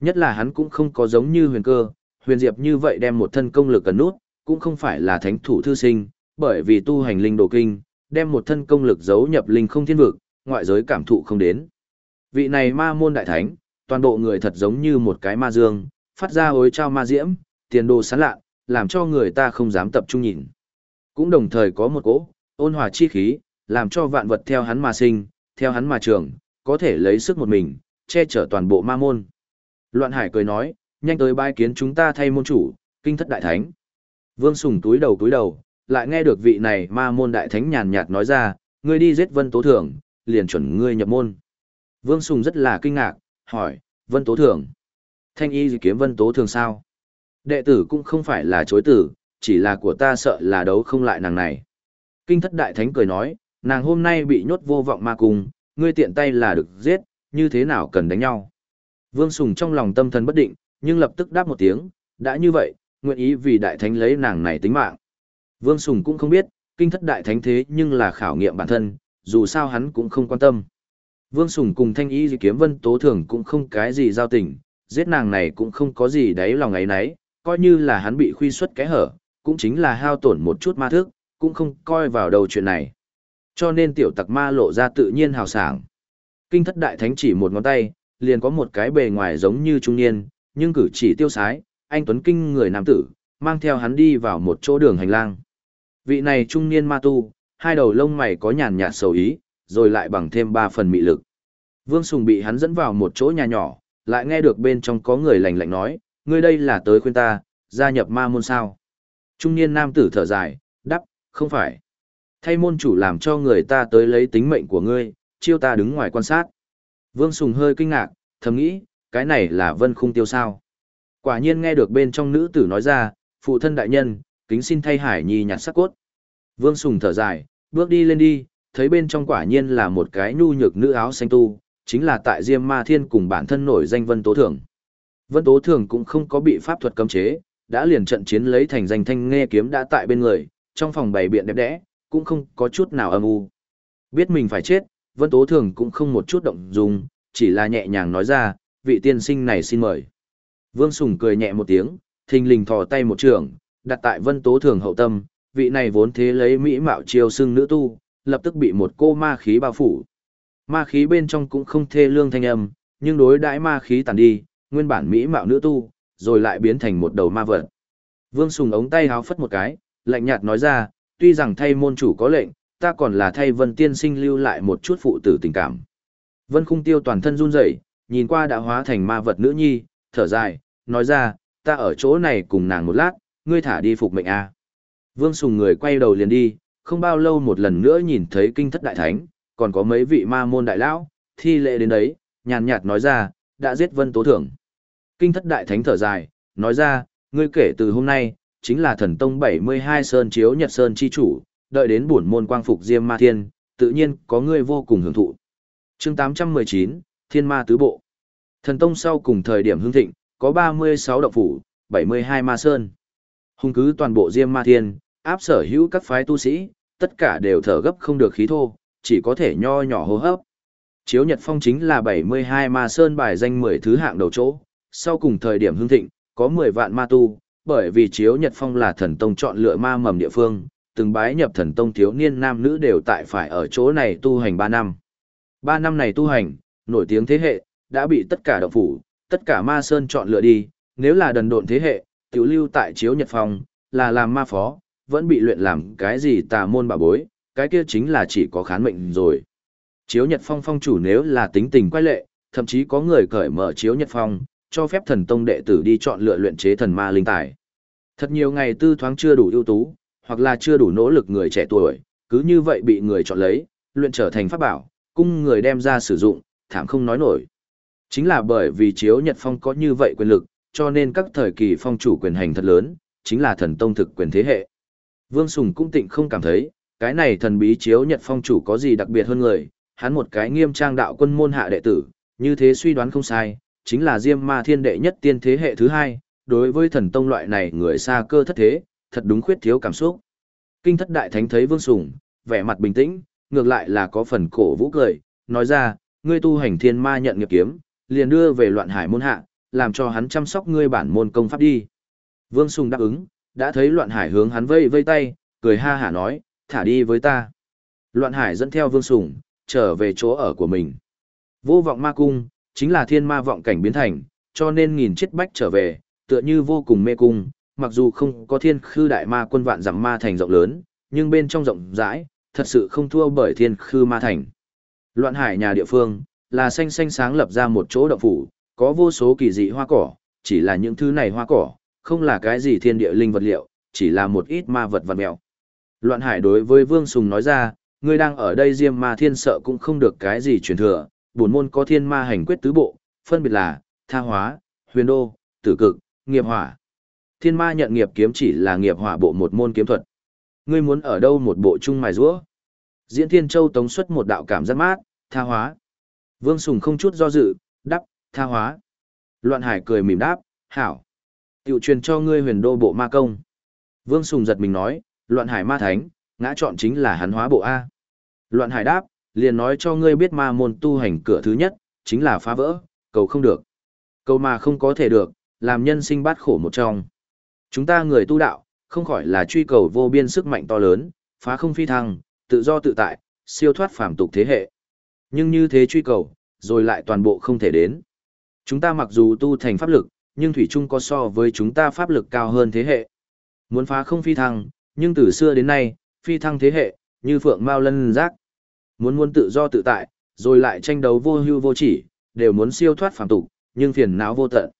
Nhất là hắn cũng không có giống như huyền cơ, huyền diệp như vậy đem một thân công lực cần nút, cũng không phải là thánh thủ thư sinh, bởi vì tu hành linh đồ kinh, đem một thân công lực giấu nhập linh không thiên vực, ngoại giới cảm thụ không đến. Vị này ma môn đại thánh, toàn bộ người thật giống như một cái ma dương, phát ra hối trao ma diễm, tiền đồ sáng lạ, làm cho người ta không dám tập trung nhìn. Cũng đồng thời có một cỗ, ôn hòa chi khí, làm cho vạn vật theo hắn mà sinh, theo hắn mà trưởng, có thể lấy sức một mình, che chở toàn bộ ma môn. Loạn Hải cười nói, nhanh tới bái kiến chúng ta thay môn chủ, kinh thất đại thánh. Vương Sùng túi đầu túi đầu, lại nghe được vị này ma môn đại thánh nhàn nhạt nói ra, ngươi đi giết Vân Tố Thưởng, liền chuẩn ngươi nhập môn. Vương Sùng rất là kinh ngạc, hỏi, Vân Tố Thưởng. Thanh y gì kiếm Vân Tố Thưởng sao? Đệ tử cũng không phải là chối tử, chỉ là của ta sợ là đấu không lại nàng này. Kinh thất đại thánh cười nói, nàng hôm nay bị nhốt vô vọng ma cung, ngươi tiện tay là được giết, như thế nào cần đánh nhau. Vương Sùng trong lòng tâm thần bất định, nhưng lập tức đáp một tiếng, đã như vậy, nguyện ý vì đại thánh lấy nàng này tính mạng. Vương Sùng cũng không biết, kinh thất đại thánh thế nhưng là khảo nghiệm bản thân, dù sao hắn cũng không quan tâm. Vương Sùng cùng thanh y kiếm vân tố thường cũng không cái gì giao tình, giết nàng này cũng không có gì đấy lòng ấy nấy, coi như là hắn bị khuy xuất kẽ hở, cũng chính là hao tổn một chút ma thức, cũng không coi vào đầu chuyện này. Cho nên tiểu tặc ma lộ ra tự nhiên hào sảng. Kinh thất đại thánh chỉ một ngón tay, liền có một cái bề ngoài giống như trung niên, nhưng cử chỉ tiêu sái, anh Tuấn Kinh người nam tử, mang theo hắn đi vào một chỗ đường hành lang. Vị này trung niên ma tu, hai đầu lông mày có nhàn nhạt sầu ý, rồi lại bằng thêm ba phần mị lực. Vương Sùng bị hắn dẫn vào một chỗ nhà nhỏ, lại nghe được bên trong có người lành lạnh nói, ngươi đây là tới khuyên ta, gia nhập ma môn sao. Trung niên nam tử thở dài, đắp, không phải. Thay môn chủ làm cho người ta tới lấy tính mệnh của ngươi, chiêu ta đứng ngoài quan sát. Vương Sùng hơi kinh ngạc, thầm nghĩ, cái này là vân khung tiêu sao. Quả nhiên nghe được bên trong nữ tử nói ra, phụ thân đại nhân, kính xin thay hải nhi nhặt sắc cốt. Vương Sùng thở dài, bước đi lên đi, thấy bên trong quả nhiên là một cái nhu nhược nữ áo xanh tu, chính là tại Diêm Ma Thiên cùng bản thân nổi danh Vân Tố Thưởng. Vân Tố Thường cũng không có bị pháp thuật cấm chế, đã liền trận chiến lấy thành danh thanh nghe kiếm đã tại bên người, trong phòng bày biện đẹp đẽ, cũng không có chút nào âm u. Biết mình phải chết, Vân Tố Thường cũng không một chút động dung, chỉ là nhẹ nhàng nói ra, vị tiên sinh này xin mời. Vương Sùng cười nhẹ một tiếng, thình lình thò tay một trường, đặt tại Vân Tố Thường hậu tâm, vị này vốn thế lấy mỹ mạo chiêu xưng nữ tu, lập tức bị một cô ma khí bao phủ. Ma khí bên trong cũng không thê lương thanh âm, nhưng đối đãi ma khí tàn đi, nguyên bản mỹ mạo nữ tu, rồi lại biến thành một đầu ma vật. Vương Sùng ống tay háo phất một cái, lạnh nhạt nói ra, tuy rằng thay môn chủ có lệnh, ta còn là thay Vân Tiên Sinh lưu lại một chút phụ tử tình cảm. Vân Khung Tiêu toàn thân run rẩy, nhìn qua đã hóa thành ma vật nữ nhi, thở dài, nói ra, ta ở chỗ này cùng nàng một lát, ngươi thả đi phục mệnh a. Vương Sùng người quay đầu liền đi, không bao lâu một lần nữa nhìn thấy kinh thất đại thánh, còn có mấy vị ma môn đại lão, thi lệ đến đấy, nhàn nhạt nói ra, đã giết Vân Tố Thưởng. Kinh thất đại thánh thở dài, nói ra, ngươi kể từ hôm nay, chính là thần tông 72 Sơn Chiếu Nhật Sơn chi chủ, đợi đến bổn môn quang phục Diêm Ma Thiên, tự nhiên có ngươi vô cùng hưởng thụ. chương 819, Thiên Ma Tứ Bộ. Thần tông sau cùng thời điểm hương thịnh, có 36 động phủ, 72 ma sơn. Hùng cứ toàn bộ Diêm Ma Thiên, áp sở hữu các phái tu sĩ, tất cả đều thở gấp không được khí thô, chỉ có thể nho nhỏ hô hấp. Chiếu Nhật Phong chính là 72 ma sơn bài danh 10 thứ hạng đầu chỗ, sau cùng thời điểm hưng thịnh, có 10 vạn ma tu, bởi vì Chiếu Nhật Phong là thần tông chọn lựa ma mầm địa phương, từng bái nhập thần tông thiếu niên nam nữ đều tại phải ở chỗ này tu hành 3 năm. 3 năm này tu hành, nổi tiếng thế hệ, đã bị tất cả động phủ, tất cả ma sơn chọn lựa đi, nếu là đần độn thế hệ, tiểu lưu tại Chiếu Nhật Phong, là làm ma phó, vẫn bị luyện làm cái gì tà môn bà bối, cái kia chính là chỉ có khán mệnh rồi. Chiếu Nhật Phong phong chủ nếu là tính tình quay lệ, thậm chí có người cởi mở Chiếu Nhật Phong, cho phép thần tông đệ tử đi chọn lựa luyện chế thần ma linh tài. Thật nhiều ngày tư thoáng chưa đủ ưu tú, hoặc là chưa đủ nỗ lực người trẻ tuổi, cứ như vậy bị người chọn lấy, luyện trở thành pháp bảo, cung người đem ra sử dụng, thảm không nói nổi. Chính là bởi vì Chiếu Nhật Phong có như vậy quyền lực, cho nên các thời kỳ phong chủ quyền hành thật lớn, chính là thần tông thực quyền thế hệ. Vương Sùng cũng tịnh không cảm thấy, cái này thần bí chiếu Nhật Phong chủ có gì đặc biệt hơn người, hắn một cái nghiêm trang đạo quân môn hạ đệ tử, như thế suy đoán không sai, chính là Diêm Ma Thiên đệ nhất tiên thế hệ thứ hai, đối với thần tông loại này người xa cơ thất thế, thật đúng khuyết thiếu cảm xúc. Kinh thất đại thánh thấy Vương Sùng, vẻ mặt bình tĩnh, ngược lại là có phần cổ vũ cười, nói ra, ngươi tu hành thiên ma nhận nghiệp kiếm, liền đưa về loạn hải môn hạ, làm cho hắn chăm sóc ngươi bản môn công pháp đi. Vương Sùng đáp ứng, đã thấy loạn hải hướng hắn vây vây tay, cười ha hả nói, thả đi với ta. Loạn hải dẫn theo Vương Sùng, trở về chỗ ở của mình. Vô vọng ma cung, chính là thiên ma vọng cảnh biến thành, cho nên nghìn chết bách trở về, tựa như vô cùng mê cung, mặc dù không có thiên khư đại ma quân vạn giảm ma thành rộng lớn, nhưng bên trong rộng rãi, thật sự không thua bởi thiên khư ma thành. Loạn hải nhà địa phương, là xanh xanh sáng lập ra một chỗ động phủ, có vô số kỳ dị hoa cỏ, chỉ là những thứ này hoa cỏ, không là cái gì thiên địa linh vật liệu, chỉ là một ít ma vật vật mèo. Loạn hải đối với Vương Sùng nói ra, ngươi đang ở đây diêm ma thiên sợ cũng không được cái gì truyền thừa, bổn môn có thiên ma hành quyết tứ bộ, phân biệt là, tha hóa, huyền đô, tử cực, nghiệp hỏa. Thiên ma nhận nghiệp kiếm chỉ là nghiệp hỏa bộ một môn kiếm thuật. Ngươi muốn ở đâu một bộ chung mài rũa? Diễn Thiên Châu tống xuất một đạo cảm giác mát, tha hóa. Vương Sùng không chút do dự, đáp, tha hóa. Loạn Hải cười mỉm đáp, hảo. Tiểu truyền cho ngươi huyền đô bộ ma công. Vương Sùng giật mình nói, Loạn Hải ma thánh, ngã chọn chính là hắn hóa bộ A. Loạn Hải đáp, liền nói cho ngươi biết ma môn tu hành cửa thứ nhất, chính là phá vỡ, cầu không được. Cầu mà không có thể được, làm nhân sinh bát khổ một trong. Chúng ta người tu đạo, không khỏi là truy cầu vô biên sức mạnh to lớn, phá không phi thăng, tự do tự tại, siêu thoát phàm tục thế hệ. Nhưng như thế truy cầu, rồi lại toàn bộ không thể đến. Chúng ta mặc dù tu thành pháp lực, nhưng thủy chung có so với chúng ta pháp lực cao hơn thế hệ. Muốn phá không phi thăng, nhưng từ xưa đến nay, phi thăng thế hệ, như phượng mau lân rác Muốn muốn tự do tự tại, rồi lại tranh đấu vô hưu vô chỉ, đều muốn siêu thoát phàm tục, nhưng phiền não vô tận.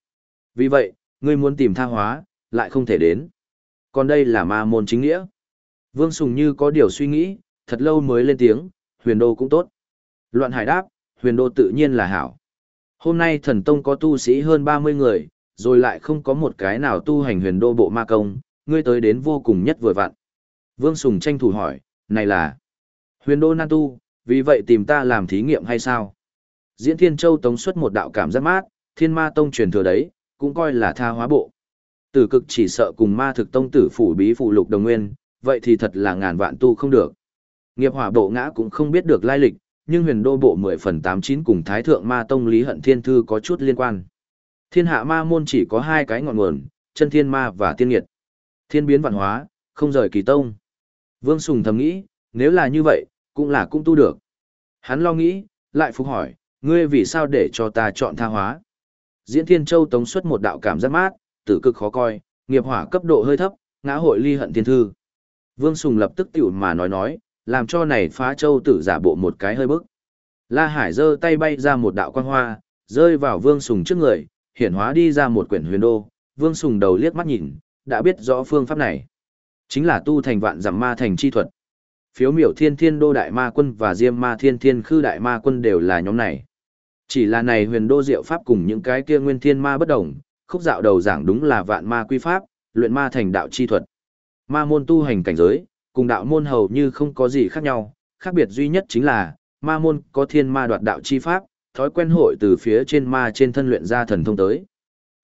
Vì vậy, ngươi muốn tìm tha hóa, lại không thể đến. Còn đây là ma môn chính nghĩa. Vương Sùng như có điều suy nghĩ, thật lâu mới lên tiếng, huyền đô cũng tốt. Loạn hải đáp, huyền đô tự nhiên là hảo. Hôm nay thần tông có tu sĩ hơn 30 người, rồi lại không có một cái nào tu hành huyền đô bộ ma công, ngươi tới đến vô cùng nhất vừa vặn. Vương Sùng tranh thủ hỏi, này là huyền đô nan tu, vì vậy tìm ta làm thí nghiệm hay sao? Diễn Thiên Châu tống xuất một đạo cảm giác mát, thiên ma tông truyền thừa đấy, cũng coi là tha hóa bộ. Tử cực chỉ sợ cùng ma thực tông tử phủ bí phụ lục đồng nguyên, vậy thì thật là ngàn vạn tu không được. Nghiệp hỏa bộ ngã cũng không biết được lai lịch, nhưng huyền đô bộ 10 phần 89 cùng thái thượng ma tông lý hận thiên thư có chút liên quan. Thiên hạ ma môn chỉ có hai cái ngọn nguồn, chân thiên ma và tiên nghiệt. Thiên biến vạn hóa, không rời kỳ tông. Vương Sùng thầm nghĩ, nếu là như vậy, cũng là cũng tu được. Hắn lo nghĩ, lại phục hỏi, ngươi vì sao để cho ta chọn tha hóa? Diễn Thiên Châu tống xuất một đạo cảm giác mát, tử cực khó coi, nghiệp hỏa cấp độ hơi thấp, ngã hội ly hận thiên thư. Vương Sùng lập tức tiểu mà nói nói, làm cho này phá châu tử giả bộ một cái hơi bức. La Hải giơ tay bay ra một đạo quang hoa, rơi vào Vương Sùng trước người, hiển hóa đi ra một quyển huyền đô. Vương Sùng đầu liếc mắt nhìn, đã biết rõ phương pháp này. Chính là tu thành vạn giảm ma thành chi thuật. Phiếu miểu thiên thiên đô đại ma quân và diêm ma thiên thiên khư đại ma quân đều là nhóm này. Chỉ là này huyền đô diệu pháp cùng những cái kia nguyên thiên ma bất đồng, khúc dạo đầu giảng đúng là vạn ma quy pháp, luyện ma thành đạo chi thuật. Ma môn tu hành cảnh giới, cùng đạo môn hầu như không có gì khác nhau, khác biệt duy nhất chính là, ma môn có thiên ma đoạt đạo chi pháp, thói quen hội từ phía trên ma trên thân luyện ra thần thông tới.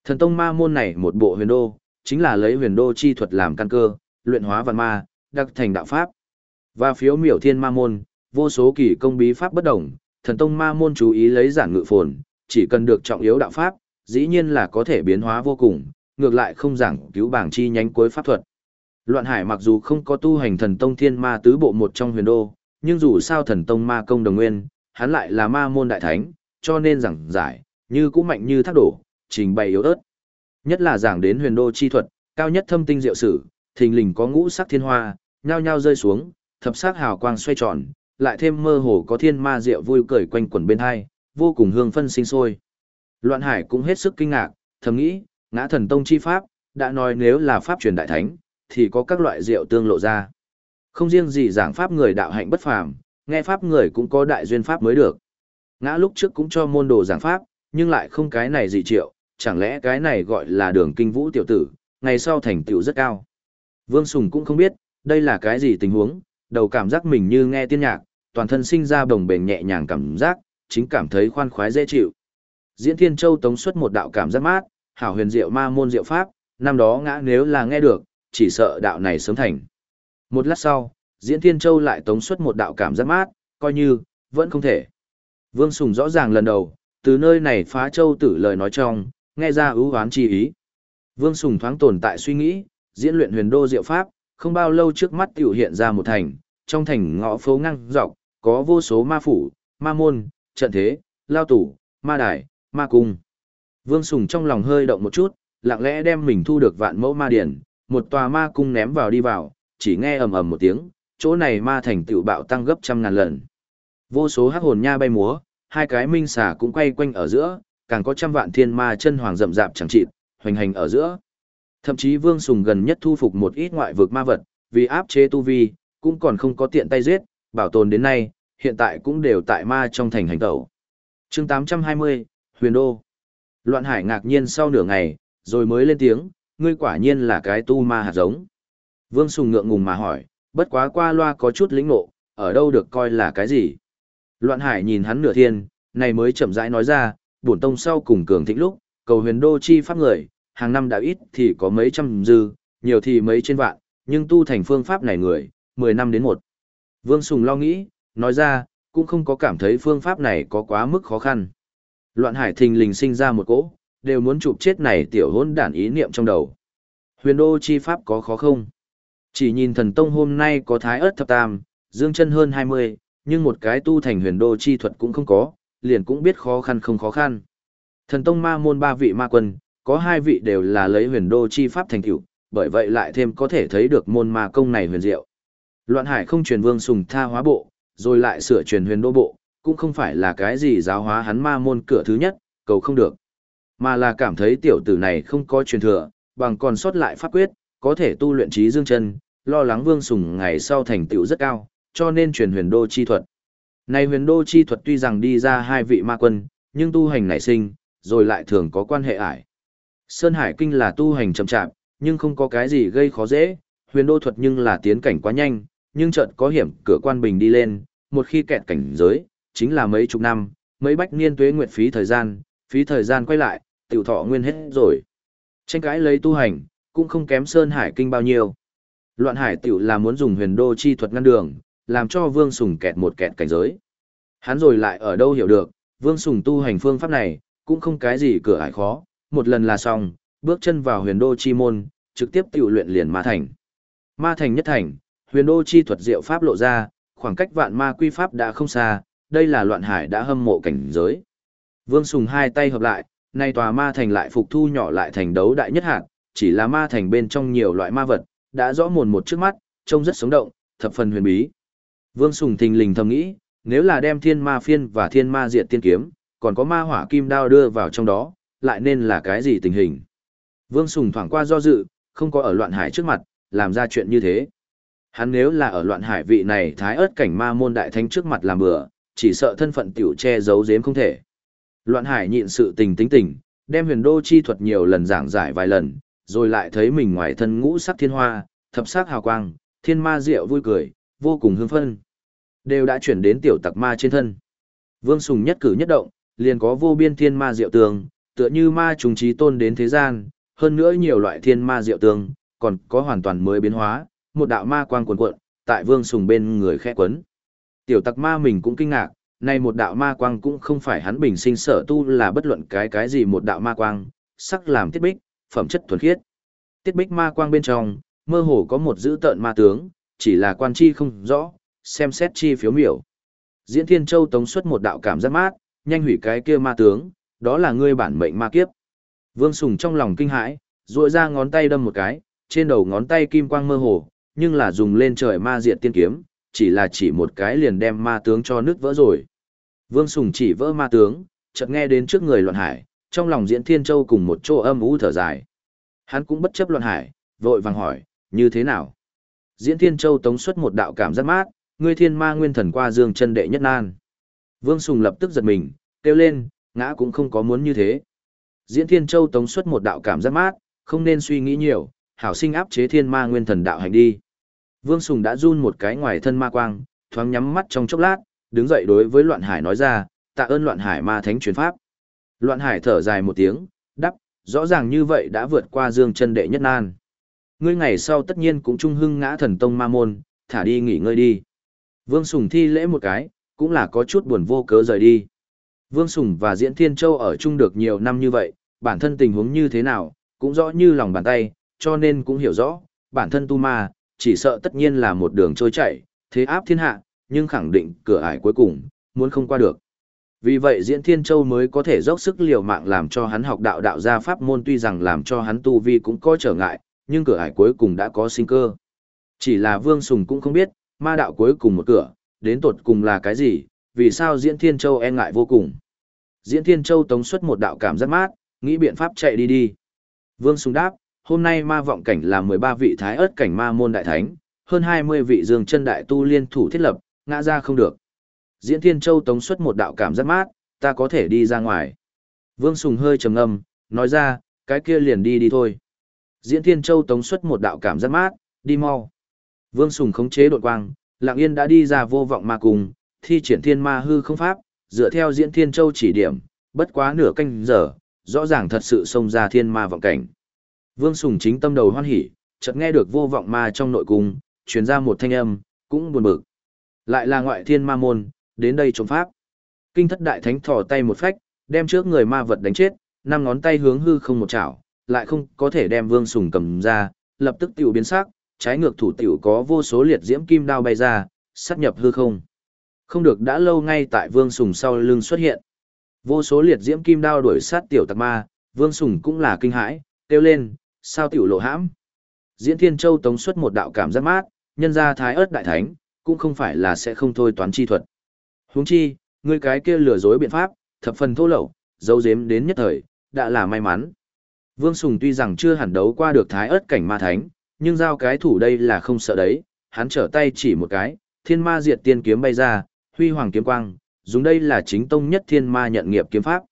Thần tông ma môn này một bộ huyền đô, chính là lấy huyền đô chi thuật làm căn cơ, luyện hóa vạn ma, đặc thành đạo pháp. Và phiếu miểu thiên ma môn, vô số kỳ công bí pháp bất đồng, thần tông ma môn chú ý lấy giản ngự phồn, chỉ cần được trọng yếu đạo pháp, dĩ nhiên là có thể biến hóa vô cùng, ngược lại không giảng cứu bảng chi nhánh cuối pháp thuật. Loạn hải mặc dù không có tu hành thần tông thiên ma tứ bộ một trong huyền đô, nhưng dù sao thần tông ma công đồng nguyên, hắn lại là ma môn đại thánh, cho nên giảng giải, như cũng mạnh như thác đổ, trình bày yếu ớt. Nhất là giảng đến huyền đô chi thuật, cao nhất thâm tinh diệu sử, thình lình có ngũ sắc thiên hoa, nhao nhao rơi xuống, thập sắc hào quang xoay tròn, lại thêm mơ hồ có thiên ma diệu vui cười quanh quẩn bên hai, vô cùng hương phân sinh sôi. Loạn hải cũng hết sức kinh ngạc, thầm nghĩ, ngã thần tông chi pháp, đã nói nếu là pháp truyền đại thánh, thì có các loại rượu tương lộ ra. Không riêng gì giảng pháp người đạo hạnh bất phàm, nghe pháp người cũng có đại duyên pháp mới được. Ngã lúc trước cũng cho môn đồ giảng pháp, nhưng lại không cái này dị triệu, chẳng lẽ cái này gọi là đường kinh vũ tiểu tử, ngày sau thành tựu rất cao. Vương Sùng cũng không biết, đây là cái gì tình huống, đầu cảm giác mình như nghe tiên nhạc, toàn thân sinh ra bồng bềnh nhẹ nhàng cảm giác, chính cảm thấy khoan khoái dễ chịu. Diễn Thiên Châu tống xuất một đạo cảm giác mát, hảo huyền diệu ma môn diệu pháp, năm đó ngã nếu là nghe được, chỉ sợ đạo này sớm thành. Một lát sau, Diễn Thiên Châu lại tống xuất một đạo cảm giác mát, coi như, vẫn không thể. Vương Sùng rõ ràng lần đầu, từ nơi này phá châu tử lời nói trong, nghe ra ưu hoán chi ý. Vương Sùng thoáng tồn tại suy nghĩ, diễn luyện huyền đô diệu pháp, không bao lâu trước mắt tiểu hiện ra một thành, trong thành ngõ phố ngang dọc, có vô số ma phủ, ma môn, trận thế, lao tủ, ma đài, ma cung. Vương Sùng trong lòng hơi động một chút, lặng lẽ đem mình thu được vạn mẫu ma điển, một tòa ma cung ném vào đi vào, chỉ nghe ầm ầm một tiếng, chỗ này ma thành tiểu bạo tăng gấp trăm ngàn lần. Vô số hắc hồn nha bay múa, hai cái minh xà cũng quay quanh ở giữa, càng có trăm vạn thiên ma chân hoàng rậm rạp chẳng chịt, hoành hành ở giữa. Thậm chí Vương Sùng gần nhất thu phục một ít ngoại vực ma vật, vì áp chế tu vi, cũng còn không có tiện tay giết, bảo tồn đến nay, hiện tại cũng đều tại ma trong thành hành tẩu. chương 820, Huyền Đô. Loạn hải ngạc nhiên sau nửa ngày, rồi mới lên tiếng, ngươi quả nhiên là cái tu ma hạt giống. Vương Sùng ngượng ngùng mà hỏi, bất quá qua loa có chút lĩnh ngộ, ở đâu được coi là cái gì. Loạn hải nhìn hắn nửa thiên, này mới chậm rãi nói ra, bổn tông sau cùng cường thịnh lúc, cầu huyền đô chi pháp người, hàng năm đã ít thì có mấy trăm dư, nhiều thì mấy trên vạn, nhưng tu thành phương pháp này người, 10 năm đến một. Vương Sùng lo nghĩ, nói ra, cũng không có cảm thấy phương pháp này có quá mức khó khăn. Loạn hải thình lình sinh ra một cỗ, đều muốn chụp chết này tiểu hôn đản ý niệm trong đầu. Huyền đô chi pháp có khó không? Chỉ nhìn thần tông hôm nay có thái ớt thập tam, dương chân hơn 20, nhưng một cái tu thành huyền đô chi thuật cũng không có, liền cũng biết khó khăn không khó khăn. Thần tông ma môn ba vị ma quân, có hai vị đều là lấy huyền đô chi pháp thành tựu, bởi vậy lại thêm có thể thấy được môn ma công này huyền diệu. Loạn hải không truyền vương sùng tha hóa bộ, rồi lại sửa truyền huyền đô bộ, cũng không phải là cái gì giáo hóa hắn ma môn cửa thứ nhất, cầu không được. Mà là cảm thấy tiểu tử này không có truyền thừa, bằng còn sót lại pháp quyết, có thể tu luyện trí dương chân, lo lắng vương sùng ngày sau thành tựu rất cao, cho nên truyền huyền đô chi thuật. Này huyền đô chi thuật tuy rằng đi ra hai vị ma quân, nhưng tu hành nảy sinh, rồi lại thường có quan hệ ải. Sơn Hải Kinh là tu hành chậm chạp, nhưng không có cái gì gây khó dễ, huyền đô thuật nhưng là tiến cảnh quá nhanh, nhưng chợt có hiểm cửa quan bình đi lên, một khi kẹt cảnh giới, chính là mấy chục năm, mấy bách niên tuế nguyệt phí thời gian, phí thời gian quay lại, tiểu thọ nguyên hết rồi. Tranh cãi lấy tu hành, cũng không kém Sơn Hải Kinh bao nhiêu. Loạn hải tiểu là muốn dùng huyền đô chi thuật ngăn đường, làm cho Vương Sùng kẹt một kẹt cảnh giới. Hắn rồi lại ở đâu hiểu được, Vương Sùng tu hành phương pháp này, cũng không cái gì cửa ải khó, một lần là xong, bước chân vào huyền đô chi môn, trực tiếp tiểu luyện liền ma thành. Ma thành nhất thành, huyền đô chi thuật diệu pháp lộ ra, khoảng cách vạn ma quy pháp đã không xa, đây là loạn hải đã hâm mộ cảnh giới. Vương Sùng hai tay hợp lại, nay tòa ma thành lại phục thu nhỏ lại thành đấu đại nhất hạt, chỉ là ma thành bên trong nhiều loại ma vật, đã rõ mồn một trước mắt, trông rất sống động, thập phần huyền bí. Vương Sùng thình lình thầm nghĩ, nếu là đem thiên ma phiên và thiên ma diệt tiên kiếm, còn có ma hỏa kim đao đưa vào trong đó, lại nên là cái gì tình hình. Vương Sùng thoảng qua do dự, không có ở loạn hải trước mặt, làm ra chuyện như thế. Hắn nếu là ở loạn hải vị này thái ớt cảnh ma môn đại thánh trước mặt làm bừa, chỉ sợ thân phận tiểu che giấu giếm không thể. Loạn hải nhịn sự tình tính tình, đem huyền đô chi thuật nhiều lần giảng giải vài lần, rồi lại thấy mình ngoài thân ngũ sắc thiên hoa, thập sắc hào quang, thiên ma diệu vui cười, vô cùng hương phân. Đều đã chuyển đến tiểu tặc ma trên thân. Vương Sùng nhất cử nhất động, liền có vô biên thiên ma diệu tường, tựa như ma trùng trí tôn đến thế gian, hơn nữa nhiều loại thiên ma diệu tường, còn có hoàn toàn mới biến hóa, một đạo ma quang cuồn cuộn, tại Vương Sùng bên người khẽ quấn. Tiểu tặc ma mình cũng kinh ngạc, nay một đạo ma quang cũng không phải hắn bình sinh sở tu là bất luận cái cái gì một đạo ma quang, sắc làm tiết bích, phẩm chất thuần khiết. Tiết bích ma quang bên trong, mơ hồ có một dữ tợn ma tướng, chỉ là quan chi không rõ, xem xét chi phiếu miểu. Diễn Thiên Châu tống xuất một đạo cảm giác mát, nhanh hủy cái kia ma tướng, đó là ngươi bản mệnh ma kiếp. Vương Sùng trong lòng kinh hãi, duỗi ra ngón tay đâm một cái, trên đầu ngón tay kim quang mơ hồ, nhưng là dùng lên trời ma diệt tiên kiếm, chỉ là chỉ một cái liền đem ma tướng cho nứt vỡ rồi. Vương Sùng chỉ vỡ ma tướng, chợt nghe đến trước người loạn hải, trong lòng diễn Thiên Châu cùng một chỗ âm u thở dài. Hắn cũng bất chấp loạn hải, vội vàng hỏi, như thế nào? Diễn Thiên Châu tống xuất một đạo cảm giác mát, ngươi thiên ma nguyên thần qua dương chân đệ nhất nan. Vương Sùng lập tức giật mình, kêu lên, ngã cũng không có muốn như thế. Diễn Thiên Châu tống xuất một đạo cảm giác mát, không nên suy nghĩ nhiều, hảo sinh áp chế thiên ma nguyên thần đạo hành đi. Vương Sùng đã run một cái ngoài thân ma quang, thoáng nhắm mắt trong chốc lát, đứng dậy đối với loạn hải nói ra, tạ ơn loạn hải ma thánh truyền pháp. Loạn hải thở dài một tiếng, đắp, rõ ràng như vậy đã vượt qua dương chân đệ nhất nan. Ngươi ngày sau tất nhiên cũng trung hưng ngã thần tông ma môn, thả đi nghỉ ngơi đi. Vương Sùng thi lễ một cái, cũng là có chút buồn vô cớ rời đi. Vương Sùng và Diễn Thiên Châu ở chung được nhiều năm như vậy, bản thân tình huống như thế nào, cũng rõ như lòng bàn tay, cho nên cũng hiểu rõ, bản thân tu ma, chỉ sợ tất nhiên là một đường trôi chảy, thế áp thiên hạ, nhưng khẳng định cửa ải cuối cùng, muốn không qua được. Vì vậy Diễn Thiên Châu mới có thể dốc sức liều mạng làm cho hắn học đạo đạo gia pháp môn tuy rằng làm cho hắn tu vi cũng có trở ngại, nhưng cửa ải cuối cùng đã có sinh cơ. Chỉ là Vương Sùng cũng không biết, ma đạo cuối cùng một cửa, đến tột cùng là cái gì, vì sao Diễn Thiên Châu e ngại vô cùng. Diễn Thiên Châu tống xuất một đạo cảm giác mát, nghĩ biện pháp chạy đi đi. Vương Sùng đáp, hôm nay ma vọng cảnh là 13 vị thái ớt cảnh ma môn đại thánh, hơn 20 vị dương chân đại tu liên thủ thiết lập, ngã ra không được. Diễn Thiên Châu tống xuất một đạo cảm giác mát, ta có thể đi ra ngoài. Vương Sùng hơi trầm ngâm, nói ra, cái kia liền đi đi thôi. Diễn Thiên Châu tống xuất một đạo cảm giác mát, đi mau. Vương Sùng khống chế đột quang, Lạng Yên đã đi ra vô vọng ma cùng, thi triển thiên ma hư không pháp, dựa theo Diễn Thiên Châu chỉ điểm, bất quá nửa canh giờ, rõ ràng thật sự xông ra thiên ma vọng cảnh. Vương Sùng chính tâm đầu hoan hỉ, chợt nghe được vô vọng ma trong nội cung, truyền ra một thanh âm, cũng buồn bực. Lại là ngoại thiên ma môn, đến đây trộm pháp. Kinh thất đại thánh thò tay một phách, đem trước người ma vật đánh chết, năm ngón tay hướng hư không một chảo, lại không có thể đem Vương Sùng cầm ra, lập tức tiểu biến sắc, trái ngược thủ tiểu có vô số liệt diễm kim đao bay ra, sát nhập hư không. Không được đã lâu ngay tại Vương Sùng sau lưng xuất hiện. Vô số liệt diễm kim đao đuổi sát tiểu tặc ma, Vương Sùng cũng là kinh hãi, kêu lên, sao tiểu lộ hãm. Diễn Thiên Châu tống xuất một đạo cảm giác mát, nhân ra thái ớt đại thánh, cũng không phải là sẽ không thôi toán chi thuật. Huống chi, ngươi cái kia lừa dối biện pháp, thập phần thô lậu, dấu dếm đến nhất thời, đã là may mắn. Vương Sùng tuy rằng chưa hẳn đấu qua được thái ớt cảnh ma thánh, nhưng giao cái thủ đây là không sợ đấy, hắn trở tay chỉ một cái, thiên ma diệt tiên kiếm bay ra, huy hoàng kiếm quang, dùng đây là chính tông nhất thiên ma nhận nghiệp kiếm pháp.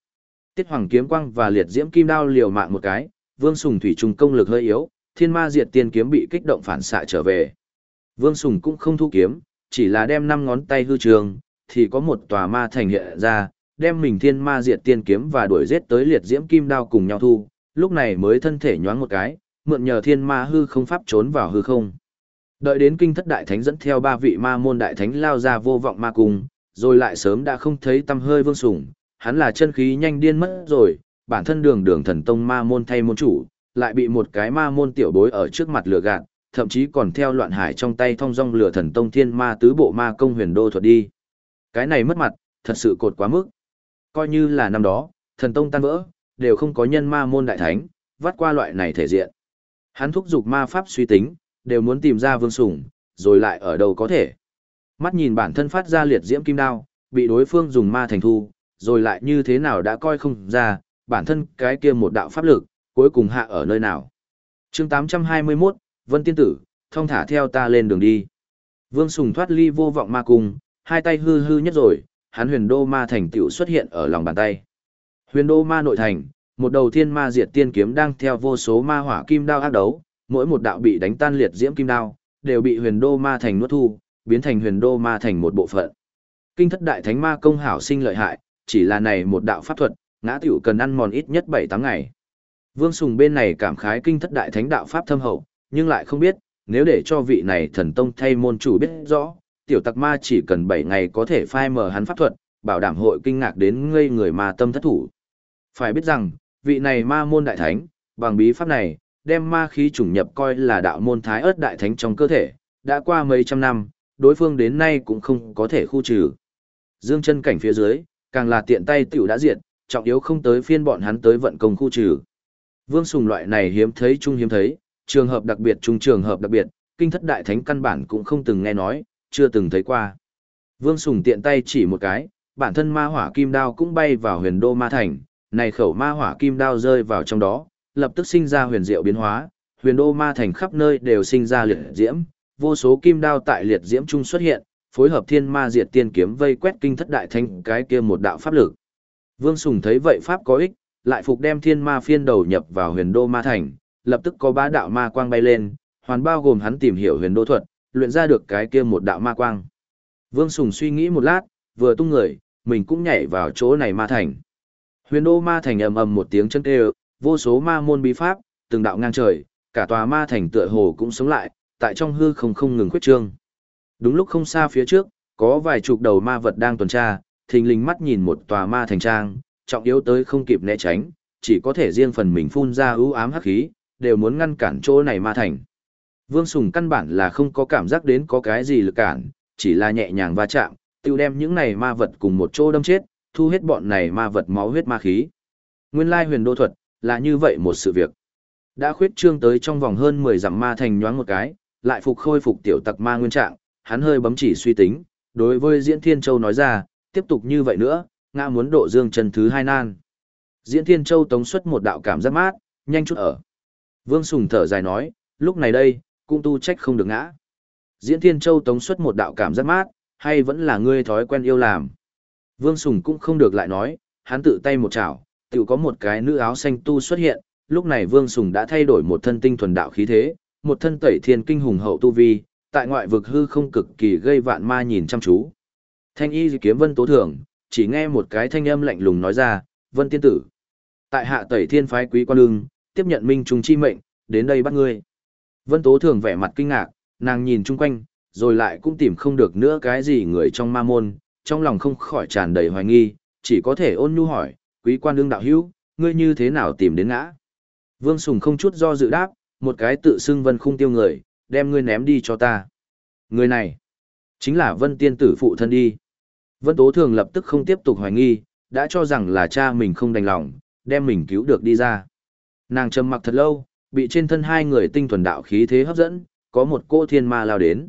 Tiết hoàng kiếm quang và liệt diễm kim đao liều mạng một cái, Vương Sùng thủy trùng công lực hơi yếu, thiên ma diệt tiên kiếm bị kích động phản xạ trở về. Vương Sùng cũng không thu kiếm, chỉ là đem năm ngón tay hư trường, thì có một tòa ma thành hiện ra, đem mình thiên ma diệt tiên kiếm và đuổi giết tới liệt diễm kim đao cùng nhau thu, lúc này mới thân thể nhoáng một cái, mượn nhờ thiên ma hư không pháp trốn vào hư không. Đợi đến kinh thất đại thánh dẫn theo ba vị ma môn đại thánh lao ra vô vọng ma cung, rồi lại sớm đã không thấy tâm hơi vương sủng, hắn là chân khí nhanh điên mất rồi, bản thân đường đường thần tông ma môn thay môn chủ, lại bị một cái ma môn tiểu bối ở trước mặt lừa gạt, thậm chí còn theo loạn hải trong tay thông dong lừa thần tông thiên ma tứ bộ ma công huyền đô thuật đi. Cái này mất mặt, thật sự cột quá mức. Coi như là năm đó, thần tông tan vỡ, đều không có nhân ma môn đại thánh, vắt qua loại này thể diện. Hắn thúc giục ma pháp suy tính, đều muốn tìm ra vương sủng, rồi lại ở đâu có thể. Mắt nhìn bản thân phát ra liệt diễm kim đao, bị đối phương dùng ma thành thu, rồi lại như thế nào đã coi không ra, bản thân cái kia một đạo pháp lực, cuối cùng hạ ở nơi nào. chương 821, Vân Tiên Tử, thông thả theo ta lên đường đi. Vương Sùng thoát ly vô vọng ma cung, hai tay hư hư nhất rồi, hắn huyền đô ma thành tựu xuất hiện ở lòng bàn tay. Huyền đô ma nội thành, một đầu thiên ma diệt tiên kiếm đang theo vô số ma hỏa kim đao ác đấu, mỗi một đạo bị đánh tan liệt diễm kim đao, đều bị huyền đô ma thành nuốt thu, biến thành huyền đô ma thành một bộ phận. Kinh thất đại thánh ma công hảo sinh lợi hại, chỉ là này một đạo pháp thuật, ngã tiểu cần ăn mòn ít nhất 7 tháng ngày. Vương Sùng bên này cảm khái kinh thất đại thánh đạo pháp thâm hậu, nhưng lại không biết, nếu để cho vị này thần tông thay môn chủ biết rõ, tiểu tặc ma chỉ cần 7 ngày có thể phai mở hắn pháp thuật, bảo đảm hội kinh ngạc đến ngây người ma tâm thất thủ. Phải biết rằng, vị này ma môn đại thánh, bằng bí pháp này, đem ma khí chủng nhập coi là đạo môn thái ớt đại thánh trong cơ thể, đã qua mấy trăm năm, đối phương đến nay cũng không có thể khu trừ. Dương chân cảnh phía dưới, càng là tiện tay tiểu đã diệt, trọng yếu không tới phiên bọn hắn tới vận công khu trừ. Vương Sùng loại này hiếm thấy chung hiếm thấy, trường hợp đặc biệt chung trường hợp đặc biệt, kinh thất đại thánh căn bản cũng không từng nghe nói, chưa từng thấy qua. Vương Sùng tiện tay chỉ một cái, bản thân ma hỏa kim đao cũng bay vào huyền đô ma thành, này khẩu ma hỏa kim đao rơi vào trong đó, lập tức sinh ra huyền diệu biến hóa, huyền đô ma thành khắp nơi đều sinh ra liệt diễm, vô số kim đao tại liệt diễm trung xuất hiện, phối hợp thiên ma diệt tiên kiếm vây quét kinh thất đại thanh cái kia một đạo pháp lực. Vương Sùng thấy vậy pháp có ích, lại phục đem thiên ma phiên đầu nhập vào huyền đô ma thành, lập tức có bá đạo ma quang bay lên, hoàn bao gồm hắn tìm hiểu huyền đô thuật, luyện ra được cái kia một đạo ma quang. Vương Sùng suy nghĩ một lát, vừa tung người, mình cũng nhảy vào chỗ này ma thành. Huyền đô ma thành ầm ầm một tiếng chân kêu, vô số ma môn bí pháp, từng đạo ngang trời, cả tòa ma thành tựa hồ cũng sống lại, tại trong hư không không ngừng khuyết trương. Đúng lúc không xa phía trước, có vài chục đầu ma vật đang tuần tra, thình lình mắt nhìn một tòa ma thành trang, trọng yếu tới không kịp né tránh, chỉ có thể riêng phần mình phun ra ưu ám hắc khí, đều muốn ngăn cản chỗ này ma thành. Vương Sùng căn bản là không có cảm giác đến có cái gì lực cản, chỉ là nhẹ nhàng va chạm, tiêu đem những này ma vật cùng một chỗ đâm chết, thu hết bọn này ma vật máu huyết ma khí. Nguyên lai huyền đô thuật, là như vậy một sự việc. Đã khuyết trương tới trong vòng hơn 10 dặm ma thành nhoáng một cái, lại phục khôi phục tiểu tặc ma nguyên trạng, hắn hơi bấm chỉ suy tính, đối với Diễn Thiên Châu nói ra, tiếp tục như vậy nữa, ngã muốn độ dương chân thứ hai nan. Diễn Thiên Châu tống xuất một đạo cảm giác mát, nhanh chút ở. Vương Sùng thở dài nói, lúc này đây, cũng tu trách không được ngã. Diễn Thiên Châu tống xuất một đạo cảm giác mát, hay vẫn là ngươi thói quen yêu làm. Vương Sùng cũng không được lại nói, hắn tự tay một chảo, tự có một cái nữ áo xanh tu xuất hiện, lúc này Vương Sùng đã thay đổi một thân tinh thuần đạo khí thế, một thân tẩy thiên kinh hùng hậu tu vi, tại ngoại vực hư không cực kỳ gây vạn ma nhìn chăm chú. Thanh y kiếm vân tố thưởng, chỉ nghe một cái thanh âm lạnh lùng nói ra, vân tiên tử. Tại hạ tẩy thiên phái quý quan lương, tiếp nhận minh trùng chi mệnh, đến đây bắt ngươi. Vân tố thường vẻ mặt kinh ngạc, nàng nhìn chung quanh, rồi lại cũng tìm không được nữa cái gì người trong ma môn, trong lòng không khỏi tràn đầy hoài nghi, chỉ có thể ôn nhu hỏi, quý quan đương đạo hữu, ngươi như thế nào tìm đến ngã? Vương Sùng không chút do dự đáp, một cái tự xưng vân khung tiêu người, đem ngươi ném đi cho ta. Người này, chính là vân tiên tử phụ thân đi. Vân Tố Thường lập tức không tiếp tục hoài nghi, đã cho rằng là cha mình không đành lòng, đem mình cứu được đi ra. Nàng trầm mặc thật lâu, bị trên thân hai người tinh thuần đạo khí thế hấp dẫn, có một cô thiên ma lao đến.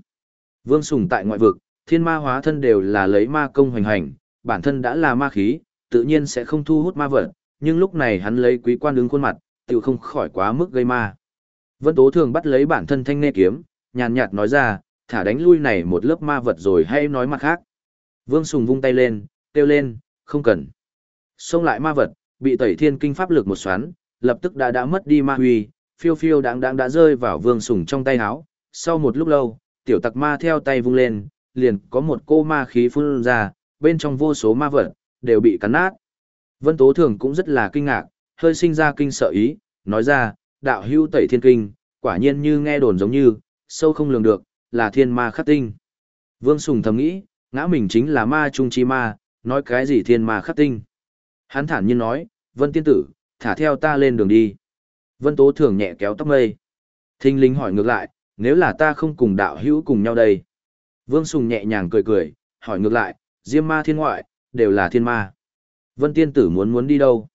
Vương Sùng tại ngoại vực, thiên ma hóa thân đều là lấy ma công hoành hành, bản thân đã là ma khí, tự nhiên sẽ không thu hút ma vật, nhưng lúc này hắn lấy quý quan đứng khuôn mặt, tự không khỏi quá mức gây ma. Vân Tố Thường bắt lấy bản thân thanh nê kiếm, nhàn nhạt nói ra, thả đánh lui này một lớp ma vật rồi hay nói mặt khác. Vương Sùng vung tay lên, kêu lên, không cần. Xông lại ma vật, bị tẩy thiên kinh pháp lực một xoắn, lập tức đã đã mất đi ma huy, phiêu phiêu đáng đáng đã rơi vào Vương Sùng trong tay áo. Sau một lúc lâu, tiểu tặc ma theo tay vung lên, liền có một cô ma khí phun ra, bên trong vô số ma vật, đều bị cắn nát. Vân Tố Thường cũng rất là kinh ngạc, hơi sinh ra kinh sợ ý, nói ra, đạo hưu tẩy thiên kinh, quả nhiên như nghe đồn giống như, sâu không lường được, là thiên ma khắc tinh. Vương Sùng thầm nghĩ, ngã mình chính là ma trung chi ma, nói cái gì thiên ma khắc tinh. Hắn thản nhiên nói, Vân tiên tử, thả theo ta lên đường đi. Vân Tố thường nhẹ kéo tóc mây. Thinh linh hỏi ngược lại, nếu là ta không cùng đạo hữu cùng nhau đây. Vương Sùng nhẹ nhàng cười cười, hỏi ngược lại, diêm ma thiên ngoại, đều là thiên ma. Vân tiên tử muốn muốn đi đâu?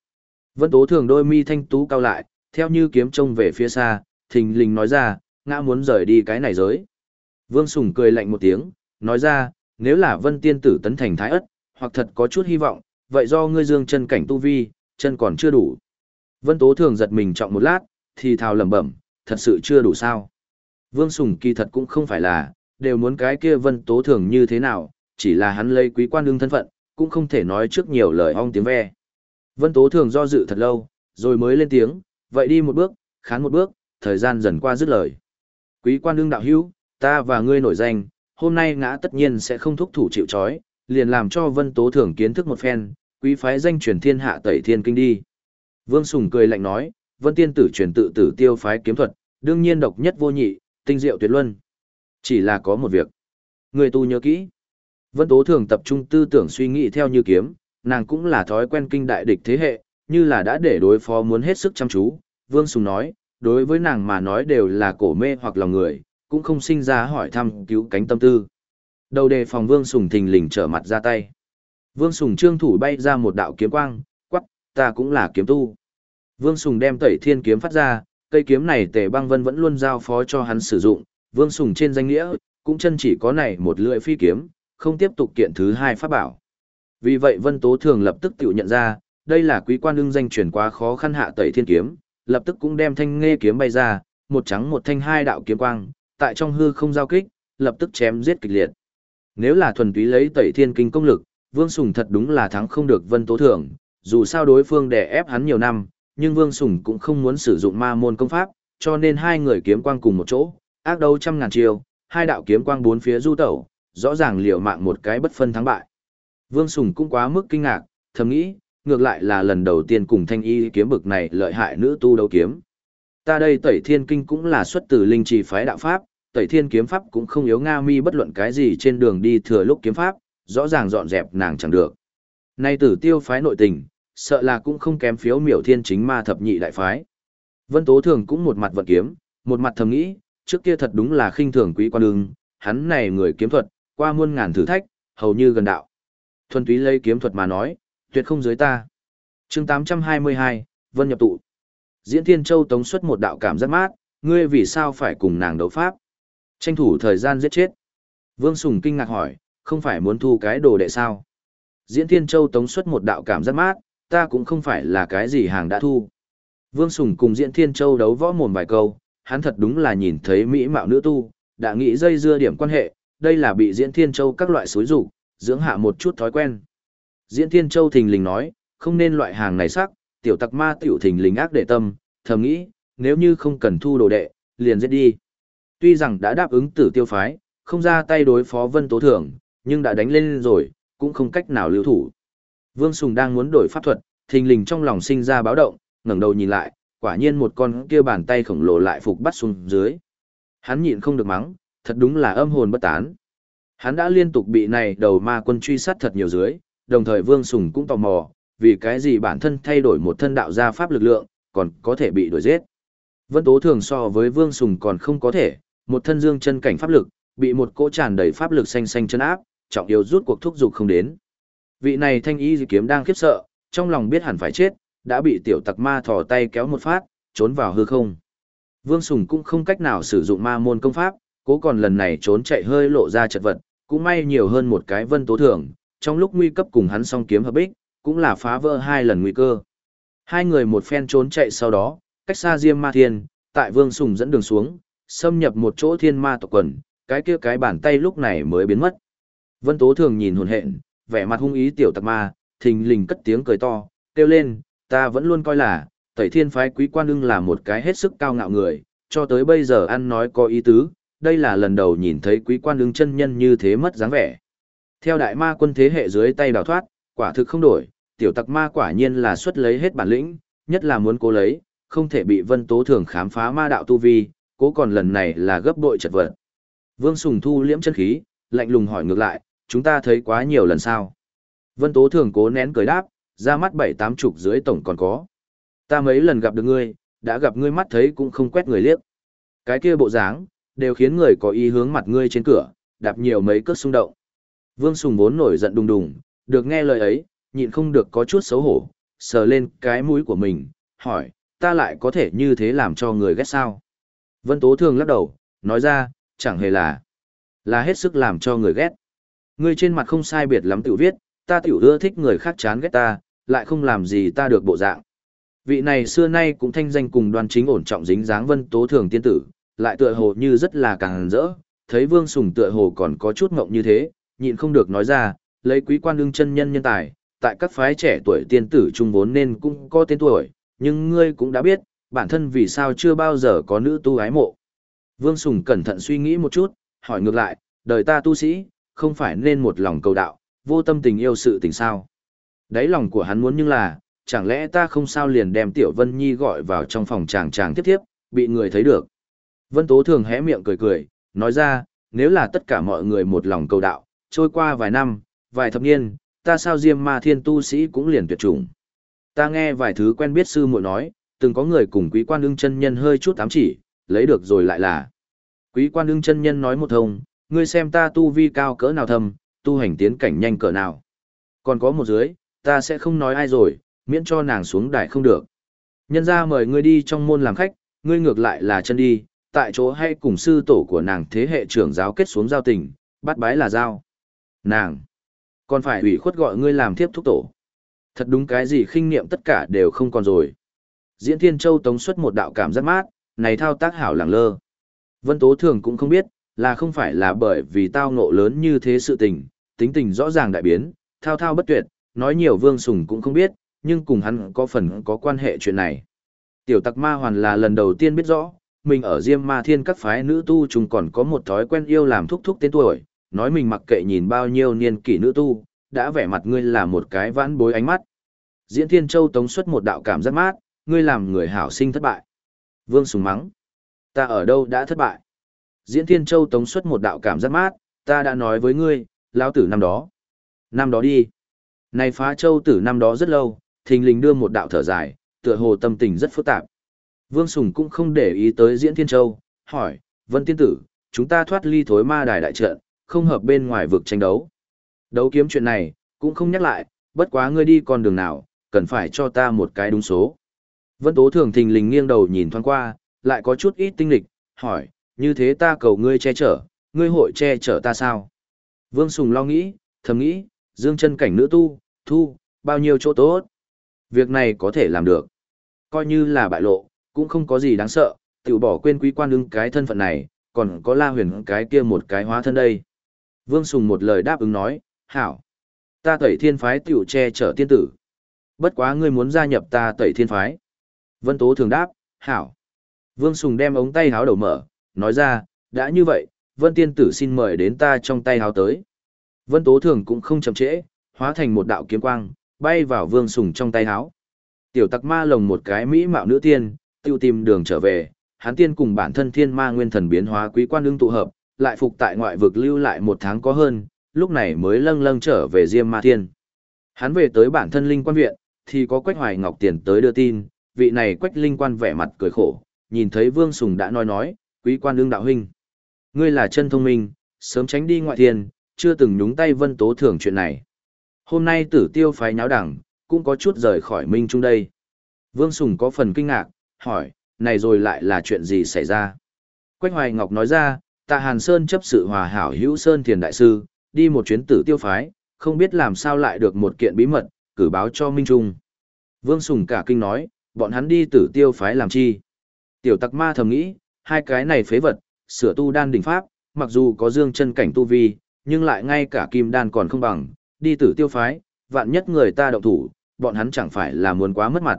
Vân Tố thường đôi mi thanh tú cao lại, theo như kiếm trông về phía xa, thình lình nói ra, ngã muốn rời đi cái này giới. Vương Sùng cười lạnh một tiếng, nói ra, nếu là vân tiên tử tấn thành thái ất, hoặc thật có chút hy vọng, vậy do ngươi dương chân cảnh tu vi, chân còn chưa đủ. Vân Tố thường giật mình trọng một lát, thì thào lẩm bẩm, thật sự chưa đủ sao. Vương Sùng kỳ thật cũng không phải là, đều muốn cái kia Vân Tố thường như thế nào, chỉ là hắn lấy quý quan đương thân phận, cũng không thể nói trước nhiều lời ong tiếng ve. Vân Tố thường do dự thật lâu, rồi mới lên tiếng, vậy đi một bước, khán một bước, thời gian dần qua dứt lời. Quý quan đương đạo hữu, ta và ngươi nổi danh, hôm nay ngã tất nhiên sẽ không thúc thủ chịu trói, liền làm cho Vân Tố Thưởng kiến thức một phen, quý phái danh truyền thiên hạ tẩy thiên kinh đi. Vương Sùng cười lạnh nói, Vân Tiên tử truyền tự tử tiêu phái kiếm thuật, đương nhiên độc nhất vô nhị, tinh diệu tuyệt luân. Chỉ là có một việc. Người tu nhớ kỹ. Vân Tố Thường tập trung tư tưởng suy nghĩ theo như kiếm, nàng cũng là thói quen kinh đại địch thế hệ, như là đã để đối phó muốn hết sức chăm chú. Vương Sùng nói, đối với nàng mà nói đều là cổ mê hoặc lòng người, cũng không sinh ra hỏi thăm cứu cánh tâm tư. Đầu đề phòng Vương Sùng thình lình trở mặt ra tay. Vương Sùng trương thủ bay ra một đạo kiếm quang, quắc, ta cũng là kiếm tu. Vương Sùng đem tẩy thiên kiếm phát ra, cây kiếm này tề băng vân vẫn luôn giao phó cho hắn sử dụng. Vương Sùng trên danh nghĩa, cũng chân chỉ có này một lưỡi phi kiếm, không tiếp tục kiện thứ hai pháp bảo. Vì vậy Vân Tố Thường lập tức tự nhận ra, đây là quý quan ưng danh chuyển quá khó khăn hạ tẩy thiên kiếm, lập tức cũng đem thanh nghe kiếm bay ra, một trắng một thanh hai đạo kiếm quang, tại trong hư không giao kích, lập tức chém giết kịch liệt. Nếu là thuần túy lấy tẩy thiên kinh công lực, Vương Sùng thật đúng là thắng không được Vân Tố thường. dù sao đối phương đè ép hắn nhiều năm, nhưng Vương Sùng cũng không muốn sử dụng ma môn công pháp, cho nên hai người kiếm quang cùng một chỗ, ác đấu trăm ngàn chiều, hai đạo kiếm quang bốn phía du tẩu, rõ ràng liều mạng một cái bất phân thắng bại. Vương Sùng cũng quá mức kinh ngạc, thầm nghĩ, ngược lại là lần đầu tiên cùng thanh y kiếm bực này lợi hại nữ tu đấu kiếm. Ta đây tẩy thiên kinh cũng là xuất từ linh trì phái đạo pháp, tẩy thiên kiếm pháp cũng không yếu Nga mi bất luận cái gì trên đường đi thừa lúc kiếm pháp, rõ ràng dọn dẹp nàng chẳng được. Nay tử tiêu phái nội tình, sợ là cũng không kém phiếu miểu thiên chính ma thập nhị đại phái. Vân Tố Thường cũng một mặt vận kiếm, một mặt thầm nghĩ, trước kia thật đúng là khinh thường quý quan đường, hắn này người kiếm thuật, qua muôn ngàn thử thách, hầu như gần đạo. Thuần túy lấy kiếm thuật mà nói, tuyệt không dưới ta. chương 822, Vân nhập tụ. Diễn Thiên Châu tống xuất một đạo cảm giác mát, ngươi vì sao phải cùng nàng đấu pháp? Tranh thủ thời gian giết chết. Vương Sùng kinh ngạc hỏi, không phải muốn thu cái đồ đệ sao? Diễn Thiên Châu tống xuất một đạo cảm giác mát, ta cũng không phải là cái gì hàng đã thu. Vương Sùng cùng Diễn Thiên Châu đấu võ mồm vài câu, hắn thật đúng là nhìn thấy mỹ mạo nữ tu, đã nghĩ dây dưa điểm quan hệ, đây là bị Diễn Thiên Châu các loại xối rủ, dưỡng hạ một chút thói quen. Diễn Thiên Châu thình lình nói, không nên loại hàng này sắc, tiểu tặc ma tiểu thình lình ác đệ tâm, thầm nghĩ, nếu như không cần thu đồ đệ, liền giết đi. Tuy rằng đã đáp ứng tử tiêu phái, không ra tay đối phó vân tố thưởng, nhưng đã đánh lên rồi, cũng không cách nào lưu thủ. Vương Sùng đang muốn đổi pháp thuật, thình lình trong lòng sinh ra báo động, ngẩng đầu nhìn lại, quả nhiên một con kia bàn tay khổng lồ lại phục bắt xuống dưới. Hắn nhịn không được mắng, thật đúng là âm hồn bất tán. Hắn đã liên tục bị này đầu ma quân truy sát thật nhiều dưới, đồng thời Vương Sùng cũng tò mò, vì cái gì bản thân thay đổi một thân đạo gia pháp lực lượng, còn có thể bị đuổi giết. Vân Tố thường so với Vương Sùng còn không có thể, một thân dương chân cảnh pháp lực, bị một cỗ tràn đầy pháp lực xanh xanh chân áp, trọng yếu rút cuộc thúc dục không đến. Vị này thanh y dị kiếm đang khiếp sợ, trong lòng biết hẳn phải chết, đã bị tiểu tặc ma thò tay kéo một phát, trốn vào hư không. Vương Sùng cũng không cách nào sử dụng ma môn công pháp, cố còn lần này trốn chạy hơi lộ ra chật vật, cũng may nhiều hơn một cái vân tố thường, trong lúc nguy cấp cùng hắn song kiếm hợp bích, cũng là phá vỡ hai lần nguy cơ. Hai người một phen trốn chạy sau đó, cách xa Diêm Ma Thiên, tại Vương Sùng dẫn đường xuống, xâm nhập một chỗ thiên ma tộc quần, cái kia cái bàn tay lúc này mới biến mất. Vân Tố thường nhìn hồn hện, vẻ mặt hung ý tiểu tặc ma, thình lình cất tiếng cười to, kêu lên, ta vẫn luôn coi là, tẩy thiên phái quý quan ưng là một cái hết sức cao ngạo người, cho tới bây giờ ăn nói có ý tứ, đây là lần đầu nhìn thấy quý quan ứng chân nhân như thế mất dáng vẻ. Theo đại ma quân thế hệ dưới tay đào thoát, quả thực không đổi, tiểu tặc ma quả nhiên là xuất lấy hết bản lĩnh, nhất là muốn cố lấy, không thể bị vân tố thường khám phá ma đạo tu vi, cố còn lần này là gấp bội chật vật. Vương Sùng thu liễm chân khí, lạnh lùng hỏi ngược lại, chúng ta thấy quá nhiều lần sao. Vân tố thường cố nén cười đáp, ra mắt bảy tám chục dưới tổng còn có. Ta mấy lần gặp được ngươi, đã gặp ngươi mắt thấy cũng không quét người liếc. Cái kia bộ dáng, đều khiến người có ý hướng mặt ngươi trên cửa, đạp nhiều mấy cước xung động. Vương Sùng vốn nổi giận đùng đùng, được nghe lời ấy, nhịn không được có chút xấu hổ, sờ lên cái mũi của mình, hỏi, ta lại có thể như thế làm cho người ghét sao? Vân Tố Thường lắc đầu, nói ra, chẳng hề là, là hết sức làm cho người ghét. Ngươi trên mặt không sai biệt lắm tiểu viết, ta tiểu ưa thích người khác chán ghét ta, lại không làm gì ta được bộ dạng. Vị này xưa nay cũng thanh danh cùng đoan chính ổn trọng dính dáng Vân Tố Thường tiên tử, lại tựa hồ như rất là càng rỡ, thấy Vương Sùng tựa hồ còn có chút ngộng như thế, nhịn không được nói ra, lấy quý quan đương chân nhân nhân tài, tại các phái trẻ tuổi tiên tử trung vốn nên cũng có tên tuổi, nhưng ngươi cũng đã biết, bản thân vì sao chưa bao giờ có nữ tu ái mộ. Vương Sùng cẩn thận suy nghĩ một chút, hỏi ngược lại, đời ta tu sĩ, không phải nên một lòng cầu đạo, vô tâm tình yêu sự tình sao. Đấy lòng của hắn muốn nhưng là, chẳng lẽ ta không sao liền đem Tiểu Vân Nhi gọi vào trong phòng chàng chàng tiếp tiếp, bị người thấy được. Vân Tố thường hé miệng cười cười, nói ra, nếu là tất cả mọi người một lòng cầu đạo, trôi qua vài năm, vài thập niên, ta sao diêm ma thiên tu sĩ cũng liền tuyệt chủng. Ta nghe vài thứ quen biết sư muội nói, từng có người cùng quý quan ưng chân nhân hơi chút ám chỉ, lấy được rồi lại là. Quý quan ưng chân nhân nói một thông, ngươi xem ta tu vi cao cỡ nào thầm, tu hành tiến cảnh nhanh cỡ nào. Còn có một dưới, ta sẽ không nói ai rồi, miễn cho nàng xuống đài không được. Nhân ra mời ngươi đi trong môn làm khách, ngươi ngược lại là chân đi, tại chỗ hay cùng sư tổ của nàng thế hệ trưởng giáo kết xuống giao tình, bắt bái là giao. Nàng, còn phải ủy khuất gọi ngươi làm tiếp thúc tổ. Thật đúng cái gì khinh niệm tất cả đều không còn rồi. Diễn Thiên Châu tống xuất một đạo cảm giác mát, này thao tác hảo lẳng lơ. Vân Tố Thường cũng không biết, là không phải là bởi vì tao ngộ lớn như thế sự tình, tính tình rõ ràng đại biến, thao thao bất tuyệt, nói nhiều vương sùng cũng không biết, nhưng cùng hắn có phần có quan hệ chuyện này. Tiểu tặc ma hoàn là lần đầu tiên biết rõ, mình ở Diêm Ma Thiên các phái nữ tu chúng còn có một thói quen yêu làm thúc thúc tên tuổi, nói mình mặc kệ nhìn bao nhiêu niên kỷ nữ tu, đã vẻ mặt ngươi là một cái vãn bối ánh mắt. Diễn Thiên Châu tống xuất một đạo cảm giác mát, ngươi làm người hảo sinh thất bại. Vương Sùng mắng. Ta ở đâu đã thất bại? Diễn Thiên Châu tống xuất một đạo cảm giác mát, ta đã nói với ngươi, lão tử năm đó. Năm đó đi. Này phá châu tử năm đó rất lâu, thình lình đưa một đạo thở dài, tựa hồ tâm tình rất phức tạp. Vương Sùng cũng không để ý tới Diễn Thiên Châu, hỏi, Vân Tiên Tử, chúng ta thoát ly thối ma đài đại trận, không hợp bên ngoài vực tranh đấu. Đấu kiếm chuyện này, cũng không nhắc lại, bất quá ngươi đi con đường nào, cần phải cho ta một cái đúng số. Vân Tố thường thình lình nghiêng đầu nhìn thoáng qua, lại có chút ít tinh lịch, hỏi, như thế ta cầu ngươi che chở, ngươi hội che chở ta sao? Vương Sùng lo nghĩ, thầm nghĩ, dương chân cảnh nữ tu, thu, bao nhiêu chỗ tốt. Việc này có thể làm được. Coi như là bại lộ, cũng không có gì đáng sợ, tự bỏ quên quý quan ứng cái thân phận này, còn có la huyền cái kia một cái hóa thân đây. Vương Sùng một lời đáp ứng nói, hảo. Ta tẩy thiên phái tiểu che chở tiên tử. Bất quá ngươi muốn gia nhập ta tẩy thiên phái. Vân Tố thường đáp, hảo. Vương Sùng đem ống tay háo đầu mở, nói ra, đã như vậy, Vân Tiên Tử xin mời đến ta trong tay háo tới. Vân Tố thường cũng không chậm trễ, hóa thành một đạo kiếm quang, bay vào Vương Sùng trong tay háo. Tiểu tặc ma lồng một cái mỹ mạo nữ tiên, tiêu tìm đường trở về, hắn tiên cùng bản thân thiên ma nguyên thần biến hóa quý quan ưng tụ hợp, lại phục tại ngoại vực lưu lại một tháng có hơn, lúc này mới lâng lâng trở về Diêm Ma Thiên. Hắn về tới bản thân linh quan viện, thì có Quách Hoài Ngọc tiền tới đưa tin, vị này Quách linh quan vẻ mặt cười khổ, nhìn thấy Vương Sùng đã nói nói, quý quan ưng đạo huynh. Ngươi là chân thông minh, sớm tránh đi ngoại thiên, chưa từng nhúng tay vân tố thưởng chuyện này. Hôm nay tử tiêu phái nháo đẳng, cũng có chút rời khỏi minh trung đây. Vương Sùng có phần kinh ngạc, hỏi, này rồi lại là chuyện gì xảy ra? Quách Hoài Ngọc nói ra, tạ Hàn Sơn chấp sự hòa hảo hữu Sơn Thiền Đại Sư, đi một chuyến tử tiêu phái, không biết làm sao lại được một kiện bí mật, cử báo cho Minh Trung. Vương Sùng cả kinh nói, bọn hắn đi tử tiêu phái làm chi? Tiểu tặc ma thầm nghĩ, hai cái này phế vật, sửa tu đan đỉnh pháp, mặc dù có dương chân cảnh tu vi, nhưng lại ngay cả kim đan còn không bằng, đi tử tiêu phái, vạn nhất người ta động thủ, bọn hắn chẳng phải là muốn quá mất mặt.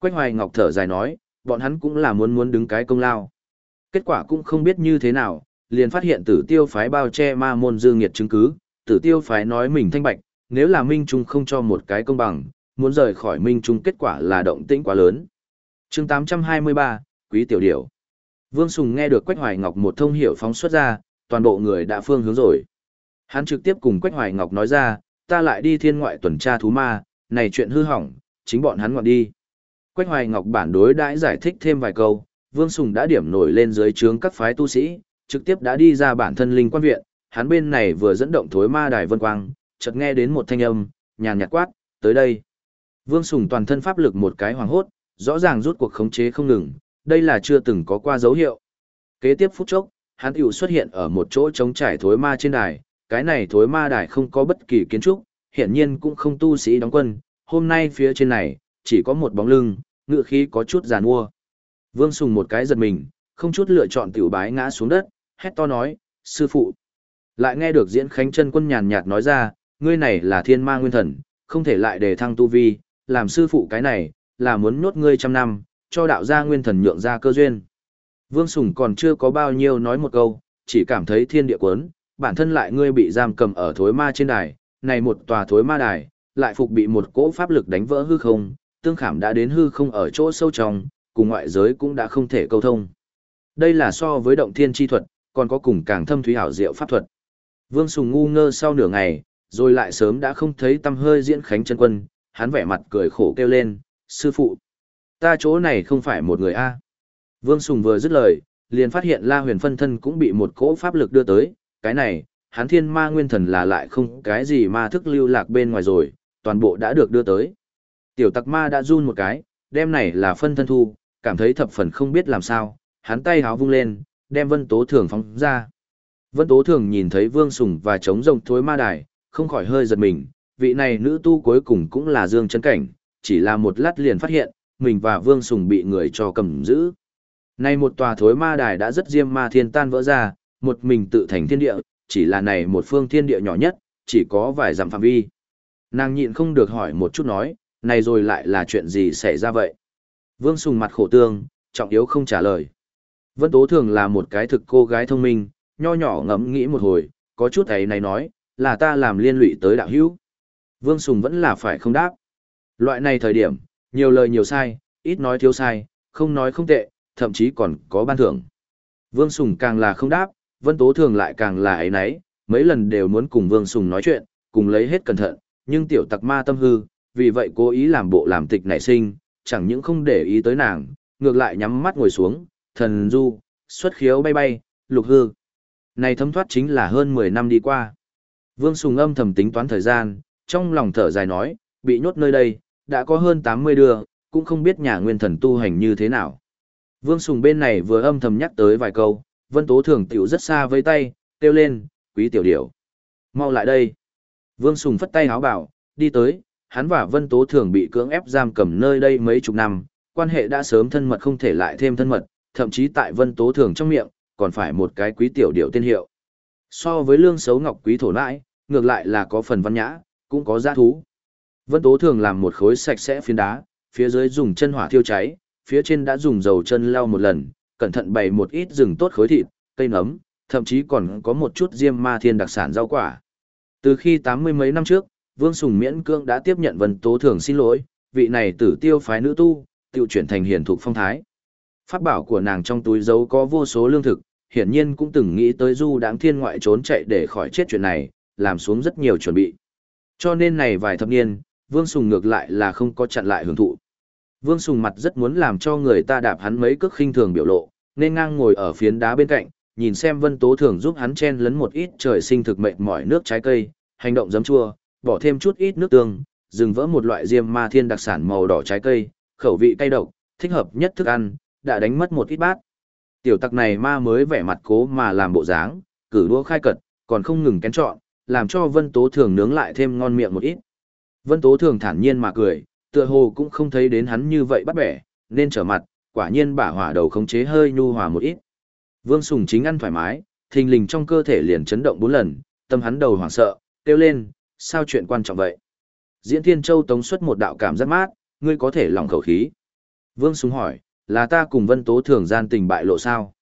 Quách Hoài Ngọc thở dài nói, bọn hắn cũng là muốn muốn đứng cái công lao. Kết quả cũng không biết như thế nào, liền phát hiện tử tiêu phái bao che ma môn dương nghiệt chứng cứ, tử tiêu phái nói mình thanh bạch, nếu là Minh Trung không cho một cái công bằng, muốn rời khỏi Minh Trung kết quả là động tĩnh quá lớn. chương 823, Quý Tiểu Điểu Vương Sùng nghe được Quách Hoài Ngọc một thông hiểu phóng xuất ra, toàn bộ người đã phương hướng rồi. Hắn trực tiếp cùng Quách Hoài Ngọc nói ra, ta lại đi thiên ngoại tuần tra thú ma, này chuyện hư hỏng, chính bọn hắn ngoạn đi. Quách Hoài Ngọc bản đối đãi giải thích thêm vài câu, Vương Sùng đã điểm nổi lên dưới trướng các phái tu sĩ, trực tiếp đã đi ra bản thân linh quan viện, hắn bên này vừa dẫn động thối ma đài vân quang, chợt nghe đến một thanh âm, nhàn nhạt quát, tới đây. Vương Sùng toàn thân pháp lực một cái hoàng hốt, rõ ràng rút cuộc khống chế không ngừng, đây là chưa từng có qua dấu hiệu. Kế tiếp phút chốc, hắn tiểu xuất hiện ở một chỗ trống trải thối ma trên đài, cái này thối ma đài không có bất kỳ kiến trúc, hiển nhiên cũng không tu sĩ đóng quân, hôm nay phía trên này, chỉ có một bóng lưng, ngựa khí có chút giàn mua. Vương Sùng một cái giật mình, không chút lựa chọn tiểu bái ngã xuống đất, hét to nói, sư phụ. Lại nghe được diễn khánh chân quân nhàn nhạt nói ra, ngươi này là thiên ma nguyên thần, không thể lại để thăng tu vi, làm sư phụ cái này, là muốn nhốt ngươi trăm năm, cho đạo gia nguyên thần nhượng ra cơ duyên. Vương Sùng còn chưa có bao nhiêu nói một câu, chỉ cảm thấy thiên địa quấn, bản thân lại ngươi bị giam cầm ở thối ma trên đài, này một tòa thối ma đài, lại phục bị một cỗ pháp lực đánh vỡ hư không, tương khảm đã đến hư không ở chỗ sâu trong, cùng ngoại giới cũng đã không thể câu thông. Đây là so với động thiên chi thuật, còn có cùng càng thâm thúy hảo diệu pháp thuật. Vương Sùng ngu ngơ sau nửa ngày, rồi lại sớm đã không thấy tâm hơi diễn khánh chân quân, hắn vẻ mặt cười khổ kêu lên, sư phụ. Ta chỗ này không phải một người a Vương Sùng vừa dứt lời, liền phát hiện La Huyền phân thân cũng bị một cỗ pháp lực đưa tới, cái này, hắn thiên ma nguyên thần là lại không cái gì ma thức lưu lạc bên ngoài rồi, toàn bộ đã được đưa tới. Tiểu tặc ma đã run một cái, đem này là phân thân thu, cảm thấy thập phần không biết làm sao, hắn tay háo vung lên, đem vân tố thường phóng ra. Vân tố thường nhìn thấy vương sùng và trống rồng thối ma đài, không khỏi hơi giật mình, vị này nữ tu cuối cùng cũng là dương chân cảnh, chỉ là một lát liền phát hiện, mình và vương sùng bị người cho cầm giữ. Này một tòa thối ma đài đã rất diêm ma thiên tan vỡ ra, một mình tự thành thiên địa, chỉ là này một phương thiên địa nhỏ nhất, chỉ có vài dặm phạm vi. Nàng nhịn không được hỏi một chút nói, này rồi lại là chuyện gì xảy ra vậy? Vương Sùng mặt khổ tương, trọng yếu không trả lời. Vân Tố thường là một cái thực cô gái thông minh, nho nhỏ ngẫm nghĩ một hồi, có chút ấy này nói, là ta làm liên lụy tới đạo hữu. Vương Sùng vẫn là phải không đáp. Loại này thời điểm, nhiều lời nhiều sai, ít nói thiếu sai, không nói không tệ, thậm chí còn có ban thưởng. Vương Sùng càng là không đáp, Vân Tố Thường lại càng là ấy nấy, mấy lần đều muốn cùng Vương Sùng nói chuyện, cùng lấy hết cẩn thận, nhưng tiểu tặc ma tâm hư, vì vậy cố ý làm bộ làm tịch nảy sinh, chẳng những không để ý tới nàng, ngược lại nhắm mắt ngồi xuống, thần du, xuất khiếu bay bay, lục hư. Này thấm thoát chính là hơn 10 năm đi qua. Vương Sùng âm thầm tính toán thời gian, trong lòng thở dài nói, bị nhốt nơi đây, đã có hơn 80 đưa, cũng không biết nhà nguyên thần tu hành như thế nào. Vương Sùng bên này vừa âm thầm nhắc tới vài câu, Vân Tố Thường tiểu rất xa với tay, kêu lên, quý tiểu điểu. Mau lại đây. Vương Sùng phất tay háo bảo, đi tới, hắn và Vân Tố Thường bị cưỡng ép giam cầm nơi đây mấy chục năm, quan hệ đã sớm thân mật không thể lại thêm thân mật, thậm chí tại Vân Tố Thường trong miệng, còn phải một cái quý tiểu điểu tên hiệu. So với lương xấu ngọc quý thổ nãi, ngược lại là có phần văn nhã, cũng có giá thú. Vân Tố Thường làm một khối sạch sẽ phiến đá, phía dưới dùng chân hỏa thiêu cháy, phía trên đã dùng dầu chân lau một lần, cẩn thận bày một ít rừng tốt khối thịt, cây nấm, thậm chí còn có một chút diêm ma thiên đặc sản rau quả. Từ khi tám mươi mấy năm trước, Vương Sùng miễn cương đã tiếp nhận Vân Tố Thường xin lỗi, vị này tử tiêu phái nữ tu, tiêu chuyển thành hiền thuộc phong thái. Pháp bảo của nàng trong túi giấu có vô số lương thực, hiển nhiên cũng từng nghĩ tới du đáng thiên ngoại trốn chạy để khỏi chết chuyện này, làm xuống rất nhiều chuẩn bị. Cho nên này vài thập niên, Vương Sùng ngược lại là không có chặn lại hưởng thụ. Vương Sùng mặt rất muốn làm cho người ta đạp hắn mấy cước khinh thường biểu lộ, nên ngang ngồi ở phiến đá bên cạnh, nhìn xem Vân Tố Thường giúp hắn chen lấn một ít trời sinh thực mệt mỏi nước trái cây, hành động giấm chua, bỏ thêm chút ít nước tương, dừng vỡ một loại diêm ma thiên đặc sản màu đỏ trái cây, khẩu vị cay độc, thích hợp nhất thức ăn, đã đánh mất một ít bát. Tiểu tặc này ma mới vẻ mặt cố mà làm bộ dáng, cử đua khai cật, còn không ngừng kén chọn, làm cho Vân Tố Thường nướng lại thêm ngon miệng một ít. Vân Tố Thường thản nhiên mà cười, tựa hồ cũng không thấy đến hắn như vậy bắt bẻ, nên trở mặt, quả nhiên bả hỏa đầu khống chế hơi nhu hòa một ít. Vương Sùng chính ăn thoải mái, thình lình trong cơ thể liền chấn động bốn lần, tâm hắn đầu hoảng sợ, kêu lên, sao chuyện quan trọng vậy? Diễn Thiên Châu tống xuất một đạo cảm rất mát, ngươi có thể lòng khẩu khí. Vương Súng hỏi, là ta cùng Vân Tố Thường gian tình bại lộ sao?